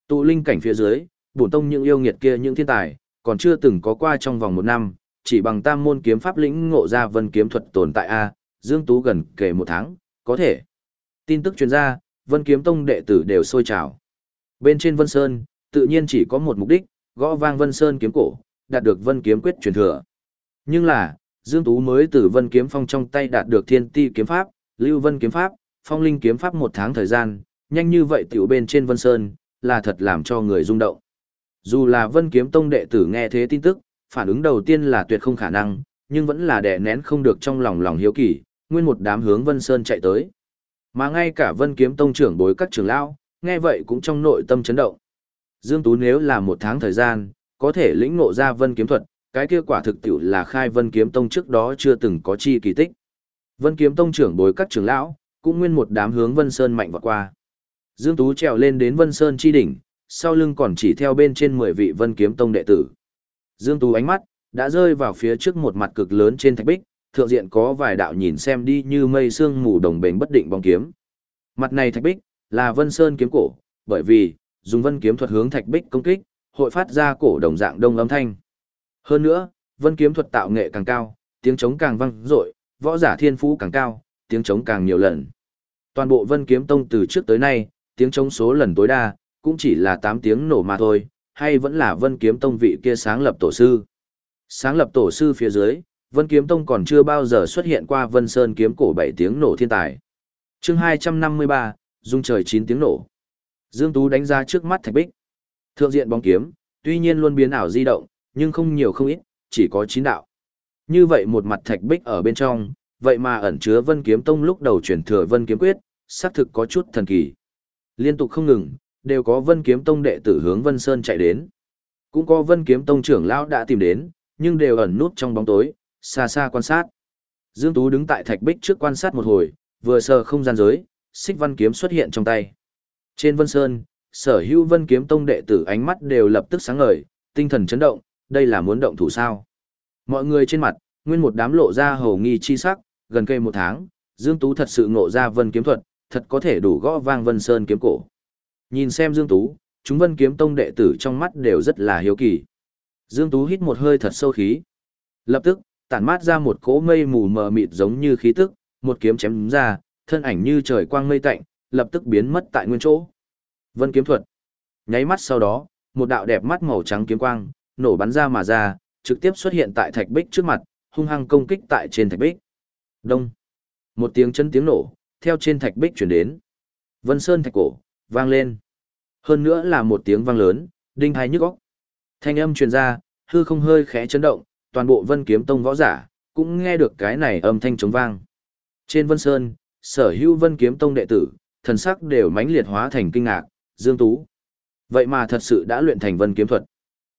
Tụ linh cảnh phía dưới, bổn tông những yêu nghiệt kia những thiên tài, còn chưa từng có qua trong vòng một năm, chỉ bằng tam môn kiếm pháp lĩnh ngộ ra vân kiếm thuật tồn tại A, Dương Tú gần kể một tháng, có thể. Tin tức truyền ra, vân kiếm tông đệ tử đều sôi trào. Bên trên vân sơn, tự nhiên chỉ có một mục đích, gõ vang vân sơn kiếm cổ, đạt được vân kiếm quyết truyền thừa. Nhưng là, Dương Tú mới từ vân kiếm phong trong tay đạt được thiên ti kiếm pháp, lưu vân kiếm pháp, phong linh kiếm pháp một tháng thời gian, nhanh như vậy tiểu bên trên vân sơn, là thật làm cho người rung động. Dù là Vân Kiếm Tông đệ tử nghe thế tin tức, phản ứng đầu tiên là tuyệt không khả năng, nhưng vẫn là đè nén không được trong lòng lòng hiếu kỳ, nguyên một đám hướng Vân Sơn chạy tới. Mà ngay cả Vân Kiếm Tông trưởng bối các trưởng lão, nghe vậy cũng trong nội tâm chấn động. Dương Tú nếu là một tháng thời gian, có thể lĩnh ngộ ra Vân Kiếm thuật, cái kia quả thực tiểu là khai Vân Kiếm Tông trước đó chưa từng có chi kỳ tích. Vân Kiếm Tông trưởng bối các trưởng lão, cũng nguyên một đám hướng Vân Sơn mạnh vọt qua. Dương Tú trèo lên đến Vân Sơn chi đỉnh, sau lưng còn chỉ theo bên trên 10 vị vân kiếm tông đệ tử. Dương Tú ánh mắt, đã rơi vào phía trước một mặt cực lớn trên thạch bích, thượng diện có vài đạo nhìn xem đi như mây sương mù đồng bền bất định bóng kiếm. Mặt này thạch bích, là vân sơn kiếm cổ, bởi vì, dùng vân kiếm thuật hướng thạch bích công kích, hội phát ra cổ đồng dạng đông âm thanh. Hơn nữa, vân kiếm thuật tạo nghệ càng cao, tiếng trống càng vang dội, võ giả thiên phú càng cao, tiếng trống càng nhiều lần. Toàn bộ vân kiếm tông từ trước tới nay, tiếng trống số lần tối đa, cũng chỉ là 8 tiếng nổ mà thôi, hay vẫn là vân kiếm tông vị kia sáng lập tổ sư. Sáng lập tổ sư phía dưới, vân kiếm tông còn chưa bao giờ xuất hiện qua vân sơn kiếm cổ 7 tiếng nổ thiên tài. chương 253, dung trời 9 tiếng nổ. Dương Tú đánh ra trước mắt thạch bích. Thượng diện bóng kiếm, tuy nhiên luôn biến ảo di động, nhưng không nhiều không ít, chỉ có 9 đạo. Như vậy một mặt thạch bích ở bên trong, vậy mà ẩn chứa Vân Kiếm Tông lúc đầu chuyển thừa Vân Kiếm Quyết, xác thực có chút thần kỳ. Liên tục không ngừng, đều có Vân Kiếm Tông đệ tử hướng Vân Sơn chạy đến. Cũng có Vân Kiếm Tông trưởng lão đã tìm đến, nhưng đều ẩn nút trong bóng tối, xa xa quan sát. Dương Tú đứng tại thạch bích trước quan sát một hồi, vừa sờ không gian giới, xích văn kiếm xuất hiện trong tay. Trên Vân Sơn, sở hữu Vân Kiếm Tông đệ tử ánh mắt đều lập tức sáng ngời, tinh thần chấn động, đây là muốn động thủ sao. Mọi người trên mặt, nguyên một đám lộ ra hầu nghi chi sắc, gần cây một tháng, Dương Tú thật sự ngộ ra vân kiếm thuật, thật có thể đủ gõ vang vân sơn kiếm cổ. Nhìn xem Dương Tú, chúng vân kiếm tông đệ tử trong mắt đều rất là hiếu kỳ. Dương Tú hít một hơi thật sâu khí. Lập tức, tản mát ra một cỗ mây mù mờ mịt giống như khí tức, một kiếm chém ra, thân ảnh như trời quang mây tạnh, lập tức biến mất tại nguyên chỗ. Vân kiếm thuật. Nháy mắt sau đó, một đạo đẹp mắt màu trắng kiếm quang, nổ bắn ra mà ra, trực tiếp xuất hiện tại thạch bích trước mặt, hung hăng công kích tại trên thạch bích. Đông. Một tiếng chân tiếng nổ, theo trên thạch bích chuyển đến. Vân Sơn thạch cổ, vang lên. Hơn nữa là một tiếng vang lớn, đinh hai nhức óc. Thanh âm truyền ra, hư không hơi khẽ chấn động, toàn bộ Vân Kiếm Tông võ giả cũng nghe được cái này âm thanh trống vang. Trên Vân Sơn, sở hữu Vân Kiếm Tông đệ tử, thần sắc đều mãnh liệt hóa thành kinh ngạc, Dương Tú. Vậy mà thật sự đã luyện thành Vân Kiếm thuật.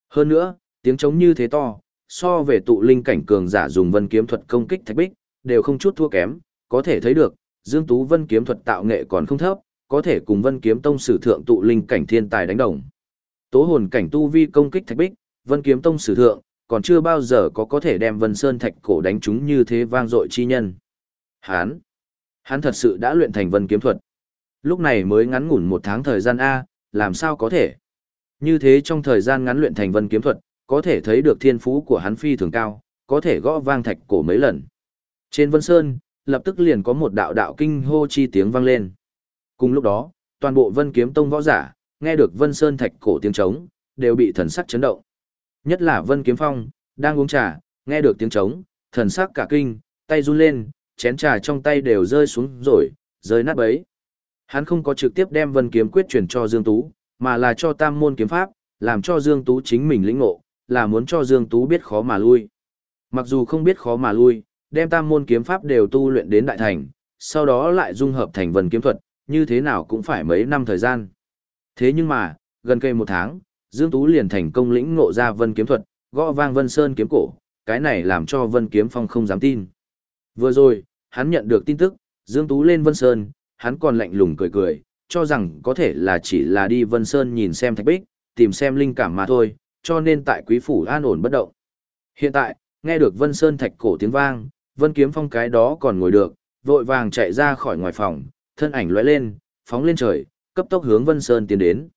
Hơn nữa, tiếng trống như thế to, so về tụ linh cảnh cường giả dùng Vân Kiếm thuật công kích thạch bích, đều không chút thua kém, có thể thấy được, Dương Tú Vân kiếm thuật tạo nghệ còn không thấp, có thể cùng Vân kiếm tông sử thượng tụ linh cảnh thiên tài đánh đồng. Tố hồn cảnh tu vi công kích thạch bích, Vân kiếm tông sử thượng, còn chưa bao giờ có có thể đem Vân Sơn thạch cổ đánh chúng như thế vang dội chi nhân. Hán, hắn thật sự đã luyện thành Vân kiếm thuật. Lúc này mới ngắn ngủn một tháng thời gian A, làm sao có thể? Như thế trong thời gian ngắn luyện thành Vân kiếm thuật, có thể thấy được thiên phú của hắn phi thường cao, có thể gõ vang thạch cổ mấy lần. Trên Vân Sơn, lập tức liền có một đạo đạo kinh hô chi tiếng vang lên. Cùng lúc đó, toàn bộ Vân Kiếm Tông võ giả, nghe được Vân Sơn thạch cổ tiếng trống, đều bị thần sắc chấn động. Nhất là Vân Kiếm Phong, đang uống trà, nghe được tiếng trống, thần sắc cả kinh, tay run lên, chén trà trong tay đều rơi xuống rồi, rơi nát bấy. Hắn không có trực tiếp đem Vân Kiếm quyết truyền cho Dương Tú, mà là cho Tam môn kiếm pháp, làm cho Dương Tú chính mình lĩnh ngộ, là muốn cho Dương Tú biết khó mà lui. Mặc dù không biết khó mà lui, đem tam môn kiếm pháp đều tu luyện đến đại thành, sau đó lại dung hợp thành vần kiếm thuật, như thế nào cũng phải mấy năm thời gian. Thế nhưng mà, gần cây một tháng, Dương Tú liền thành công lĩnh ngộ ra vân kiếm thuật, gõ vang vân sơn kiếm cổ, cái này làm cho vân kiếm phong không dám tin. Vừa rồi, hắn nhận được tin tức, Dương Tú lên vân sơn, hắn còn lạnh lùng cười cười, cho rằng có thể là chỉ là đi vân sơn nhìn xem thạch bích, tìm xem linh cảm mà thôi, cho nên tại quý phủ an ổn bất động. Hiện tại, nghe được vân sơn thạch cổ tiếng vang, Vân Kiếm Phong cái đó còn ngồi được, vội vàng chạy ra khỏi ngoài phòng, thân ảnh lóe lên, phóng lên trời, cấp tốc hướng Vân Sơn tiến đến.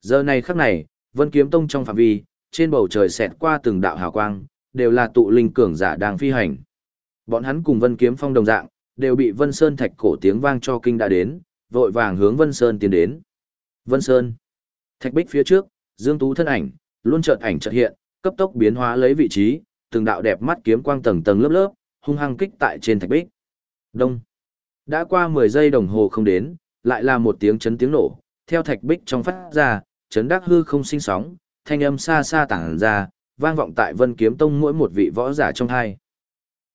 Giờ này khắc này, Vân Kiếm Tông trong phạm vi, trên bầu trời xẹt qua từng đạo hào quang, đều là tụ linh cường giả đang phi hành. Bọn hắn cùng Vân Kiếm Phong đồng dạng, đều bị Vân Sơn thạch cổ tiếng vang cho kinh đã đến, vội vàng hướng Vân Sơn tiến đến. Vân Sơn. Thạch bích phía trước, Dương Tú thân ảnh, luôn chợt ảnh chợt hiện, cấp tốc biến hóa lấy vị trí, từng đạo đẹp mắt kiếm quang tầng tầng lớp lớp, hung hăng kích tại trên thạch bích. Đông. Đã qua 10 giây đồng hồ không đến, lại là một tiếng chấn tiếng nổ, theo thạch bích trong phát ra, chấn đắc hư không sinh sóng, thanh âm xa xa tản ra, vang vọng tại Vân Kiếm Tông mỗi một vị võ giả trong hai.